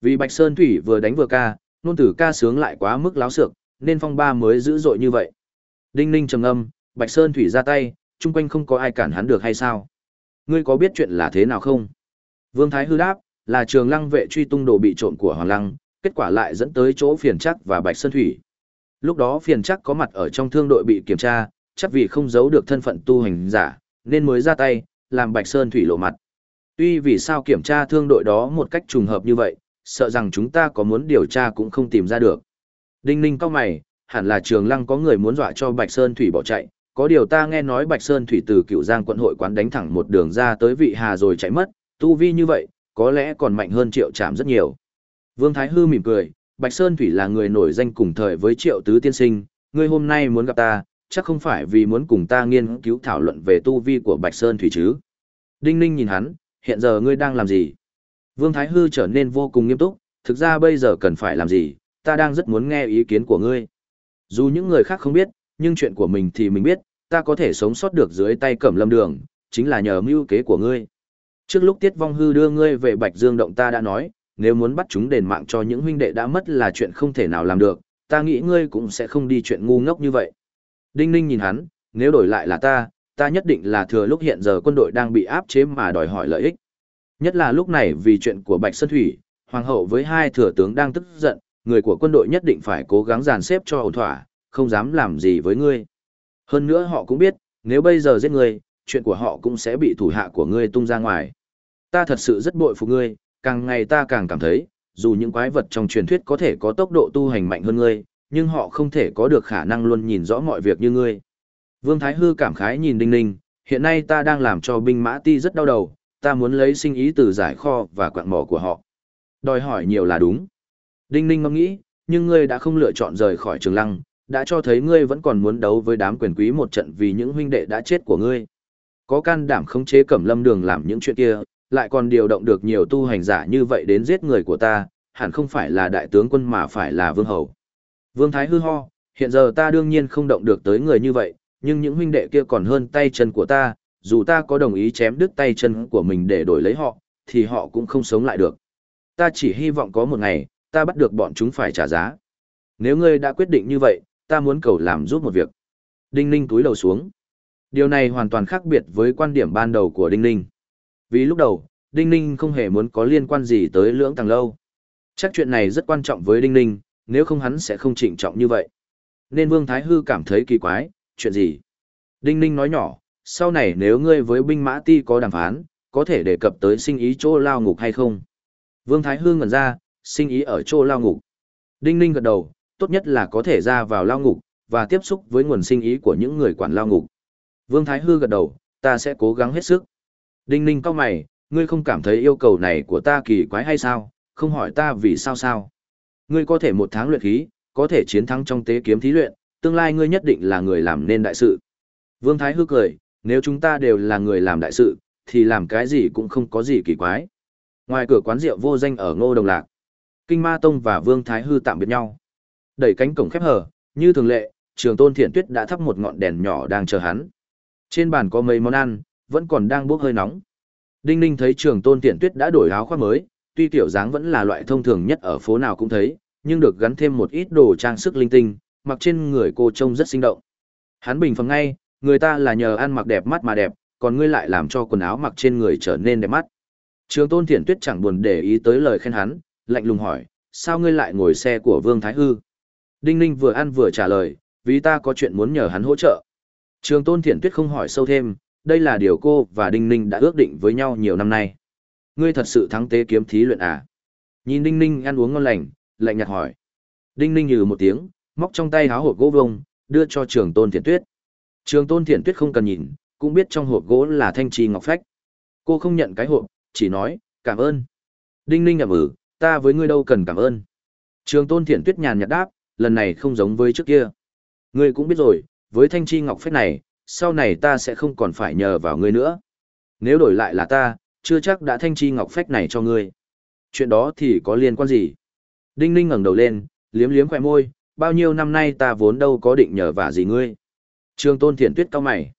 Vì Bạch Sơn Thủy vừa đánh vừa ca, nôn tử ca sướng lại quá mức láo xược, nên phong ba mới dữ dội như vậy. Đinh Ninh trầm âm, Bạch Sơn Thủy ra tay, chung quanh không có ai cản hắn được hay sao? Ngươi có biết chuyện là thế nào không? Vương Thái hư đáp, là trường lăng vệ truy tung đồ bị trộm của Hoàng Lăng, kết quả lại dẫn tới chỗ phiền chắc và Bạch Sơn Thủy. Lúc đó phiền chắc có mặt ở trong thương đội bị kiểm tra, chắc vì không giấu được thân phận tu hành giả, nên mới ra tay, làm Bạch Sơn Thủy lộ mặt. Tuy vì sao kiểm tra thương đội đó một cách trùng hợp như vậy, sợ rằng chúng ta có muốn điều tra cũng không tìm ra được. Đinh ninh cao mày, hẳn là trường lăng có người muốn dọa cho Bạch Sơn Thủy bỏ chạy, có điều ta nghe nói Bạch Sơn Thủy từ cựu giang quận hội quán đánh thẳng một đường ra tới vị hà rồi chạy mất, tu vi như vậy, có lẽ còn mạnh hơn triệu trạm rất nhiều. Vương Thái Hư mỉm cười, Bạch Sơn Thủy là người nổi danh cùng thời với triệu tứ tiên sinh, ngươi hôm nay muốn gặp ta, chắc không phải vì muốn cùng ta nghiên cứu thảo luận về tu vi của Bạch Sơn Thủy chứ. Đinh Ninh nhìn hắn, hiện giờ ngươi đang làm gì? Vương Thái Hư trở nên vô cùng nghiêm túc, thực ra bây giờ cần phải làm gì, ta đang rất muốn nghe ý kiến của ngươi. Dù những người khác không biết, nhưng chuyện của mình thì mình biết, ta có thể sống sót được dưới tay cẩm lâm đường, chính là nhờ mưu kế của ngươi. Trước lúc Tiết Vong Hư đưa ngươi về Bạch Dương Động ta đã nói, nếu muốn bắt chúng đền mạng cho những huynh đệ đã mất là chuyện không thể nào làm được, ta nghĩ ngươi cũng sẽ không đi chuyện ngu ngốc như vậy. Đinh Ninh nhìn hắn, nếu đổi lại là ta, ta nhất định là thừa lúc hiện giờ quân đội đang bị áp chế mà đòi hỏi lợi ích. Nhất là lúc này vì chuyện của Bạch Sơn Thủy, Hoàng hậu với hai thừa tướng đang tức giận, người của quân đội nhất định phải cố gắng dàn xếp cho ổn thỏa, không dám làm gì với ngươi. Hơn nữa họ cũng biết, nếu bây giờ giết ngươi, chuyện của họ cũng sẽ bị thủ hạ của ngươi tung ra ngoài. Ta thật sự rất bội phục ngươi, càng ngày ta càng cảm thấy, dù những quái vật trong truyền thuyết có thể có tốc độ tu hành mạnh hơn ngươi, nhưng họ không thể có được khả năng luôn nhìn rõ mọi việc như ngươi. Vương Thái Hư cảm khái nhìn Đinh Ninh, hiện nay ta đang làm cho binh mã ti rất đau đầu, ta muốn lấy sinh ý từ giải kho và quạng mỏ của họ. Đòi hỏi nhiều là đúng. Đinh Ninh ngẫm nghĩ, nhưng ngươi đã không lựa chọn rời khỏi trường lăng, đã cho thấy ngươi vẫn còn muốn đấu với đám quyền quý một trận vì những huynh đệ đã chết của ngươi. Có can đảm khống chế cẩm lâm đường làm những chuyện kia, lại còn điều động được nhiều tu hành giả như vậy đến giết người của ta, hẳn không phải là đại tướng quân mà phải là vương hầu. Vương Thái hư ho, hiện giờ ta đương nhiên không động được tới người như vậy, nhưng những huynh đệ kia còn hơn tay chân của ta, dù ta có đồng ý chém đứt tay chân của mình để đổi lấy họ, thì họ cũng không sống lại được. Ta chỉ hy vọng có một ngày, ta bắt được bọn chúng phải trả giá. Nếu ngươi đã quyết định như vậy, ta muốn cầu làm giúp một việc. Đinh Ninh túi đầu xuống. Điều này hoàn toàn khác biệt với quan điểm ban đầu của Đinh Ninh. Vì lúc đầu, Đinh Ninh không hề muốn có liên quan gì tới lưỡng tàng lâu. Chắc chuyện này rất quan trọng với Đinh Ninh, nếu không hắn sẽ không trịnh trọng như vậy. Nên Vương Thái Hư cảm thấy kỳ quái, chuyện gì? Đinh Ninh nói nhỏ, sau này nếu ngươi với binh mã ti có đàm phán, có thể đề cập tới sinh ý chỗ lao ngục hay không? Vương Thái Hư ngẩn ra, sinh ý ở chỗ lao ngục. Đinh Ninh gật đầu, tốt nhất là có thể ra vào lao ngục, và tiếp xúc với nguồn sinh ý của những người quản lao ngục. Vương Thái Hư gật đầu, ta sẽ cố gắng hết sức. Đinh Ninh cao mày, ngươi không cảm thấy yêu cầu này của ta kỳ quái hay sao, không hỏi ta vì sao sao. Ngươi có thể một tháng luyện khí, có thể chiến thắng trong tế kiếm thí luyện, tương lai ngươi nhất định là người làm nên đại sự. Vương Thái Hư cười, nếu chúng ta đều là người làm đại sự, thì làm cái gì cũng không có gì kỳ quái. Ngoài cửa quán rượu vô danh ở Ngô Đồng Lạc, Kinh Ma Tông và Vương Thái Hư tạm biệt nhau. Đẩy cánh cổng khép hờ, như thường lệ, Trường Tôn Thiện Tuyết đã thắp một ngọn đèn nhỏ đang chờ hắn. Trên bàn có mấy món ăn, vẫn còn đang bốc hơi nóng. Đinh Ninh thấy trường tôn tiện tuyết đã đổi áo khoác mới, tuy tiểu dáng vẫn là loại thông thường nhất ở phố nào cũng thấy, nhưng được gắn thêm một ít đồ trang sức linh tinh, mặc trên người cô trông rất sinh động. Hắn bình phẩm ngay, người ta là nhờ ăn mặc đẹp mắt mà đẹp, còn ngươi lại làm cho quần áo mặc trên người trở nên đẹp mắt. Trường tôn thiện tuyết chẳng buồn để ý tới lời khen hắn, lạnh lùng hỏi, sao ngươi lại ngồi xe của Vương Thái Hư? Đinh Ninh vừa ăn vừa trả lời, vì ta có chuyện muốn nhờ hắn hỗ trợ. Trường tôn thiện tuyết không hỏi sâu thêm, đây là điều cô và Đinh Ninh đã ước định với nhau nhiều năm nay. Ngươi thật sự thắng tế kiếm thí luyện à? Nhìn Đinh Ninh ăn uống ngon lành, lạnh nhạt hỏi. Đinh Ninh nhừ một tiếng, móc trong tay háo hộp gỗ vông, đưa cho trường tôn thiện tuyết. Trường tôn thiện tuyết không cần nhìn, cũng biết trong hộp gỗ là thanh trì ngọc phách. Cô không nhận cái hộp, chỉ nói, cảm ơn. Đinh ninh ẩm ừ, ta với ngươi đâu cần cảm ơn. Trường tôn thiện tuyết nhàn nhạt đáp, lần này không giống với trước kia. Ngươi cũng biết rồi, với thanh chi ngọc phách này, sau này ta sẽ không còn phải nhờ vào ngươi nữa. Nếu đổi lại là ta, chưa chắc đã thanh chi ngọc phách này cho ngươi. Chuyện đó thì có liên quan gì? Đinh ninh ngẩng đầu lên, liếm liếm khỏe môi, bao nhiêu năm nay ta vốn đâu có định nhờ vả gì ngươi. Trương tôn thiện tuyết cao mày.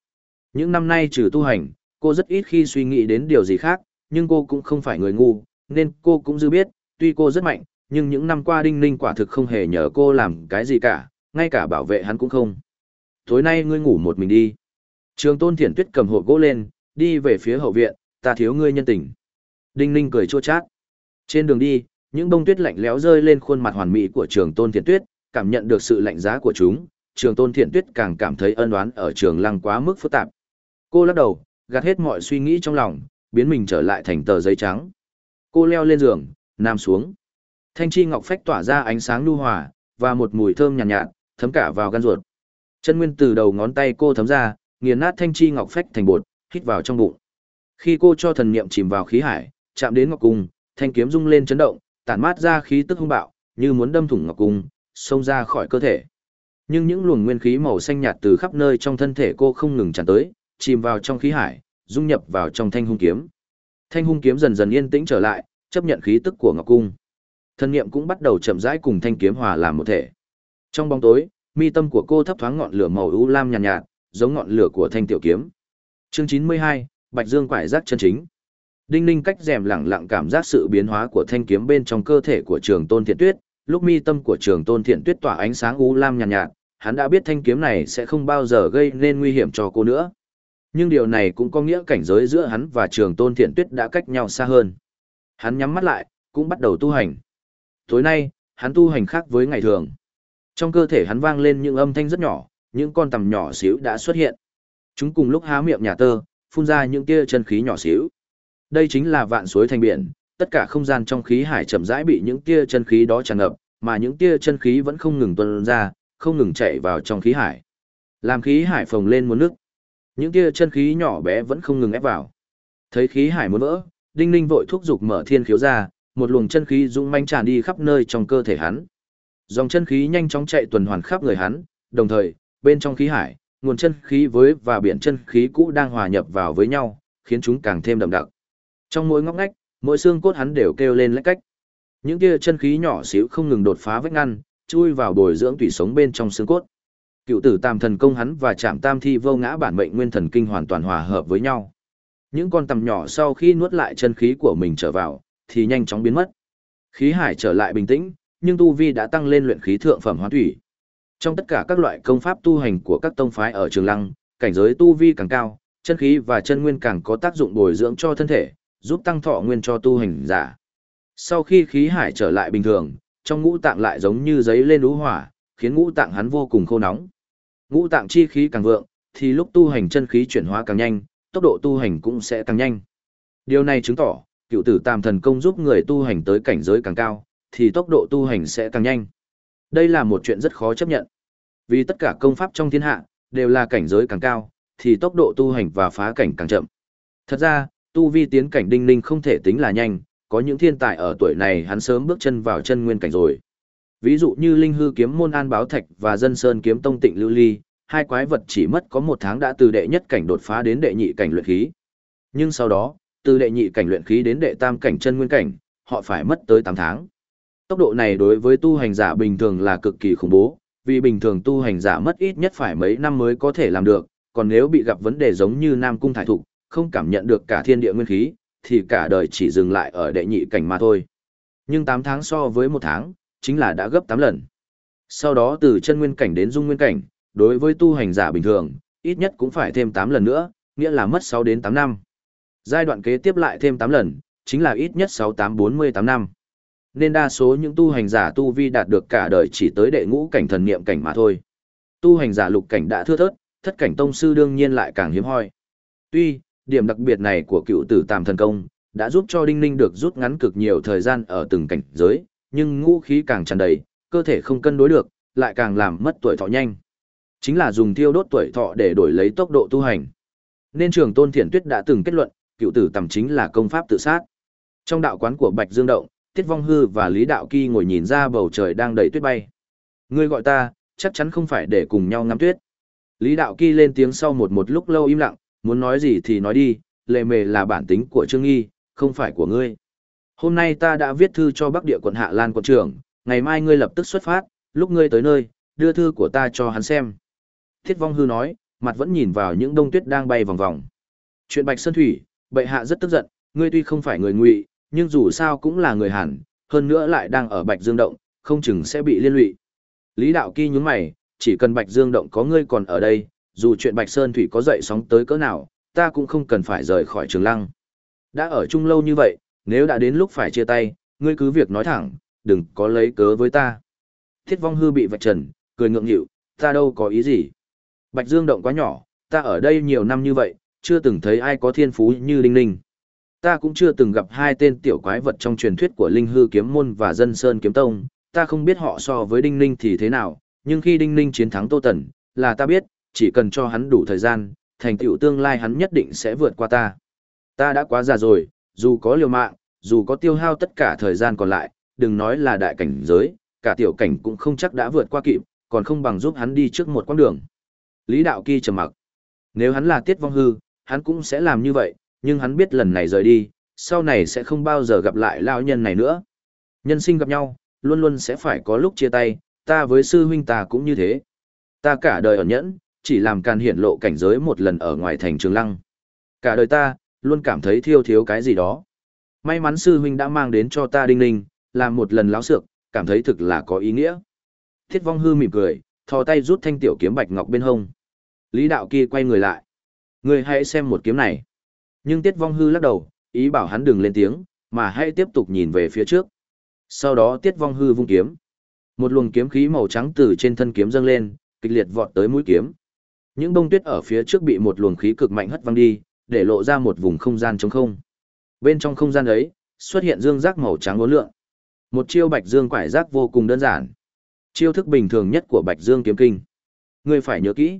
Những năm nay trừ tu hành, cô rất ít khi suy nghĩ đến điều gì khác, nhưng cô cũng không phải người ngu, nên cô cũng dư biết, tuy cô rất mạnh, nhưng những năm qua Đinh Ninh quả thực không hề nhờ cô làm cái gì cả, ngay cả bảo vệ hắn cũng không. Tối nay ngươi ngủ một mình đi. Trường tôn thiển tuyết cầm hộp gỗ lên, đi về phía hậu viện, ta thiếu ngươi nhân tình. Đinh Ninh cười chua chát. Trên đường đi, những bông tuyết lạnh lẽo rơi lên khuôn mặt hoàn mỹ của trường tôn thiển tuyết, cảm nhận được sự lạnh giá của chúng, trường tôn thiển tuyết càng cảm thấy ân oán ở trường lăng quá mức phức tạp. Cô lắc đầu, gạt hết mọi suy nghĩ trong lòng, biến mình trở lại thành tờ giấy trắng. Cô leo lên giường, nằm xuống. Thanh chi ngọc phách tỏa ra ánh sáng lưu hòa, và một mùi thơm nhàn nhạt, nhạt, thấm cả vào gan ruột. Chân nguyên từ đầu ngón tay cô thấm ra, nghiền nát thanh chi ngọc phách thành bột, hít vào trong bụng. Khi cô cho thần niệm chìm vào khí hải, chạm đến ngọc cung, thanh kiếm rung lên chấn động, tản mát ra khí tức hung bạo, như muốn đâm thủng ngọc cung, xông ra khỏi cơ thể. Nhưng những luồng nguyên khí màu xanh nhạt từ khắp nơi trong thân thể cô không ngừng tràn tới, chìm vào trong khí hải, dung nhập vào trong thanh hung kiếm. Thanh hung kiếm dần dần yên tĩnh trở lại, chấp nhận khí tức của Ngọc Cung. Thân niệm cũng bắt đầu chậm rãi cùng thanh kiếm hòa làm một thể. Trong bóng tối, mi tâm của cô thấp thoáng ngọn lửa màu u lam nhàn nhạt, nhạt, giống ngọn lửa của thanh tiểu kiếm. Chương 92, Bạch Dương quải giác chân chính. Đinh Ninh cách rèm lặng lặng cảm giác sự biến hóa của thanh kiếm bên trong cơ thể của Trường Tôn Thiện Tuyết, lúc mi tâm của Trường Tôn Thiện Tuyết tỏa ánh sáng u lam nhàn nhạt, nhạt, hắn đã biết thanh kiếm này sẽ không bao giờ gây nên nguy hiểm cho cô nữa. Nhưng điều này cũng có nghĩa cảnh giới giữa hắn và trường tôn thiện tuyết đã cách nhau xa hơn. Hắn nhắm mắt lại, cũng bắt đầu tu hành. Tối nay, hắn tu hành khác với ngày thường. Trong cơ thể hắn vang lên những âm thanh rất nhỏ, những con tầm nhỏ xíu đã xuất hiện. Chúng cùng lúc há miệng nhà tơ, phun ra những tia chân khí nhỏ xíu. Đây chính là vạn suối thành biển, tất cả không gian trong khí hải chậm rãi bị những tia chân khí đó tràn ngập, mà những tia chân khí vẫn không ngừng tuôn ra, không ngừng chạy vào trong khí hải. Làm khí hải phồng lên một nước. Những tia chân khí nhỏ bé vẫn không ngừng ép vào. Thấy khí hải muốn vỡ, Đinh Ninh vội thúc giục mở thiên khiếu ra, một luồng chân khí dũng manh tràn đi khắp nơi trong cơ thể hắn. Dòng chân khí nhanh chóng chạy tuần hoàn khắp người hắn, đồng thời, bên trong khí hải, nguồn chân khí với và biển chân khí cũ đang hòa nhập vào với nhau, khiến chúng càng thêm đậm đặc. Trong mỗi ngóc ngách, mỗi xương cốt hắn đều kêu lên lách cách. Những tia chân khí nhỏ xíu không ngừng đột phá vách ngăn, chui vào bồi dưỡng tủy sống bên trong xương cốt. Cựu tử tam thần công hắn và chạm tam thi vô ngã bản mệnh nguyên thần kinh hoàn toàn hòa hợp với nhau. Những con tầm nhỏ sau khi nuốt lại chân khí của mình trở vào, thì nhanh chóng biến mất. Khí hải trở lại bình tĩnh, nhưng tu vi đã tăng lên luyện khí thượng phẩm hóa thủy. Trong tất cả các loại công pháp tu hành của các tông phái ở Trường Lăng, cảnh giới tu vi càng cao, chân khí và chân nguyên càng có tác dụng bồi dưỡng cho thân thể, giúp tăng thọ nguyên cho tu hành giả. Sau khi khí hải trở lại bình thường, trong ngũ tạng lại giống như giấy lên lũ hỏa, khiến ngũ tạng hắn vô cùng khô nóng. Ngũ tạng chi khí càng vượng, thì lúc tu hành chân khí chuyển hóa càng nhanh, tốc độ tu hành cũng sẽ càng nhanh. Điều này chứng tỏ, cựu tử tam thần công giúp người tu hành tới cảnh giới càng cao, thì tốc độ tu hành sẽ càng nhanh. Đây là một chuyện rất khó chấp nhận. Vì tất cả công pháp trong thiên hạ, đều là cảnh giới càng cao, thì tốc độ tu hành và phá cảnh càng chậm. Thật ra, tu vi tiến cảnh đinh ninh không thể tính là nhanh, có những thiên tài ở tuổi này hắn sớm bước chân vào chân nguyên cảnh rồi. Ví dụ như Linh Hư kiếm môn An Báo Thạch và Dân Sơn kiếm tông Tịnh Lưu Ly, hai quái vật chỉ mất có một tháng đã từ đệ nhất cảnh đột phá đến đệ nhị cảnh luyện khí. Nhưng sau đó, từ đệ nhị cảnh luyện khí đến đệ tam cảnh chân nguyên cảnh, họ phải mất tới 8 tháng. Tốc độ này đối với tu hành giả bình thường là cực kỳ khủng bố, vì bình thường tu hành giả mất ít nhất phải mấy năm mới có thể làm được, còn nếu bị gặp vấn đề giống như Nam Cung Thải Thục, không cảm nhận được cả thiên địa nguyên khí, thì cả đời chỉ dừng lại ở đệ nhị cảnh mà thôi. Nhưng 8 tháng so với một tháng, chính là đã gấp 8 lần. Sau đó từ chân nguyên cảnh đến dung nguyên cảnh, đối với tu hành giả bình thường, ít nhất cũng phải thêm 8 lần nữa, nghĩa là mất 6 đến 8 năm. Giai đoạn kế tiếp lại thêm 8 lần, chính là ít nhất 6848 năm. Nên đa số những tu hành giả tu vi đạt được cả đời chỉ tới đệ ngũ cảnh thần niệm cảnh mà thôi. Tu hành giả lục cảnh đã thưa thớt, thất cảnh tông sư đương nhiên lại càng hiếm hoi. Tuy, điểm đặc biệt này của cựu tử tam thần công, đã giúp cho Đinh Ninh được rút ngắn cực nhiều thời gian ở từng cảnh giới, nhưng ngũ khí càng tràn đầy, cơ thể không cân đối được, lại càng làm mất tuổi thọ nhanh. Chính là dùng thiêu đốt tuổi thọ để đổi lấy tốc độ tu hành. Nên trường tôn Thiển tuyết đã từng kết luận, cựu tử tầm chính là công pháp tự sát. Trong đạo quán của Bạch Dương Động, Tiết Vong Hư và Lý Đạo Kỳ ngồi nhìn ra bầu trời đang đầy tuyết bay. Ngươi gọi ta, chắc chắn không phải để cùng nhau ngắm tuyết. Lý Đạo Kỳ lên tiếng sau một một lúc lâu im lặng, muốn nói gì thì nói đi, lệ mề là bản tính của Trương Nghi, không phải của ngươi. Hôm nay ta đã viết thư cho Bắc Địa quận Hạ Lan quận trưởng, ngày mai ngươi lập tức xuất phát, lúc ngươi tới nơi, đưa thư của ta cho hắn xem. Thiết Vong Hư nói, mặt vẫn nhìn vào những đông tuyết đang bay vòng vòng. Chuyện Bạch Sơn Thủy, bệ hạ rất tức giận, ngươi tuy không phải người ngụy, nhưng dù sao cũng là người Hàn, hơn nữa lại đang ở Bạch Dương Động, không chừng sẽ bị liên lụy. Lý Đạo Kỳ nhúng mày, chỉ cần Bạch Dương Động có ngươi còn ở đây, dù chuyện Bạch Sơn Thủy có dậy sóng tới cỡ nào, ta cũng không cần phải rời khỏi Trường Lăng. Đã ở chung lâu như vậy, nếu đã đến lúc phải chia tay, ngươi cứ việc nói thẳng, đừng có lấy cớ với ta. Thiết Vong Hư bị vạch trần, cười ngượng nghịu, ta đâu có ý gì. Bạch Dương Động quá nhỏ, ta ở đây nhiều năm như vậy, chưa từng thấy ai có thiên phú như Linh ninh. Ta cũng chưa từng gặp hai tên tiểu quái vật trong truyền thuyết của Linh Hư Kiếm Môn và Dân Sơn Kiếm Tông, ta không biết họ so với Đinh Ninh thì thế nào, nhưng khi Đinh Ninh chiến thắng Tô Tần, là ta biết, chỉ cần cho hắn đủ thời gian, thành tựu tương lai hắn nhất định sẽ vượt qua ta. Ta đã quá già rồi, dù có liều mạng, dù có tiêu hao tất cả thời gian còn lại, đừng nói là đại cảnh giới, cả tiểu cảnh cũng không chắc đã vượt qua kịp, còn không bằng giúp hắn đi trước một quãng đường. Lý Đạo Kỳ trầm mặc. Nếu hắn là Tiết Vong Hư, hắn cũng sẽ làm như vậy, nhưng hắn biết lần này rời đi, sau này sẽ không bao giờ gặp lại lão nhân này nữa. Nhân sinh gặp nhau, luôn luôn sẽ phải có lúc chia tay, ta với sư huynh ta cũng như thế. Ta cả đời ẩn nhẫn, chỉ làm càn hiển lộ cảnh giới một lần ở ngoài thành trường lăng. Cả đời ta, luôn cảm thấy thiếu thiếu cái gì đó. May mắn sư huynh đã mang đến cho ta đinh ninh, làm một lần láo sược, cảm thấy thực là có ý nghĩa. Thiết vong hư mỉm cười, thò tay rút thanh tiểu kiếm bạch ngọc bên hông. Lý đạo kia quay người lại. Người hãy xem một kiếm này. Nhưng tiết vong hư lắc đầu, ý bảo hắn đừng lên tiếng, mà hãy tiếp tục nhìn về phía trước. Sau đó tiết vong hư vung kiếm. Một luồng kiếm khí màu trắng từ trên thân kiếm dâng lên, kịch liệt vọt tới mũi kiếm. Những bông tuyết ở phía trước bị một luồng khí cực mạnh hất văng đi, để lộ ra một vùng không gian trống không. Bên trong không gian ấy, xuất hiện dương giác màu trắng uốn lượn. Một chiêu bạch dương quải giác vô cùng đơn giản. Chiêu thức bình thường nhất của bạch dương kiếm kinh. Ngươi phải nhớ kỹ.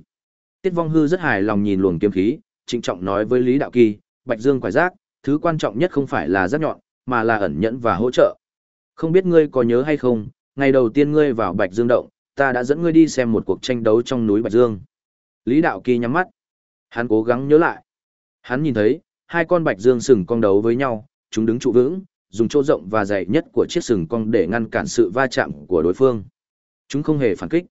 Tiết Vong Hư rất hài lòng nhìn luồng kiếm khí, trịnh trọng nói với Lý Đạo Kỳ, Bạch Dương quải giác, thứ quan trọng nhất không phải là giác nhọn, mà là ẩn nhẫn và hỗ trợ. Không biết ngươi có nhớ hay không, ngày đầu tiên ngươi vào Bạch Dương động, ta đã dẫn ngươi đi xem một cuộc tranh đấu trong núi Bạch Dương. Lý Đạo Kỳ nhắm mắt. Hắn cố gắng nhớ lại. Hắn nhìn thấy, hai con Bạch Dương sừng cong đấu với nhau, chúng đứng trụ vững, dùng chỗ rộng và dày nhất của chiếc sừng cong để ngăn cản sự va chạm của đối phương. Chúng không hề phản kích.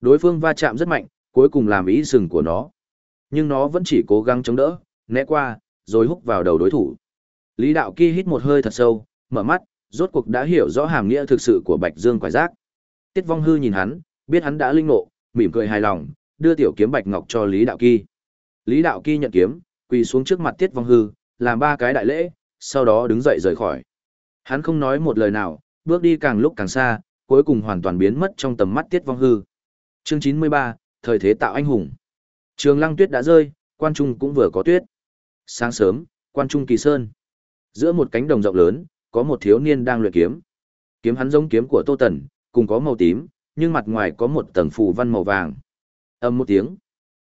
Đối phương va chạm rất mạnh, cuối cùng làm ý sừng của nó. Nhưng nó vẫn chỉ cố gắng chống đỡ, né qua, rồi húc vào đầu đối thủ. Lý Đạo Kỳ hít một hơi thật sâu, mở mắt, rốt cuộc đã hiểu rõ hàm nghĩa thực sự của Bạch Dương Quái giác. Tiết Vong Hư nhìn hắn, biết hắn đã linh ngộ, mỉm cười hài lòng, đưa tiểu kiếm bạch ngọc cho Lý Đạo Kỳ. Lý Đạo Kỳ nhận kiếm, quỳ xuống trước mặt Tiết Vong Hư, làm ba cái đại lễ, sau đó đứng dậy rời khỏi. Hắn không nói một lời nào, bước đi càng lúc càng xa, cuối cùng hoàn toàn biến mất trong tầm mắt Tiết Vong Hư. Chương 93, thời thế tạo anh hùng. Trường Lăng Tuyết đã rơi, quan trung cũng vừa có tuyết. Sáng sớm, quan trung kỳ sơn. Giữa một cánh đồng rộng lớn, có một thiếu niên đang luyện kiếm. Kiếm hắn giống kiếm của Tô Tần, cùng có màu tím, nhưng mặt ngoài có một tầng phù văn màu vàng. Âm một tiếng.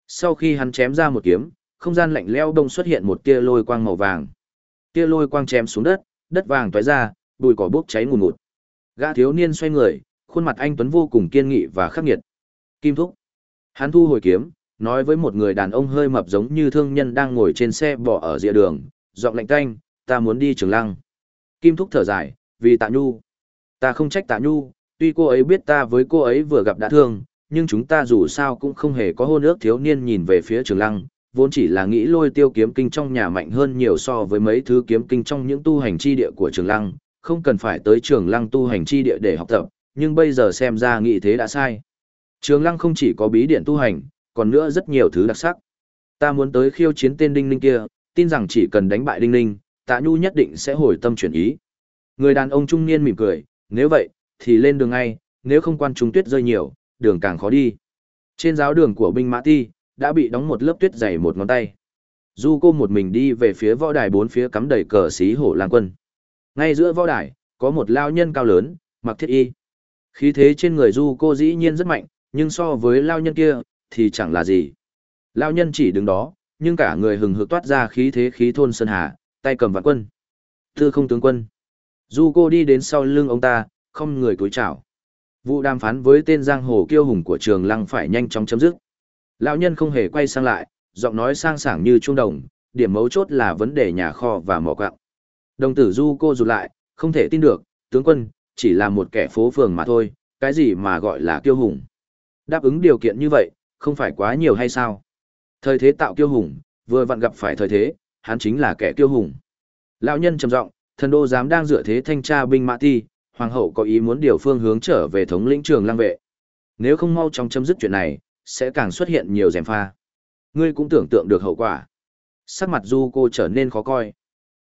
Sau khi hắn chém ra một kiếm, không gian lạnh lẽo đông xuất hiện một tia lôi quang màu vàng. Tia lôi quang chém xuống đất, đất vàng tóe ra, bụi cỏ bốc cháy ngùn ngụt. Gã thiếu niên xoay người, khuôn mặt anh tuấn vô cùng kiên nghị và khắc nghiệt. Kim thúc. Hắn thu hồi kiếm, nói với một người đàn ông hơi mập giống như thương nhân đang ngồi trên xe bỏ ở rìa đường, giọng lạnh tanh, ta muốn đi trường lăng. Kim thúc thở dài, vì tạ nhu. Ta không trách tạ nhu, tuy cô ấy biết ta với cô ấy vừa gặp đã thương, nhưng chúng ta dù sao cũng không hề có hôn ước thiếu niên nhìn về phía trường lăng, vốn chỉ là nghĩ lôi tiêu kiếm kinh trong nhà mạnh hơn nhiều so với mấy thứ kiếm kinh trong những tu hành chi địa của trường lăng, không cần phải tới trường lăng tu hành chi địa để học tập, nhưng bây giờ xem ra nghĩ thế đã sai. Trường lăng không chỉ có bí điện tu hành, còn nữa rất nhiều thứ đặc sắc. Ta muốn tới khiêu chiến tên Đinh Ninh kia, tin rằng chỉ cần đánh bại Đinh Ninh, Tạ Nhu nhất định sẽ hồi tâm chuyển ý. Người đàn ông trung niên mỉm cười, nếu vậy, thì lên đường ngay, nếu không quan trung tuyết rơi nhiều, đường càng khó đi. Trên giáo đường của binh mã ti, đã bị đóng một lớp tuyết dày một ngón tay. Du cô một mình đi về phía võ đài bốn phía cắm đầy cờ xí hổ lang quân. Ngay giữa võ đài, có một lao nhân cao lớn, mặc thiết y. Khí thế trên người du cô dĩ nhiên rất mạnh, nhưng so với lao nhân kia, thì chẳng là gì. Lao nhân chỉ đứng đó, nhưng cả người hừng hực toát ra khí thế khí thôn sơn hà, tay cầm vạn quân. Tư không tướng quân. Du cô đi đến sau lưng ông ta, không người cúi chào. Vụ đàm phán với tên giang hồ kiêu hùng của trường lăng phải nhanh chóng chấm dứt. Lão nhân không hề quay sang lại, giọng nói sang sảng như trung đồng, điểm mấu chốt là vấn đề nhà kho và mỏ quặng. Đồng tử du cô rụt lại, không thể tin được, tướng quân, chỉ là một kẻ phố phường mà thôi, cái gì mà gọi là kiêu hùng. Đáp ứng điều kiện như vậy, không phải quá nhiều hay sao? Thời thế tạo kiêu hùng, vừa vặn gặp phải thời thế, hắn chính là kẻ kiêu hùng. Lão nhân trầm giọng, thần đô dám đang dựa thế thanh tra binh mã ti, hoàng hậu có ý muốn điều phương hướng trở về thống lĩnh trường lang vệ. Nếu không mau chóng chấm dứt chuyện này, sẽ càng xuất hiện nhiều rèm pha. Ngươi cũng tưởng tượng được hậu quả. Sắc mặt Du cô trở nên khó coi.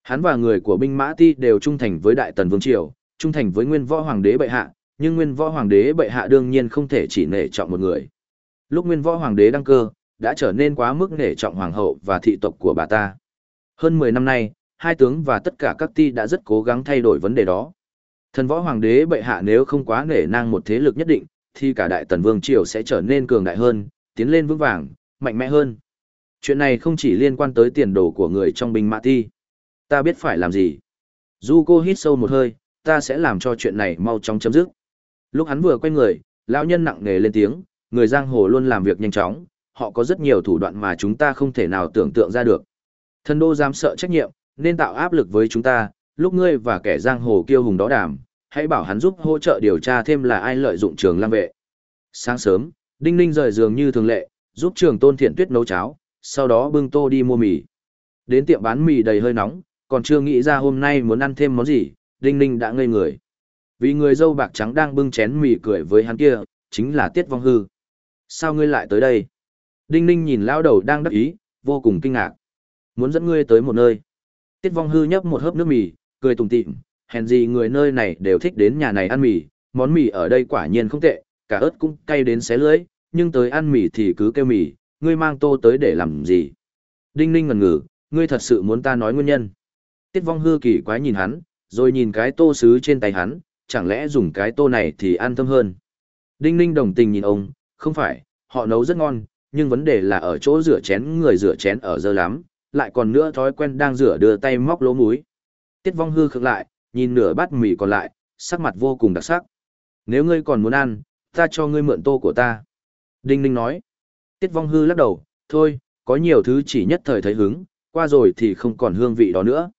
Hắn và người của binh mã ti đều trung thành với Đại Tần Vương Triều, trung thành với nguyên võ hoàng đế bệ hạ, nhưng nguyên võ hoàng đế bệ hạ đương nhiên không thể chỉ nể trọng một người. Lúc nguyên võ hoàng đế đăng cơ, đã trở nên quá mức nể trọng hoàng hậu và thị tộc của bà ta. Hơn 10 năm nay, hai tướng và tất cả các ti đã rất cố gắng thay đổi vấn đề đó. Thần võ hoàng đế bệ hạ nếu không quá nể nang một thế lực nhất định, thì cả đại tần vương triều sẽ trở nên cường đại hơn, tiến lên vững vàng, mạnh mẽ hơn. Chuyện này không chỉ liên quan tới tiền đồ của người trong binh mã ti. Ta biết phải làm gì. Du cô hít sâu một hơi, ta sẽ làm cho chuyện này mau chóng chấm dứt. Lúc hắn vừa quay người, lão nhân nặng nề lên tiếng, người giang hồ luôn làm việc nhanh chóng, họ có rất nhiều thủ đoạn mà chúng ta không thể nào tưởng tượng ra được. Thần đô dám sợ trách nhiệm, nên tạo áp lực với chúng ta, lúc ngươi và kẻ giang hồ kiêu hùng đó đàm, hãy bảo hắn giúp hỗ trợ điều tra thêm là ai lợi dụng trường lang vệ. Sáng sớm, Đinh Ninh rời giường như thường lệ, giúp trường tôn thiện tuyết nấu cháo, sau đó bưng tô đi mua mì. Đến tiệm bán mì đầy hơi nóng, còn chưa nghĩ ra hôm nay muốn ăn thêm món gì, Đinh Ninh đã ngây người. Vì người dâu bạc trắng đang bưng chén mì cười với hắn kia, chính là Tiết Vong Hư. Sao ngươi lại tới đây? Đinh Ninh nhìn lao đầu đang đắc ý, vô cùng kinh ngạc. Muốn dẫn ngươi tới một nơi. Tiết Vong Hư nhấp một hớp nước mì, cười tùng tịm, hèn gì người nơi này đều thích đến nhà này ăn mì, món mì ở đây quả nhiên không tệ, cả ớt cũng cay đến xé lưỡi, nhưng tới ăn mì thì cứ kêu mì, ngươi mang tô tới để làm gì? Đinh ninh ngần ngừ, ngươi thật sự muốn ta nói nguyên nhân. Tiết vong hư kỳ quái nhìn hắn, rồi nhìn cái tô sứ trên tay hắn, chẳng lẽ dùng cái tô này thì ăn thơm hơn. Đinh ninh đồng tình nhìn ông, không phải, họ nấu rất ngon, nhưng vấn đề là ở chỗ rửa chén người rửa chén ở dơ lắm, lại còn nữa thói quen đang rửa đưa tay móc lỗ múi. Tiết vong hư khựng lại, nhìn nửa bát mì còn lại, sắc mặt vô cùng đặc sắc. Nếu ngươi còn muốn ăn, ta cho ngươi mượn tô của ta. Đinh Ninh nói. Tiết vong hư lắc đầu, thôi, có nhiều thứ chỉ nhất thời thấy hứng, qua rồi thì không còn hương vị đó nữa.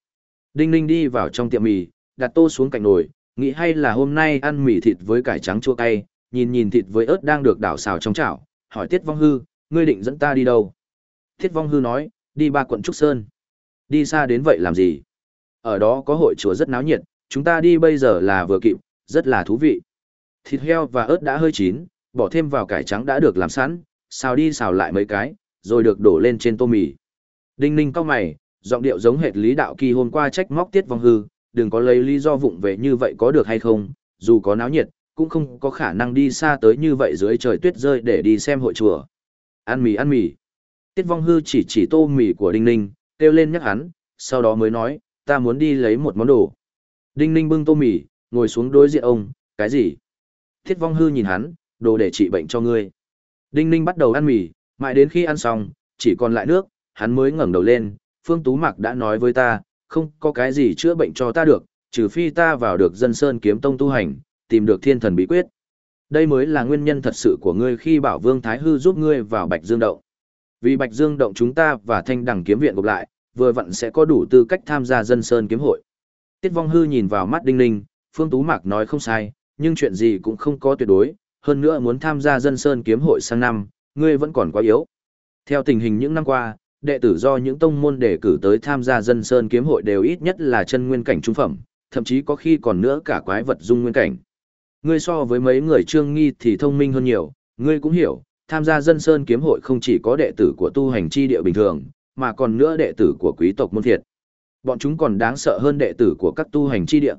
Đinh Ninh đi vào trong tiệm mì, đặt tô xuống cạnh nồi, nghĩ hay là hôm nay ăn mì thịt với cải trắng chua cay, nhìn nhìn thịt với ớt đang được đảo xào trong chảo, hỏi Tiết Vong Hư, ngươi định dẫn ta đi đâu? Tiết Vong Hư nói, đi ba quận Trúc Sơn. Đi xa đến vậy làm gì? Ở đó có hội chùa rất náo nhiệt, chúng ta đi bây giờ là vừa kịp, rất là thú vị. Thịt heo và ớt đã hơi chín, bỏ thêm vào cải trắng đã được làm sẵn, xào đi xào lại mấy cái, rồi được đổ lên trên tô mì. Đinh ninh cao mày, giọng điệu giống hệt lý đạo kỳ hôm qua trách móc tiết vong hư, đừng có lấy lý do vụng về như vậy có được hay không, dù có náo nhiệt, cũng không có khả năng đi xa tới như vậy dưới trời tuyết rơi để đi xem hội chùa. Ăn mì ăn mì. Tiết vong hư chỉ chỉ tô mì của Đinh ninh, kêu lên nhắc hắn, sau đó mới nói, ta muốn đi lấy một món đồ. Đinh ninh bưng tô mì, ngồi xuống đối diện ông, cái gì? Tiết vong hư nhìn hắn, đồ để trị bệnh cho ngươi. Đinh ninh bắt đầu ăn mì, mãi đến khi ăn xong, chỉ còn lại nước, hắn mới ngẩng đầu lên, Phương Tú Mạc đã nói với ta, không có cái gì chữa bệnh cho ta được, trừ phi ta vào được dân sơn kiếm tông tu hành, tìm được thiên thần bí quyết. Đây mới là nguyên nhân thật sự của ngươi khi bảo Vương Thái Hư giúp ngươi vào Bạch Dương Động. Vì Bạch Dương Động chúng ta và Thanh Đằng Kiếm Viện gộp lại, vừa vặn sẽ có đủ tư cách tham gia dân sơn kiếm hội. Tiết Vong Hư nhìn vào mắt Đinh Ninh, Phương Tú Mạc nói không sai, nhưng chuyện gì cũng không có tuyệt đối, hơn nữa muốn tham gia dân sơn kiếm hội sang năm, ngươi vẫn còn quá yếu. Theo tình hình những năm qua, đệ tử do những tông môn đề cử tới tham gia dân sơn kiếm hội đều ít nhất là chân nguyên cảnh trung phẩm, thậm chí có khi còn nữa cả quái vật dung nguyên cảnh. Ngươi so với mấy người trương nghi thì thông minh hơn nhiều, ngươi cũng hiểu, tham gia dân sơn kiếm hội không chỉ có đệ tử của tu hành chi địa bình thường, mà còn nữa đệ tử của quý tộc môn thiệt. Bọn chúng còn đáng sợ hơn đệ tử của các tu hành chi địa.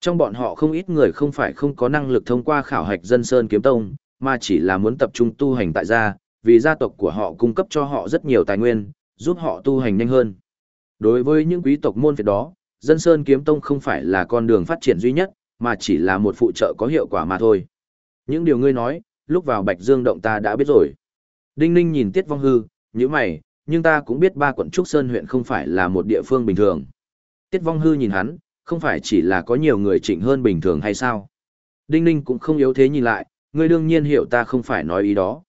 Trong bọn họ không ít người không phải không có năng lực thông qua khảo hạch dân sơn kiếm tông, mà chỉ là muốn tập trung tu hành tại gia, vì gia tộc của họ cung cấp cho họ rất nhiều tài nguyên, giúp họ tu hành nhanh hơn. Đối với những quý tộc môn phiệt đó, dân sơn kiếm tông không phải là con đường phát triển duy nhất, mà chỉ là một phụ trợ có hiệu quả mà thôi. Những điều ngươi nói, lúc vào Bạch Dương động ta đã biết rồi. Đinh Ninh nhìn Tiết Vong Hư, như mày, nhưng ta cũng biết ba quận Trúc Sơn huyện không phải là một địa phương bình thường. Tiết Vong Hư nhìn hắn, không phải chỉ là có nhiều người chỉnh hơn bình thường hay sao? Đinh Ninh cũng không yếu thế nhìn lại, ngươi đương nhiên hiểu ta không phải nói ý đó.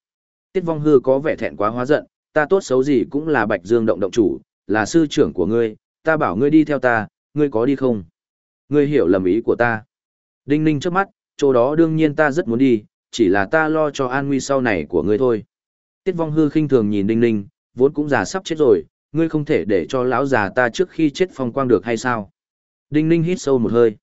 Tiết Vong Hư có vẻ thẹn quá hóa giận, ta tốt xấu gì cũng là Bạch Dương động động chủ, là sư trưởng của ngươi, ta bảo ngươi đi theo ta, ngươi có đi không? Ngươi hiểu lầm ý của ta. Đinh Ninh trước mắt, chỗ đó đương nhiên ta rất muốn đi, chỉ là ta lo cho an nguy sau này của ngươi thôi. Tiết Vong Hư khinh thường nhìn Đinh Ninh, vốn cũng già sắp chết rồi, ngươi không thể để cho lão già ta trước khi chết phong quang được hay sao? Đinh Ninh hít sâu một hơi.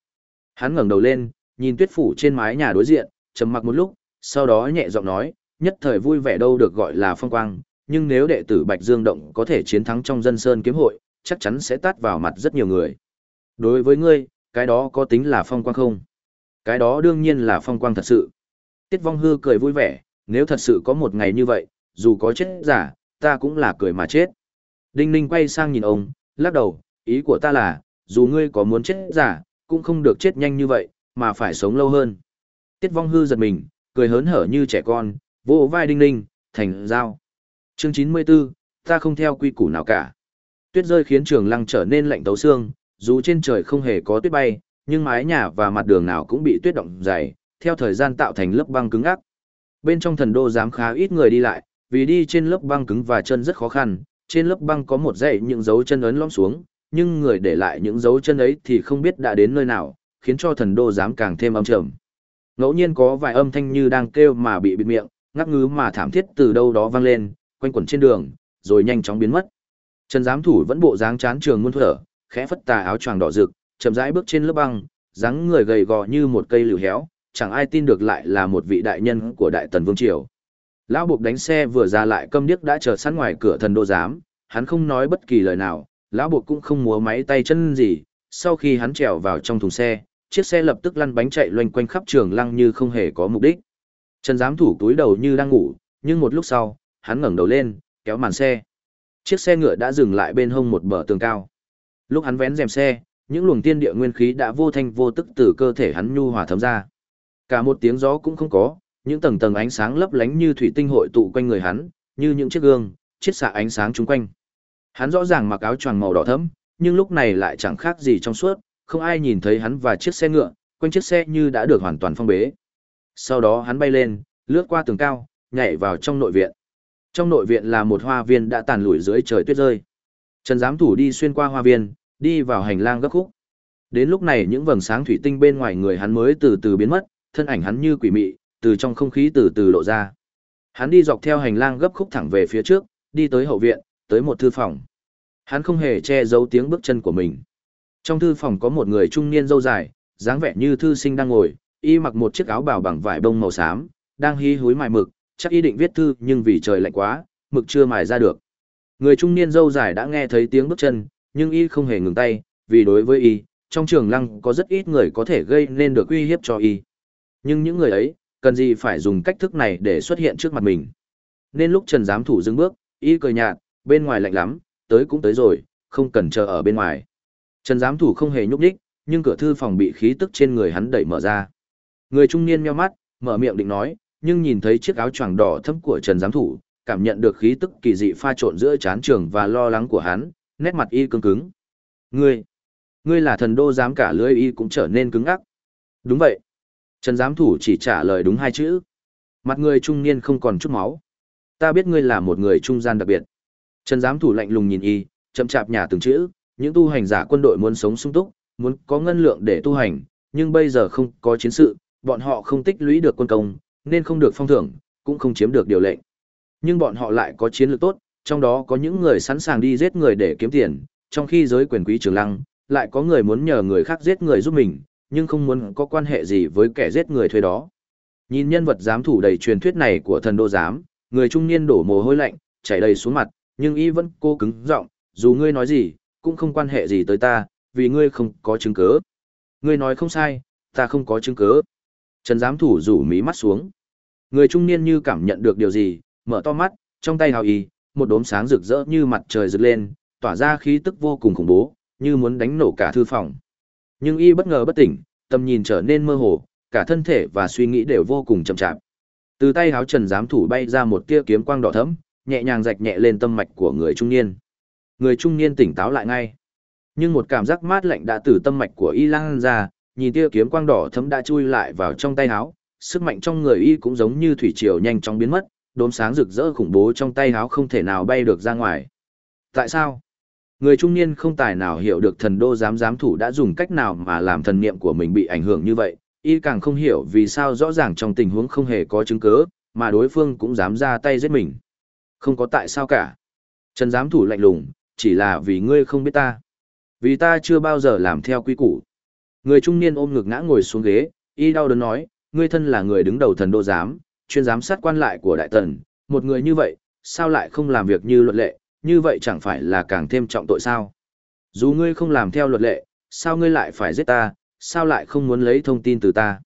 Hắn ngẩng đầu lên, nhìn tuyết phủ trên mái nhà đối diện, trầm mặc một lúc, sau đó nhẹ giọng nói, nhất thời vui vẻ đâu được gọi là phong quang, nhưng nếu đệ tử Bạch Dương Động có thể chiến thắng trong dân sơn kiếm hội, chắc chắn sẽ tát vào mặt rất nhiều người. Đối với ngươi, cái đó có tính là phong quang không? Cái đó đương nhiên là phong quang thật sự. Tiết Vong Hư cười vui vẻ, nếu thật sự có một ngày như vậy, dù có chết giả, ta cũng là cười mà chết. Đinh Ninh quay sang nhìn ông, lắc đầu, ý của ta là, dù ngươi có muốn chết giả, cũng không được chết nhanh như vậy, mà phải sống lâu hơn. Tiết Vong Hư giật mình, cười hớn hở như trẻ con, vỗ vai Đinh Ninh, thành giao. Chương 94, ta không theo quy củ nào cả. Tuyết rơi khiến trường lăng trở nên lạnh tấu xương, dù trên trời không hề có tuyết bay, nhưng mái nhà và mặt đường nào cũng bị tuyết động dày, theo thời gian tạo thành lớp băng cứng ác. Bên trong thần đô giám khá ít người đi lại, vì đi trên lớp băng cứng và chân rất khó khăn, trên lớp băng có một dãy những dấu chân ấn lõm xuống, nhưng người để lại những dấu chân ấy thì không biết đã đến nơi nào, khiến cho thần đô giám càng thêm âm trầm. Ngẫu nhiên có vài âm thanh như đang kêu mà bị bịt miệng, ngắc ngứ mà thảm thiết từ đâu đó vang lên, quanh quẩn trên đường, rồi nhanh chóng biến mất. Trần giám thủ vẫn bộ dáng chán trường muôn thở, khẽ phất tà áo choàng đỏ rực, chậm rãi bước trên lớp băng, dáng người gầy gò như một cây liễu héo, chẳng ai tin được lại là một vị đại nhân của đại tần vương triều. Lão buộc đánh xe vừa ra lại câm điếc đã chờ sẵn ngoài cửa thần đô giám, hắn không nói bất kỳ lời nào, lão buộc cũng không múa máy tay chân gì, sau khi hắn trèo vào trong thùng xe, chiếc xe lập tức lăn bánh chạy loanh quanh khắp trường lăng như không hề có mục đích. Trần giám thủ túi đầu như đang ngủ, nhưng một lúc sau, hắn ngẩng đầu lên, kéo màn xe. Chiếc xe ngựa đã dừng lại bên hông một bờ tường cao. Lúc hắn vén rèm xe, những luồng tiên địa nguyên khí đã vô thanh vô tức từ cơ thể hắn nhu hòa thấm ra. Cả một tiếng gió cũng không có, những tầng tầng ánh sáng lấp lánh như thủy tinh hội tụ quanh người hắn, như những chiếc gương, chiết xạ ánh sáng chung quanh. Hắn rõ ràng mặc áo choàng màu đỏ thẫm, nhưng lúc này lại chẳng khác gì trong suốt, không ai nhìn thấy hắn và chiếc xe ngựa, quanh chiếc xe như đã được hoàn toàn phong bế. Sau đó hắn bay lên, lướt qua tường cao, nhảy vào trong nội viện. Trong nội viện là một hoa viên đã tàn lủi dưới trời tuyết rơi. Trần giám thủ đi xuyên qua hoa viên, đi vào hành lang gấp khúc. Đến lúc này những vầng sáng thủy tinh bên ngoài người hắn mới từ từ biến mất, thân ảnh hắn như quỷ mị, từ trong không khí từ từ lộ ra. Hắn đi dọc theo hành lang gấp khúc thẳng về phía trước, đi tới hậu viện, tới một thư phòng. Hắn không hề che giấu tiếng bước chân của mình. Trong thư phòng có một người trung niên dâu dài, dáng vẻ như thư sinh đang ngồi, y mặc một chiếc áo bào bằng vải bông màu xám, đang hí húi mài mực, chắc ý định viết thư nhưng vì trời lạnh quá, mực chưa mài ra được. Người trung niên dâu dài đã nghe thấy tiếng bước chân, nhưng y không hề ngừng tay, vì đối với y, trong trường lăng có rất ít người có thể gây nên được uy hiếp cho y. Nhưng những người ấy, cần gì phải dùng cách thức này để xuất hiện trước mặt mình. Nên lúc Trần giám thủ dừng bước, y cười nhạt, bên ngoài lạnh lắm, tới cũng tới rồi, không cần chờ ở bên ngoài. Trần giám thủ không hề nhúc nhích, nhưng cửa thư phòng bị khí tức trên người hắn đẩy mở ra. Người trung niên nheo mắt, mở miệng định nói, nhưng nhìn thấy chiếc áo choàng đỏ thẫm của Trần giám thủ, cảm nhận được khí tức kỳ dị pha trộn giữa chán trường và lo lắng của hắn, nét mặt y cứng cứng. Ngươi, ngươi là thần đô giám cả lưỡi y cũng trở nên cứng ngắc. Đúng vậy. Trần giám thủ chỉ trả lời đúng hai chữ. Mặt người trung niên không còn chút máu. Ta biết ngươi là một người trung gian đặc biệt. Trần giám thủ lạnh lùng nhìn y, chậm chạp nhà từng chữ, những tu hành giả quân đội muốn sống sung túc, muốn có ngân lượng để tu hành, nhưng bây giờ không có chiến sự, bọn họ không tích lũy được quân công, nên không được phong thưởng, cũng không chiếm được điều lệnh. Nhưng bọn họ lại có chiến lược tốt, trong đó có những người sẵn sàng đi giết người để kiếm tiền, trong khi giới quyền quý trường lăng, lại có người muốn nhờ người khác giết người giúp mình, nhưng không muốn có quan hệ gì với kẻ giết người thuê đó. Nhìn nhân vật giám thủ đầy truyền thuyết này của thần đô giám, người trung niên đổ mồ hôi lạnh, chảy đầy xuống mặt, nhưng y vẫn cố cứng giọng, dù ngươi nói gì, cũng không quan hệ gì tới ta, vì ngươi không có chứng cứ. Ngươi nói không sai, ta không có chứng cứ. Trần giám thủ rủ mí mắt xuống. Người trung niên như cảm nhận được điều gì, mở to mắt, trong tay hào y, một đốm sáng rực rỡ như mặt trời rực lên, tỏa ra khí tức vô cùng khủng bố, như muốn đánh nổ cả thư phòng. Nhưng y bất ngờ bất tỉnh, tầm nhìn trở nên mơ hồ, cả thân thể và suy nghĩ đều vô cùng chậm chạp. Từ tay háo Trần giám thủ bay ra một tia kiếm quang đỏ thẫm, nhẹ nhàng rạch nhẹ lên tâm mạch của người trung niên. Người trung niên tỉnh táo lại ngay. Nhưng một cảm giác mát lạnh đã từ tâm mạch của y lan ra, nhìn tia kiếm quang đỏ thẫm đã chui lại vào trong tay háo, sức mạnh trong người y cũng giống như thủy triều nhanh chóng biến mất, đốm sáng rực rỡ khủng bố trong tay háo không thể nào bay được ra ngoài. Tại sao? Người trung niên không tài nào hiểu được thần đô giám giám thủ đã dùng cách nào mà làm thần niệm của mình bị ảnh hưởng như vậy, y càng không hiểu vì sao rõ ràng trong tình huống không hề có chứng cứ, mà đối phương cũng dám ra tay giết mình. Không có tại sao cả. Trần giám thủ lạnh lùng, chỉ là vì ngươi không biết ta. Vì ta chưa bao giờ làm theo quy củ. Người trung niên ôm ngực ngã ngồi xuống ghế, y đau đớn nói, ngươi thân là người đứng đầu thần đô giám, chuyên giám sát quan lại của đại tần, một người như vậy, sao lại không làm việc như luật lệ, như vậy chẳng phải là càng thêm trọng tội sao? Dù ngươi không làm theo luật lệ, sao ngươi lại phải giết ta, sao lại không muốn lấy thông tin từ ta?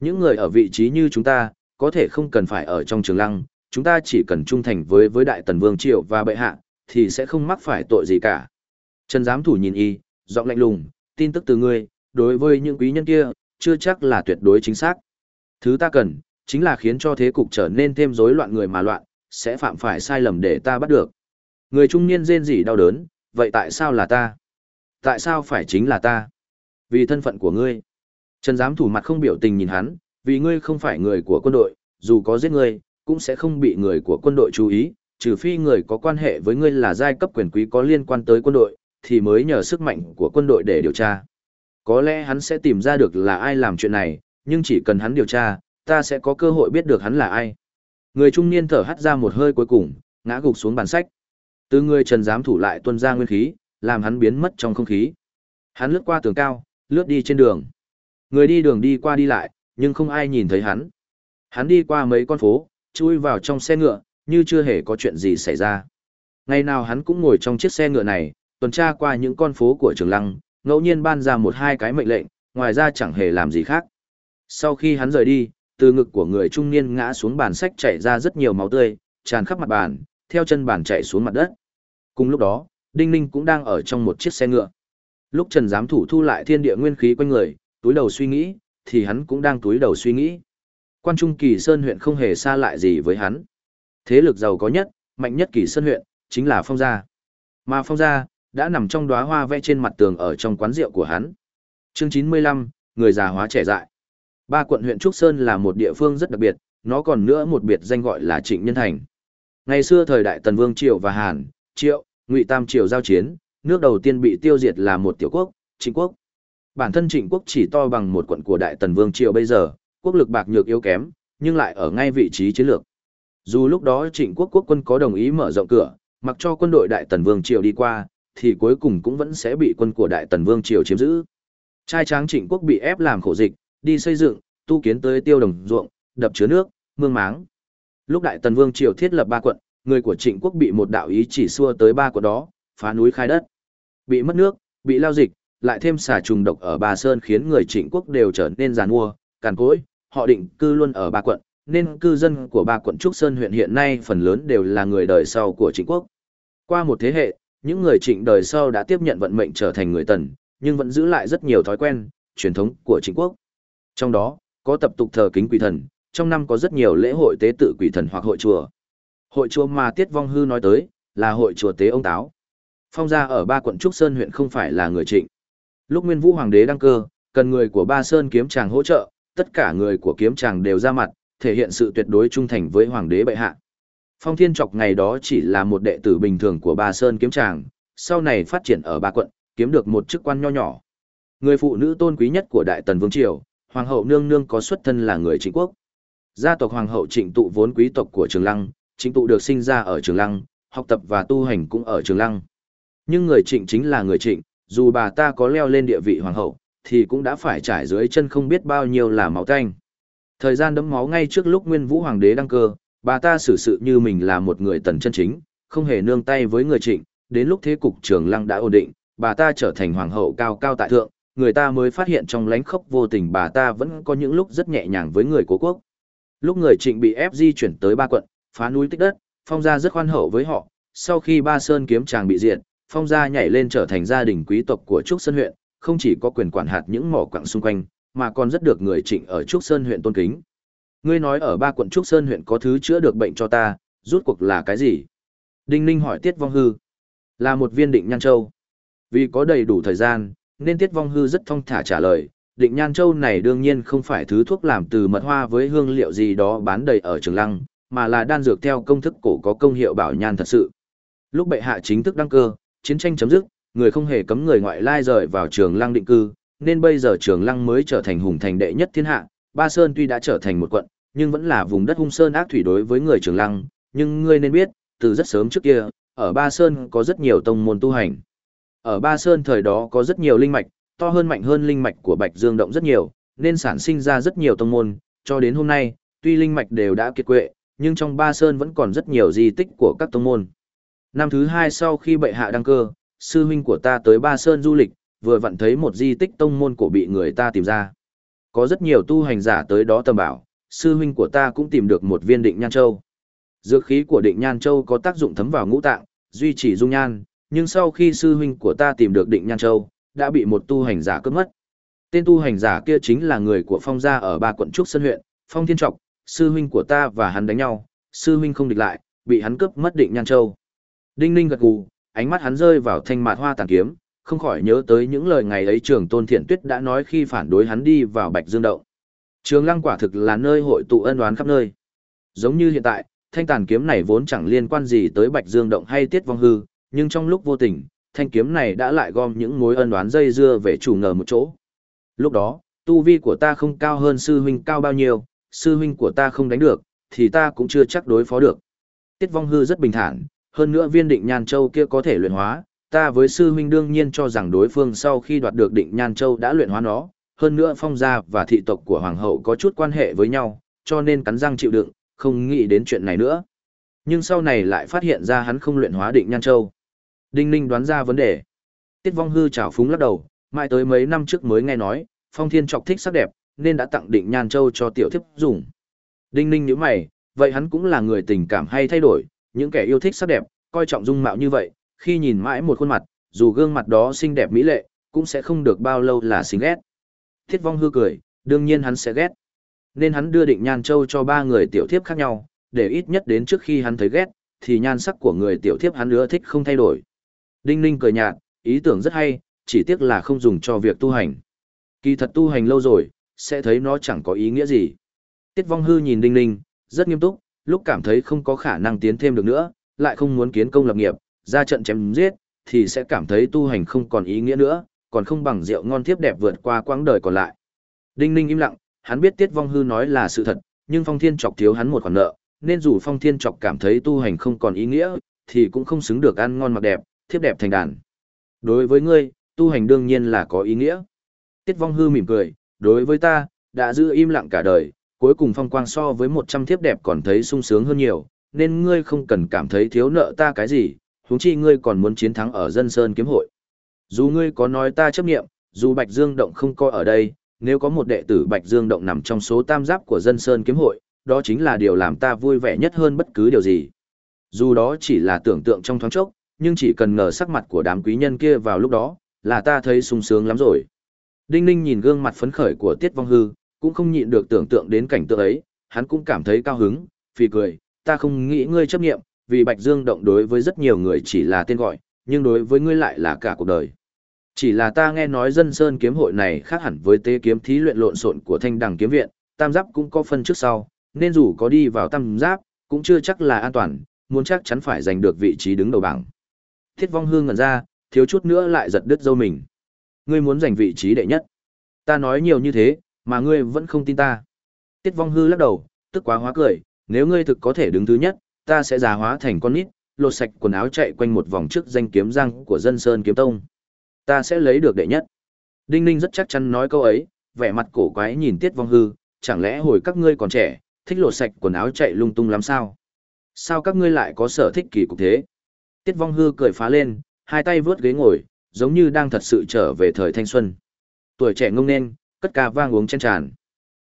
Những người ở vị trí như chúng ta, có thể không cần phải ở trong trường lăng, chúng ta chỉ cần trung thành với với đại tần vương triều và bệ hạ, thì sẽ không mắc phải tội gì cả. Trần giám thủ nhìn y, giọng lạnh lùng, tin tức từ ngươi, đối với những quý nhân kia, chưa chắc là tuyệt đối chính xác. Thứ ta cần, chính là khiến cho thế cục trở nên thêm rối loạn người mà loạn, sẽ phạm phải sai lầm để ta bắt được. Người trung niên rên rỉ đau đớn, vậy tại sao là ta? Tại sao phải chính là ta? Vì thân phận của ngươi. Trần giám thủ mặt không biểu tình nhìn hắn, vì ngươi không phải người của quân đội, dù có giết ngươi, cũng sẽ không bị người của quân đội chú ý, trừ phi người có quan hệ với ngươi là giai cấp quyền quý có liên quan tới quân đội, thì mới nhờ sức mạnh của quân đội để điều tra. Có lẽ hắn sẽ tìm ra được là ai làm chuyện này, nhưng chỉ cần hắn điều tra, ta sẽ có cơ hội biết được hắn là ai. Người trung niên thở hắt ra một hơi cuối cùng, ngã gục xuống bàn sách. Từ người trần giám thủ lại tuân ra nguyên khí, làm hắn biến mất trong không khí. Hắn lướt qua tường cao, lướt đi trên đường. Người đi đường đi qua đi lại, nhưng không ai nhìn thấy hắn. Hắn đi qua mấy con phố, chui vào trong xe ngựa, như chưa hề có chuyện gì xảy ra. Ngày nào hắn cũng ngồi trong chiếc xe ngựa này, tuần tra qua những con phố của Trường Lăng, ngẫu nhiên ban ra một hai cái mệnh lệnh, ngoài ra chẳng hề làm gì khác. Sau khi hắn rời đi, từ ngực của người trung niên ngã xuống bàn sách chảy ra rất nhiều máu tươi, tràn khắp mặt bàn, theo chân bàn chạy xuống mặt đất. Cùng lúc đó, Đinh Ninh cũng đang ở trong một chiếc xe ngựa. Lúc Trần giám thủ thu lại thiên địa nguyên khí quanh người, túi đầu suy nghĩ, thì hắn cũng đang túi đầu suy nghĩ. Quan Trung Kỳ Sơn huyện không hề xa lại gì với hắn. Thế lực giàu có nhất, mạnh nhất Kỳ Sơn huyện, chính là Phong Gia. Mà Phong Gia, đã nằm trong đóa hoa vẽ trên mặt tường ở trong quán rượu của hắn. Chương 95, người già hóa trẻ dại. Ba quận huyện Trúc Sơn là một địa phương rất đặc biệt, nó còn nữa một biệt danh gọi là Trịnh Nhân Thành. Ngày xưa thời đại Tần Vương triều và Hàn, Triệu, Ngụy Tam Triều giao chiến, nước đầu tiên bị tiêu diệt là một tiểu quốc, Trịnh quốc. Bản thân Trịnh quốc chỉ to bằng một quận của Đại Tần Vương Triều bây giờ, quốc lực bạc nhược yếu kém, nhưng lại ở ngay vị trí chiến lược. Dù lúc đó Trịnh quốc quốc quân có đồng ý mở rộng cửa, mặc cho quân đội Đại Tần Vương Triều đi qua, thì cuối cùng cũng vẫn sẽ bị quân của Đại Tần Vương Triều chiếm giữ. Trai tráng Trịnh quốc bị ép làm khổ dịch, đi xây dựng, tu kiến tới tiêu đồng ruộng, đập chứa nước, mương máng. Lúc Đại Tần Vương Triều thiết lập ba quận, người của Trịnh quốc bị một đạo ý chỉ xua tới ba quận đó, phá núi khai đất. Bị mất nước, bị lao dịch, lại thêm xà trùng độc ở Ba Sơn khiến người Trịnh quốc đều trở nên giàn mua, càn cỗi. họ định cư luôn ở ba quận, nên cư dân của ba quận Trúc Sơn huyện hiện nay phần lớn đều là người đời sau của Trịnh quốc. Qua một thế hệ, những người Trịnh đời sau đã tiếp nhận vận mệnh trở thành người Tần, nhưng vẫn giữ lại rất nhiều thói quen, truyền thống của Trịnh quốc. Trong đó, có tập tục thờ kính quỷ thần, trong năm có rất nhiều lễ hội tế tự quỷ thần hoặc hội chùa. Hội chùa mà Tiết Vong Hư nói tới, là hội chùa tế ông Táo. Phong gia ở ba quận Trúc Sơn huyện không phải là người trịnh. Lúc Nguyên Vũ Hoàng đế đăng cơ, cần người của ba Sơn kiếm tràng hỗ trợ, tất cả người của kiếm tràng đều ra mặt, thể hiện sự tuyệt đối trung thành với Hoàng đế bệ hạ. Phong Thiên Trọc ngày đó chỉ là một đệ tử bình thường của ba Sơn kiếm tràng, sau này phát triển ở ba quận, kiếm được một chức quan nho nhỏ. Người phụ nữ tôn quý nhất của Đại Tần Vương Triều, Hoàng hậu nương nương có xuất thân là người Trịnh quốc. Gia tộc Hoàng hậu trịnh tụ vốn quý tộc của Trường Lăng, trịnh tụ được sinh ra ở Trường Lăng, học tập và tu hành cũng ở trường lăng. Nhưng người trịnh chính là người trịnh, dù bà ta có leo lên địa vị hoàng hậu, thì cũng đã phải trải dưới chân không biết bao nhiêu là máu tanh. Thời gian đấm máu ngay trước lúc Nguyên Vũ Hoàng đế đăng cơ, bà ta xử sự như mình là một người tần chân chính, không hề nương tay với người trịnh, đến lúc thế cục trường lăng đã ổn định, bà ta trở thành hoàng hậu cao cao tại thượng, người ta mới phát hiện trong lánh khốc vô tình bà ta vẫn có những lúc rất nhẹ nhàng với người cố quốc. Lúc người trịnh bị ép di chuyển tới ba quận, phá núi tích đất, phong gia rất khoan hậu với họ, sau khi ba sơn kiếm chàng bị diệt, phong gia nhảy lên trở thành gia đình quý tộc của Trúc Sơn huyện, không chỉ có quyền quản hạt những mỏ quặng xung quanh, mà còn rất được người trịnh ở Trúc Sơn huyện tôn kính. Ngươi nói ở ba quận Trúc Sơn huyện có thứ chữa được bệnh cho ta, rút cuộc là cái gì? Đinh Ninh hỏi Tiết Vong Hư. Là một viên định nhan châu. Vì có đầy đủ thời gian, nên Tiết Vong Hư rất thong thả trả lời. Định nhan châu này đương nhiên không phải thứ thuốc làm từ mật hoa với hương liệu gì đó bán đầy ở trường lăng, mà là đan dược theo công thức cổ có công hiệu bảo nhan thật sự. Lúc bệ hạ chính thức đăng cơ, chiến tranh chấm dứt, người không hề cấm người ngoại lai rời vào trường lăng định cư, nên bây giờ trường lăng mới trở thành hùng thành đệ nhất thiên hạ. Ba Sơn tuy đã trở thành một quận, nhưng vẫn là vùng đất hung sơn ác thủy đối với người trường lăng, nhưng ngươi nên biết, từ rất sớm trước kia, ở Ba Sơn có rất nhiều tông môn tu hành. Ở Ba Sơn thời đó có rất nhiều linh mạch, to hơn mạnh hơn linh mạch của Bạch Dương Động rất nhiều, nên sản sinh ra rất nhiều tông môn, cho đến hôm nay, tuy linh mạch đều đã kiệt quệ, nhưng trong Ba Sơn vẫn còn rất nhiều di tích của các tông môn. Năm thứ hai sau khi bệ hạ đăng cơ, sư huynh của ta tới Ba Sơn du lịch, vừa vặn thấy một di tích tông môn cổ bị người ta tìm ra. Có rất nhiều tu hành giả tới đó tầm bảo, sư huynh của ta cũng tìm được một viên định nhan châu. Dược khí của định nhan châu có tác dụng thấm vào ngũ tạng, duy trì dung nhan, nhưng sau khi sư huynh của ta tìm được định nhan châu, đã bị một tu hành giả cướp mất. Tên tu hành giả kia chính là người của phong gia ở ba quận Trúc Sơn huyện, Phong Thiên Trọc, sư huynh của ta và hắn đánh nhau, sư huynh không địch lại, bị hắn cướp mất định nhan châu. Đinh Ninh gật gù, ánh mắt hắn rơi vào thanh mạt hoa tàn kiếm, không khỏi nhớ tới những lời ngày ấy trường tôn thiện tuyết đã nói khi phản đối hắn đi vào Bạch Dương Động. Trường lăng quả thực là nơi hội tụ ân oán khắp nơi. Giống như hiện tại, thanh tàn kiếm này vốn chẳng liên quan gì tới Bạch Dương Động hay Tiết Vong Hư, nhưng trong lúc vô tình, thanh kiếm này đã lại gom những mối ân oán dây dưa về chủ ngờ một chỗ. Lúc đó, tu vi của ta không cao hơn sư huynh cao bao nhiêu, sư huynh của ta không đánh được, thì ta cũng chưa chắc đối phó được. Tiết Vong Hư rất bình thản, hơn nữa viên định nhan châu kia có thể luyện hóa, ta với sư huynh đương nhiên cho rằng đối phương sau khi đoạt được định nhan châu đã luyện hóa nó, hơn nữa phong gia và thị tộc của hoàng hậu có chút quan hệ với nhau, cho nên cắn răng chịu đựng, không nghĩ đến chuyện này nữa. Nhưng sau này lại phát hiện ra hắn không luyện hóa định nhan châu. Đinh Ninh đoán ra vấn đề. Tiết Vong Hư trào phúng lắc đầu, mãi tới mấy năm trước mới nghe nói, Phong Thiên Trọc thích sắc đẹp, nên đã tặng định nhan châu cho tiểu thiếp dùng. Đinh Ninh nhíu mày, vậy hắn cũng là người tình cảm hay thay đổi, những kẻ yêu thích sắc đẹp, coi trọng dung mạo như vậy, khi nhìn mãi một khuôn mặt, dù gương mặt đó xinh đẹp mỹ lệ, cũng sẽ không được bao lâu là xinh ghét. Thiết vong hư cười, đương nhiên hắn sẽ ghét. Nên hắn đưa định nhan châu cho ba người tiểu thiếp khác nhau, để ít nhất đến trước khi hắn thấy ghét, thì nhan sắc của người tiểu thiếp hắn ưa thích không thay đổi. Đinh ninh cười nhạt, ý tưởng rất hay, chỉ tiếc là không dùng cho việc tu hành. Kỳ thật tu hành lâu rồi, sẽ thấy nó chẳng có ý nghĩa gì. Tiết vong hư nhìn đinh ninh, rất nghiêm túc, lúc cảm thấy không có khả năng tiến thêm được nữa, lại không muốn kiến công lập nghiệp, ra trận chém giết, thì sẽ cảm thấy tu hành không còn ý nghĩa nữa, còn không bằng rượu ngon thiếp đẹp vượt qua quãng đời còn lại. Đinh Ninh im lặng, hắn biết Tiết Vong Hư nói là sự thật, nhưng Phong Thiên Trọc thiếu hắn một khoản nợ, nên dù Phong Thiên Trọc cảm thấy tu hành không còn ý nghĩa, thì cũng không xứng được ăn ngon mặc đẹp, thiếp đẹp thành đàn. Đối với ngươi, tu hành đương nhiên là có ý nghĩa. Tiết Vong Hư mỉm cười, đối với ta, đã giữ im lặng cả đời, cuối cùng phong quang so với một trăm thiếp đẹp còn thấy sung sướng hơn nhiều, nên ngươi không cần cảm thấy thiếu nợ ta cái gì, huống chi ngươi còn muốn chiến thắng ở dân sơn kiếm hội. Dù ngươi có nói ta chấp nghiệm, dù Bạch Dương Động không coi ở đây, nếu có một đệ tử Bạch Dương Động nằm trong số tam giáp của dân sơn kiếm hội, đó chính là điều làm ta vui vẻ nhất hơn bất cứ điều gì. Dù đó chỉ là tưởng tượng trong thoáng chốc, nhưng chỉ cần ngờ sắc mặt của đám quý nhân kia vào lúc đó, là ta thấy sung sướng lắm rồi. Đinh Ninh nhìn gương mặt phấn khởi của Tiết Vong Hư, cũng không nhịn được tưởng tượng đến cảnh tượng ấy, hắn cũng cảm thấy cao hứng, phì cười, ta không nghĩ ngươi chấp nghiệm, vì Bạch Dương động đối với rất nhiều người chỉ là tên gọi, nhưng đối với ngươi lại là cả cuộc đời. Chỉ là ta nghe nói dân sơn kiếm hội này khác hẳn với tế kiếm thí luyện lộn xộn của thanh đằng kiếm viện, tam giáp cũng có phân trước sau, nên dù có đi vào tam giáp, cũng chưa chắc là an toàn, muốn chắc chắn phải giành được vị trí đứng đầu bảng. Thiết vong hương ngẩn ra, thiếu chút nữa lại giật đứt dâu mình. Ngươi muốn giành vị trí đệ nhất. Ta nói nhiều như thế, mà ngươi vẫn không tin ta. Tiết vong hư lắc đầu, tức quá hóa cười, nếu ngươi thực có thể đứng thứ nhất, ta sẽ già hóa thành con nít, lột sạch quần áo chạy quanh một vòng trước danh kiếm răng của dân Sơn Kiếm Tông. Ta sẽ lấy được đệ nhất. Đinh Ninh rất chắc chắn nói câu ấy, vẻ mặt cổ quái nhìn Tiết Vong Hư, chẳng lẽ hồi các ngươi còn trẻ, thích lột sạch quần áo chạy lung tung lắm sao? Sao các ngươi lại có sở thích kỳ cục thế? Tiết Vong Hư cười phá lên, hai tay vướt ghế ngồi, giống như đang thật sự trở về thời thanh xuân. Tuổi trẻ ngông nên, cất ca vang uống chen tràn.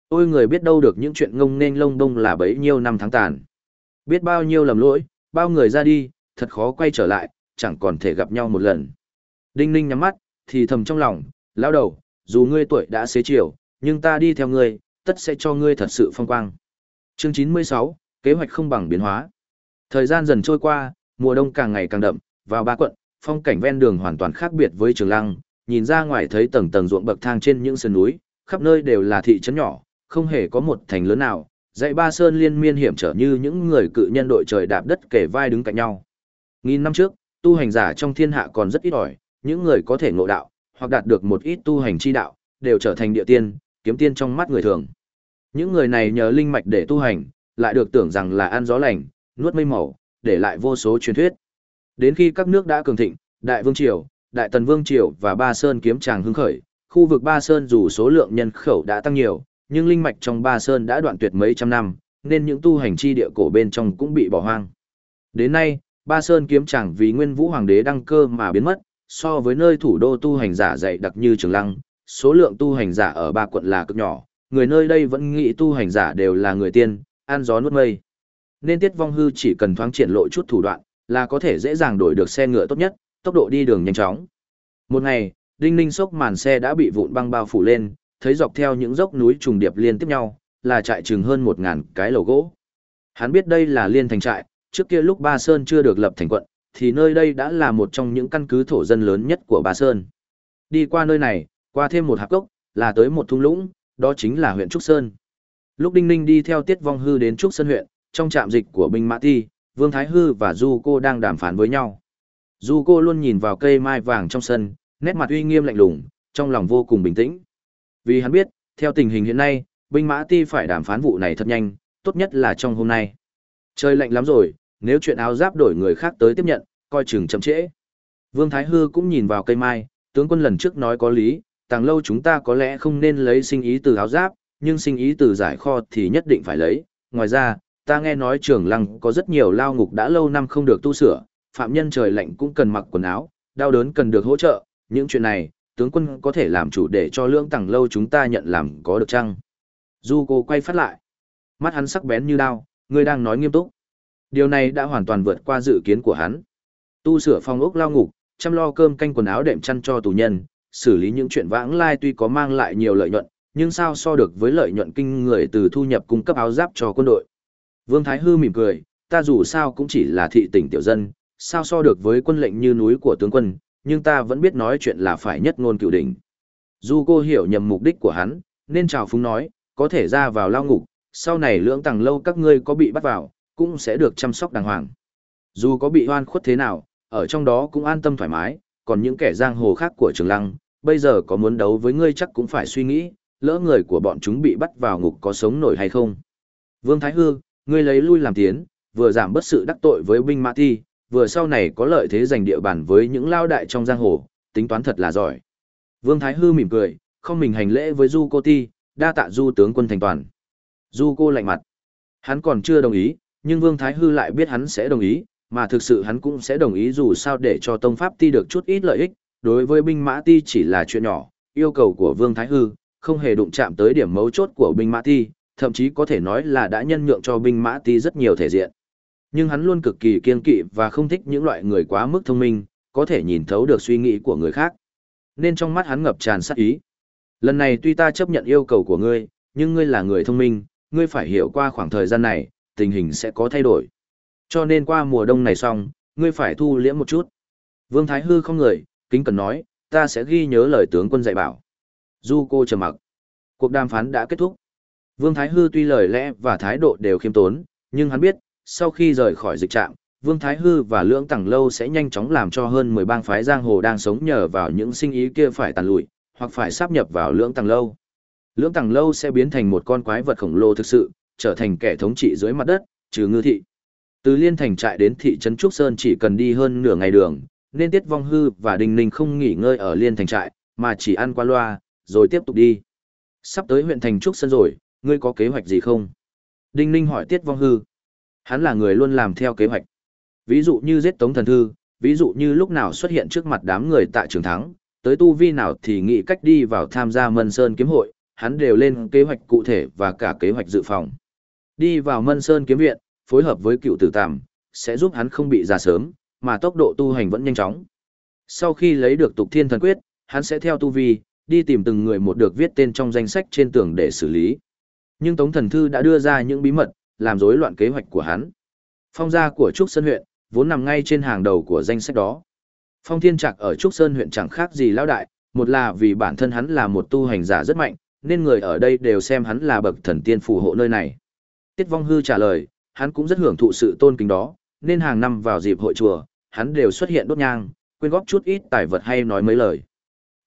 Ôi người biết đâu được những chuyện ngông nên lông đông là bấy nhiêu năm tháng tàn. Biết bao nhiêu lầm lỗi, bao người ra đi, thật khó quay trở lại, chẳng còn thể gặp nhau một lần. Đinh ninh nhắm mắt, thì thầm trong lòng, lão đầu, dù ngươi tuổi đã xế chiều, nhưng ta đi theo ngươi, tất sẽ cho ngươi thật sự phong quang. Chương 96, kế hoạch không bằng biến hóa. Thời gian dần trôi qua, mùa đông càng ngày càng đậm, vào ba quận, phong cảnh ven đường hoàn toàn khác biệt với Trường Lăng, nhìn ra ngoài thấy tầng tầng ruộng bậc thang trên những sườn núi, khắp nơi đều là thị trấn nhỏ, không hề có một thành lớn nào, dãy ba sơn liên miên hiểm trở như những người cự nhân đội trời đạp đất kề vai đứng cạnh nhau. Nghìn năm trước, tu hành giả trong thiên hạ còn rất ít ỏi, những người có thể ngộ đạo, hoặc đạt được một ít tu hành chi đạo, đều trở thành địa tiên, kiếm tiên trong mắt người thường. Những người này nhờ linh mạch để tu hành, lại được tưởng rằng là ăn gió lành, nuốt mây màu, để lại vô số truyền thuyết. Đến khi các nước đã cường thịnh, Đại Vương Triều, Đại Tần Vương Triều và Ba Sơn kiếm tràng hưng khởi, khu vực Ba Sơn dù số lượng nhân khẩu đã tăng nhiều, nhưng linh mạch trong Ba Sơn đã đoạn tuyệt mấy trăm năm, nên những tu hành chi địa cổ bên trong cũng bị bỏ hoang. Đến nay, Ba Sơn kiếm tràng vì Nguyên Vũ Hoàng đế đăng cơ mà biến mất, so với nơi thủ đô tu hành giả dày đặc như Trường Lăng, số lượng tu hành giả ở ba quận là cực nhỏ, người nơi đây vẫn nghĩ tu hành giả đều là người tiên, ăn gió nuốt mây. Nên Tiết Vong Hư chỉ cần thoáng triển lộ chút thủ đoạn, là có thể dễ dàng đổi được xe ngựa tốt nhất, tốc độ đi đường nhanh chóng. Một ngày, Đinh Ninh sốc màn xe đã bị vụn băng bao phủ lên, thấy dọc theo những dốc núi trùng điệp liên tiếp nhau, là trại chừng hơn một ngàn cái lầu gỗ. Hắn biết đây là liên thành trại, trước kia lúc Ba Sơn chưa được lập thành quận, thì nơi đây đã là một trong những căn cứ thổ dân lớn nhất của Ba Sơn. Đi qua nơi này, qua thêm một hạp cốc, là tới một thung lũng, đó chính là huyện Trúc Sơn. Lúc Đinh Ninh đi theo Tiết Vong Hư đến Trúc Sơn huyện, trong trạm dịch của binh Mã Ti, Vương Thái Hư và Du Cô đang đàm phán với nhau. Du Cô luôn nhìn vào cây mai vàng trong sân, nét mặt uy nghiêm lạnh lùng, trong lòng vô cùng bình tĩnh. Vì hắn biết, theo tình hình hiện nay, binh Mã Ti phải đàm phán vụ này thật nhanh, tốt nhất là trong hôm nay. Trời lạnh lắm rồi, nếu chuyện áo giáp đổi người khác tới tiếp nhận, coi chừng chậm trễ. Vương Thái Hư cũng nhìn vào cây mai, tướng quân lần trước nói có lý, tàng lâu chúng ta có lẽ không nên lấy sinh ý từ áo giáp, nhưng sinh ý từ giải kho thì nhất định phải lấy. Ngoài ra, ta nghe nói trường lăng có rất nhiều lao ngục đã lâu năm không được tu sửa, phạm nhân trời lạnh cũng cần mặc quần áo, đau đớn cần được hỗ trợ, những chuyện này, tướng quân có thể làm chủ để cho lưỡng tàng lâu chúng ta nhận làm có được chăng? Du cô quay phát lại. Mắt hắn sắc bén như đao, ngươi đang nói nghiêm túc. Điều này đã hoàn toàn vượt qua dự kiến của hắn. Tu sửa phòng ốc lao ngục, chăm lo cơm canh quần áo đệm chăn cho tù nhân, xử lý những chuyện vãng lai tuy có mang lại nhiều lợi nhuận, nhưng sao so được với lợi nhuận kinh người từ thu nhập cung cấp áo giáp cho quân đội. Vương Thái Hư mỉm cười, ta dù sao cũng chỉ là thị tỉnh tiểu dân, sao so được với quân lệnh như núi của tướng quân, nhưng ta vẫn biết nói chuyện là phải nhất ngôn cựu đỉnh. Dù cô hiểu nhầm mục đích của hắn, nên chào phúng nói, có thể ra vào lao ngục, sau này lưỡng tầng lâu các ngươi có bị bắt vào, cũng sẽ được chăm sóc đàng hoàng. Dù có bị hoan khuất thế nào, ở trong đó cũng an tâm thoải mái, còn những kẻ giang hồ khác của Trường Lăng, bây giờ có muốn đấu với ngươi chắc cũng phải suy nghĩ, lỡ người của bọn chúng bị bắt vào ngục có sống nổi hay không. Vương Thái Hư, ngươi lấy lui làm tiến, vừa giảm bất sự đắc tội với binh mã thi, vừa sau này có lợi thế giành địa bàn với những lao đại trong giang hồ, tính toán thật là giỏi. Vương Thái Hư mỉm cười, không mình hành lễ với Du Cô Ti, đa tạ Du tướng quân thành toàn. Du Cô lạnh mặt. Hắn còn chưa đồng ý, nhưng Vương Thái Hư lại biết hắn sẽ đồng ý, mà thực sự hắn cũng sẽ đồng ý dù sao để cho Tông Pháp Ti được chút ít lợi ích, đối với binh mã Ti chỉ là chuyện nhỏ, yêu cầu của Vương Thái Hư, không hề đụng chạm tới điểm mấu chốt của binh mã Ti, thậm chí có thể nói là đã nhân nhượng cho binh mã Ti rất nhiều thể diện. Nhưng hắn luôn cực kỳ kiên kỵ và không thích những loại người quá mức thông minh, có thể nhìn thấu được suy nghĩ của người khác. Nên trong mắt hắn ngập tràn sát ý. Lần này tuy ta chấp nhận yêu cầu của ngươi, nhưng ngươi là người thông minh, ngươi phải hiểu qua khoảng thời gian này, tình hình sẽ có thay đổi. Cho nên qua mùa đông này xong, ngươi phải thu liễm một chút. Vương Thái Hư không người, kính cần nói, ta sẽ ghi nhớ lời tướng quân dạy bảo. Du cô trầm mặc. Cuộc đàm phán đã kết thúc. Vương Thái Hư tuy lời lẽ và thái độ đều khiêm tốn, nhưng hắn biết, sau khi rời khỏi dịch trạm, Vương Thái Hư và Lưỡng Tẳng Lâu sẽ nhanh chóng làm cho hơn 10 bang phái giang hồ đang sống nhờ vào những sinh ý kia phải tàn lụi, hoặc phải sáp nhập vào Lưỡng Tẳng Lâu. Lưỡng Tẳng Lâu sẽ biến thành một con quái vật khổng lồ thực sự, trở thành kẻ thống trị dưới mặt đất, trừ ngư thị. Từ Liên Thành trại đến thị trấn Trúc Sơn chỉ cần đi hơn nửa ngày đường, nên Tiết Vong Hư và Đinh Ninh không nghỉ ngơi ở Liên Thành trại, mà chỉ ăn qua loa, rồi tiếp tục đi. Sắp tới huyện Thành Trúc Sơn rồi, ngươi có kế hoạch gì không? Đinh Ninh hỏi Tiết Vong Hư. Hắn là người luôn làm theo kế hoạch. Ví dụ như giết Tống Thần Thư, ví dụ như lúc nào xuất hiện trước mặt đám người tại trường thắng, tới tu vi nào thì nghĩ cách đi vào tham gia Mân Sơn kiếm hội, hắn đều lên kế hoạch cụ thể và cả kế hoạch dự phòng. Đi vào Mân Sơn kiếm viện, phối hợp với cựu tử tạm, sẽ giúp hắn không bị già sớm, mà tốc độ tu hành vẫn nhanh chóng. Sau khi lấy được tục thiên thần quyết, hắn sẽ theo tu vi, đi tìm từng người một được viết tên trong danh sách trên tường để xử lý. Nhưng Tống Thần Thư đã đưa ra những bí mật, làm rối loạn kế hoạch của hắn. Phong gia của Trúc Sơn huyện, vốn nằm ngay trên hàng đầu của danh sách đó. Phong Thiên Trạc ở Trúc Sơn huyện chẳng khác gì lão đại, một là vì bản thân hắn là một tu hành giả rất mạnh, nên người ở đây đều xem hắn là bậc thần tiên phù hộ nơi này. Tiết Vong Hư trả lời, hắn cũng rất hưởng thụ sự tôn kính đó, nên hàng năm vào dịp hội chùa, hắn đều xuất hiện đốt nhang, quyên góp chút ít tài vật hay nói mấy lời.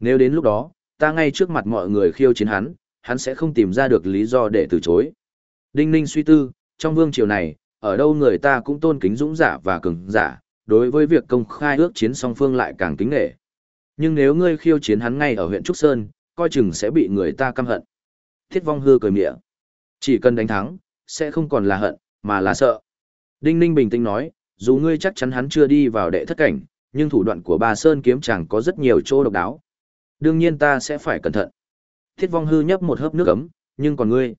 Nếu đến lúc đó, ta ngay trước mặt mọi người khiêu chiến hắn, hắn sẽ không tìm ra được lý do để từ chối. Đinh Ninh suy tư, trong vương triều này, ở đâu người ta cũng tôn kính dũng giả và cường giả, đối với việc công khai ước chiến song phương lại càng kính nể. Nhưng nếu ngươi khiêu chiến hắn ngay ở huyện Trúc Sơn, coi chừng sẽ bị người ta căm hận. Thiết vong hư cười mỉa. Chỉ cần đánh thắng, sẽ không còn là hận, mà là sợ. Đinh Ninh bình tĩnh nói, dù ngươi chắc chắn hắn chưa đi vào đệ thất cảnh, nhưng thủ đoạn của bà Sơn kiếm chẳng có rất nhiều chỗ độc đáo. Đương nhiên ta sẽ phải cẩn thận. Thiết vong hư nhấp một hớp nước ấm, nhưng còn ngươi.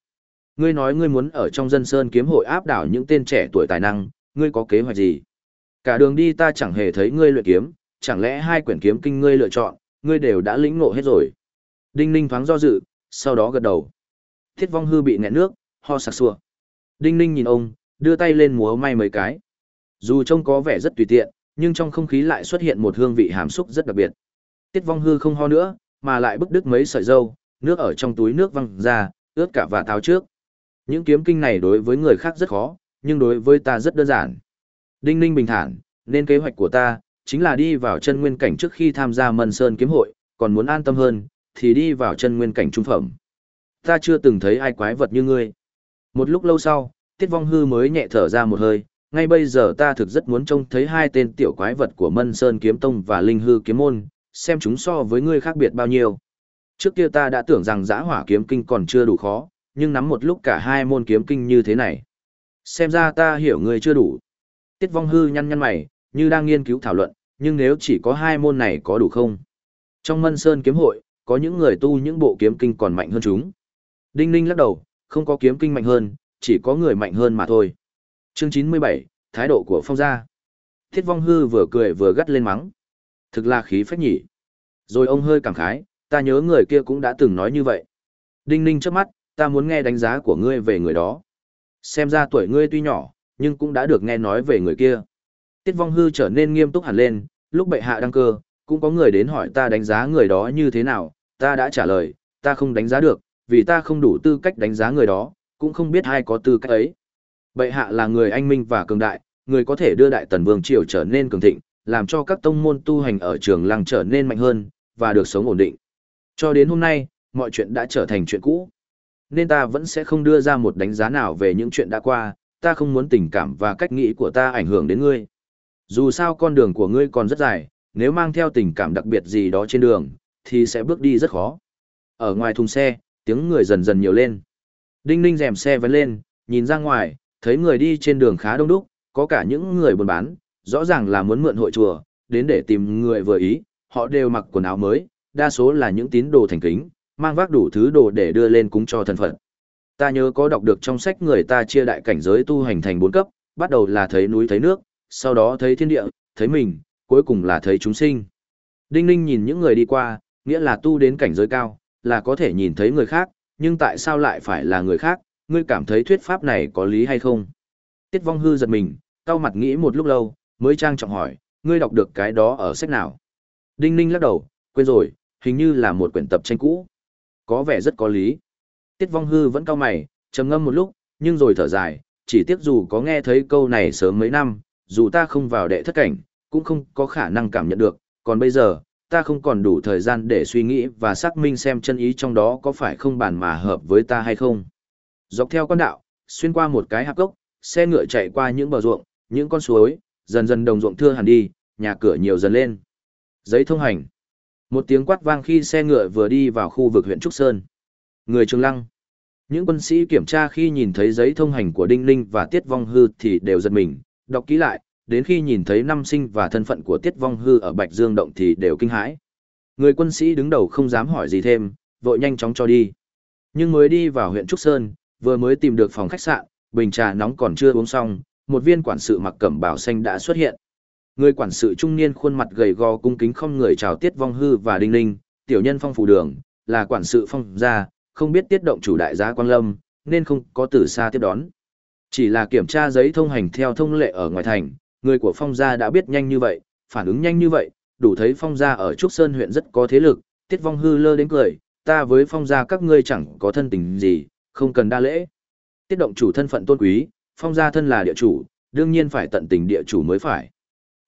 Ngươi nói ngươi muốn ở trong dân Sơn kiếm hội áp đảo những tên trẻ tuổi tài năng, ngươi có kế hoạch gì? Cả đường đi ta chẳng hề thấy ngươi luyện kiếm, chẳng lẽ hai quyển kiếm kinh ngươi lựa chọn, ngươi đều đã lĩnh ngộ hết rồi. Đinh Ninh thoáng do dự, sau đó gật đầu. Thiết vong hư bị nghẹn nước, ho sặc sủa. Đinh Ninh nhìn ông, đưa tay lên múa may mấy cái. Dù trông có vẻ rất tùy tiện, nhưng trong không khí lại xuất hiện một hương vị hàm xúc rất đặc biệt. Tiết vong hư không ho nữa, mà lại bức đứt mấy sợi dâu, nước ở trong túi nước văng ra, ướt cả và tháo trước. Những kiếm kinh này đối với người khác rất khó, nhưng đối với ta rất đơn giản. Đinh ninh bình thản, nên kế hoạch của ta, chính là đi vào chân nguyên cảnh trước khi tham gia mân sơn kiếm hội, còn muốn an tâm hơn, thì đi vào chân nguyên cảnh trung phẩm. Ta chưa từng thấy ai quái vật như ngươi. Một lúc lâu sau, Tiết Vong Hư mới nhẹ thở ra một hơi, ngay bây giờ ta thực rất muốn trông thấy hai tên tiểu quái vật của Mân Sơn Kiếm Tông và Linh Hư Kiếm Môn, xem chúng so với ngươi khác biệt bao nhiêu. Trước kia ta đã tưởng rằng giã hỏa kiếm kinh còn chưa đủ khó, nhưng nắm một lúc cả hai môn kiếm kinh như thế này. Xem ra ta hiểu người chưa đủ. Tiết Vong Hư nhăn nhăn mày, như đang nghiên cứu thảo luận, nhưng nếu chỉ có hai môn này có đủ không? Trong Mân Sơn Kiếm Hội, có những người tu những bộ kiếm kinh còn mạnh hơn chúng. Đinh Ninh lắc đầu, không có kiếm kinh mạnh hơn, chỉ có người mạnh hơn mà thôi. Chương 97, thái độ của phong gia. Thiết vong hư vừa cười vừa gắt lên mắng. Thực là khí phách nhỉ. Rồi ông hơi cảm khái, ta nhớ người kia cũng đã từng nói như vậy. Đinh ninh trước mắt, ta muốn nghe đánh giá của ngươi về người đó. Xem ra tuổi ngươi tuy nhỏ, nhưng cũng đã được nghe nói về người kia. Tiết vong hư trở nên nghiêm túc hẳn lên, lúc bệ hạ đăng cơ, cũng có người đến hỏi ta đánh giá người đó như thế nào, ta đã trả lời, ta không đánh giá được, vì ta không đủ tư cách đánh giá người đó, cũng không biết ai có tư cách ấy. Bệ hạ là người anh minh và cường đại, người có thể đưa đại tần vương triều trở nên cường thịnh, làm cho các tông môn tu hành ở trường lăng trở nên mạnh hơn, và được sống ổn định. Cho đến hôm nay, mọi chuyện đã trở thành chuyện cũ. Nên ta vẫn sẽ không đưa ra một đánh giá nào về những chuyện đã qua, ta không muốn tình cảm và cách nghĩ của ta ảnh hưởng đến ngươi. Dù sao con đường của ngươi còn rất dài, nếu mang theo tình cảm đặc biệt gì đó trên đường, thì sẽ bước đi rất khó. Ở ngoài thùng xe, tiếng người dần dần nhiều lên. Đinh ninh rèm xe vẫn lên, nhìn ra ngoài, thấy người đi trên đường khá đông đúc, có cả những người buôn bán, rõ ràng là muốn mượn hội chùa, đến để tìm người vừa ý, họ đều mặc quần áo mới, đa số là những tín đồ thành kính, mang vác đủ thứ đồ để đưa lên cúng cho thần phật. Ta nhớ có đọc được trong sách người ta chia đại cảnh giới tu hành thành bốn cấp, bắt đầu là thấy núi thấy nước, sau đó thấy thiên địa, thấy mình, cuối cùng là thấy chúng sinh. Đinh Ninh nhìn những người đi qua, nghĩa là tu đến cảnh giới cao, là có thể nhìn thấy người khác, nhưng tại sao lại phải là người khác, ngươi cảm thấy thuyết pháp này có lý hay không? Tiết vong hư giật mình, cau mặt nghĩ một lúc lâu, mới trang trọng hỏi, ngươi đọc được cái đó ở sách nào? Đinh ninh lắc đầu, quên rồi, hình như là một quyển tập tranh cũ. Có vẻ rất có lý. Tiết vong hư vẫn cao mày, trầm ngâm một lúc, nhưng rồi thở dài, chỉ tiếc dù có nghe thấy câu này sớm mấy năm, dù ta không vào đệ thất cảnh, cũng không có khả năng cảm nhận được, còn bây giờ, ta không còn đủ thời gian để suy nghĩ và xác minh xem chân ý trong đó có phải không bàn mà hợp với ta hay không. Dọc theo con đạo, xuyên qua một cái hạp gốc, xe ngựa chạy qua những bờ ruộng, những con suối, dần dần đồng ruộng thưa hẳn đi, nhà cửa nhiều dần lên. Giấy thông hành. Một tiếng quát vang khi xe ngựa vừa đi vào khu vực huyện Trúc Sơn. Người Trường Lăng. Những quân sĩ kiểm tra khi nhìn thấy giấy thông hành của Đinh Ninh và Tiết Vong Hư thì đều giật mình, đọc kỹ lại, đến khi nhìn thấy năm sinh và thân phận của Tiết Vong Hư ở Bạch Dương Động thì đều kinh hãi. Người quân sĩ đứng đầu không dám hỏi gì thêm, vội nhanh chóng cho đi. Nhưng mới đi vào huyện Trúc Sơn, vừa mới tìm được phòng khách sạn, bình trà nóng còn chưa uống xong, một viên quản sự mặc cẩm bào xanh đã xuất hiện. Người quản sự trung niên khuôn mặt gầy gò cung kính không người chào Tiết Vong Hư và Đinh Ninh, tiểu nhân phong phủ đường, là quản sự phong gia, không biết tiết động chủ đại gia Quang Lâm, nên không có từ xa tiếp đón. Chỉ là kiểm tra giấy thông hành theo thông lệ ở ngoài thành, người của phong gia đã biết nhanh như vậy, phản ứng nhanh như vậy, đủ thấy phong gia ở Trúc Sơn huyện rất có thế lực, tiết vong hư lơ đến cười, ta với phong gia các ngươi chẳng có thân tình gì, không cần đa lễ. Tiết động chủ thân phận tôn quý, phong gia thân là địa chủ, đương nhiên phải tận tình địa chủ mới phải.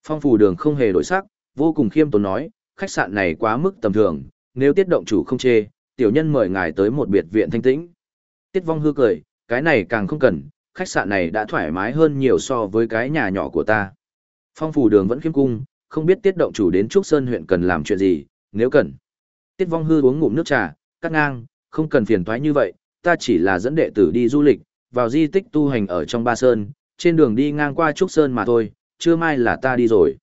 Phong phủ đường không hề đổi sắc, vô cùng khiêm tốn nói, khách sạn này quá mức tầm thường, nếu tiết động chủ không chê, tiểu nhân mời ngài tới một biệt viện thanh tĩnh. Tiết vong hư cười, cái này càng không cần, khách sạn này đã thoải mái hơn nhiều so với cái nhà nhỏ của ta. Phong phủ đường vẫn khiêm cung, không biết tiết động chủ đến Trúc Sơn huyện cần làm chuyện gì, nếu cần. Tiết vong hư uống ngụm nước trà, cắt ngang, không cần phiền toái như vậy, ta chỉ là dẫn đệ tử đi du lịch, vào di tích tu hành ở trong Ba Sơn, trên đường đi ngang qua Trúc Sơn mà thôi, chưa mai là ta đi rồi.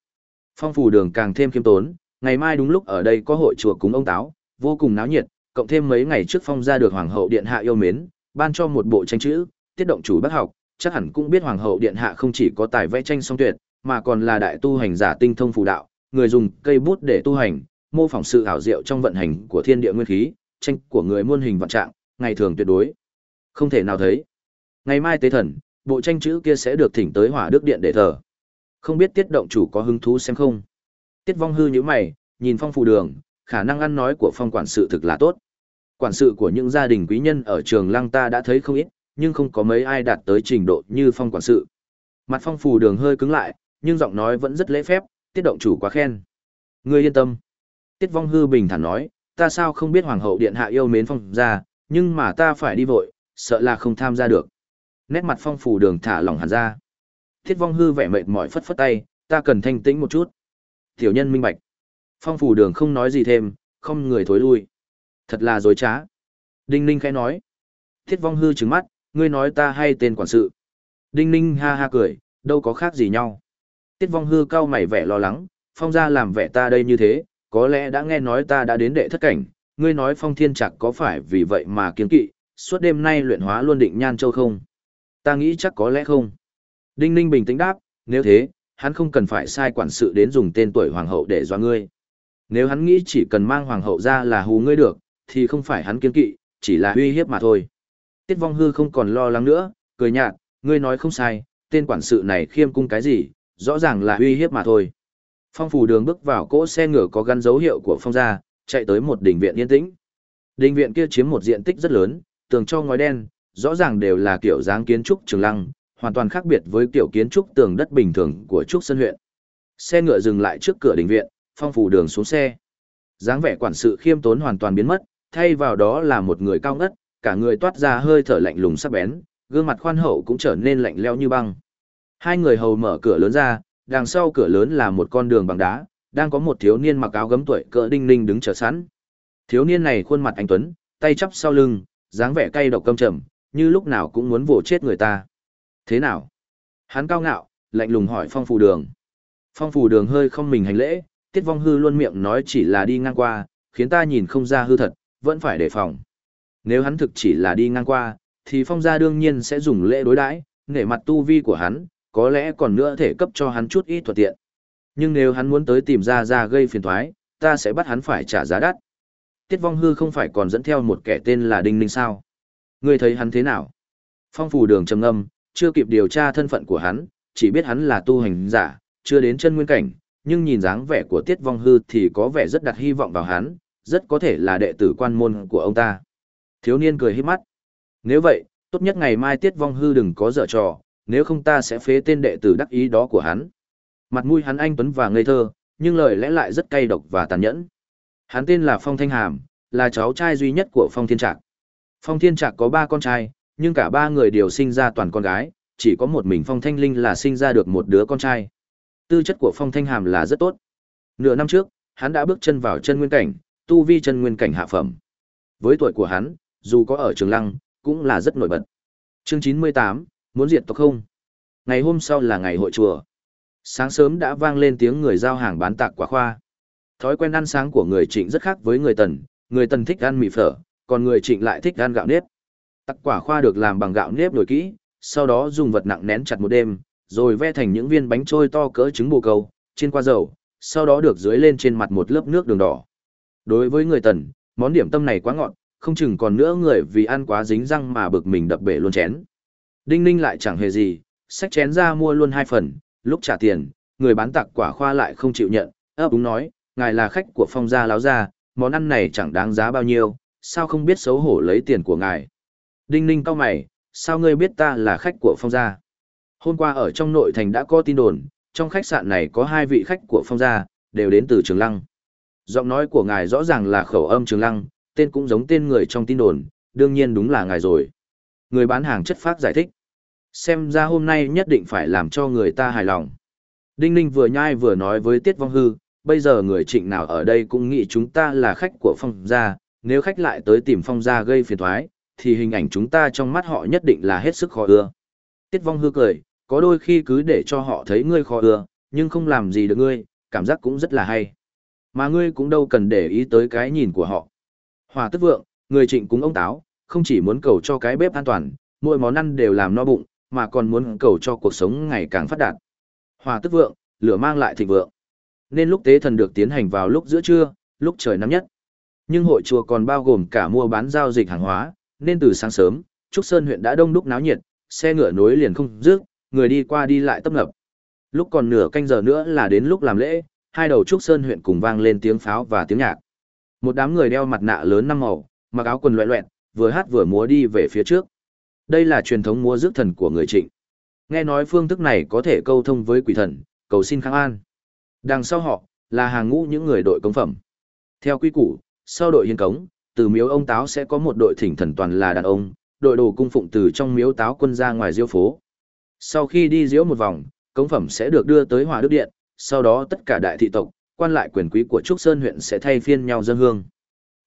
Phong phủ đường càng thêm kiêm tốn, ngày mai đúng lúc ở đây có hội chùa cúng ông Táo, vô cùng náo nhiệt, cộng thêm mấy ngày trước phong ra được hoàng hậu điện hạ yêu mến, ban cho một bộ tranh chữ, tiết động chủ bác học, chắc hẳn cũng biết hoàng hậu điện hạ không chỉ có tài vẽ tranh song tuyệt, mà còn là đại tu hành giả tinh thông phù đạo, người dùng cây bút để tu hành, mô phỏng sự ảo diệu trong vận hành của thiên địa nguyên khí, tranh của người muôn hình vạn trạng, ngày thường tuyệt đối không thể nào thấy. Ngày mai tế thần, bộ tranh chữ kia sẽ được thỉnh tới Hỏa Đức Điện để thờ. Không biết Tiết động chủ có hứng thú xem không? Tiết Vong hư như mày, nhìn Phong phù đường, khả năng ăn nói của Phong quản sự thực là tốt. Quản sự của những gia đình quý nhân ở trường lăng ta đã thấy không ít, nhưng không có mấy ai đạt tới trình độ như phong quản sự. Mặt phong phù đường hơi cứng lại, nhưng giọng nói vẫn rất lễ phép, tiết động chủ quá khen. Ngươi yên tâm. Tiết vong hư bình thản nói, ta sao không biết hoàng hậu điện hạ yêu mến phong ra, nhưng mà ta phải đi vội, sợ là không tham gia được. Nét mặt phong phù đường thả lỏng hẳn ra. Tiết vong hư vẻ mệt mỏi phất phất tay, ta cần thanh tĩnh một chút. Tiểu nhân minh bạch. Phong phủ đường không nói gì thêm, không người thối lui. Thật là dối trá. Đinh ninh khẽ nói. Thiết vong hư trứng mắt, ngươi nói ta hay tên quản sự. Đinh ninh ha ha cười, đâu có khác gì nhau. Tiết vong hư cao mày vẻ lo lắng, phong ra làm vẻ ta đây như thế, có lẽ đã nghe nói ta đã đến đệ thất cảnh, ngươi nói phong thiên Trạc có phải vì vậy mà kiến kỵ, suốt đêm nay luyện hóa luôn định nhan châu không? Ta nghĩ chắc có lẽ không. Đinh ninh bình tĩnh đáp, nếu thế, hắn không cần phải sai quản sự đến dùng tên tuổi hoàng hậu để dọa ngươi. Nếu hắn nghĩ chỉ cần mang hoàng hậu ra là hù ngươi được, thì không phải hắn kiên kỵ, chỉ là uy hiếp mà thôi. Tiết vong hư không còn lo lắng nữa, cười nhạt, ngươi nói không sai, tên quản sự này khiêm cung cái gì, rõ ràng là uy hiếp mà thôi. Phong phủ đường bước vào cỗ xe ngựa có gắn dấu hiệu của phong gia, chạy tới một đình viện yên tĩnh. Đình viện kia chiếm một diện tích rất lớn, tường cho ngói đen, rõ ràng đều là kiểu dáng kiến trúc trường lăng, hoàn toàn khác biệt với kiểu kiến trúc tường đất bình thường của trúc sân huyện. Xe ngựa dừng lại trước cửa đình viện, phong phủ đường xuống xe. dáng vẻ quản sự khiêm tốn hoàn toàn biến mất, thay vào đó là một người cao ngất, cả người toát ra hơi thở lạnh lùng sắc bén, gương mặt khoan hậu cũng trở nên lạnh lẽo như băng. Hai người hầu mở cửa lớn ra, đằng sau cửa lớn là một con đường bằng đá, đang có một thiếu niên mặc áo gấm tuổi cỡ đinh ninh đứng chờ sẵn. Thiếu niên này khuôn mặt anh tuấn, tay chắp sau lưng, dáng vẻ cay độc căm trầm, như lúc nào cũng muốn vồ chết người ta. Thế nào? Hắn cao ngạo, lạnh lùng hỏi phong phù đường. Phong phù đường hơi không mình hành lễ, tiết vong hư luôn miệng nói chỉ là đi ngang qua, khiến ta nhìn không ra hư thật, vẫn phải đề phòng. Nếu hắn thực chỉ là đi ngang qua, thì phong gia đương nhiên sẽ dùng lễ đối đãi, nể mặt tu vi của hắn, có lẽ còn nữa thể cấp cho hắn chút ít thuận tiện. Nhưng nếu hắn muốn tới tìm ra ra gây phiền toái, ta sẽ bắt hắn phải trả giá đắt. Tiết vong hư không phải còn dẫn theo một kẻ tên là Đinh Ninh sao? Ngươi thấy hắn thế nào? Phong phủ đường trầm ngâm, chưa kịp điều tra thân phận của hắn, chỉ biết hắn là tu hành giả, chưa đến chân nguyên cảnh, nhưng nhìn dáng vẻ của Tiết vong hư thì có vẻ rất đặt hy vọng vào hắn, rất có thể là đệ tử quan môn của ông ta. Thiếu niên cười hít mắt. Nếu vậy, tốt nhất ngày mai Tiết Vong Hư đừng có dở trò, nếu không ta sẽ phế tên đệ tử đắc ý đó của hắn. Mặt mũi hắn anh tuấn và ngây thơ, nhưng lời lẽ lại rất cay độc và tàn nhẫn. Hắn tên là Phong Thanh Hàm, là cháu trai duy nhất của Phong Thiên Trạc. Phong Thiên Trạc có ba con trai, nhưng cả ba người đều sinh ra toàn con gái, chỉ có một mình Phong Thanh Linh là sinh ra được một đứa con trai. Tư chất của Phong Thanh Hàm là rất tốt. Nửa năm trước, hắn đã bước chân vào chân nguyên cảnh, tu vi chân nguyên cảnh hạ phẩm. Với tuổi của hắn, dù có ở Trường Lăng, cũng là rất nổi bật. Chương 98, muốn diệt tộc không? Ngày hôm sau là ngày hội chùa. Sáng sớm đã vang lên tiếng người giao hàng bán tạc quả khoa. Thói quen ăn sáng của người Trịnh rất khác với người Tần, người Tần thích ăn mì phở, còn người Trịnh lại thích ăn gạo nếp. Tặc quả khoa được làm bằng gạo nếp nổi kỹ, sau đó dùng vật nặng nén chặt một đêm, rồi ve thành những viên bánh trôi to cỡ trứng bồ câu, trên qua dầu, sau đó được dưới lên trên mặt một lớp nước đường đỏ. Đối với người Tần, món điểm tâm này quá ngọt, không chừng còn nữa người vì ăn quá dính răng mà bực mình đập bể luôn chén. Đinh Ninh lại chẳng hề gì, xách chén ra mua luôn hai phần, lúc trả tiền, người bán tặc quả khoa lại không chịu nhận, ấp đúng nói, ngài là khách của phong gia láo gia, món ăn này chẳng đáng giá bao nhiêu, sao không biết xấu hổ lấy tiền của ngài. Đinh ninh cao mày, sao ngươi biết ta là khách của phong gia? Hôm qua ở trong nội thành đã có tin đồn, trong khách sạn này có hai vị khách của phong gia, đều đến từ Trường Lăng. Giọng nói của ngài rõ ràng là khẩu âm Trường Lăng, tên cũng giống tên người trong tin đồn, đương nhiên đúng là ngài rồi. Người bán hàng chất phác giải thích. Xem ra hôm nay nhất định phải làm cho người ta hài lòng. Đinh Ninh vừa nhai vừa nói với Tiết Vong Hư, bây giờ người trịnh nào ở đây cũng nghĩ chúng ta là khách của phong gia, nếu khách lại tới tìm phong gia gây phiền thoái, thì hình ảnh chúng ta trong mắt họ nhất định là hết sức khó ưa. Tiết Vong Hư cười, có đôi khi cứ để cho họ thấy ngươi khó ưa, nhưng không làm gì được ngươi, cảm giác cũng rất là hay. Mà ngươi cũng đâu cần để ý tới cái nhìn của họ. Hòa tức vượng, người trịnh cúng ông táo, không chỉ muốn cầu cho cái bếp an toàn, mỗi món ăn đều làm no bụng, mà còn muốn cầu cho cuộc sống ngày càng phát đạt. Hòa tức vượng, lửa mang lại thịnh vượng. Nên lúc tế thần được tiến hành vào lúc giữa trưa, lúc trời nắng nhất. Nhưng hội chùa còn bao gồm cả mua bán giao dịch hàng hóa, nên từ sáng sớm, Trúc Sơn huyện đã đông đúc náo nhiệt, xe ngựa nối liền không dứt, người đi qua đi lại tấp nập. Lúc còn nửa canh giờ nữa là đến lúc làm lễ, hai đầu Trúc Sơn huyện cùng vang lên tiếng pháo và tiếng nhạc. Một đám người đeo mặt nạ lớn năm màu, mặc áo quần loẹt loẹt, vừa hát vừa múa đi về phía trước. Đây là truyền thống múa rước thần của người Trịnh. Nghe nói phương thức này có thể câu thông với quỷ thần, cầu xin kháng an. Đằng sau họ, là hàng ngũ những người đội công phẩm. Theo quy củ, sau đội hiến cống, từ miếu ông táo sẽ có một đội thỉnh thần toàn là đàn ông, đội đồ cung phụng từ trong miếu táo quân ra ngoài diêu phố. Sau khi đi diễu một vòng, cống phẩm sẽ được đưa tới Hòa Đức Điện, sau đó tất cả đại thị tộc, quan lại quyền quý của Trúc Sơn huyện sẽ thay phiên nhau dân hương.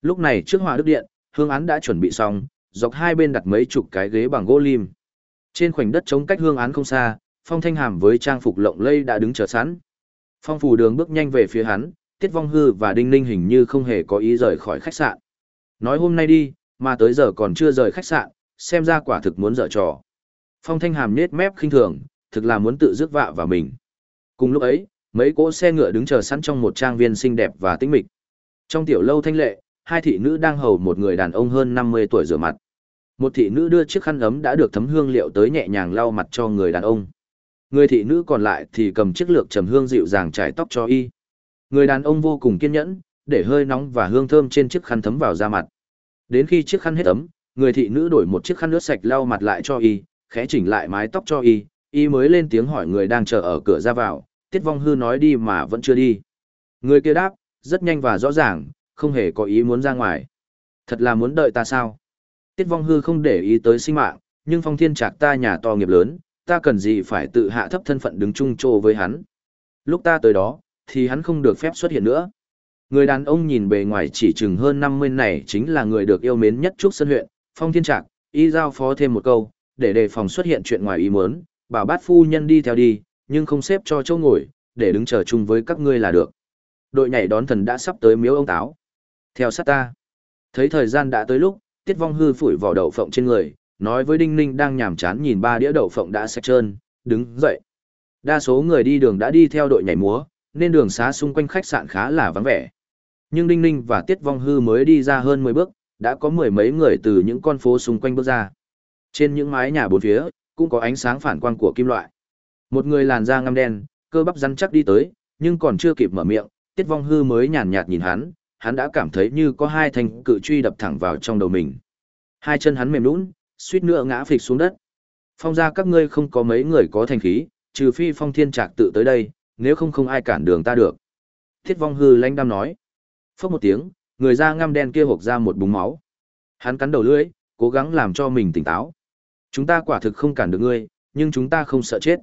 Lúc này trước Hòa Đức Điện, hương án đã chuẩn bị xong, dọc hai bên đặt mấy chục cái ghế bằng gỗ lim. Trên khoảnh đất chống cách hương án không xa, Phong Thanh Hàm với trang phục lộng lây đã đứng chờ sẵn. Phong Phù Đường bước nhanh về phía hắn, Tiết Vong Hư và Đinh Ninh hình như không hề có ý rời khỏi khách sạn. Nói hôm nay đi, mà tới giờ còn chưa rời khách sạn, xem ra quả thực muốn dở trò. Phong Thanh Hàm nết mép khinh thường, thực là muốn tự rước vạ vào mình. Cùng lúc ấy, mấy cỗ xe ngựa đứng chờ sẵn trong một trang viên xinh đẹp và tĩnh mịch. Trong tiểu lâu thanh lệ, hai thị nữ đang hầu một người đàn ông hơn 50 tuổi rửa mặt. Một thị nữ đưa chiếc khăn ấm đã được thấm hương liệu tới nhẹ nhàng lau mặt cho người đàn ông. Người thị nữ còn lại thì cầm chiếc lược trầm hương dịu dàng trải tóc cho y. Người đàn ông vô cùng kiên nhẫn, để hơi nóng và hương thơm trên chiếc khăn thấm vào da mặt. Đến khi chiếc khăn hết ấm, người thị nữ đổi một chiếc khăn nước sạch lau mặt lại cho y, khẽ chỉnh lại mái tóc cho y, y mới lên tiếng hỏi người đang chờ ở cửa ra vào, Tiết Vong Hư nói đi mà vẫn chưa đi. Người kia đáp, rất nhanh và rõ ràng, không hề có ý muốn ra ngoài. Thật là muốn đợi ta sao? Tiết Vong Hư không để ý tới sinh mạng, nhưng Phong Thiên Trạc ta nhà to nghiệp lớn, ta cần gì phải tự hạ thấp thân phận đứng chung trô với hắn. Lúc ta tới đó, thì hắn không được phép xuất hiện nữa. Người đàn ông nhìn bề ngoài chỉ chừng hơn 50 này chính là người được yêu mến nhất Trúc Sơn huyện, Phong Thiên Trạc, y giao phó thêm một câu, để đề phòng xuất hiện chuyện ngoài ý muốn, bảo bát phu nhân đi theo đi, nhưng không xếp cho chỗ ngồi, để đứng chờ chung với các ngươi là được. Đội nhảy đón thần đã sắp tới miếu ông táo. Theo sát ta. Thấy thời gian đã tới lúc, Tiết Vong Hư phủi vỏ đậu phộng trên người, nói với Đinh Ninh đang nhàm chán nhìn ba đĩa đậu phộng đã sạch trơn, đứng dậy. Đa số người đi đường đã đi theo đội nhảy múa, nên đường xá xung quanh khách sạn khá là vắng vẻ. Nhưng Đinh Ninh và Tiết Vong Hư mới đi ra hơn 10 bước, đã có mười mấy người từ những con phố xung quanh bước ra. Trên những mái nhà bốn phía, cũng có ánh sáng phản quang của kim loại. Một người làn da ngăm đen, cơ bắp rắn chắc đi tới, nhưng còn chưa kịp mở miệng, Tiết Vong Hư mới nhàn nhạt nhìn hắn, hắn đã cảm thấy như có hai thanh cự truy đập thẳng vào trong đầu mình. Hai chân hắn mềm nhũn, suýt nữa ngã phịch xuống đất. Phong gia các ngươi không có mấy người có thành khí, trừ phi Phong Thiên Trạc tự tới đây, nếu không không ai cản đường ta được. Thiết Vong hư lãnh đam nói. Phốc một tiếng, người da ngăm đen kia hộc ra một búng máu. Hắn cắn đầu lưỡi, cố gắng làm cho mình tỉnh táo. Chúng ta quả thực không cản được ngươi, nhưng chúng ta không sợ chết.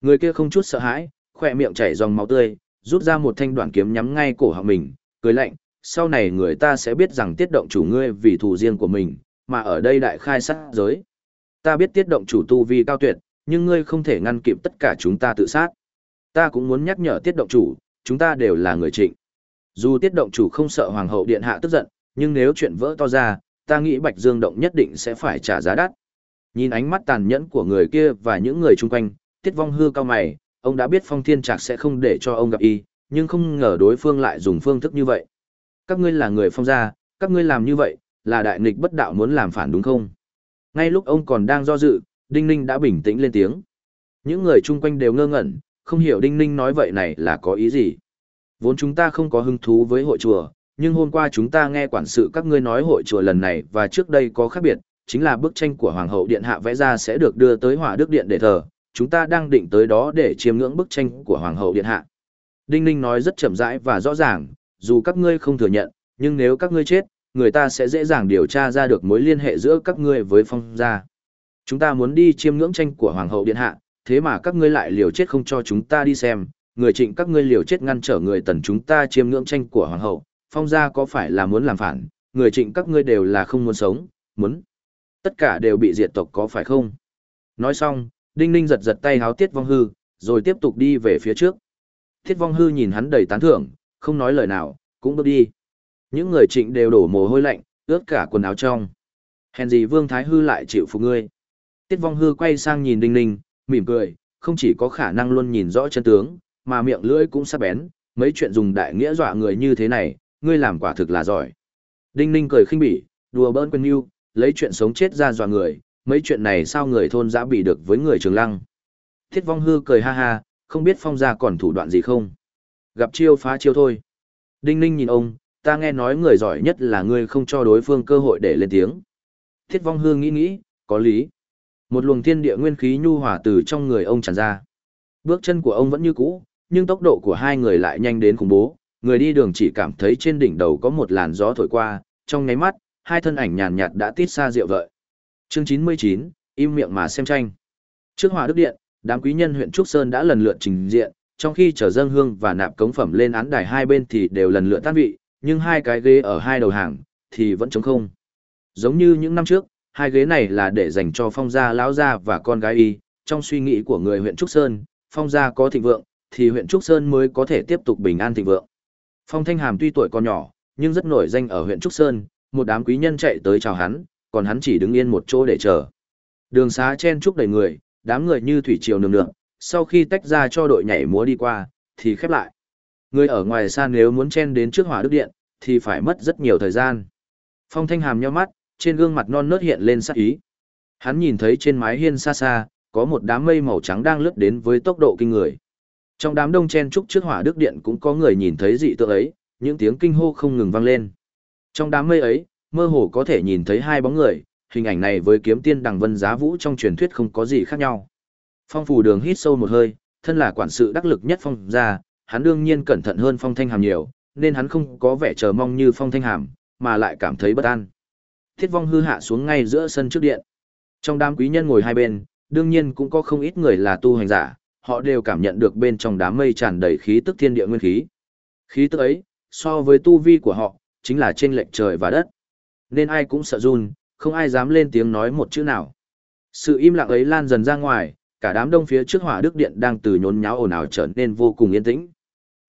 Người kia không chút sợ hãi, khỏe miệng chảy dòng máu tươi, rút ra một thanh đoạn kiếm nhắm ngay cổ họng mình, cười lạnh, sau này người ta sẽ biết rằng tiết động chủ ngươi vì thù riêng của mình, mà ở đây đại khai sát giới. Ta biết tiết động chủ tu vi cao tuyệt, nhưng ngươi không thể ngăn kịp tất cả chúng ta tự sát. Ta cũng muốn nhắc nhở tiết động chủ, chúng ta đều là người trịnh. Dù tiết động chủ không sợ hoàng hậu điện hạ tức giận, nhưng nếu chuyện vỡ to ra, ta nghĩ Bạch Dương động nhất định sẽ phải trả giá đắt. Nhìn ánh mắt tàn nhẫn của người kia và những người chung quanh, tiết vong hư cao mày, ông đã biết phong thiên trạc sẽ không để cho ông gặp y, nhưng không ngờ đối phương lại dùng phương thức như vậy. Các ngươi là người phong gia, các ngươi làm như vậy, là đại nghịch bất đạo muốn làm phản đúng không? Ngay lúc ông còn đang do dự, Đinh Ninh đã bình tĩnh lên tiếng. Những người chung quanh đều ngơ ngẩn, không hiểu Đinh Ninh nói vậy này là có ý gì. Vốn chúng ta không có hứng thú với hội chùa, nhưng hôm qua chúng ta nghe quản sự các ngươi nói hội chùa lần này và trước đây có khác biệt, chính là bức tranh của Hoàng hậu Điện Hạ vẽ ra sẽ được đưa tới Hỏa Đức Điện để thờ, chúng ta đang định tới đó để chiêm ngưỡng bức tranh của Hoàng hậu Điện Hạ. Đinh Ninh nói rất chậm rãi và rõ ràng, dù các ngươi không thừa nhận, nhưng nếu các ngươi chết, người ta sẽ dễ dàng điều tra ra được mối liên hệ giữa các ngươi với phong gia. Chúng ta muốn đi chiêm ngưỡng tranh của Hoàng hậu Điện Hạ, thế mà các ngươi lại liều chết không cho chúng ta đi xem, người trịnh các ngươi liều chết ngăn trở người tần chúng ta chiêm ngưỡng tranh của Hoàng hậu, phong gia có phải là muốn làm phản, người trịnh các ngươi đều là không muốn sống, muốn. Tất cả đều bị diệt tộc có phải không? Nói xong, Đinh Ninh giật giật tay háo Tiết Vong Hư, rồi tiếp tục đi về phía trước. Tiết Vong Hư nhìn hắn đầy tán thưởng, không nói lời nào, cũng bước đi. Những người trịnh đều đổ mồ hôi lạnh, ướt cả quần áo trong. Hèn gì Vương Thái Hư lại chịu phục ngươi. Tiết Vong Hư quay sang nhìn Đinh Ninh, mỉm cười, không chỉ có khả năng luôn nhìn rõ chân tướng, mà miệng lưỡi cũng sắc bén, mấy chuyện dùng đại nghĩa dọa người như thế này, ngươi làm quả thực là giỏi. Đinh Ninh cười khinh bỉ, đùa bỡn quân yêu, lấy chuyện sống chết ra dọa người, mấy chuyện này sao người thôn dã bị được với người trường lăng. Thiết vong hư cười ha ha, không biết phong gia còn thủ đoạn gì không. Gặp chiêu phá chiêu thôi. Đinh ninh nhìn ông, ta nghe nói người giỏi nhất là ngươi không cho đối phương cơ hội để lên tiếng. Thiết vong hư nghĩ nghĩ, có lý. Một luồng thiên địa nguyên khí nhu hòa từ trong người ông tràn ra. Bước chân của ông vẫn như cũ, nhưng tốc độ của hai người lại nhanh đến khủng bố. Người đi đường chỉ cảm thấy trên đỉnh đầu có một làn gió thổi qua, trong nháy mắt, hai thân ảnh nhàn nhạt đã tít xa rượu vợi. Chương 99, im miệng mà xem tranh. Trước Hòa Đức Điện, đám quý nhân huyện Trúc Sơn đã lần lượt trình diện, trong khi chở dâng hương và nạp cống phẩm lên án đài hai bên thì đều lần lượt tan vị, nhưng hai cái ghế ở hai đầu hàng thì vẫn trống không. Giống như những năm trước, hai ghế này là để dành cho phong gia lão gia và con gái y, trong suy nghĩ của người huyện Trúc Sơn, phong gia có thịnh vượng, thì huyện Trúc Sơn mới có thể tiếp tục bình an thịnh vượng. Phong Thanh Hàm tuy tuổi còn nhỏ, nhưng rất nổi danh ở huyện Trúc Sơn, một đám quý nhân chạy tới chào hắn, còn hắn chỉ đứng yên một chỗ để chờ. Đường xá chen chúc đầy người, đám người như thủy triều nương nương. sau khi tách ra cho đội nhảy múa đi qua, thì khép lại. Người ở ngoài xa nếu muốn chen đến trước hỏa đức điện, thì phải mất rất nhiều thời gian. Phong Thanh Hàm nhíu mắt, trên gương mặt non nớt hiện lên sắc ý. Hắn nhìn thấy trên mái hiên xa xa, có một đám mây màu trắng đang lướt đến với tốc độ kinh người. Trong đám đông chen trúc trước hỏa đức điện cũng có người nhìn thấy dị tượng ấy, những tiếng kinh hô không ngừng vang lên. Trong đám mây ấy, mơ hồ có thể nhìn thấy hai bóng người, hình ảnh này với kiếm tiên đằng vân giá vũ trong truyền thuyết không có gì khác nhau. Phong phù đường hít sâu một hơi, thân là quản sự đắc lực nhất phong gia, hắn đương nhiên cẩn thận hơn phong thanh hàm nhiều, nên hắn không có vẻ chờ mong như phong thanh hàm, mà lại cảm thấy bất an. Thiết vong hư hạ xuống ngay giữa sân trước điện. Trong đám quý nhân ngồi hai bên, đương nhiên cũng có không ít người là tu hành giả, họ đều cảm nhận được bên trong đám mây tràn đầy khí tức thiên địa nguyên khí. Khí tức ấy, so với tu vi của họ, chính là trên lệnh trời và đất nên ai cũng sợ run, không ai dám lên tiếng nói một chữ nào. Sự im lặng ấy lan dần ra ngoài, cả đám đông phía trước hỏa đức điện đang từ nhốn nháo ồn ào trở nên vô cùng yên tĩnh.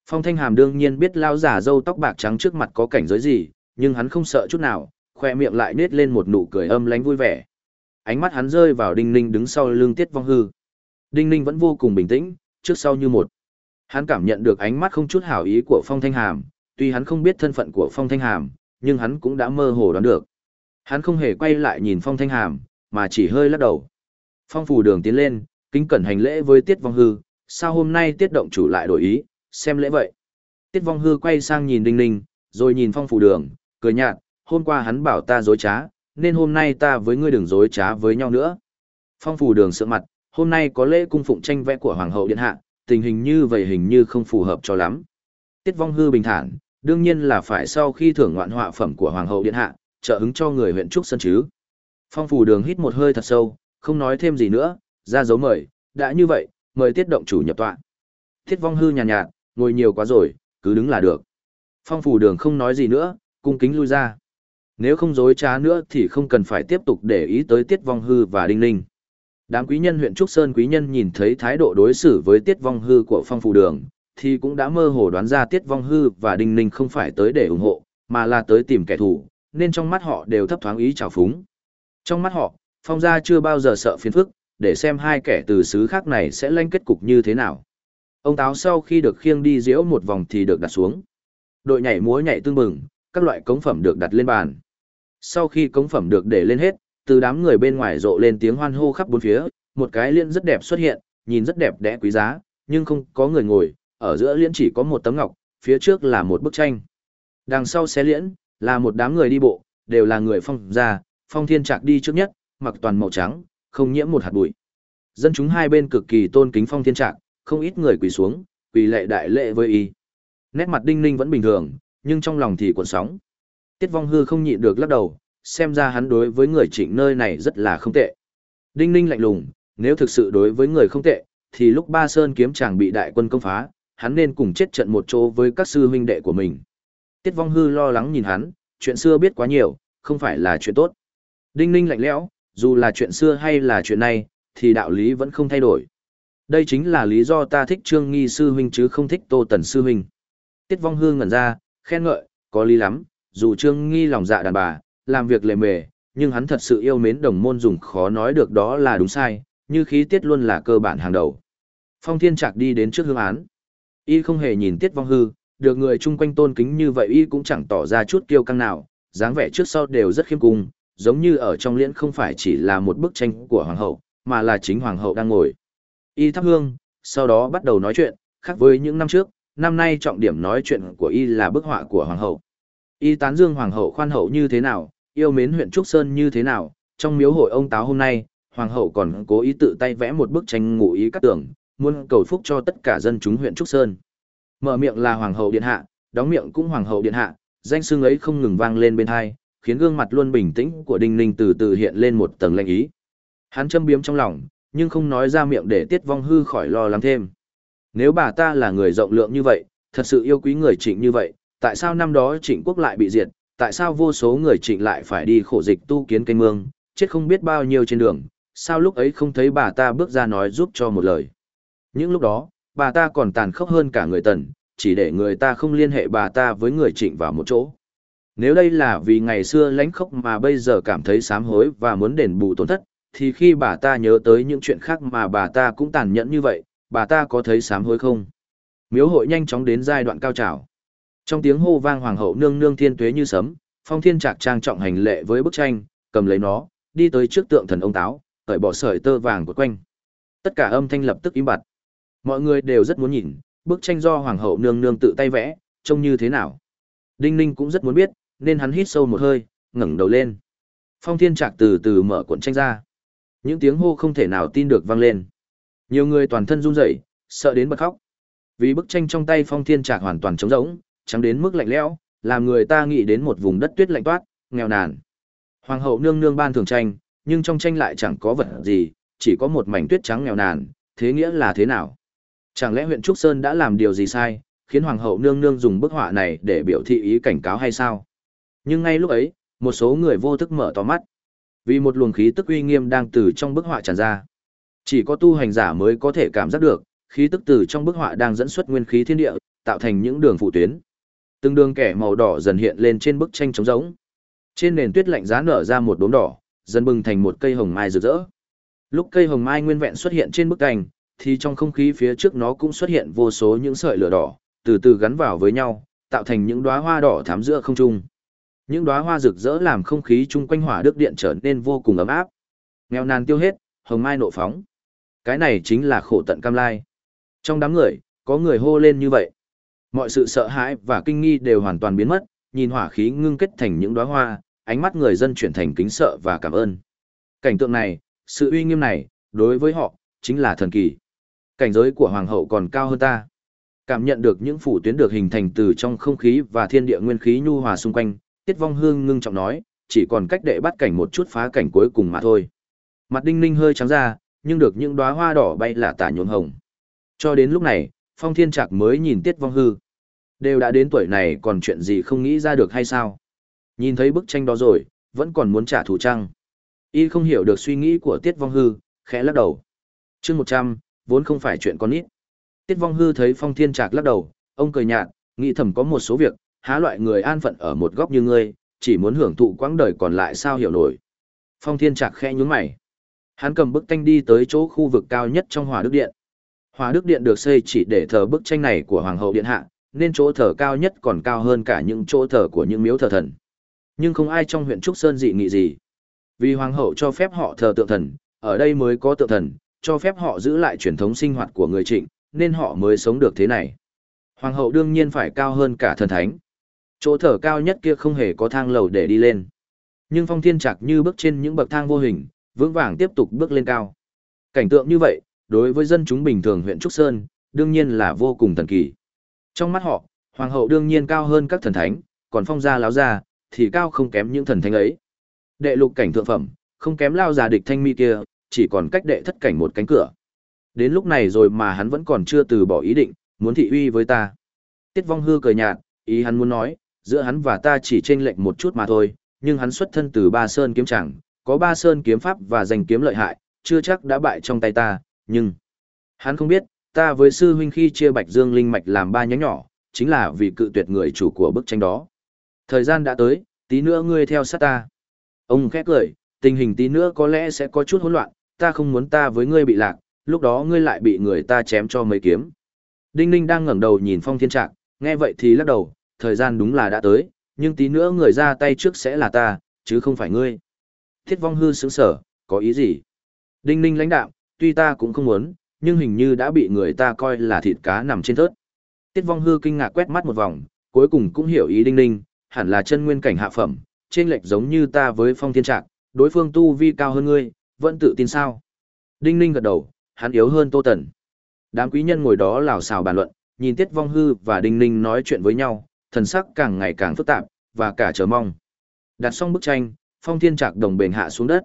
Phong Thanh Hàm đương nhiên biết lao giả râu tóc bạc trắng trước mặt có cảnh giới gì, nhưng hắn không sợ chút nào, khoe miệng lại nết lên một nụ cười âm lánh vui vẻ. Ánh mắt hắn rơi vào Đinh Ninh đứng sau lưng Tiết Vong Hư. Đinh Ninh vẫn vô cùng bình tĩnh, trước sau như một. Hắn cảm nhận được ánh mắt không chút hảo ý của Phong Thanh Hàm, tuy hắn không biết thân phận của Phong Thanh Hàm, nhưng hắn cũng đã mơ hồ đoán được. Hắn không hề quay lại nhìn Phong Thanh Hàm, mà chỉ hơi lắc đầu. Phong Phù Đường tiến lên, kính cẩn hành lễ với Tiết Vong Hư, sao hôm nay Tiết Động chủ lại đổi ý, xem lễ vậy. Tiết Vong Hư quay sang nhìn Đinh Ninh, rồi nhìn Phong Phù Đường, cười nhạt, hôm qua hắn bảo ta dối trá, nên hôm nay ta với ngươi đừng dối trá với nhau nữa. Phong Phù Đường sượng mặt, hôm nay có lễ cung phụng tranh vẽ của Hoàng hậu Điện Hạ, tình hình như vậy hình như không phù hợp cho lắm. Tiết Vong Hư bình thản, đương nhiên là phải sau khi thưởng ngoạn họa phẩm của Hoàng hậu Điện Hạ, trợ hứng cho người huyện Trúc sân chứ. Phong Phù Đường hít một hơi thật sâu, không nói thêm gì nữa, ra dấu mời, đã như vậy, mời tiết động chủ nhập tọa. Thiết vong hư nhàn nhạt, nhạt, ngồi nhiều quá rồi, cứ đứng là được. Phong phủ đường không nói gì nữa, cung kính lui ra. Nếu không dối trá nữa thì không cần phải tiếp tục để ý tới tiết vong hư và đinh ninh. Đám quý nhân huyện Trúc Sơn quý nhân nhìn thấy thái độ đối xử với tiết vong hư của phong phủ đường, thì cũng đã mơ hồ đoán ra tiết vong hư và đinh ninh không phải tới để ủng hộ, mà là tới tìm kẻ thù, nên trong mắt họ đều thấp thoáng ý trào phúng. Trong mắt họ, phong gia chưa bao giờ sợ phiền phức, để xem hai kẻ từ xứ khác này sẽ lanh kết cục như thế nào. Ông táo sau khi được khiêng đi diễu một vòng thì được đặt xuống. Đội nhảy múa nhảy tương bừng, các loại cống phẩm được đặt lên bàn. Sau khi cống phẩm được để lên hết, từ đám người bên ngoài rộ lên tiếng hoan hô khắp bốn phía, một cái liên rất đẹp xuất hiện, nhìn rất đẹp đẽ quý giá, nhưng không có người ngồi, ở giữa liễn chỉ có một tấm ngọc, phía trước là một bức tranh. Đằng sau xe liễn, là một đám người đi bộ, đều là người phong gia, phong thiên trạc đi trước nhất, mặc toàn màu trắng, không nhiễm một hạt bụi. Dân chúng hai bên cực kỳ tôn kính phong thiên trạc, không ít người quỳ xuống, quỳ lệ đại lệ với y. Nét mặt đinh ninh vẫn bình thường, nhưng trong lòng thì cuộn sóng. Tiết vong hư không nhịn được lắc đầu, xem ra hắn đối với người trịnh nơi này rất là không tệ. Đinh ninh lạnh lùng, nếu thực sự đối với người không tệ, thì lúc ba sơn kiếm chàng bị đại quân công phá, hắn nên cùng chết trận một chỗ với các sư huynh đệ của mình. Tiết vong hư lo lắng nhìn hắn, chuyện xưa biết quá nhiều, không phải là chuyện tốt. Đinh ninh lạnh lẽo, dù là chuyện xưa hay là chuyện này, thì đạo lý vẫn không thay đổi. Đây chính là lý do ta thích Trương Nghi sư huynh chứ không thích Tô Tần sư huynh. Tiết Vong Hương ngẩn ra, khen ngợi, có lý lắm, dù Trương Nghi lòng dạ đàn bà, làm việc lề mề, nhưng hắn thật sự yêu mến đồng môn dùng khó nói được đó là đúng sai, như khí tiết luôn là cơ bản hàng đầu. Phong Thiên Trạc đi đến trước hương án. Y không hề nhìn Tiết Vong Hư, được người chung quanh tôn kính như vậy Y cũng chẳng tỏ ra chút kiêu căng nào, dáng vẻ trước sau đều rất khiêm cung, giống như ở trong liễn không phải chỉ là một bức tranh của hoàng hậu, mà là chính hoàng hậu đang ngồi. Y thắp hương, sau đó bắt đầu nói chuyện, khác với những năm trước, năm nay trọng điểm nói chuyện của Y là bức họa của hoàng hậu. Y tán dương hoàng hậu khoan hậu như thế nào, yêu mến huyện Trúc Sơn như thế nào, trong miếu hội ông táo hôm nay, hoàng hậu còn cố ý tự tay vẽ một bức tranh ngụ ý cắt tưởng, muốn cầu phúc cho tất cả dân chúng huyện Trúc Sơn. Mở miệng là hoàng hậu điện hạ, đóng miệng cũng hoàng hậu điện hạ, danh xưng ấy không ngừng vang lên bên tai, khiến gương mặt luôn bình tĩnh của Đinh Ninh từ từ hiện lên một tầng lạnh ý. Hắn châm biếm trong lòng, nhưng không nói ra miệng để Tiết Vong Hư khỏi lo lắng thêm. Nếu bà ta là người rộng lượng như vậy, thật sự yêu quý người trịnh như vậy, tại sao năm đó trịnh quốc lại bị diệt, tại sao vô số người trịnh lại phải đi khổ dịch tu kiến canh mương, chết không biết bao nhiêu trên đường, sao lúc ấy không thấy bà ta bước ra nói giúp cho một lời. Những lúc đó, bà ta còn tàn khốc hơn cả người tần, chỉ để người ta không liên hệ bà ta với người trịnh vào một chỗ. Nếu đây là vì ngày xưa lãnh khốc mà bây giờ cảm thấy sám hối và muốn đền bù tổn thất, thì khi bà ta nhớ tới những chuyện khác mà bà ta cũng tàn nhẫn như vậy, bà ta có thấy sám hối không? Miếu hội nhanh chóng đến giai đoạn cao trào. Trong tiếng hô vang hoàng hậu nương nương thiên tuế như sấm, phong thiên trạc trang trọng hành lệ với bức tranh, cầm lấy nó, đi tới trước tượng thần ông táo, cởi bỏ sợi tơ vàng của quanh. Tất cả âm thanh lập tức im bặt. Mọi người đều rất muốn nhìn, bức tranh do hoàng hậu nương nương tự tay vẽ, trông như thế nào. Đinh Ninh cũng rất muốn biết, nên hắn hít sâu một hơi, ngẩng đầu lên. Phong thiên trạc từ từ mở cuộn tranh ra. Những tiếng hô không thể nào tin được vang lên. Nhiều người toàn thân run rẩy, sợ đến bật khóc. Vì bức tranh trong tay Phong Thiên Trạc hoàn toàn trống rỗng, trắng đến mức lạnh lẽo, làm người ta nghĩ đến một vùng đất tuyết lạnh toát, nghèo nàn. Hoàng hậu nương nương ban thường tranh, nhưng trong tranh lại chẳng có vật gì, chỉ có một mảnh tuyết trắng nghèo nàn, thế nghĩa là thế nào? Chẳng lẽ huyện Trúc Sơn đã làm điều gì sai, khiến hoàng hậu nương nương dùng bức họa này để biểu thị ý cảnh cáo hay sao? Nhưng ngay lúc ấy, một số người vô thức mở to mắt. Vì một luồng khí tức uy nghiêm đang từ trong bức họa tràn ra. Chỉ có tu hành giả mới có thể cảm giác được, khí tức từ trong bức họa đang dẫn xuất nguyên khí thiên địa, tạo thành những đường phụ tuyến. Từng đường kẻ màu đỏ dần hiện lên trên bức tranh trống rỗng. Trên nền tuyết lạnh giá nở ra một đốm đỏ, dần bừng thành một cây hồng mai rực rỡ. Lúc cây hồng mai nguyên vẹn xuất hiện trên bức tranh, thì trong không khí phía trước nó cũng xuất hiện vô số những sợi lửa đỏ, từ từ gắn vào với nhau, tạo thành những đóa hoa đỏ thắm giữa không trung. Những đóa hoa rực rỡ làm không khí chung quanh hỏa đức điện trở nên vô cùng ấm áp. Nghèo nàn tiêu hết, hồng mai nộ phóng. Cái này chính là khổ tận cam lai. Trong đám người, có người hô lên như vậy. Mọi sự sợ hãi và kinh nghi đều hoàn toàn biến mất, nhìn hỏa khí ngưng kết thành những đóa hoa, ánh mắt người dân chuyển thành kính sợ và cảm ơn. Cảnh tượng này, sự uy nghiêm này, đối với họ, chính là thần kỳ. Cảnh giới của hoàng hậu còn cao hơn ta. Cảm nhận được những phủ tuyến được hình thành từ trong không khí và thiên địa nguyên khí nhu hòa xung quanh, Tiết Vong Hương ngưng trọng nói, chỉ còn cách đệ bắt cảnh một chút phá cảnh cuối cùng mà thôi. Mặt Đinh Ninh hơi trắng ra, nhưng được những đóa hoa đỏ bay là tả nhuộm hồng. Cho đến lúc này, Phong Thiên Trạc mới nhìn Tiết Vong Hư. Đều đã đến tuổi này còn chuyện gì không nghĩ ra được hay sao? Nhìn thấy bức tranh đó rồi, vẫn còn muốn trả thù trăng. Y không hiểu được suy nghĩ của Tiết Vong Hư, khẽ lắc đầu. chương 100, vốn không phải chuyện con nít. Tiết Vong Hư thấy Phong Thiên Trạc lắc đầu, ông cười nhạt, nghĩ thầm có một số việc, há loại người an phận ở một góc như ngươi, chỉ muốn hưởng thụ quãng đời còn lại sao hiểu nổi. Phong Thiên Trạc khẽ nhún mày. Hắn cầm bức tranh đi tới chỗ khu vực cao nhất trong Hỏa Đức Điện. Hòa Đức Điện được xây chỉ để thờ bức tranh này của Hoàng hậu điện hạ, nên chỗ thờ cao nhất còn cao hơn cả những chỗ thờ của những miếu thờ thần. Nhưng không ai trong huyện Trúc Sơn dị nghị gì. Vì Hoàng hậu cho phép họ thờ tượng thần, ở đây mới có tượng thần, cho phép họ giữ lại truyền thống sinh hoạt của người trịnh, nên họ mới sống được thế này. Hoàng hậu đương nhiên phải cao hơn cả thần thánh. Chỗ thờ cao nhất kia không hề có thang lầu để đi lên. Nhưng phong thiên trạc như bước trên những bậc thang vô hình, vững vàng tiếp tục bước lên cao. Cảnh tượng như vậy, đối với dân chúng bình thường huyện Trúc Sơn, đương nhiên là vô cùng thần kỳ. Trong mắt họ, hoàng hậu đương nhiên cao hơn các thần thánh, còn phong gia láo gia, thì cao không kém những thần thánh ấy. Đệ lục cảnh thượng phẩm, không kém lao già địch thanh mi kia, chỉ còn cách đệ thất cảnh một cánh cửa. Đến lúc này rồi mà hắn vẫn còn chưa từ bỏ ý định, muốn thị uy với ta. Tiết vong hư cười nhạt, ý hắn muốn nói, giữa hắn và ta chỉ chênh lệch một chút mà thôi, nhưng hắn xuất thân từ ba sơn kiếm chẳng, có ba sơn kiếm pháp và giành kiếm lợi hại, chưa chắc đã bại trong tay ta, nhưng... Hắn không biết, ta với sư huynh khi chia bạch dương linh mạch làm ba nhánh nhỏ, chính là vì cự tuyệt người chủ của bức tranh đó. Thời gian đã tới, tí nữa ngươi theo sát ta. Ông khét cười, tình hình tí nữa có lẽ sẽ có chút hỗn loạn, ta không muốn ta với ngươi bị lạc, lúc đó ngươi lại bị người ta chém cho mấy kiếm. Đinh Ninh đang ngẩng đầu nhìn Phong Thiên Trạc, nghe vậy thì lắc đầu, thời gian đúng là đã tới, nhưng tí nữa người ra tay trước sẽ là ta, chứ không phải ngươi. Thiết Vong Hư sững sở, có ý gì? Đinh Ninh lãnh đạo, tuy ta cũng không muốn, nhưng hình như đã bị người ta coi là thịt cá nằm trên thớt. Tiết Vong Hư kinh ngạc quét mắt một vòng, cuối cùng cũng hiểu ý Đinh Ninh, hẳn là chân nguyên cảnh hạ phẩm, trên lệch giống như ta với Phong Thiên Trạc, đối phương tu vi cao hơn ngươi, vẫn tự tin sao? Đinh Ninh gật đầu, hắn yếu hơn Tô Tần. Đám quý nhân ngồi đó lào xào bàn luận, nhìn Tiết Vong Hư và Đinh Ninh nói chuyện với nhau, thần sắc càng ngày càng phức tạp, và cả chờ mong. Đặt xong bức tranh, Phong Thiên Trạc đồng bền hạ xuống đất.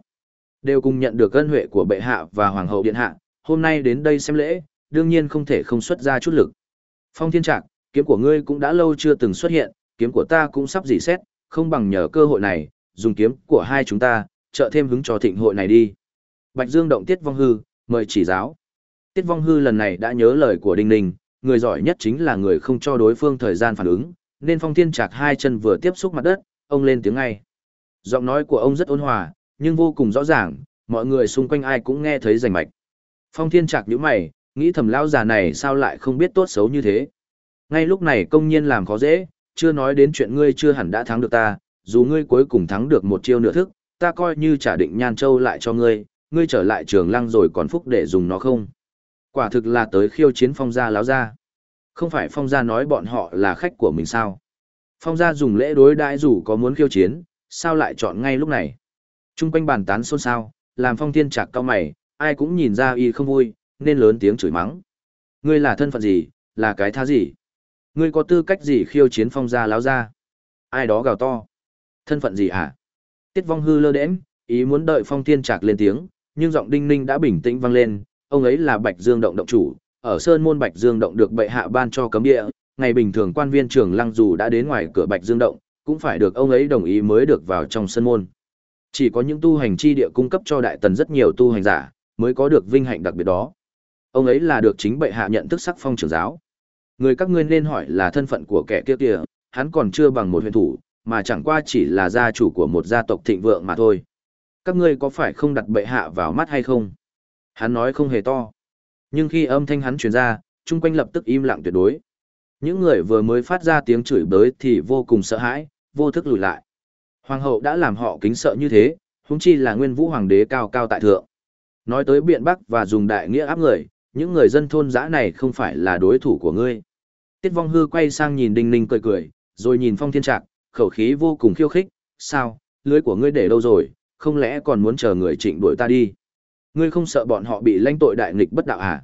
Đều cùng nhận được ân huệ của bệ hạ và hoàng hậu điện hạ, hôm nay đến đây xem lễ, đương nhiên không thể không xuất ra chút lực. Phong Thiên Trạc, kiếm của ngươi cũng đã lâu chưa từng xuất hiện, kiếm của ta cũng sắp dỉ xét, không bằng nhờ cơ hội này, dùng kiếm của hai chúng ta, trợ thêm hứng cho thịnh hội này đi. Bạch Dương động Tiết Vong Hư, mời chỉ giáo. Tiết Vong Hư lần này đã nhớ lời của Đinh Ninh, người giỏi nhất chính là người không cho đối phương thời gian phản ứng, nên Phong Thiên Trạc hai chân vừa tiếp xúc mặt đất, ông lên tiếng ngay. Giọng nói của ông rất ôn hòa, nhưng vô cùng rõ ràng, mọi người xung quanh ai cũng nghe thấy rành mạch. Phong Thiên Trạc nhíu mày, nghĩ thầm lão già này sao lại không biết tốt xấu như thế. Ngay lúc này công nhiên làm khó dễ, chưa nói đến chuyện ngươi chưa hẳn đã thắng được ta, dù ngươi cuối cùng thắng được một chiêu nửa thức, ta coi như trả định nhan châu lại cho ngươi, ngươi trở lại trường lăng rồi còn phúc để dùng nó không. Quả thực là tới khiêu chiến phong gia láo gia. Không phải phong gia nói bọn họ là khách của mình sao. Phong gia dùng lễ đối đãi dù có muốn khiêu chiến, sao lại chọn ngay lúc này. Trung quanh bàn tán xôn xao, làm phong thiên chạc cao mày, ai cũng nhìn ra y không vui, nên lớn tiếng chửi mắng. Ngươi là thân phận gì, là cái tha gì? Ngươi có tư cách gì khiêu chiến phong gia láo gia? Ai đó gào to. Thân phận gì hả? Tiết vong hư lơ đễm, ý muốn đợi phong thiên trạc lên tiếng, nhưng giọng đinh ninh đã bình tĩnh vang lên, ông ấy là Bạch Dương động động chủ, ở Sơn môn Bạch Dương động được bệ hạ ban cho cấm địa, ngày bình thường quan viên trưởng lăng dù đã đến ngoài cửa Bạch Dương động, cũng phải được ông ấy đồng ý mới được vào trong sân môn. Chỉ có những tu hành chi địa cung cấp cho đại tần rất nhiều tu hành giả, mới có được vinh hạnh đặc biệt đó. Ông ấy là được chính bệ hạ nhận thức sắc phong trưởng giáo. Người các ngươi nên hỏi là thân phận của kẻ kia kia, hắn còn chưa bằng một huyền thủ, mà chẳng qua chỉ là gia chủ của một gia tộc thịnh vượng mà thôi. Các ngươi có phải không đặt bệ hạ vào mắt hay không? Hắn nói không hề to. Nhưng khi âm thanh hắn truyền ra, chung quanh lập tức im lặng tuyệt đối. Những người vừa mới phát ra tiếng chửi bới thì vô cùng sợ hãi, vô thức lùi lại. Hoàng hậu đã làm họ kính sợ như thế, huống chi là nguyên vũ hoàng đế cao cao tại thượng. Nói tới biện bắc và dùng đại nghĩa áp người, những người dân thôn dã này không phải là đối thủ của ngươi. Tiết vong hư quay sang nhìn đinh ninh cười cười, rồi nhìn phong thiên trạc, khẩu khí vô cùng khiêu khích, sao, lưới của ngươi để đâu rồi, không lẽ còn muốn chờ người trịnh đuổi ta đi. Ngươi không sợ bọn họ bị lãnh tội đại nghịch bất đạo à?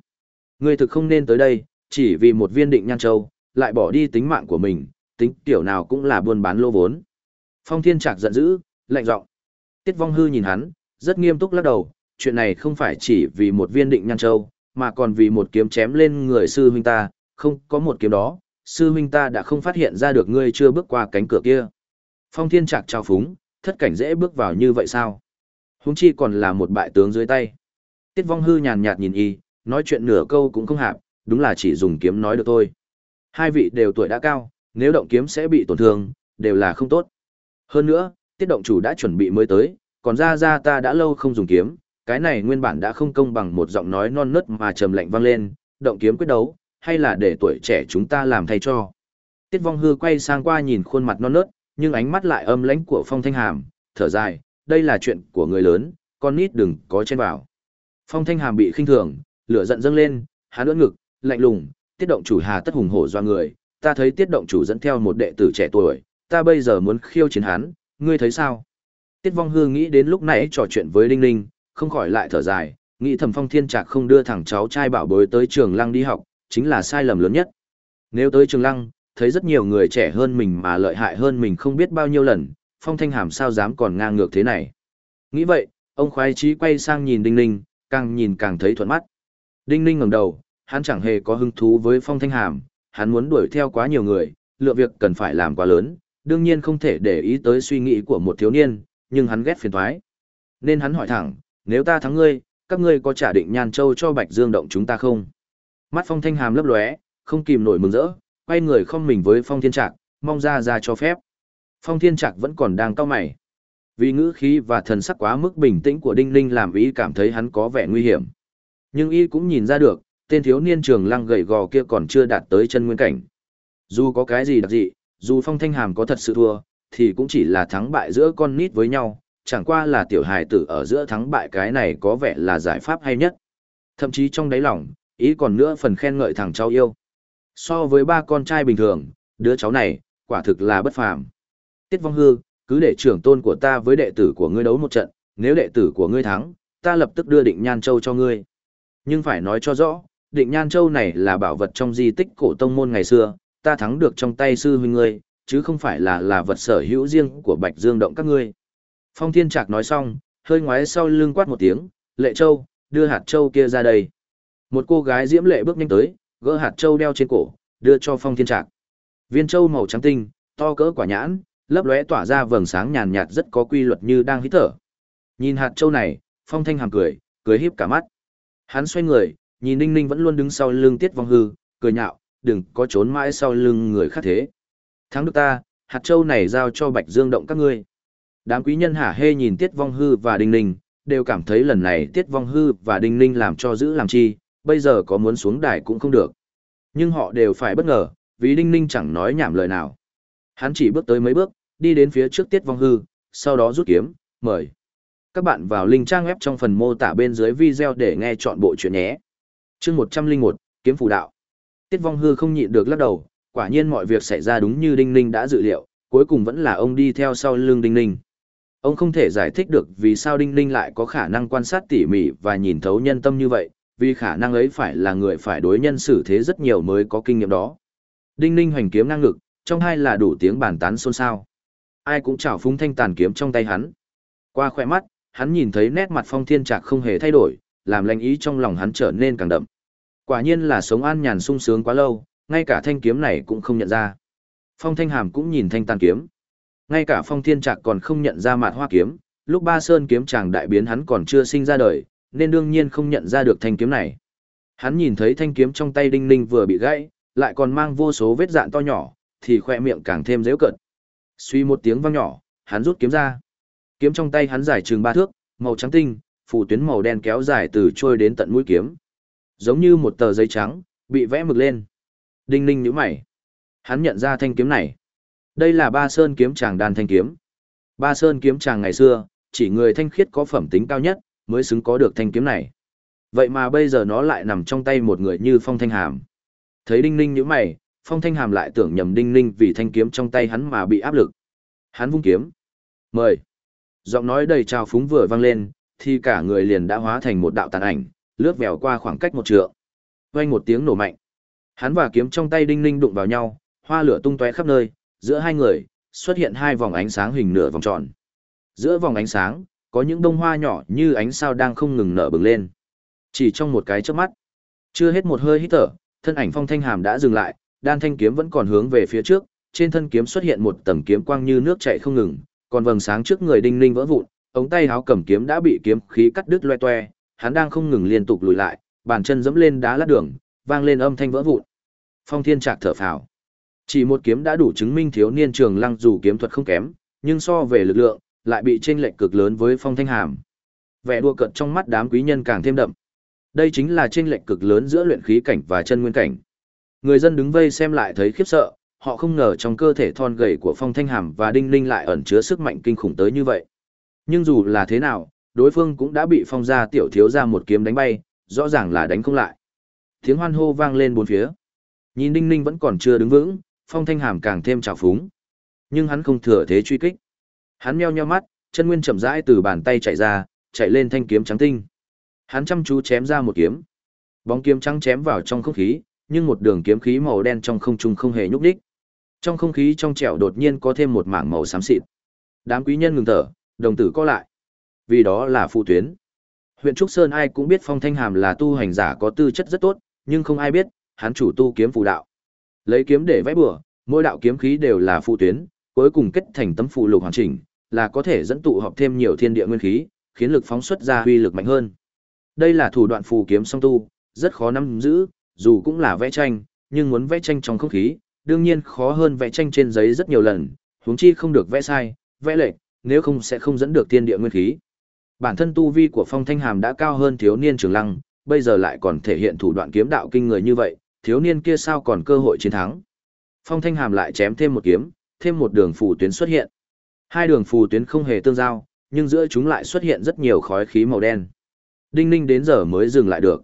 Ngươi thực không nên tới đây, chỉ vì một viên định nhan châu, lại bỏ đi tính mạng của mình, tính tiểu nào cũng là buôn bán lô vốn. Phong Thiên Trạc giận dữ, lạnh giọng. Tiết Vong Hư nhìn hắn, rất nghiêm túc lắc đầu, chuyện này không phải chỉ vì một viên định nhan châu, mà còn vì một kiếm chém lên người sư huynh ta, không có một kiếm đó, sư huynh ta đã không phát hiện ra được ngươi chưa bước qua cánh cửa kia. Phong thiên trạc trao phúng, thất cảnh dễ bước vào như vậy sao? Huống chi còn là một bại tướng dưới tay. Tiết vong hư nhàn nhạt nhìn y, nói chuyện nửa câu cũng không hạp, đúng là chỉ dùng kiếm nói được thôi. Hai vị đều tuổi đã cao, nếu động kiếm sẽ bị tổn thương, đều là không tốt. Hơn nữa, tiết động chủ đã chuẩn bị mới tới, còn ra ra ta đã lâu không dùng kiếm, cái này nguyên bản đã không công bằng một giọng nói non nớt mà trầm lạnh vang lên, động kiếm quyết đấu, hay là để tuổi trẻ chúng ta làm thay cho. Tiết vong hư quay sang qua nhìn khuôn mặt non nớt, nhưng ánh mắt lại âm lãnh của phong thanh hàm, thở dài, đây là chuyện của người lớn, con nít đừng có chen vào. Phong thanh hàm bị khinh thường, lửa giận dâng lên, hắn ưỡn ngực, lạnh lùng, tiết động chủ hà tất hùng hổ do người, ta thấy tiết động chủ dẫn theo một đệ tử trẻ tuổi, ta bây giờ muốn khiêu chiến hắn, ngươi thấy sao? Tiết vong hư nghĩ đến lúc nãy trò chuyện với Đinh Ninh, không khỏi lại thở dài, nghĩ Thẩm phong thiên trạc không đưa thằng cháu trai bảo bối tới trường lăng đi học, chính là sai lầm lớn nhất. Nếu tới trường lăng, thấy rất nhiều người trẻ hơn mình mà lợi hại hơn mình không biết bao nhiêu lần, phong thanh hàm sao dám còn ngang ngược thế này. Nghĩ vậy, ông khoái trí quay sang nhìn Đinh Ninh, càng nhìn càng thấy thuận mắt. Đinh Ninh ngẩng đầu, hắn chẳng hề có hứng thú với phong thanh hàm, hắn muốn đuổi theo quá nhiều người, lựa việc cần phải làm quá lớn, đương nhiên không thể để ý tới suy nghĩ của một thiếu niên, nhưng hắn ghét phiền thoái. Nên hắn hỏi thẳng, nếu ta thắng ngươi, các ngươi có trả định nhan châu cho Bạch Dương động chúng ta không? Mắt Phong Thanh Hàm lấp lóe, không kìm nổi mừng rỡ, quay người không mình với Phong Thiên Trạc, mong ra ra cho phép. Phong Thiên Trạc vẫn còn đang cau mày. Vì ngữ khí và thần sắc quá mức bình tĩnh của Đinh Ninh làm ý cảm thấy hắn có vẻ nguy hiểm. Nhưng y cũng nhìn ra được, tên thiếu niên trường lăng gầy gò kia còn chưa đạt tới chân nguyên cảnh. Dù có cái gì đặc dị, dù Phong Thanh Hàm có thật sự thua, thì cũng chỉ là thắng bại giữa con nít với nhau, chẳng qua là tiểu hài tử ở giữa thắng bại cái này có vẻ là giải pháp hay nhất. Thậm chí trong đáy lòng, ý còn nữa phần khen ngợi thằng cháu yêu. So với ba con trai bình thường, đứa cháu này, quả thực là bất phàm. Tiết Vong Hư, cứ để trưởng tôn của ta với đệ tử của ngươi đấu một trận, nếu đệ tử của ngươi thắng, ta lập tức đưa Định Nhan Châu cho ngươi. Nhưng phải nói cho rõ, Định Nhan Châu này là bảo vật trong di tích cổ tông môn ngày xưa, ta thắng được trong tay sư huynh ngươi, chứ không phải là là vật sở hữu riêng của Bạch Dương động các ngươi. Phong Thiên Trạc nói xong, hơi ngoái sau lưng quát một tiếng, Lệ Châu, đưa hạt châu kia ra đây. Một cô gái diễm lệ bước nhanh tới, gỡ hạt châu đeo trên cổ, đưa cho Phong Thiên Trạc. Viên châu màu trắng tinh, to cỡ quả nhãn, lấp lóe tỏa ra vầng sáng nhàn nhạt rất có quy luật như đang hít thở. Nhìn hạt châu này, Phong Thanh hàm cười, cười híp cả mắt. Hắn xoay người, nhìn Ninh Ninh vẫn luôn đứng sau lưng Tiết Vong Hư, cười nhạo, đừng có trốn mãi sau lưng người khác thế. Thắng được ta, hạt châu này giao cho Bạch Dương động các ngươi. Đám quý nhân hả hê nhìn Tiết Vong Hư và Đinh Ninh, đều cảm thấy lần này Tiết Vong Hư và Đinh Ninh làm cho giữ làm chi, bây giờ có muốn xuống đài cũng không được. Nhưng họ đều phải bất ngờ, vì Đinh Ninh chẳng nói nhảm lời nào. Hắn chỉ bước tới mấy bước, đi đến phía trước Tiết Vong Hư, sau đó rút kiếm, mời. Các bạn vào link trang web trong phần mô tả bên dưới video để nghe chọn bộ chuyện nhé. chương 101, Kiếm Phù Đạo. Tiết Vong Hư không nhịn được lắc đầu, quả nhiên mọi việc xảy ra đúng như Đinh Ninh đã dự liệu, cuối cùng vẫn là ông đi theo sau lưng Đinh Ninh. Ông không thể giải thích được vì sao Đinh Ninh lại có khả năng quan sát tỉ mỉ và nhìn thấu nhân tâm như vậy, vì khả năng ấy phải là người phải đối nhân xử thế rất nhiều mới có kinh nghiệm đó. Đinh Ninh hoành kiếm ngang ngực, trong hai là đủ tiếng bàn tán xôn xao. Ai cũng chảo phúng thanh tàn kiếm trong tay hắn. Qua khỏe mắt, hắn nhìn thấy nét mặt phong thiên trạc không hề thay đổi, làm lành ý trong lòng hắn trở nên càng đậm. Quả nhiên là sống an nhàn sung sướng quá lâu, ngay cả thanh kiếm này cũng không nhận ra. Phong thanh hàm cũng nhìn thanh tàn kiếm. Ngay cả phong thiên trạc còn không nhận ra mạt hoa kiếm, lúc ba sơn kiếm chàng đại biến hắn còn chưa sinh ra đời, nên đương nhiên không nhận ra được thanh kiếm này. Hắn nhìn thấy thanh kiếm trong tay đinh ninh vừa bị gãy, lại còn mang vô số vết dạn to nhỏ, thì khoe miệng càng thêm dễ cận. Suy một tiếng vang nhỏ, hắn rút kiếm ra. Kiếm trong tay hắn dài chừng ba thước, màu trắng tinh, phủ tuyến màu đen kéo dài từ trôi đến tận mũi kiếm. Giống như một tờ giấy trắng, bị vẽ mực lên. Đinh ninh nhíu mày. Hắn nhận ra thanh kiếm này. Đây là ba sơn kiếm chàng đan thanh kiếm. Ba sơn kiếm chàng ngày xưa, chỉ người thanh khiết có phẩm tính cao nhất, mới xứng có được thanh kiếm này. Vậy mà bây giờ nó lại nằm trong tay một người như Phong Thanh Hàm. Thấy Đinh Ninh nhíu mày, Phong Thanh Hàm lại tưởng nhầm Đinh Ninh vì thanh kiếm trong tay hắn mà bị áp lực. Hắn vung kiếm. Mời. Giọng nói đầy trào phúng vừa vang lên, thì cả người liền đã hóa thành một đạo tàn ảnh, lướt vèo qua khoảng cách một trượng. Vang một tiếng nổ mạnh. Hắn và kiếm trong tay Đinh Ninh đụng vào nhau, hoa lửa tung tóe khắp nơi, giữa hai người xuất hiện hai vòng ánh sáng hình nửa vòng tròn. Giữa vòng ánh sáng Có những bông hoa nhỏ như ánh sao đang không ngừng nở bừng lên. Chỉ trong một cái chớp mắt, chưa hết một hơi hít thở, thân ảnh Phong Thanh Hàm đã dừng lại, đan thanh kiếm vẫn còn hướng về phía trước, trên thân kiếm xuất hiện một tầng kiếm quang như nước chảy không ngừng, còn vầng sáng trước người đinh ninh vỡ vụn, ống tay áo cầm kiếm đã bị kiếm khí cắt đứt loe toe, hắn đang không ngừng liên tục lùi lại, bàn chân dẫm lên đá lát đường, vang lên âm thanh vỡ vụn. Phong Thiên Trạc thở phào. Chỉ một kiếm đã đủ chứng minh thiếu niên Trường Lăng dù kiếm thuật không kém, nhưng so về lực lượng, lại bị chênh lệch cực lớn với Phong Thanh Hàm. Vẻ đua cợt trong mắt đám quý nhân càng thêm đậm. Đây chính là chênh lệch cực lớn giữa luyện khí cảnh và chân nguyên cảnh. Người dân đứng vây xem lại thấy khiếp sợ, họ không ngờ trong cơ thể thon gầy của Phong Thanh Hàm và Đinh Ninh lại ẩn chứa sức mạnh kinh khủng tới như vậy. Nhưng dù là thế nào, đối phương cũng đã bị Phong gia tiểu thiếu ra một kiếm đánh bay, rõ ràng là đánh không lại. Tiếng hoan hô vang lên bốn phía. Nhìn Đinh Ninh vẫn còn chưa đứng vững, Phong Thanh Hàm càng thêm trào phúng. Nhưng hắn không thừa thế truy kích. Hắn meo nheo mắt, chân nguyên chậm rãi từ bàn tay chạy ra, chạy lên thanh kiếm trắng tinh. Hắn chăm chú chém ra một kiếm. Bóng kiếm trắng chém vào trong không khí, nhưng một đường kiếm khí màu đen trong không trung không hề nhúc nhích. Trong không khí trong trẻo đột nhiên có thêm một mảng màu xám xịt. Đám quý nhân ngừng thở, đồng tử co lại. Vì đó là phụ tuyến. Huyện Trúc Sơn ai cũng biết Phong Thanh Hàm là tu hành giả có tư chất rất tốt, nhưng không ai biết, hắn chủ tu kiếm phù đạo. Lấy kiếm để vẽ bừa, mỗi đạo kiếm khí đều là phụ tuyến, cuối cùng kết thành tấm phù lục hoàn chỉnh, là có thể dẫn tụ hợp thêm nhiều thiên địa nguyên khí, khiến lực phóng xuất ra huy lực mạnh hơn. Đây là thủ đoạn phù kiếm song tu, rất khó nắm giữ, dù cũng là vẽ tranh, nhưng muốn vẽ tranh trong không khí, đương nhiên khó hơn vẽ tranh trên giấy rất nhiều lần, huống chi không được vẽ sai, vẽ lệch, nếu không sẽ không dẫn được thiên địa nguyên khí. Bản thân tu vi của Phong Thanh Hàm đã cao hơn thiếu niên Trường Lăng, bây giờ lại còn thể hiện thủ đoạn kiếm đạo kinh người như vậy, thiếu niên kia sao còn cơ hội chiến thắng. Phong Thanh Hàm lại chém thêm một kiếm, thêm một đường phù tuyến xuất hiện. Hai đường phù tuyến không hề tương giao, nhưng giữa chúng lại xuất hiện rất nhiều khói khí màu đen. Đinh Ninh đến giờ mới dừng lại được.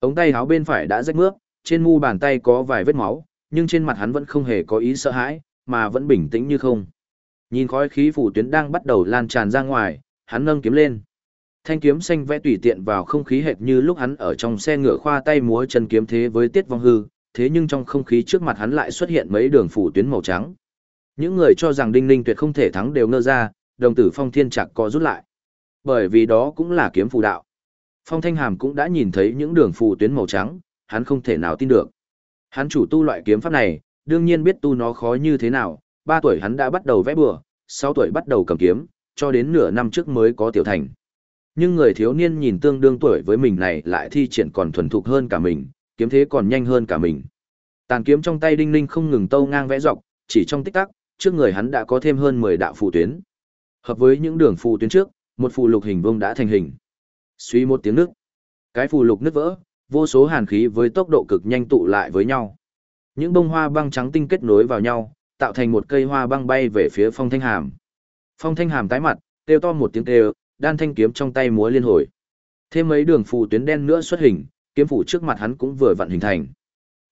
Ống tay áo bên phải đã rách mướp, trên mu bàn tay có vài vết máu, nhưng trên mặt hắn vẫn không hề có ý sợ hãi, mà vẫn bình tĩnh như không. Nhìn khói khí phù tuyến đang bắt đầu lan tràn ra ngoài, hắn nâng kiếm lên. Thanh kiếm xanh vẽ tùy tiện vào không khí hệt như lúc hắn ở trong xe ngựa khoa tay múa chân kiếm thế với tiết vong hư, thế nhưng trong không khí trước mặt hắn lại xuất hiện mấy đường phủ tuyến màu trắng. Những người cho rằng Đinh Ninh tuyệt không thể thắng đều ngơ ra, đồng tử Phong Thiên Trạc có rút lại. Bởi vì đó cũng là kiếm phù đạo. Phong Thanh Hàm cũng đã nhìn thấy những đường phù tuyến màu trắng, hắn không thể nào tin được. Hắn chủ tu loại kiếm pháp này, đương nhiên biết tu nó khó như thế nào, Ba tuổi hắn đã bắt đầu vẽ bừa, sáu tuổi bắt đầu cầm kiếm, cho đến nửa năm trước mới có tiểu thành. Nhưng người thiếu niên nhìn tương đương tuổi với mình này lại thi triển còn thuần thục hơn cả mình, kiếm thế còn nhanh hơn cả mình. Tàn kiếm trong tay đinh ninh không ngừng tâu ngang vẽ dọc, chỉ trong tích tắc, trước người hắn đã có thêm hơn 10 đạo phù tuyến. Hợp với những đường phù tuyến trước, một phù lục hình vuông đã thành hình. Suy một tiếng nước. Cái phù lục nứt vỡ, vô số hàn khí với tốc độ cực nhanh tụ lại với nhau. Những bông hoa băng trắng tinh kết nối vào nhau, tạo thành một cây hoa băng bay về phía Phong Thanh Hàm. Phong Thanh Hàm tái mặt, kêu to một tiếng kêu, đan thanh kiếm trong tay múa liên hồi. Thêm mấy đường phù tuyến đen nữa xuất hình, kiếm phủ trước mặt hắn cũng vừa vặn hình thành.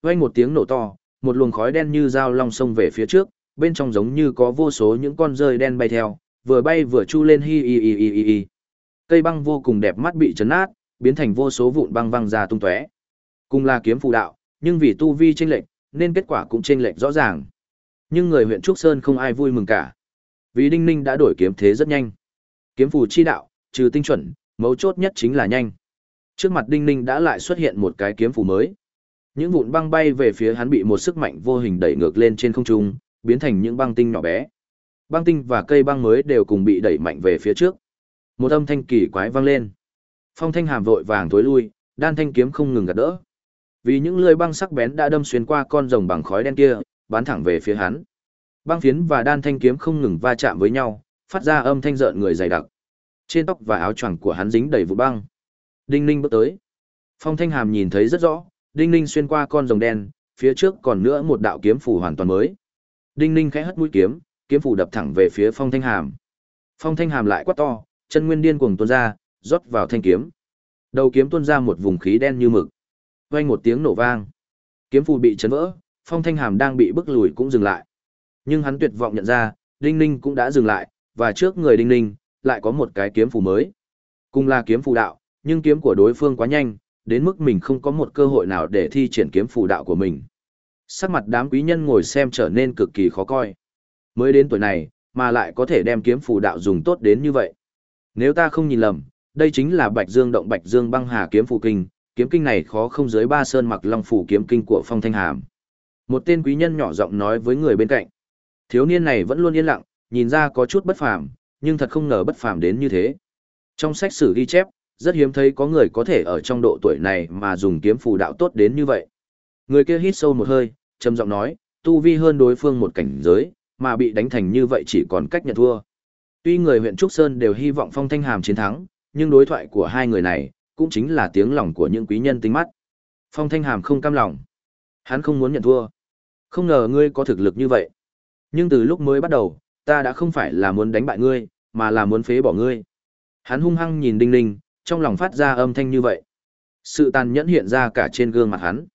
Vang một tiếng nổ to, một luồng khói đen như dao long sông về phía trước, bên trong giống như có vô số những con rơi đen bay theo, vừa bay vừa chu lên hi hi hi hi hi. Cây băng vô cùng đẹp mắt bị chấn nát, biến thành vô số vụn băng văng ra tung tóe. Cùng là kiếm phù đạo, nhưng vì tu vi chênh lệch, nên kết quả cũng chênh lệch rõ ràng. Nhưng người huyện Trúc Sơn không ai vui mừng cả. Vì Đinh Ninh đã đổi kiếm thế rất nhanh. Kiếm phù chi đạo, trừ tinh chuẩn, mấu chốt nhất chính là nhanh. Trước mặt Đinh Ninh đã lại xuất hiện một cái kiếm phù mới. Những vụn băng bay về phía hắn bị một sức mạnh vô hình đẩy ngược lên trên không trung, biến thành những băng tinh nhỏ bé. Băng tinh và cây băng mới đều cùng bị đẩy mạnh về phía trước. Một âm thanh kỳ quái vang lên. Phong Thanh Hàm vội vàng tối lui, đan thanh kiếm không ngừng gạt đỡ. Vì những lưỡi băng sắc bén đã đâm xuyên qua con rồng bằng khói đen kia, bắn thẳng về phía hắn. Băng phiến và đan thanh kiếm không ngừng va chạm với nhau, phát ra âm thanh rợn người dày đặc. Trên tóc và áo choàng của hắn dính đầy vụ băng. Đinh Ninh bước tới. Phong Thanh Hàm nhìn thấy rất rõ, Đinh Ninh xuyên qua con rồng đen, phía trước còn nữa một đạo kiếm phủ hoàn toàn mới. Đinh Ninh khẽ hất mũi kiếm, kiếm phủ đập thẳng về phía Phong Thanh Hàm. Phong Thanh Hàm lại quát to, chân nguyên điên cuồng tuôn ra, rót vào thanh kiếm. Đầu kiếm tuôn ra một vùng khí đen như mực. Vang một tiếng nổ vang. Kiếm phủ bị chấn vỡ, Phong Thanh Hàm đang bị bức lùi cũng dừng lại. Nhưng hắn tuyệt vọng nhận ra, Đinh Ninh cũng đã dừng lại, và trước người Đinh Ninh, lại có một cái kiếm phù mới. Cùng là kiếm phù đạo, nhưng kiếm của đối phương quá nhanh, đến mức mình không có một cơ hội nào để thi triển kiếm phù đạo của mình. Sắc mặt đám quý nhân ngồi xem trở nên cực kỳ khó coi. Mới đến tuổi này, mà lại có thể đem kiếm phù đạo dùng tốt đến như vậy. Nếu ta không nhìn lầm, đây chính là Bạch Dương động Bạch Dương băng hà kiếm phù kinh, kiếm kinh này khó không dưới ba sơn mặc long phủ kiếm kinh của Phong Thanh Hàm. Một tên quý nhân nhỏ giọng nói với người bên cạnh. Thiếu niên này vẫn luôn yên lặng, nhìn ra có chút bất phàm, nhưng thật không ngờ bất phàm đến như thế. Trong sách sử ghi chép, rất hiếm thấy có người có thể ở trong độ tuổi này mà dùng kiếm phù đạo tốt đến như vậy. Người kia hít sâu một hơi, trầm giọng nói, tu vi hơn đối phương một cảnh giới, mà bị đánh thành như vậy chỉ còn cách nhận thua. Tuy người huyện Trúc Sơn đều hy vọng Phong Thanh Hàm chiến thắng, nhưng đối thoại của hai người này, cũng chính là tiếng lòng của những quý nhân tinh mắt. Phong Thanh Hàm không cam lòng. Hắn không muốn nhận thua. Không ngờ ngươi có thực lực như vậy. Nhưng từ lúc mới bắt đầu, ta đã không phải là muốn đánh bại ngươi, mà là muốn phế bỏ ngươi. Hắn hung hăng nhìn Đinh Ninh, trong lòng phát ra âm thanh như vậy. Sự tàn nhẫn hiện ra cả trên gương mặt hắn.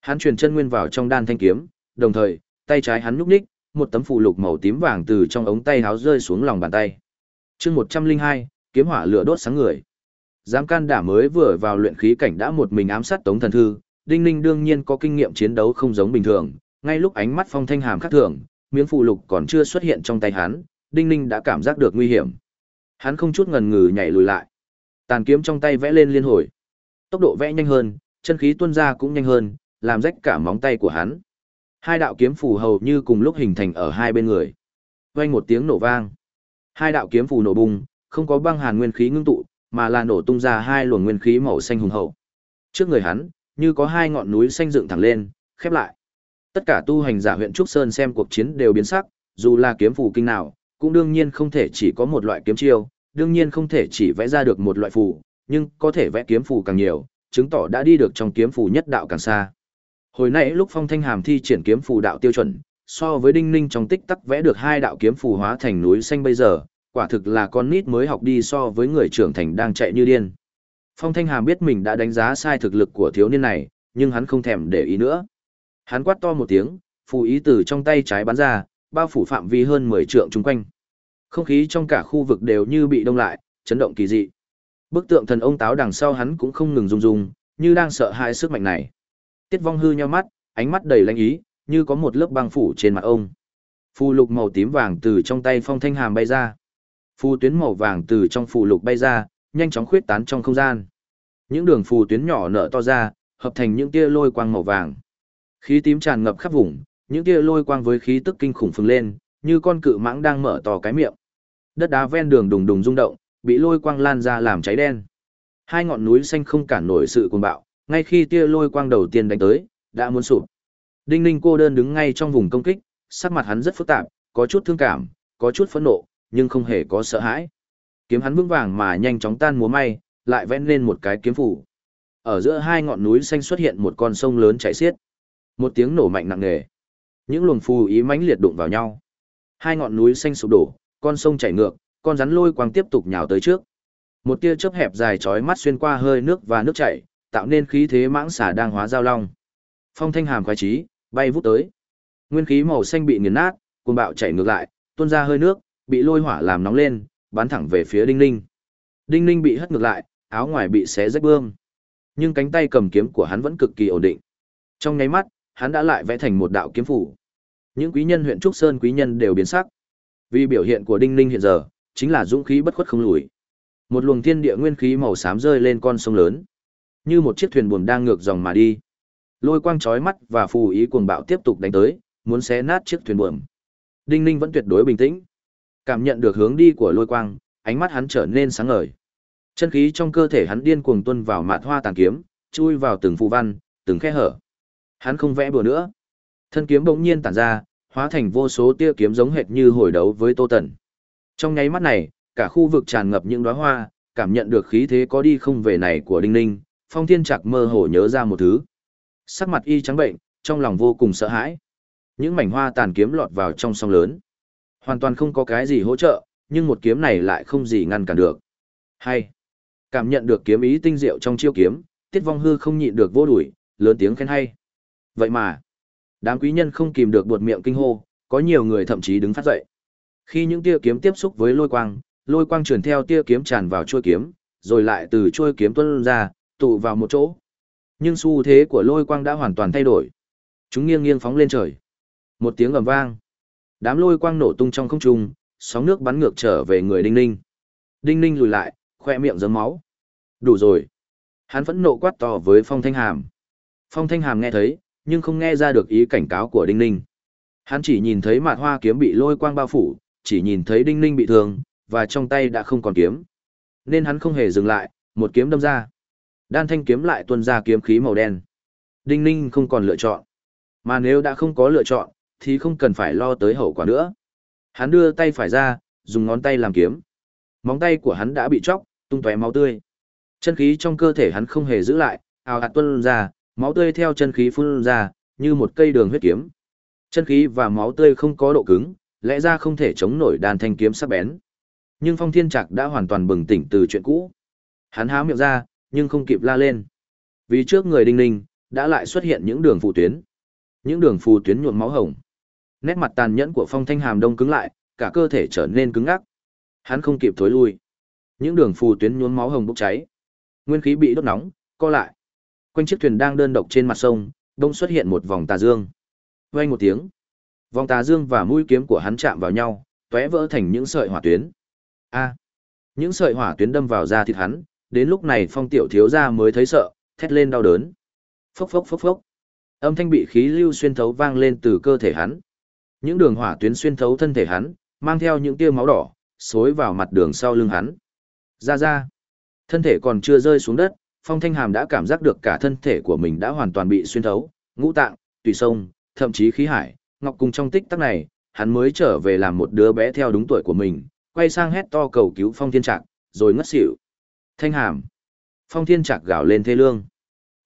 Hắn truyền chân nguyên vào trong đan thanh kiếm, đồng thời, tay trái hắn nhúc nhích, một tấm phụ lục màu tím vàng từ trong ống tay háo rơi xuống lòng bàn tay. Chương 102, kiếm hỏa lửa đốt sáng người. giám can đã mới vừa vào luyện khí cảnh đã một mình ám sát Tống thần thư, Đinh Ninh đương nhiên có kinh nghiệm chiến đấu không giống bình thường, ngay lúc ánh mắt Phong Thanh Hàm khác thường, miếng phụ lục còn chưa xuất hiện trong tay hắn, Đinh Ninh đã cảm giác được nguy hiểm. Hắn không chút ngần ngừ nhảy lùi lại. Tàn kiếm trong tay vẽ lên liên hồi. Tốc độ vẽ nhanh hơn, chân khí tuôn ra cũng nhanh hơn, làm rách cả móng tay của hắn. Hai đạo kiếm phù hầu như cùng lúc hình thành ở hai bên người. Vang một tiếng nổ vang. Hai đạo kiếm phù nổ bùng, không có băng hàn nguyên khí ngưng tụ, mà là nổ tung ra hai luồng nguyên khí màu xanh hùng hậu. Trước người hắn, như có hai ngọn núi xanh dựng thẳng lên, khép lại. Tất cả tu hành giả huyện Trúc Sơn xem cuộc chiến đều biến sắc, dù là kiếm phù kinh nào, cũng đương nhiên không thể chỉ có một loại kiếm chiêu, đương nhiên không thể chỉ vẽ ra được một loại phù, nhưng có thể vẽ kiếm phù càng nhiều, chứng tỏ đã đi được trong kiếm phù nhất đạo càng xa. Hồi nãy lúc Phong Thanh Hàm thi triển kiếm phù đạo tiêu chuẩn, so với Đinh Ninh trong tích tắc vẽ được hai đạo kiếm phù hóa thành núi xanh bây giờ, quả thực là con nít mới học đi so với người trưởng thành đang chạy như điên. Phong Thanh Hàm biết mình đã đánh giá sai thực lực của thiếu niên này, nhưng hắn không thèm để ý nữa. Hắn quát to một tiếng, phù ý từ trong tay trái bắn ra, bao phủ phạm vi hơn 10 trượng chung quanh. Không khí trong cả khu vực đều như bị đông lại, chấn động kỳ dị. Bức tượng thần ông táo đằng sau hắn cũng không ngừng rung rung, như đang sợ hãi sức mạnh này. Tiết Vong hư nheo mắt, ánh mắt đầy lãnh ý, như có một lớp băng phủ trên mặt ông. Phù lục màu tím vàng từ trong tay Phong Thanh Hàm bay ra. Phù tuyến màu vàng từ trong phù lục bay ra, nhanh chóng khuyết tán trong không gian. Những đường phù tuyến nhỏ nở to ra, hợp thành những tia lôi quang màu vàng. Khí tím tràn ngập khắp vùng, những tia lôi quang với khí tức kinh khủng phừng lên, như con cự mãng đang mở to cái miệng. Đất đá ven đường đùng đùng rung động, bị lôi quang lan ra làm cháy đen. Hai ngọn núi xanh không cản nổi sự cuồng bạo, ngay khi tia lôi quang đầu tiên đánh tới, đã muốn sụp. Đinh Ninh cô đơn đứng ngay trong vùng công kích, sắc mặt hắn rất phức tạp, có chút thương cảm, có chút phẫn nộ, nhưng không hề có sợ hãi. Kiếm hắn vững vàng mà nhanh chóng tan múa may, lại vẽ lên một cái kiếm phủ. Ở giữa hai ngọn núi xanh xuất hiện một con sông lớn chảy xiết. Một tiếng nổ mạnh nặng nề. Những luồng phù ý mãnh liệt đụng vào nhau. Hai ngọn núi xanh sụp đổ, con sông chảy ngược, con rắn lôi quang tiếp tục nhào tới trước. Một tia chớp hẹp dài chói mắt xuyên qua hơi nước và nước chảy, tạo nên khí thế mãng xà đang hóa giao long. Phong thanh hàm khoái trí, bay vút tới. Nguyên khí màu xanh bị nghiền nát, cuồng bạo chảy ngược lại, tuôn ra hơi nước, bị lôi hỏa làm nóng lên, bắn thẳng về phía Đinh Ninh. Đinh Ninh bị hất ngược lại, áo ngoài bị xé rách bươm. Nhưng cánh tay cầm kiếm của hắn vẫn cực kỳ ổn định. Trong nháy mắt, hắn đã lại vẽ thành một đạo kiếm phủ. Những quý nhân huyện Trúc Sơn quý nhân đều biến sắc. Vì biểu hiện của Đinh Ninh hiện giờ, chính là dũng khí bất khuất không lùi. Một luồng thiên địa nguyên khí màu xám rơi lên con sông lớn, như một chiếc thuyền buồm đang ngược dòng mà đi. Lôi quang chói mắt và phù ý cuồng bạo tiếp tục đánh tới, muốn xé nát chiếc thuyền buồm. Đinh Ninh vẫn tuyệt đối bình tĩnh. Cảm nhận được hướng đi của lôi quang, ánh mắt hắn trở nên sáng ngời. Chân khí trong cơ thể hắn điên cuồng tuôn vào mạt hoa tàn kiếm, chui vào từng phù văn, từng khe hở. Hắn không vẽ bừa nữa. Thân kiếm bỗng nhiên tản ra, hóa thành vô số tia kiếm giống hệt như hồi đấu với Tô Tần. Trong nháy mắt này, cả khu vực tràn ngập những đóa hoa, cảm nhận được khí thế có đi không về này của Đinh Ninh, Phong Thiên Trạc mơ hồ nhớ ra một thứ. Sắc mặt y trắng bệnh, trong lòng vô cùng sợ hãi. Những mảnh hoa tàn kiếm lọt vào trong sông lớn. Hoàn toàn không có cái gì hỗ trợ, nhưng một kiếm này lại không gì ngăn cản được. Hay. Cảm nhận được kiếm ý tinh diệu trong chiêu kiếm, Tiết Vong Hư không nhịn được vô đuổi, lớn tiếng khen hay. Vậy mà, đám quý nhân không kìm được buột miệng kinh hô, có nhiều người thậm chí đứng phát dậy. Khi những tia kiếm tiếp xúc với lôi quang, lôi quang truyền theo tia kiếm tràn vào chuôi kiếm, rồi lại từ chuôi kiếm tuôn ra, tụ vào một chỗ. Nhưng xu thế của lôi quang đã hoàn toàn thay đổi. Chúng nghiêng nghiêng phóng lên trời. Một tiếng ầm vang. Đám lôi quang nổ tung trong không trung, sóng nước bắn ngược trở về người Đinh Ninh. Đinh ninh lùi lại, khoe miệng giấm máu. Đủ rồi. Hắn vẫn nộ quát to với Phong Thanh Hàm. Phong Thanh Hàm nghe thấy, nhưng không nghe ra được ý cảnh cáo của Đinh ninh. Hắn chỉ nhìn thấy mạt hoa kiếm bị lôi quang bao phủ, chỉ nhìn thấy Đinh ninh bị thương, và trong tay đã không còn kiếm. Nên hắn không hề dừng lại, một kiếm đâm ra. Đan thanh kiếm lại tuôn ra kiếm khí màu đen. Đinh ninh không còn lựa chọn. Mà nếu đã không có lựa chọn, thì không cần phải lo tới hậu quả nữa. Hắn đưa tay phải ra, dùng ngón tay làm kiếm. Móng tay của hắn đã bị chóc, tung tóe máu tươi. Chân khí trong cơ thể hắn không hề giữ lại, ào ạt tuôn ra, máu tươi theo chân khí phun ra, như một cây đường huyết kiếm. Chân khí và máu tươi không có độ cứng, lẽ ra không thể chống nổi đàn thanh kiếm sắc bén. Nhưng Phong Thiên Trạc đã hoàn toàn bừng tỉnh từ chuyện cũ. Hắn há miệng ra, nhưng không kịp la lên. Vì trước người Đinh Ninh, đã lại xuất hiện những đường phù tuyến. Những đường phù tuyến nhuộm máu hồng. Nét mặt tàn nhẫn của Phong Thanh Hàm đông cứng lại, cả cơ thể trở nên cứng ngắc. Hắn không kịp thối lui. Những đường phù tuyến nhuốm máu hồng bốc cháy. Nguyên khí bị đốt nóng, co lại. Quanh chiếc thuyền đang đơn độc trên mặt sông, đông xuất hiện một vòng tà dương. Vang một tiếng, vòng tà dương và mũi kiếm của hắn chạm vào nhau, tóe vỡ thành những sợi hỏa tuyến. A! những sợi hỏa tuyến đâm vào da thịt hắn, đến lúc này Phong tiểu thiếu gia mới thấy sợ, thét lên đau đớn. Phốc phốc phốc phốc. Âm thanh bị khí lưu xuyên thấu vang lên từ cơ thể hắn. Những đường hỏa tuyến xuyên thấu thân thể hắn, mang theo những tia máu đỏ, xối vào mặt đường sau lưng hắn. Ra ra. Thân thể còn chưa rơi xuống đất, Phong Thanh Hàm đã cảm giác được cả thân thể của mình đã hoàn toàn bị xuyên thấu, ngũ tạng, tùy sông, thậm chí khí hải, ngọc cùng trong tích tắc này, hắn mới trở về làm một đứa bé theo đúng tuổi của mình, quay sang hét to cầu cứu Phong Thiên Trạc, rồi ngất xỉu. Thanh Hàm. Phong Thiên Trạc gào lên thê lương.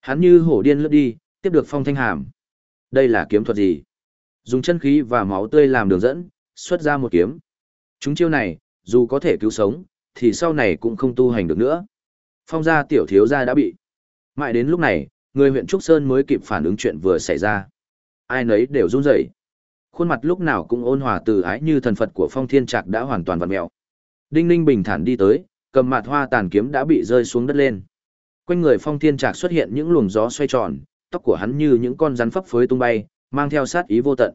Hắn như hổ điên lướt đi, tiếp được Phong Thanh Hàm. Đây là kiếm thuật gì? Dùng chân khí và máu tươi làm đường dẫn, xuất ra một kiếm. Chúng chiêu này, dù có thể cứu sống, thì sau này cũng không tu hành được nữa. Phong gia tiểu thiếu gia đã bị. Mãi đến lúc này, người huyện Trúc Sơn mới kịp phản ứng chuyện vừa xảy ra. Ai nấy đều run rẩy. Khuôn mặt lúc nào cũng ôn hòa từ ái như thần Phật của Phong Thiên Trạc đã hoàn toàn vặn mẹo. Đinh Ninh bình thản đi tới, cầm mặt hoa tàn kiếm đã bị rơi xuống đất lên. Quanh người Phong Thiên Trạc xuất hiện những luồng gió xoay tròn, tóc của hắn như những con rắn phấp phới tung bay, mang theo sát ý vô tận.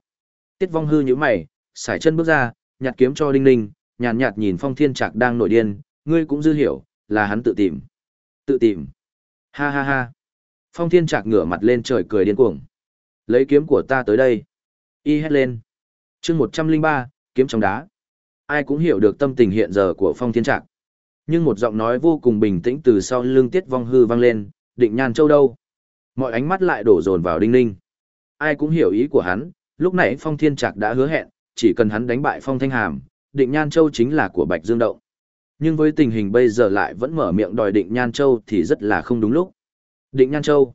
Tiết Vong hư nhíu mày, sải chân bước ra, nhặt kiếm cho Đinh Ninh, nhàn nhạt, nhìn Phong Thiên Trạc đang nổi điên, ngươi cũng dư hiểu, là hắn tự tìm. Tự tìm. Ha ha ha. Phong Thiên Trạc ngửa mặt lên trời cười điên cuồng. Lấy kiếm của ta tới đây. Y hét lên. chương một trăm linh ba, kiếm trong đá. Ai cũng hiểu được tâm tình hiện giờ của Phong Thiên Trạc. Nhưng một giọng nói vô cùng bình tĩnh từ sau lưng Tiết Vong hư vang lên, định nhan châu đâu. Mọi ánh mắt lại đổ dồn vào Đinh Ninh. Ai cũng hiểu ý của hắn, lúc nãy Phong Thiên Trạc đã hứa hẹn, chỉ cần hắn đánh bại Phong Thanh Hàm, định Nhan Châu chính là của Bạch Dương Động. Nhưng với tình hình bây giờ lại vẫn mở miệng đòi định Nhan Châu thì rất là không đúng lúc. Định Nhan Châu.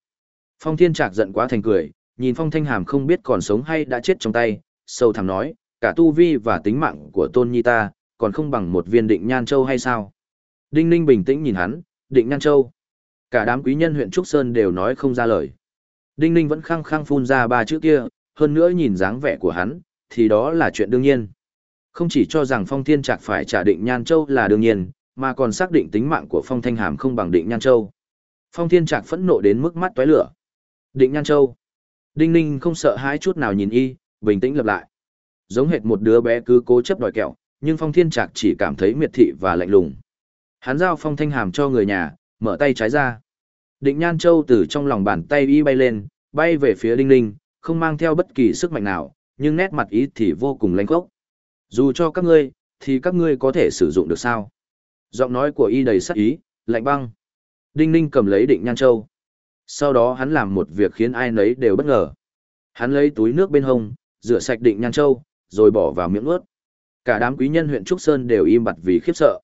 Phong Thiên Trạc giận quá thành cười, nhìn Phong Thanh Hàm không biết còn sống hay đã chết trong tay, sâu thẳm nói, cả tu vi và tính mạng của Tôn Nhi ta, còn không bằng một viên định Nhan Châu hay sao? Đinh Ninh bình tĩnh nhìn hắn, định Nhan Châu. Cả đám quý nhân huyện Trúc Sơn đều nói không ra lời. Đinh Ninh vẫn khăng khăng phun ra ba chữ kia, hơn nữa nhìn dáng vẻ của hắn, thì đó là chuyện đương nhiên. Không chỉ cho rằng Phong Thiên Trạc phải trả định Nhan Châu là đương nhiên, mà còn xác định tính mạng của Phong Thanh Hàm không bằng định Nhan Châu. Phong Thiên Trạc phẫn nộ đến mức mắt tóe lửa. Định Nhan Châu. Đinh Ninh không sợ hãi chút nào nhìn y, bình tĩnh lập lại. Giống hệt một đứa bé cứ cố chấp đòi kẹo, nhưng Phong Thiên Trạc chỉ cảm thấy miệt thị và lạnh lùng. Hắn giao Phong Thanh Hàm cho người nhà, mở tay trái ra. Định Nhan Châu từ trong lòng bàn tay y bay lên, bay về phía Đinh Ninh, không mang theo bất kỳ sức mạnh nào, nhưng nét mặt ý thì vô cùng lanh khốc. Dù cho các ngươi, thì các ngươi có thể sử dụng được sao? Giọng nói của y đầy sắc ý, lạnh băng. Đinh Ninh cầm lấy định nhan châu. Sau đó hắn làm một việc khiến ai nấy đều bất ngờ. Hắn lấy túi nước bên hông, rửa sạch định nhan châu, rồi bỏ vào miệng ướt. Cả đám quý nhân huyện Trúc Sơn đều im bặt vì khiếp sợ.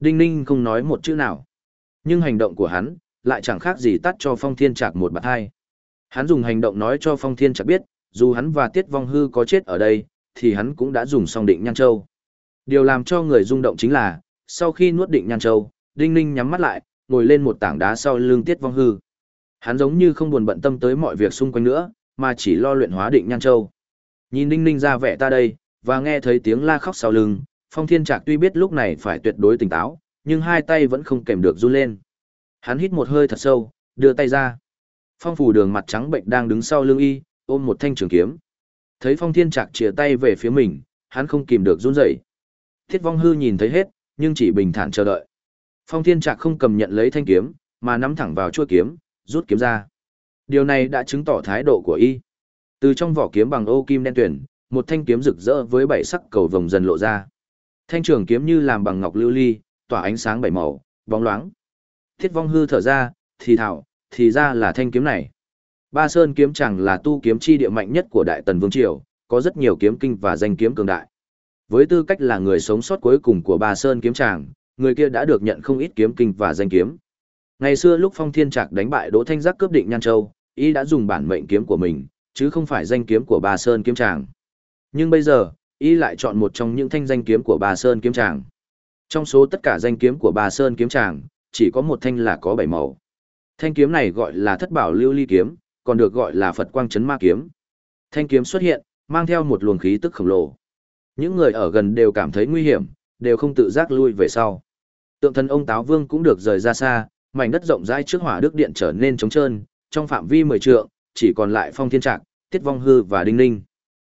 Đinh Ninh không nói một chữ nào. Nhưng hành động của hắn, lại chẳng khác gì tắt cho Phong Thiên Trạc một bạt hai. Hắn dùng hành động nói cho Phong Thiên Trạc biết, dù hắn và Tiết Vong Hư có chết ở đây, thì hắn cũng đã dùng xong định nhan châu. Điều làm cho người rung động chính là, sau khi nuốt định nhan châu, Đinh Ninh nhắm mắt lại, ngồi lên một tảng đá sau lưng Tiết Vong Hư. Hắn giống như không buồn bận tâm tới mọi việc xung quanh nữa, mà chỉ lo luyện hóa định nhan châu. Nhìn Đinh Ninh ra vẻ ta đây, và nghe thấy tiếng la khóc sau lưng, Phong Thiên Trạc tuy biết lúc này phải tuyệt đối tỉnh táo, nhưng hai tay vẫn không kềm được run lên. Hắn hít một hơi thật sâu, đưa tay ra. Phong phủ đường mặt trắng bệnh đang đứng sau lưng y, ôm một thanh trường kiếm. Thấy phong thiên trạc chìa tay về phía mình, hắn không kìm được run rẩy. Thiết vong hư nhìn thấy hết, nhưng chỉ bình thản chờ đợi. Phong Thiên Trạc không cầm nhận lấy thanh kiếm, mà nắm thẳng vào chuôi kiếm, rút kiếm ra. Điều này đã chứng tỏ thái độ của y. Từ trong vỏ kiếm bằng ô kim đen tuyển, một thanh kiếm rực rỡ với bảy sắc cầu vồng dần lộ ra. Thanh trường kiếm như làm bằng ngọc lưu ly, tỏa ánh sáng bảy màu, bóng loáng. Thiết Vong hư thở ra, thì thảo, thì ra là thanh kiếm này. Ba Sơn kiếm chẳng là tu kiếm chi địa mạnh nhất của Đại Tần Vương Triều, có rất nhiều kiếm kinh và danh kiếm cường đại. Với tư cách là người sống sót cuối cùng của Ba Sơn kiếm tràng, người kia đã được nhận không ít kiếm kinh và danh kiếm. Ngày xưa lúc Phong Thiên Trạc đánh bại Đỗ Thanh Giác cướp định Nhan Châu, y đã dùng bản mệnh kiếm của mình, chứ không phải danh kiếm của Ba Sơn kiếm tràng. Nhưng bây giờ, y lại chọn một trong những thanh danh kiếm của Ba Sơn kiếm tràng. Trong số tất cả danh kiếm của Ba Sơn kiếm tràng, chỉ có một thanh là có bảy màu. Thanh kiếm này gọi là Thất Bảo Lưu Ly kiếm, còn được gọi là Phật Quang Chấn Ma kiếm. Thanh kiếm xuất hiện, mang theo một luồng khí tức khổng lồ. Những người ở gần đều cảm thấy nguy hiểm, đều không tự giác lui về sau. Tượng thần ông Táo Vương cũng được rời ra xa, mảnh đất rộng rãi trước hỏa đức điện trở nên trống trơn, trong phạm vi mười trượng, chỉ còn lại Phong Thiên Trạc, Tiết Vong Hư và Đinh Ninh.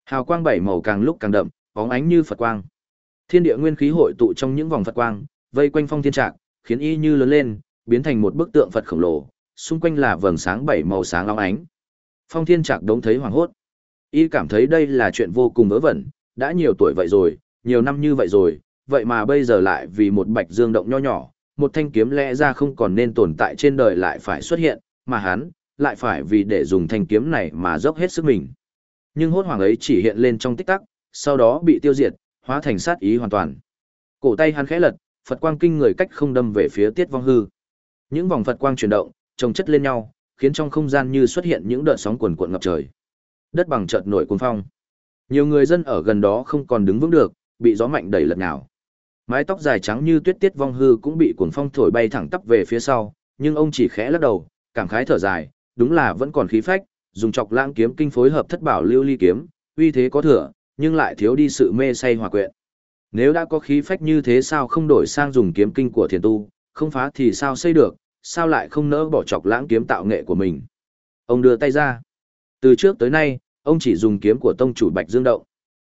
Hào quang bảy màu càng lúc càng đậm, bóng ánh như Phật quang. Thiên địa nguyên khí hội tụ trong những vòng Phật quang, vây quanh Phong Thiên Trạc, khiến y như lớn lên, biến thành một bức tượng Phật khổng lồ, xung quanh là vầng sáng bảy màu sáng long ánh. Phong Thiên Trạc đống thấy hoàng hốt. Y cảm thấy đây là chuyện vô cùng vớ vẩn, đã nhiều tuổi vậy rồi, nhiều năm như vậy rồi, vậy mà bây giờ lại vì một bạch dương động nho nhỏ, một thanh kiếm lẽ ra không còn nên tồn tại trên đời lại phải xuất hiện, mà hắn, lại phải vì để dùng thanh kiếm này mà dốc hết sức mình. Nhưng hốt hoàng ấy chỉ hiện lên trong tích tắc, sau đó bị tiêu diệt, hóa thành sát ý hoàn toàn. Cổ tay hắn khẽ lật, Phật quang kinh người cách không đâm về phía Tiết Vong Hư. Những vòng Phật quang chuyển động, trồng chất lên nhau, khiến trong không gian như xuất hiện những đợt sóng cuồn cuộn ngập trời. Đất bằng chợt nổi cuồng phong. Nhiều người dân ở gần đó không còn đứng vững được, bị gió mạnh đẩy lật nhào. Mái tóc dài trắng như tuyết tiết vong hư cũng bị cuồng phong thổi bay thẳng tắp về phía sau, nhưng ông chỉ khẽ lắc đầu, cảm khái thở dài, đúng là vẫn còn khí phách, dùng chọc lãng kiếm kinh phối hợp thất bảo lưu ly kiếm, uy thế có thừa, nhưng lại thiếu đi sự mê say hòa quyện. Nếu đã có khí phách như thế sao không đổi sang dùng kiếm kinh của thiền tu, không phá thì sao xây được, sao lại không nỡ bỏ chọc lãng kiếm tạo nghệ của mình. Ông đưa tay ra. Từ trước tới nay, ông chỉ dùng kiếm của tông chủ Bạch Dương Động.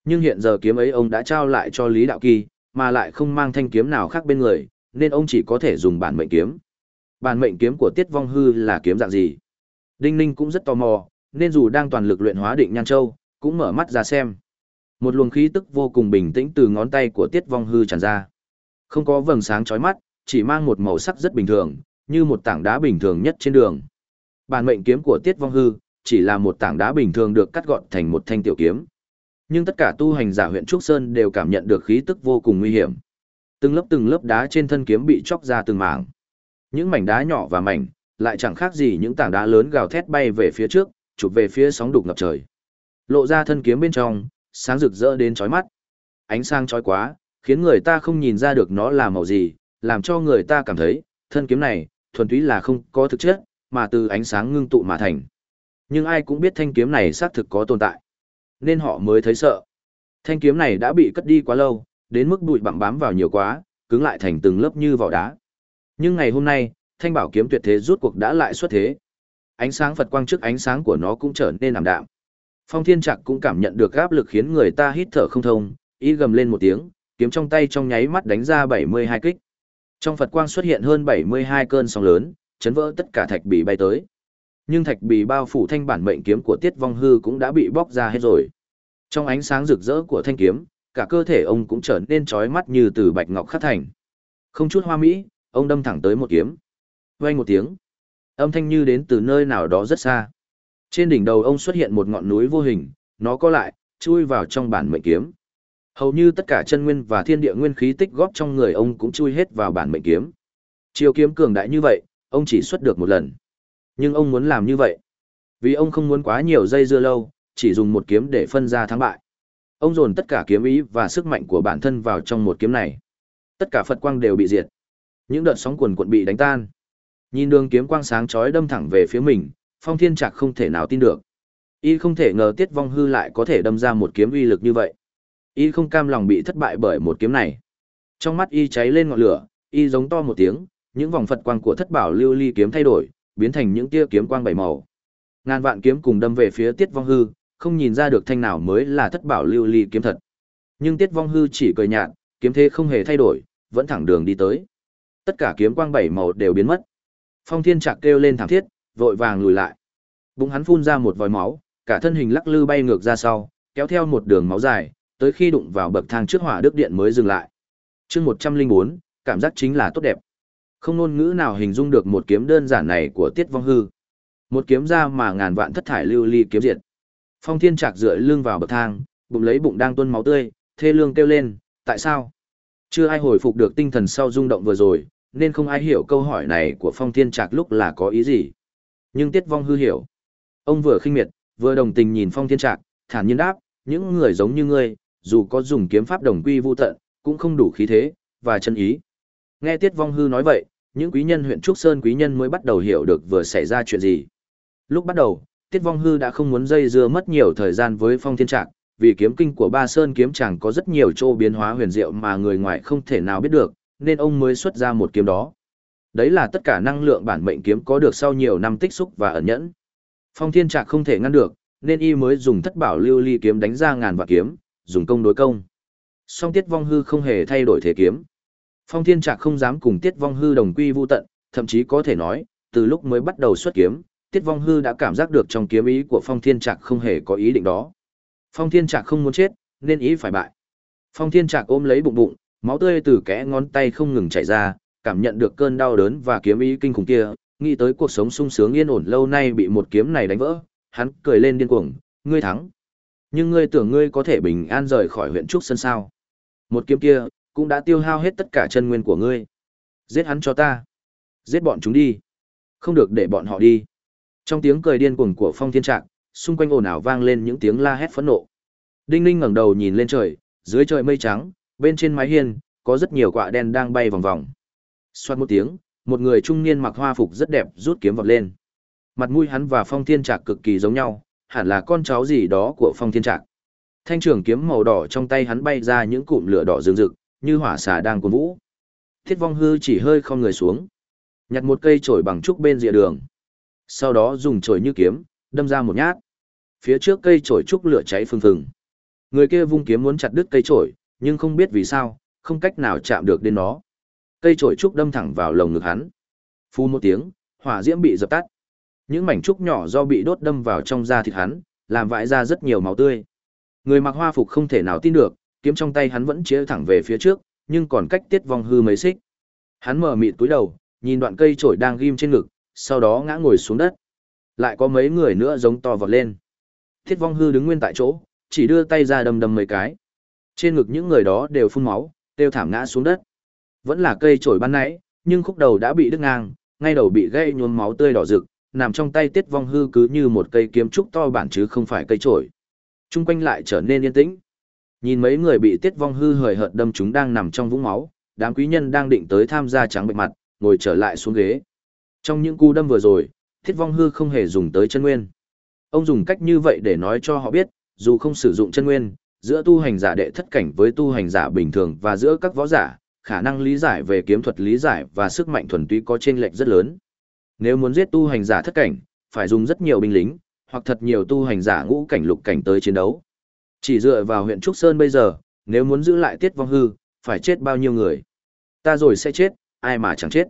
Nhưng hiện giờ kiếm ấy ông đã trao lại cho Lý Đạo Kỳ, mà lại không mang thanh kiếm nào khác bên người, nên ông chỉ có thể dùng bản mệnh kiếm. Bản mệnh kiếm của Tiết Vong Hư là kiếm dạng gì? Đinh Ninh cũng rất tò mò, nên dù đang toàn lực luyện hóa định Nhan Châu, cũng mở mắt ra xem. Một luồng khí tức vô cùng bình tĩnh từ ngón tay của Tiết Vong Hư tràn ra. Không có vầng sáng chói mắt, chỉ mang một màu sắc rất bình thường, như một tảng đá bình thường nhất trên đường. Bản mệnh kiếm của Tiết Vong Hư chỉ là một tảng đá bình thường được cắt gọn thành một thanh tiểu kiếm. Nhưng tất cả tu hành giả huyện Trúc Sơn đều cảm nhận được khí tức vô cùng nguy hiểm. Từng lớp từng lớp đá trên thân kiếm bị chóc ra từng mảng. Những mảnh đá nhỏ và mảnh, lại chẳng khác gì những tảng đá lớn gào thét bay về phía trước, chụp về phía sóng đục ngập trời. Lộ ra thân kiếm bên trong, sáng rực rỡ đến chói mắt. Ánh sáng chói quá, khiến người ta không nhìn ra được nó là màu gì, làm cho người ta cảm thấy, thân kiếm này, thuần túy là không có thực chất, mà từ ánh sáng ngưng tụ mà thành. Nhưng ai cũng biết thanh kiếm này xác thực có tồn tại, nên họ mới thấy sợ. Thanh kiếm này đã bị cất đi quá lâu, đến mức bụi bặm bám vào nhiều quá, cứng lại thành từng lớp như vỏ đá. Nhưng ngày hôm nay, thanh bảo kiếm tuyệt thế rút cuộc đã lại xuất thế. Ánh sáng Phật quang trước ánh sáng của nó cũng trở nên ảm đạm. Phong Thiên Trạc cũng cảm nhận được áp lực khiến người ta hít thở không thông, ý gầm lên một tiếng, kiếm trong tay trong nháy mắt đánh ra 72 kích. Trong Phật quang xuất hiện hơn 72 cơn sóng lớn, chấn vỡ tất cả thạch bì bay tới. Nhưng thạch bì bao phủ thanh bản mệnh kiếm của Tiết Vong Hư cũng đã bị bóc ra hết rồi. Trong ánh sáng rực rỡ của thanh kiếm, cả cơ thể ông cũng trở nên chói mắt như từ bạch ngọc khắc thành. Không chút hoa mỹ, ông đâm thẳng tới một kiếm. Vang một tiếng, âm thanh như đến từ nơi nào đó rất xa. Trên đỉnh đầu ông xuất hiện một ngọn núi vô hình, nó có lại, chui vào trong bản mệnh kiếm. Hầu như tất cả chân nguyên và thiên địa nguyên khí tích góp trong người ông cũng chui hết vào bản mệnh kiếm. Chiêu kiếm cường đại như vậy, ông chỉ xuất được một lần. Nhưng ông muốn làm như vậy. Vì ông không muốn quá nhiều dây dưa lâu, chỉ dùng một kiếm để phân ra thắng bại. Ông dồn tất cả kiếm ý và sức mạnh của bản thân vào trong một kiếm này. Tất cả Phật quang đều bị diệt. Những đợt sóng cuồn cuộn bị đánh tan. Nhìn đường kiếm quang sáng chói đâm thẳng về phía mình, Phong Thiên Trạc không thể nào tin được. Y không thể ngờ Tiết Vong Hư lại có thể đâm ra một kiếm uy lực như vậy. Y không cam lòng bị thất bại bởi một kiếm này. Trong mắt Y cháy lên ngọn lửa, Y giống to một tiếng, những vòng Phật quang của thất bảo lưu ly kiếm thay đổi, biến thành những tia kiếm quang bảy màu. Ngàn vạn kiếm cùng đâm về phía Tiết Vong Hư, không nhìn ra được thanh nào mới là thất bảo lưu ly kiếm thật. Nhưng Tiết Vong Hư chỉ cười nhạt, kiếm thế không hề thay đổi, vẫn thẳng đường đi tới. Tất cả kiếm quang bảy màu đều biến mất. Phong Thiên Trạc kêu lên thảm thiết, vội vàng lùi lại. Bụng hắn phun ra một vòi máu, cả thân hình lắc lư bay ngược ra sau, kéo theo một đường máu dài, tới khi đụng vào bậc thang trước hỏa đức điện mới dừng lại. Chương 104, cảm giác chính là tốt đẹp. Không ngôn ngữ nào hình dung được một kiếm đơn giản này của Tiết Vong Hư. Một kiếm ra mà ngàn vạn thất thải lưu ly kiếm diệt. Phong Thiên Trạc dựa lưng vào bậc thang, bụng lấy bụng đang tuôn máu tươi, thê lương kêu lên, tại sao? Chưa ai hồi phục được tinh thần sau rung động vừa rồi, nên không ai hiểu câu hỏi này của Phong Thiên Trạc lúc là có ý gì. Nhưng Tiết Vong hư hiểu. Ông vừa khinh miệt, vừa đồng tình nhìn Phong Thiên Trạc, thản nhiên đáp, những người giống như ngươi, dù có dùng kiếm pháp đồng quy vu tận, cũng không đủ khí thế và chân ý. Nghe Tiết Vong hư nói vậy, những quý nhân huyện Trúc Sơn quý nhân mới bắt đầu hiểu được vừa xảy ra chuyện gì. Lúc bắt đầu, Tiết Vong hư đã không muốn dây dưa mất nhiều thời gian với Phong Thiên Trạc, vì kiếm kinh của Ba Sơn kiếm chàng có rất nhiều chỗ biến hóa huyền diệu mà người ngoài không thể nào biết được, nên ông mới xuất ra một kiếm đó. Đấy là tất cả năng lượng bản mệnh kiếm có được sau nhiều năm tích xúc và ẩn nhẫn. Phong Thiên Trạc không thể ngăn được, nên y mới dùng thất bảo lưu ly kiếm đánh ra ngàn vạn kiếm, dùng công đối công. Song Tiết Vong Hư không hề thay đổi thế kiếm. Phong Thiên Trạc không dám cùng Tiết Vong Hư đồng quy vu tận, thậm chí có thể nói, từ lúc mới bắt đầu xuất kiếm, Tiết Vong Hư đã cảm giác được trong kiếm ý của Phong Thiên Trạc không hề có ý định đó. Phong Thiên Trạc không muốn chết, nên ý phải bại. Phong Thiên Trạc ôm lấy bụng bụng, máu tươi từ kẽ ngón tay không ngừng chảy ra, cảm nhận được cơn đau đớn và kiếm ý kinh khủng kia, nghĩ tới cuộc sống sung sướng yên ổn lâu nay bị một kiếm này đánh vỡ, hắn cười lên điên cuồng, ngươi thắng. Nhưng ngươi tưởng ngươi có thể bình an rời khỏi huyện trúc sân sao? Một kiếm kia cũng đã tiêu hao hết tất cả chân nguyên của ngươi. Giết hắn cho ta. Giết bọn chúng đi. Không được để bọn họ đi. Trong tiếng cười điên cuồng của Phong Thiên Trạc, xung quanh ồn ào vang lên những tiếng la hét phẫn nộ. Đinh Ninh ngẩng đầu nhìn lên trời, dưới trời mây trắng, bên trên mái hiên, có rất nhiều quạ đen đang bay vòng vòng. Xoát một tiếng, một người trung niên mặc hoa phục rất đẹp rút kiếm vọt lên. Mặt mũi hắn và Phong Thiên Trạc cực kỳ giống nhau, hẳn là con cháu gì đó của Phong Thiên Trạc. Thanh trường kiếm màu đỏ trong tay hắn bay ra những cụm lửa đỏ rực rực, như hỏa xà đang cuốn vũ. Thiết Vong Hư chỉ hơi không người xuống, nhặt một cây chổi bằng trúc bên rìa đường. Sau đó dùng chổi như kiếm, đâm ra một nhát. Phía trước cây chổi trúc lửa cháy phừng phừng. Người kia vung kiếm muốn chặt đứt cây chổi, nhưng không biết vì sao, không cách nào chạm được đến nó. Cây chổi trúc đâm thẳng vào lồng ngực hắn. Phu một tiếng, hỏa diễm bị dập tắt. Những mảnh trúc nhỏ do bị đốt đâm vào trong da thịt hắn, làm vãi ra rất nhiều máu tươi. Người mặc hoa phục không thể nào tin được, kiếm trong tay hắn vẫn chĩa thẳng về phía trước, nhưng còn cách tiết vong hư mấy xích. Hắn mở mịt túi đầu, nhìn đoạn cây chổi đang ghim trên ngực, sau đó ngã ngồi xuống đất. Lại có mấy người nữa giống to vọt lên. Thiết vong hư đứng nguyên tại chỗ, chỉ đưa tay ra đầm đầm mấy cái. Trên ngực những người đó đều phun máu, đều thảm ngã xuống đất. Vẫn là cây trổi ban nãy, nhưng khúc đầu đã bị đứt ngang, ngay đầu bị gây nhuốm máu tươi đỏ rực, nằm trong tay tiết vong hư cứ như một cây kiếm trúc to bản chứ không phải cây trổi. Trung quanh lại trở nên yên tĩnh. Nhìn mấy người bị tiết vong hư hời hợt đâm chúng đang nằm trong vũng máu, đám quý nhân đang định tới tham gia trắng bệnh mặt, ngồi trở lại xuống ghế. Trong những cú đâm vừa rồi, thiết vong hư không hề dùng tới chân nguyên. Ông dùng cách như vậy để nói cho họ biết, dù không sử dụng chân nguyên, giữa tu hành giả đệ thất cảnh với tu hành giả bình thường và giữa các võ giả, khả năng lý giải về kiếm thuật lý giải và sức mạnh thuần túy có chênh lệch rất lớn. Nếu muốn giết tu hành giả thất cảnh, phải dùng rất nhiều binh lính, hoặc thật nhiều tu hành giả ngũ cảnh lục cảnh tới chiến đấu. Chỉ dựa vào huyện Trúc Sơn bây giờ, nếu muốn giữ lại tiết vong hư, phải chết bao nhiêu người. Ta rồi sẽ chết, ai mà chẳng chết.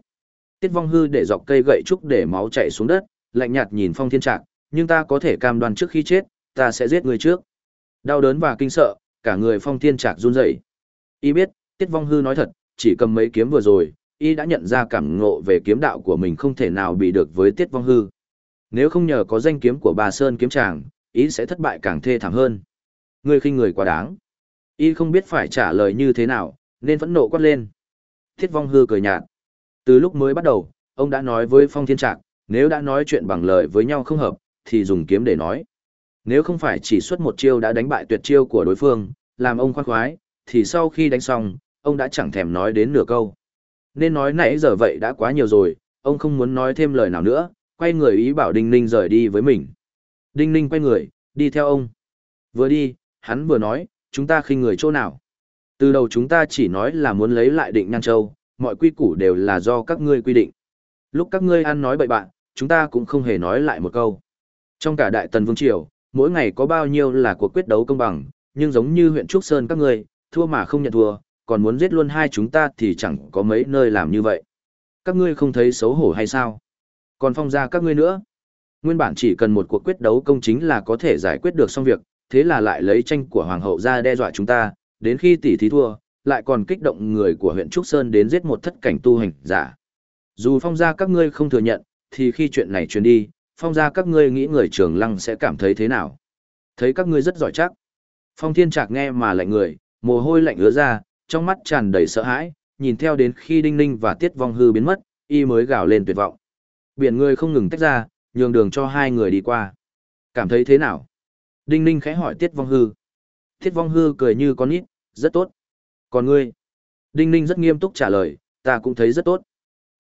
Tiết vong hư để dọc cây gậy trúc để máu chảy xuống đất, lạnh nhạt nhìn phong thiên trạc, nhưng ta có thể cam đoan trước khi chết, ta sẽ giết người trước. Đau đớn và kinh sợ, cả người phong thiên trạc run rẩy. Y biết, tiết vong hư nói thật, chỉ cầm mấy kiếm vừa rồi, y đã nhận ra cảm ngộ về kiếm đạo của mình không thể nào bị được với tiết vong hư. Nếu không nhờ có danh kiếm của bà Sơn kiếm tràng, y sẽ thất bại càng thê thảm hơn. Ngươi khinh người quá đáng. Y không biết phải trả lời như thế nào, nên vẫn nộ quát lên. Tiết vong hư cười nhạt. Từ lúc mới bắt đầu, ông đã nói với Phong Thiên Trạc, nếu đã nói chuyện bằng lời với nhau không hợp, thì dùng kiếm để nói. Nếu không phải chỉ xuất một chiêu đã đánh bại tuyệt chiêu của đối phương, làm ông khoan khoái, thì sau khi đánh xong, ông đã chẳng thèm nói đến nửa câu. Nên nói nãy giờ vậy đã quá nhiều rồi, ông không muốn nói thêm lời nào nữa, quay người ý bảo Đinh Ninh rời đi với mình. Đinh Ninh quay người, đi theo ông. Vừa đi, hắn vừa nói, chúng ta khinh người chỗ nào. Từ đầu chúng ta chỉ nói là muốn lấy lại định Nhan Châu, mọi quy củ đều là do các ngươi quy định. Lúc các ngươi ăn nói bậy bạn, chúng ta cũng không hề nói lại một câu. Trong cả Đại Tần Vương Triều, mỗi ngày có bao nhiêu là cuộc quyết đấu công bằng, nhưng giống như huyện Trúc Sơn các ngươi, thua mà không nhận thua, còn muốn giết luôn hai chúng ta thì chẳng có mấy nơi làm như vậy. Các ngươi không thấy xấu hổ hay sao? Còn phong ra các ngươi nữa. Nguyên bản chỉ cần một cuộc quyết đấu công chính là có thể giải quyết được xong việc, thế là lại lấy tranh của hoàng hậu ra đe dọa chúng ta, đến khi tỷ thí thua, lại còn kích động người của huyện Trúc Sơn đến giết một thất cảnh tu hành giả. Dù phong gia các ngươi không thừa nhận, thì khi chuyện này truyền đi, phong gia các ngươi nghĩ người trường lăng sẽ cảm thấy thế nào? Thấy các ngươi rất giỏi chắc. Phong thiên trạc nghe mà lạnh người, mồ hôi lạnh ứa ra, trong mắt tràn đầy sợ hãi, nhìn theo đến khi đinh ninh và tiết vong hư biến mất, y mới gào lên tuyệt vọng. Biển người không ngừng tách ra, nhường đường cho hai người đi qua. Cảm thấy thế nào? Đinh ninh khẽ hỏi tiết vong hư. Tiết vong hư cười như con nít, rất tốt. Còn ngươi? Đinh ninh rất nghiêm túc trả lời, ta cũng thấy rất tốt.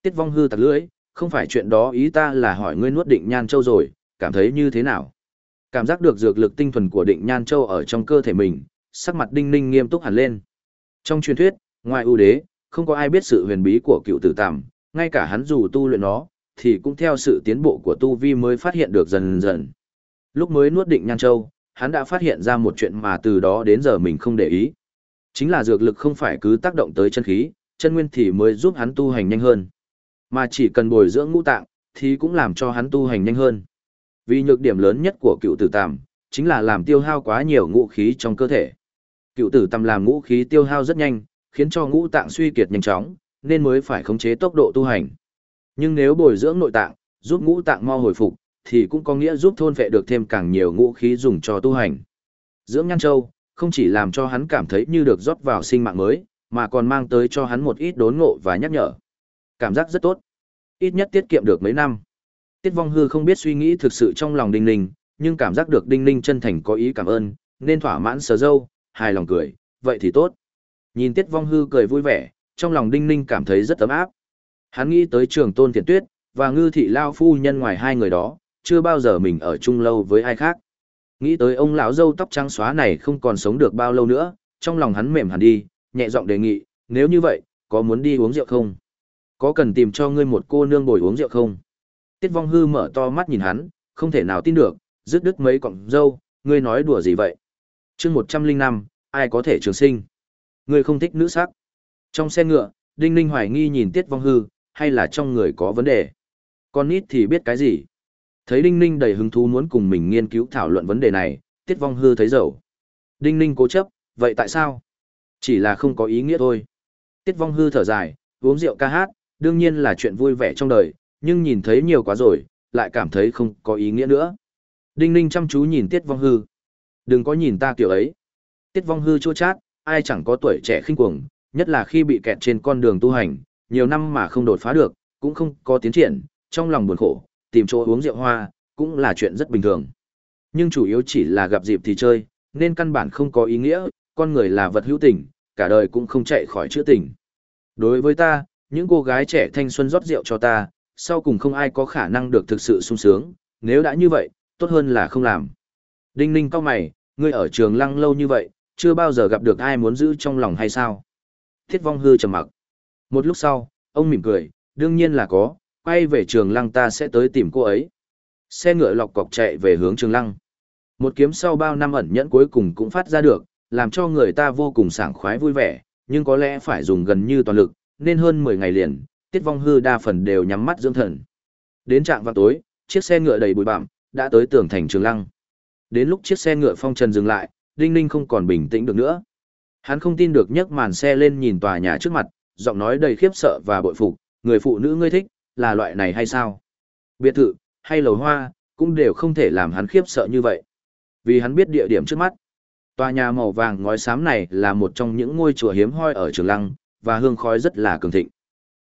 Tiết vong hư tặc lưỡi, không phải chuyện đó ý ta là hỏi ngươi nuốt định nhan châu rồi, cảm thấy như thế nào? Cảm giác được dược lực tinh thuần của định nhan châu ở trong cơ thể mình, sắc mặt đinh ninh nghiêm túc hẳn lên. Trong truyền thuyết, ngoài ưu đế, không có ai biết sự huyền bí của cựu tử tằm, ngay cả hắn dù tu luyện nó, thì cũng theo sự tiến bộ của tu vi mới phát hiện được dần dần. Lúc mới nuốt định nhan châu, hắn đã phát hiện ra một chuyện mà từ đó đến giờ mình không để ý. Chính là dược lực không phải cứ tác động tới chân khí, chân nguyên thì mới giúp hắn tu hành nhanh hơn. Mà chỉ cần bồi dưỡng ngũ tạng, thì cũng làm cho hắn tu hành nhanh hơn. Vì nhược điểm lớn nhất của cựu tử tàm, chính là làm tiêu hao quá nhiều ngũ khí trong cơ thể. Cựu tử tầm làm ngũ khí tiêu hao rất nhanh, khiến cho ngũ tạng suy kiệt nhanh chóng, nên mới phải khống chế tốc độ tu hành. Nhưng nếu bồi dưỡng nội tạng, giúp ngũ tạng mau hồi phục, thì cũng có nghĩa giúp thôn vệ được thêm càng nhiều ngũ khí dùng cho tu hành. Dưỡng Nhan Châu, không chỉ làm cho hắn cảm thấy như được rót vào sinh mạng mới, mà còn mang tới cho hắn một ít đốn ngộ và nhắc nhở. Cảm giác rất tốt. Ít nhất tiết kiệm được mấy năm. Tiết Vong Hư không biết suy nghĩ thực sự trong lòng Đinh Ninh, nhưng cảm giác được Đinh Ninh chân thành có ý cảm ơn, nên thỏa mãn sờ dâu, hài lòng cười, vậy thì tốt. Nhìn Tiết Vong Hư cười vui vẻ, trong lòng Đinh Ninh cảm thấy rất ấm áp. Hắn nghĩ tới trường tôn thiền tuyết, và ngư thị lao phu nhân ngoài hai người đó, chưa bao giờ mình ở chung lâu với ai khác. Nghĩ tới ông lão dâu tóc trắng xóa này không còn sống được bao lâu nữa, trong lòng hắn mềm hẳn đi, nhẹ giọng đề nghị, nếu như vậy, có muốn đi uống rượu không? Có cần tìm cho ngươi một cô nương bồi uống rượu không? Tiết vong hư mở to mắt nhìn hắn, không thể nào tin được, rứt đứt mấy cọng dâu, ngươi nói đùa gì vậy? Chương một trăm linh năm, ai có thể trường sinh? Ngươi không thích nữ sắc. Trong xe ngựa, Đinh Ninh hoài nghi nhìn Tiết vong hư, hay là trong người có vấn đề? Con nít thì biết cái gì? Thấy Đinh Ninh đầy hứng thú muốn cùng mình nghiên cứu thảo luận vấn đề này, Tiết Vong Hư thấy dầu. Đinh Ninh cố chấp, vậy tại sao? Chỉ là không có ý nghĩa thôi. Tiết Vong Hư thở dài, uống rượu ca hát, đương nhiên là chuyện vui vẻ trong đời, nhưng nhìn thấy nhiều quá rồi, lại cảm thấy không có ý nghĩa nữa. Đinh Ninh chăm chú nhìn Tiết Vong Hư. Đừng có nhìn ta kiểu ấy. Tiết Vong Hư chua chát, ai chẳng có tuổi trẻ khinh cuồng, nhất là khi bị kẹt trên con đường tu hành, nhiều năm mà không đột phá được, cũng không có tiến triển, trong lòng buồn khổ, tìm chỗ uống rượu hoa, cũng là chuyện rất bình thường. Nhưng chủ yếu chỉ là gặp dịp thì chơi, nên căn bản không có ý nghĩa, con người là vật hữu tình, cả đời cũng không chạy khỏi chữa tình. Đối với ta, những cô gái trẻ thanh xuân rót rượu cho ta, sau cùng không ai có khả năng được thực sự sung sướng, nếu đã như vậy, tốt hơn là không làm. Đinh ninh cao mày, ngươi ở trường lăng lâu như vậy, chưa bao giờ gặp được ai muốn giữ trong lòng hay sao? Thiết vong hư trầm mặc. Một lúc sau, ông mỉm cười, đương nhiên là có, quay về trường lăng ta sẽ tới tìm cô ấy. Xe ngựa lọc cọc chạy về hướng trường lăng. Một kiếm sau bao năm ẩn nhẫn cuối cùng cũng phát ra được, làm cho người ta vô cùng sảng khoái vui vẻ, nhưng có lẽ phải dùng gần như toàn lực, nên hơn 10 ngày liền, tiết vong hư đa phần đều nhắm mắt dưỡng thần. Đến trạng vào tối, chiếc xe ngựa đầy bụi bặm đã tới tường thành trường lăng. Đến lúc chiếc xe ngựa phong trần dừng lại, Đinh Ninh không còn bình tĩnh được nữa. Hắn không tin được nhấc màn xe lên nhìn tòa nhà trước mặt, giọng nói đầy khiếp sợ và bội phục, người phụ nữ ngươi thích, là loại này hay sao? Biệt thự, hay lầu hoa, cũng đều không thể làm hắn khiếp sợ như vậy. Vì hắn biết địa điểm trước mắt. Tòa nhà màu vàng ngói xám này là một trong những ngôi chùa hiếm hoi ở Trường Lăng, và hương khói rất là cường thịnh.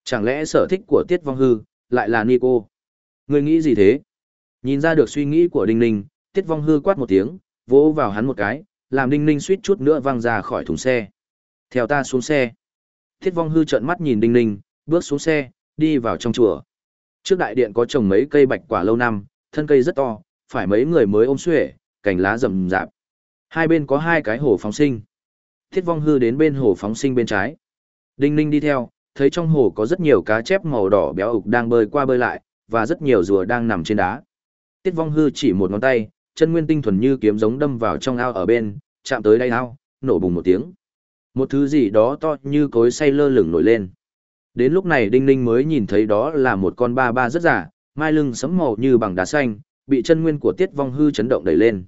Chẳng lẽ sở thích của Tiết Vong Hư, lại là Nico? Người nghĩ gì thế? Nhìn ra được suy nghĩ của Đinh Ninh, Tiết Vong Hư quát một tiếng, vỗ vào hắn một cái, làm Đinh Ninh suýt chút nữa văng ra khỏi thùng xe. Theo ta xuống xe. Tiết Vong Hư trợn mắt nhìn Đinh Ninh, bước xuống xe, đi vào trong chùa. Trước đại điện có trồng mấy cây bạch quả lâu năm, thân cây rất to, phải mấy người mới ôm xuể, cành lá rậm rạp. Hai bên có hai cái hồ phóng sinh. Thiết vong hư đến bên hồ phóng sinh bên trái. Đinh ninh đi theo, thấy trong hồ có rất nhiều cá chép màu đỏ béo ục đang bơi qua bơi lại, và rất nhiều rùa đang nằm trên đá. Tiết vong hư chỉ một ngón tay, chân nguyên tinh thuần như kiếm giống đâm vào trong ao ở bên, chạm tới đáy ao, nổ bùng một tiếng. Một thứ gì đó to như cối xay lơ lửng nổi lên. Đến lúc này Đinh Ninh mới nhìn thấy đó là một con ba ba rất giả, mai lưng sẫm màu như bằng đá xanh, bị chân nguyên của Tiết Vong Hư chấn động đẩy lên.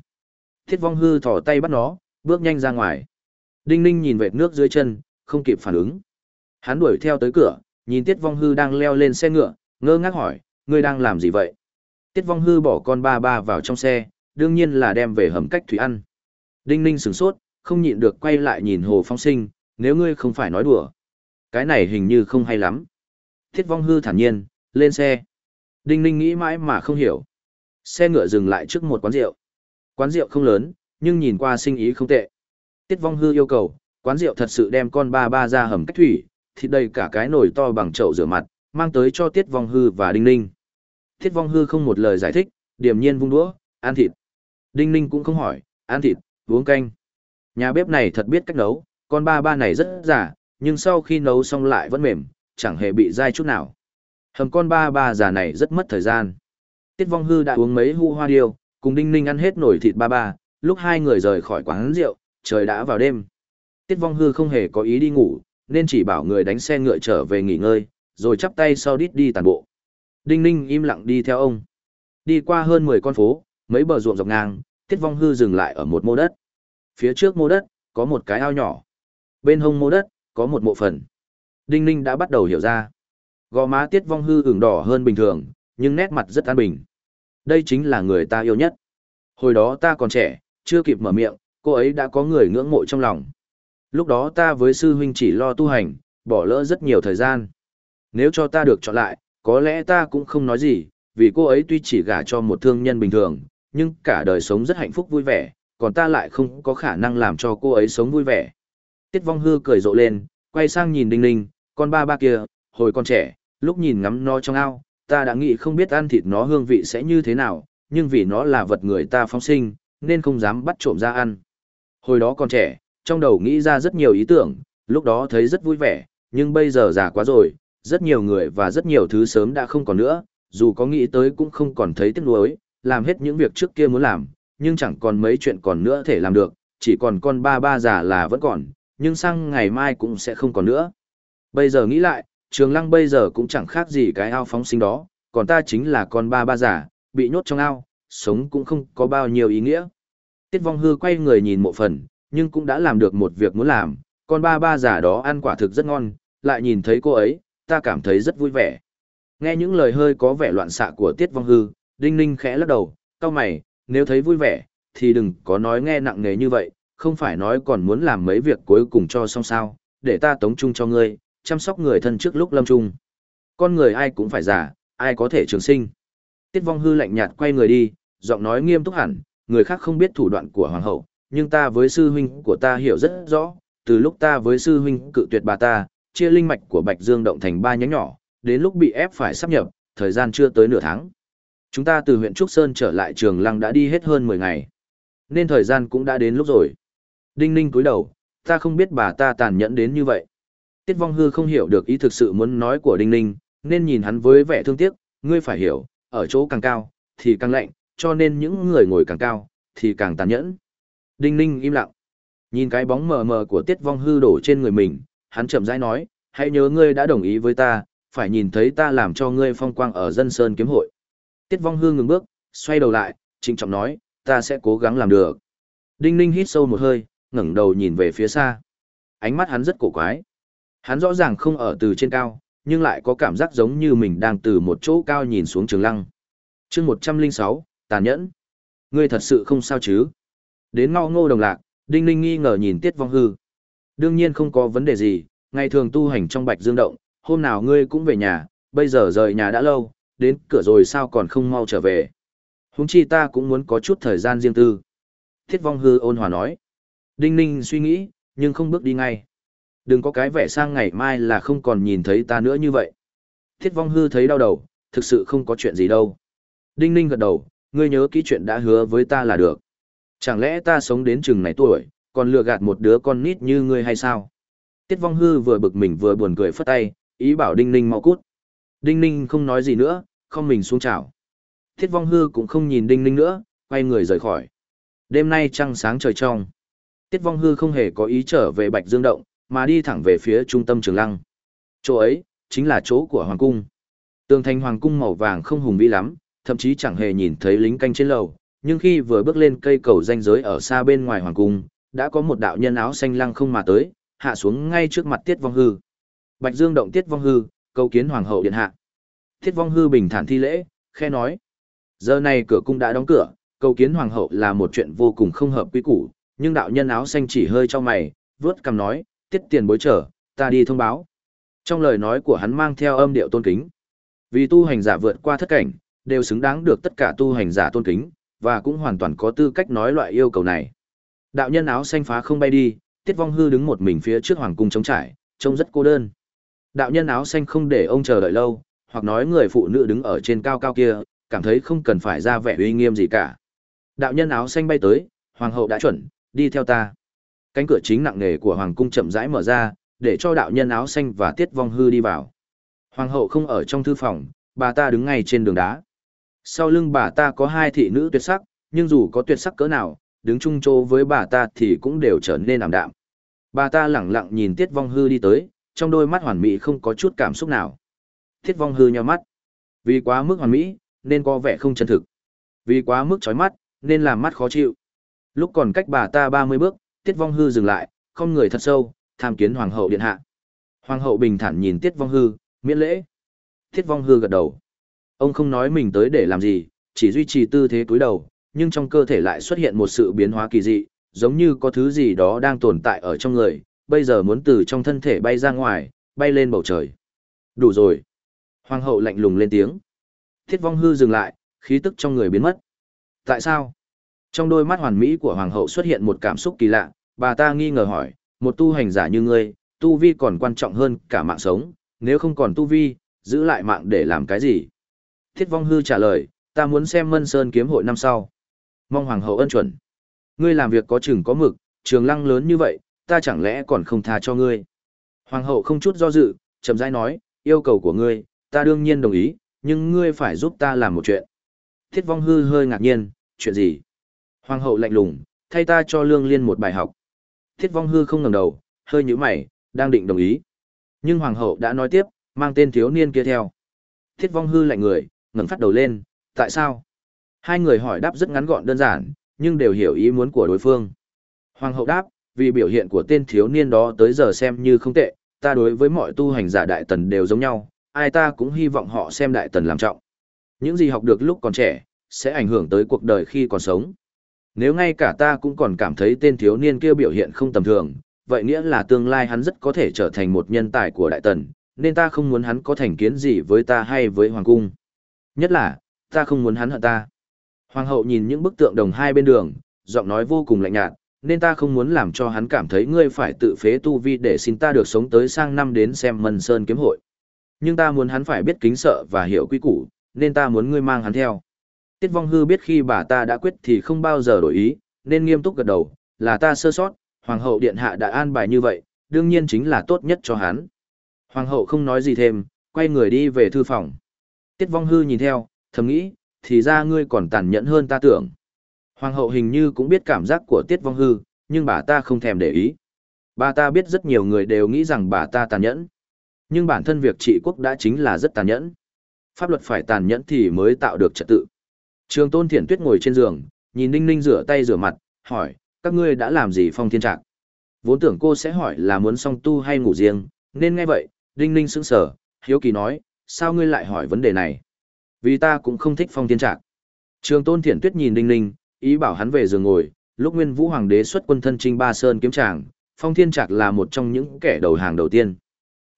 Tiết Vong Hư thò tay bắt nó, bước nhanh ra ngoài. Đinh Ninh nhìn vệt nước dưới chân, không kịp phản ứng. Hắn đuổi theo tới cửa, nhìn Tiết Vong Hư đang leo lên xe ngựa, ngơ ngác hỏi, ngươi đang làm gì vậy? Tiết Vong Hư bỏ con ba ba vào trong xe, đương nhiên là đem về hầm cách thủy ăn. Đinh Ninh sửng sốt, không nhịn được quay lại nhìn Hồ Phong Sinh, nếu ngươi không phải nói đùa. Cái này hình như không hay lắm. Tiết Vong Hư thản nhiên, lên xe. Đinh Ninh nghĩ mãi mà không hiểu. Xe ngựa dừng lại trước một quán rượu. Quán rượu không lớn, nhưng nhìn qua sinh ý không tệ. Tiết Vong Hư yêu cầu, quán rượu thật sự đem con ba ba ra hầm cách thủy, thịt đầy cả cái nồi to bằng chậu rửa mặt, mang tới cho Tiết Vong Hư và Đinh Ninh. Tiết Vong Hư không một lời giải thích, điềm nhiên vung đũa, ăn thịt. Đinh Ninh cũng không hỏi, ăn thịt, uống canh. Nhà bếp này thật biết cách nấu, con ba ba này rất giả, nhưng sau khi nấu xong lại vẫn mềm, chẳng hề bị dai chút nào. Hầm con ba ba già này rất mất thời gian. Tiết Vong Hư đã uống mấy hu hoa điêu, cùng Đinh Ninh ăn hết nổi thịt ba ba, lúc hai người rời khỏi quán rượu, trời đã vào đêm. Tiết Vong Hư không hề có ý đi ngủ, nên chỉ bảo người đánh xe ngựa trở về nghỉ ngơi, rồi chắp tay sau đít đi tàn bộ. Đinh Ninh im lặng đi theo ông. Đi qua hơn 10 con phố, mấy bờ ruộng dọc ngang, Tiết Vong Hư dừng lại ở một mô đất. Phía trước mô đất, có một cái ao nhỏ. Bên hông mô đất, có một mộ phần. Đinh Ninh đã bắt đầu hiểu ra. Gò má Tiết Vong Hư ửng đỏ hơn bình thường, nhưng nét mặt rất an bình. Đây chính là người ta yêu nhất. Hồi đó ta còn trẻ, chưa kịp mở miệng, cô ấy đã có người ngưỡng mộ trong lòng. Lúc đó ta với sư huynh chỉ lo tu hành, bỏ lỡ rất nhiều thời gian. Nếu cho ta được chọn lại, có lẽ ta cũng không nói gì, vì cô ấy tuy chỉ gả cho một thương nhân bình thường, nhưng cả đời sống rất hạnh phúc vui vẻ, còn ta lại không có khả năng làm cho cô ấy sống vui vẻ. Tiết Vong Hư cười rộ lên, quay sang nhìn Đinh Ninh, con ba ba kia, hồi con trẻ, lúc nhìn ngắm nó trong ao, ta đã nghĩ không biết ăn thịt nó hương vị sẽ như thế nào, nhưng vì nó là vật người ta phóng sinh, nên không dám bắt trộm ra ăn. Hồi đó còn trẻ, trong đầu nghĩ ra rất nhiều ý tưởng, lúc đó thấy rất vui vẻ, nhưng bây giờ già quá rồi, rất nhiều người và rất nhiều thứ sớm đã không còn nữa, dù có nghĩ tới cũng không còn thấy tiếc nuối, làm hết những việc trước kia muốn làm, nhưng chẳng còn mấy chuyện còn nữa thể làm được, chỉ còn con ba ba già là vẫn còn, nhưng sang ngày mai cũng sẽ không còn nữa. Bây giờ nghĩ lại, trường lăng bây giờ cũng chẳng khác gì cái ao phóng sinh đó, còn ta chính là con ba ba già, bị nhốt trong ao, sống cũng không có bao nhiêu ý nghĩa. Tiết vong hư quay người nhìn mộ phần, nhưng cũng đã làm được một việc muốn làm, con ba ba già đó ăn quả thực rất ngon, lại nhìn thấy cô ấy, ta cảm thấy rất vui vẻ. Nghe những lời hơi có vẻ loạn xạ của Tiết vong hư, Đinh Ninh khẽ lắc đầu, cao mày, nếu thấy vui vẻ, thì đừng có nói nghe nặng nề như vậy, không phải nói còn muốn làm mấy việc cuối cùng cho xong sao, để ta tống chung cho ngươi, chăm sóc người thân trước lúc lâm chung. Con người ai cũng phải già, ai có thể trường sinh. Tiết vong hư lạnh nhạt quay người đi, giọng nói nghiêm túc hẳn, người khác không biết thủ đoạn của hoàng hậu, nhưng ta với sư huynh của ta hiểu rất rõ, từ lúc ta với sư huynh cự tuyệt bà ta, chia linh mạch của Bạch Dương động thành ba nhánh nhỏ, đến lúc bị ép phải sắp nhập, thời gian chưa tới nửa tháng. Chúng ta từ huyện Trúc Sơn trở lại trường lăng đã đi hết hơn 10 ngày. Nên thời gian cũng đã đến lúc rồi. Đinh ninh cúi đầu, ta không biết bà ta tàn nhẫn đến như vậy. Tiết Vong Hư không hiểu được ý thực sự muốn nói của Đinh ninh, nên nhìn hắn với vẻ thương tiếc, ngươi phải hiểu, ở chỗ càng cao, thì càng lạnh, cho nên những người ngồi càng cao, thì càng tàn nhẫn. Đinh ninh im lặng. Nhìn cái bóng mờ mờ của Tiết Vong Hư đổ trên người mình, hắn chậm rãi nói, hãy nhớ ngươi đã đồng ý với ta, phải nhìn thấy ta làm cho ngươi phong quang ở dân sơn kiếm hội. Tiết Vong Hư ngừng bước, xoay đầu lại, trịnh trọng nói, ta sẽ cố gắng làm được. Đinh Ninh hít sâu một hơi, ngẩng đầu nhìn về phía xa. Ánh mắt hắn rất cổ quái. Hắn rõ ràng không ở từ trên cao, nhưng lại có cảm giác giống như mình đang từ một chỗ cao nhìn xuống trường lăng. chương 106, tàn nhẫn. Ngươi thật sự không sao chứ? Đến ngao ngô đồng lạc, Đinh Ninh nghi ngờ nhìn Tiết Vong Hư. Đương nhiên không có vấn đề gì, ngày thường tu hành trong Bạch Dương Động, hôm nào ngươi cũng về nhà, bây giờ rời nhà đã lâu, đến cửa rồi sao còn không mau trở về. Húng chi ta cũng muốn có chút thời gian riêng tư. Thiết vong hư ôn hòa nói. Đinh ninh suy nghĩ, nhưng không bước đi ngay. Đừng có cái vẻ sang ngày mai là không còn nhìn thấy ta nữa như vậy. Thiết vong hư thấy đau đầu, thực sự không có chuyện gì đâu. Đinh ninh gật đầu, ngươi nhớ kỹ chuyện đã hứa với ta là được. Chẳng lẽ ta sống đến chừng này tuổi, còn lừa gạt một đứa con nít như ngươi hay sao? Tiết vong hư vừa bực mình vừa buồn cười phất tay, ý bảo đinh ninh mau cút. Đinh ninh không nói gì nữa, không mình xuống chào. Thiết vong hư cũng không nhìn đinh ninh nữa, quay người rời khỏi. Đêm nay trăng sáng trời trong. Tiết vong hư không hề có ý trở về Bạch Dương Động, mà đi thẳng về phía trung tâm trường lăng. Chỗ ấy, chính là chỗ của Hoàng Cung. Tường thành Hoàng Cung màu vàng không hùng vĩ lắm, thậm chí chẳng hề nhìn thấy lính canh trên lầu, nhưng khi vừa bước lên cây cầu danh giới ở xa bên ngoài Hoàng Cung, đã có một đạo nhân áo xanh lăng không mà tới, hạ xuống ngay trước mặt Tiết Vong Hư. Bạch Dương động Tiết Vong Hư, cầu kiến Hoàng hậu điện hạ. Thiết Vong Hư bình thản thi lễ, khe nói. Giờ này cửa cung đã đóng cửa, cầu kiến Hoàng hậu là một chuyện vô cùng không hợp quy củ, nhưng đạo nhân áo xanh chỉ hơi cho mày, vớt cầm nói, tiết tiền bối trở, ta đi thông báo. Trong lời nói của hắn mang theo âm điệu tôn kính. Vì tu hành giả vượt qua thất cảnh, đều xứng đáng được tất cả tu hành giả tôn kính, và cũng hoàn toàn có tư cách nói loại yêu cầu này. Đạo nhân áo xanh phá không bay đi, Tiết Vong Hư đứng một mình phía trước hoàng cung trống trải, trông rất cô đơn. Đạo nhân áo xanh không để ông chờ đợi lâu, hoặc nói người phụ nữ đứng ở trên cao cao kia, cảm thấy không cần phải ra vẻ uy nghiêm gì cả. Đạo nhân áo xanh bay tới, hoàng hậu đã chuẩn, đi theo ta. Cánh cửa chính nặng nề của hoàng cung chậm rãi mở ra, để cho đạo nhân áo xanh và Tiết Vong Hư đi vào. Hoàng hậu không ở trong thư phòng, bà ta đứng ngay trên đường đá. Sau lưng bà ta có hai thị nữ tuyệt sắc, nhưng dù có tuyệt sắc cỡ nào, đứng chung chỗ với bà ta thì cũng đều trở nên ảm đạm. Bà ta lẳng lặng nhìn Tiết Vong Hư đi tới, trong đôi mắt hoàn mỹ không có chút cảm xúc nào. Tiết Vong Hư nhíu mắt. Vì quá mức hoàn mỹ, nên có vẻ không chân thực. Vì quá mức chói mắt, nên làm mắt khó chịu. Lúc còn cách bà ta 30 bước, Tiết Vong Hư dừng lại, không người thật sâu, tham kiến Hoàng hậu điện hạ. Hoàng hậu bình thản nhìn Tiết Vong Hư, miễn lễ. Tiết Vong Hư gật đầu. Ông không nói mình tới để làm gì, chỉ duy trì tư thế cúi đầu, nhưng trong cơ thể lại xuất hiện một sự biến hóa kỳ dị, giống như có thứ gì đó đang tồn tại ở trong người, bây giờ muốn từ trong thân thể bay ra ngoài, bay lên bầu trời. Đủ rồi. Hoàng hậu lạnh lùng lên tiếng. Thiết vong hư dừng lại, khí tức trong người biến mất. Tại sao? Trong đôi mắt hoàn mỹ của hoàng hậu xuất hiện một cảm xúc kỳ lạ, bà ta nghi ngờ hỏi, một tu hành giả như ngươi, tu vi còn quan trọng hơn cả mạng sống, nếu không còn tu vi, giữ lại mạng để làm cái gì? Thiết vong hư trả lời, ta muốn xem Mân Sơn kiếm hội năm sau. Mong hoàng hậu ân chuẩn. Ngươi làm việc có chừng có mực, trường lăng lớn như vậy, ta chẳng lẽ còn không tha cho ngươi. Hoàng hậu không chút do dự, chậm rãi nói, yêu cầu của ngươi, ta đương nhiên đồng ý, nhưng ngươi phải giúp ta làm một chuyện. Thiết vong hư hơi ngạc nhiên, chuyện gì? Hoàng hậu lạnh lùng, thay ta cho lương liên một bài học. Thiết vong hư không ngẩng đầu, hơi nhíu mày, đang định đồng ý. Nhưng hoàng hậu đã nói tiếp, mang tên thiếu niên kia theo. Thiết vong hư lạnh người, ngẩng phát đầu lên, tại sao? Hai người hỏi đáp rất ngắn gọn đơn giản, nhưng đều hiểu ý muốn của đối phương. Hoàng hậu đáp, vì biểu hiện của tên thiếu niên đó tới giờ xem như không tệ, ta đối với mọi tu hành giả đại tần đều giống nhau, ai ta cũng hy vọng họ xem đại tần làm trọng. Những gì học được lúc còn trẻ, sẽ ảnh hưởng tới cuộc đời khi còn sống. Nếu ngay cả ta cũng còn cảm thấy tên thiếu niên kia biểu hiện không tầm thường, vậy nghĩa là tương lai hắn rất có thể trở thành một nhân tài của đại tần, nên ta không muốn hắn có thành kiến gì với ta hay với hoàng cung. Nhất là, ta không muốn hắn hận ta. Hoàng hậu nhìn những bức tượng đồng hai bên đường, giọng nói vô cùng lạnh nhạt, nên ta không muốn làm cho hắn cảm thấy ngươi phải tự phế tu vi để xin ta được sống tới sang năm đến xem Mân Sơn kiếm hội. Nhưng ta muốn hắn phải biết kính sợ và hiểu quy củ, nên ta muốn ngươi mang hắn theo. Tiết Vong Hư biết khi bà ta đã quyết thì không bao giờ đổi ý, nên nghiêm túc gật đầu, là ta sơ sót, Hoàng hậu điện hạ đã an bài như vậy, đương nhiên chính là tốt nhất cho hắn. Hoàng hậu không nói gì thêm, quay người đi về thư phòng. Tiết Vong Hư nhìn theo, thầm nghĩ, thì ra ngươi còn tàn nhẫn hơn ta tưởng. Hoàng hậu hình như cũng biết cảm giác của Tiết Vong Hư, nhưng bà ta không thèm để ý. Bà ta biết rất nhiều người đều nghĩ rằng bà ta tàn nhẫn. Nhưng bản thân việc trị quốc đã chính là rất tàn nhẫn. Pháp luật phải tàn nhẫn thì mới tạo được trật tự. Trường Tôn Thiển Tuyết ngồi trên giường, nhìn Ninh Ninh rửa tay rửa mặt, hỏi, các ngươi đã làm gì phong thiên trạc? Vốn tưởng cô sẽ hỏi là muốn song tu hay ngủ riêng, nên nghe vậy, Ninh Ninh sững sờ, hiếu kỳ nói, sao ngươi lại hỏi vấn đề này? Vì ta cũng không thích phong thiên trạc. Trường Tôn Thiển Tuyết nhìn Ninh Ninh, ý bảo hắn về giường ngồi, lúc Nguyên Vũ Hoàng đế xuất quân thân trinh Ba Sơn kiếm tràng, phong thiên trạc là một trong những kẻ đầu hàng đầu tiên.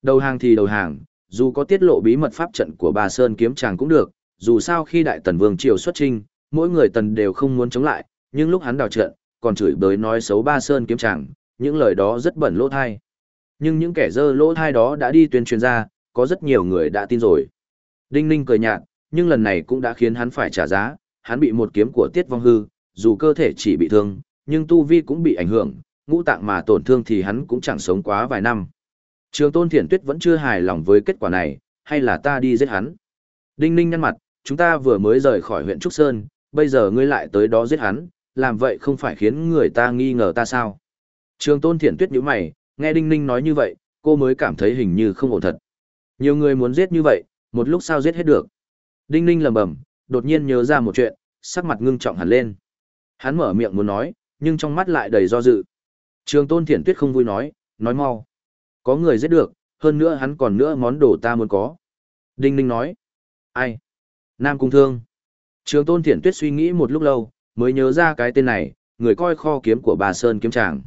Đầu hàng thì đầu hàng, dù có tiết lộ bí mật pháp trận của Ba Sơn kiếm tràng cũng được, dù sao khi Đại Tần Vương Triều xuất trinh, mỗi người Tần đều không muốn chống lại, nhưng lúc hắn đào trận, còn chửi bới nói xấu Ba Sơn kiếm tràng, những lời đó rất bẩn lỗ thai. Nhưng những kẻ dơ lỗ thai đó đã đi tuyên truyền ra, có rất nhiều người đã tin rồi. Đinh Ninh cười nhạt, nhưng lần này cũng đã khiến hắn phải trả giá, hắn bị một kiếm của Tiết Vong Hư, dù cơ thể chỉ bị thương, nhưng tu vi cũng bị ảnh hưởng, ngũ tạng mà tổn thương thì hắn cũng chẳng sống quá vài năm. Trường Tôn Thiển Tuyết vẫn chưa hài lòng với kết quả này, hay là ta đi giết hắn? Đinh Ninh nhăn mặt, chúng ta vừa mới rời khỏi huyện Trúc Sơn, bây giờ ngươi lại tới đó giết hắn, làm vậy không phải khiến người ta nghi ngờ ta sao? Trường Tôn Thiển Tuyết nhíu mày, nghe Đinh Ninh nói như vậy, cô mới cảm thấy hình như không ổn thật. Nhiều người muốn giết như vậy, một lúc sao giết hết được. Đinh Ninh lầm bầm, đột nhiên nhớ ra một chuyện, sắc mặt ngưng trọng hẳn lên. Hắn mở miệng muốn nói, nhưng trong mắt lại đầy do dự. Trường Tôn Thiển Tuyết không vui nói, nói mau. Có người giết được, hơn nữa hắn còn nữa món đồ ta muốn có. Đinh Ninh nói. Ai? Nam Cung Thương. Trường Tôn Thiển Tuyết suy nghĩ một lúc lâu, mới nhớ ra cái tên này, người coi kho kiếm của bà Sơn kiếm tràng.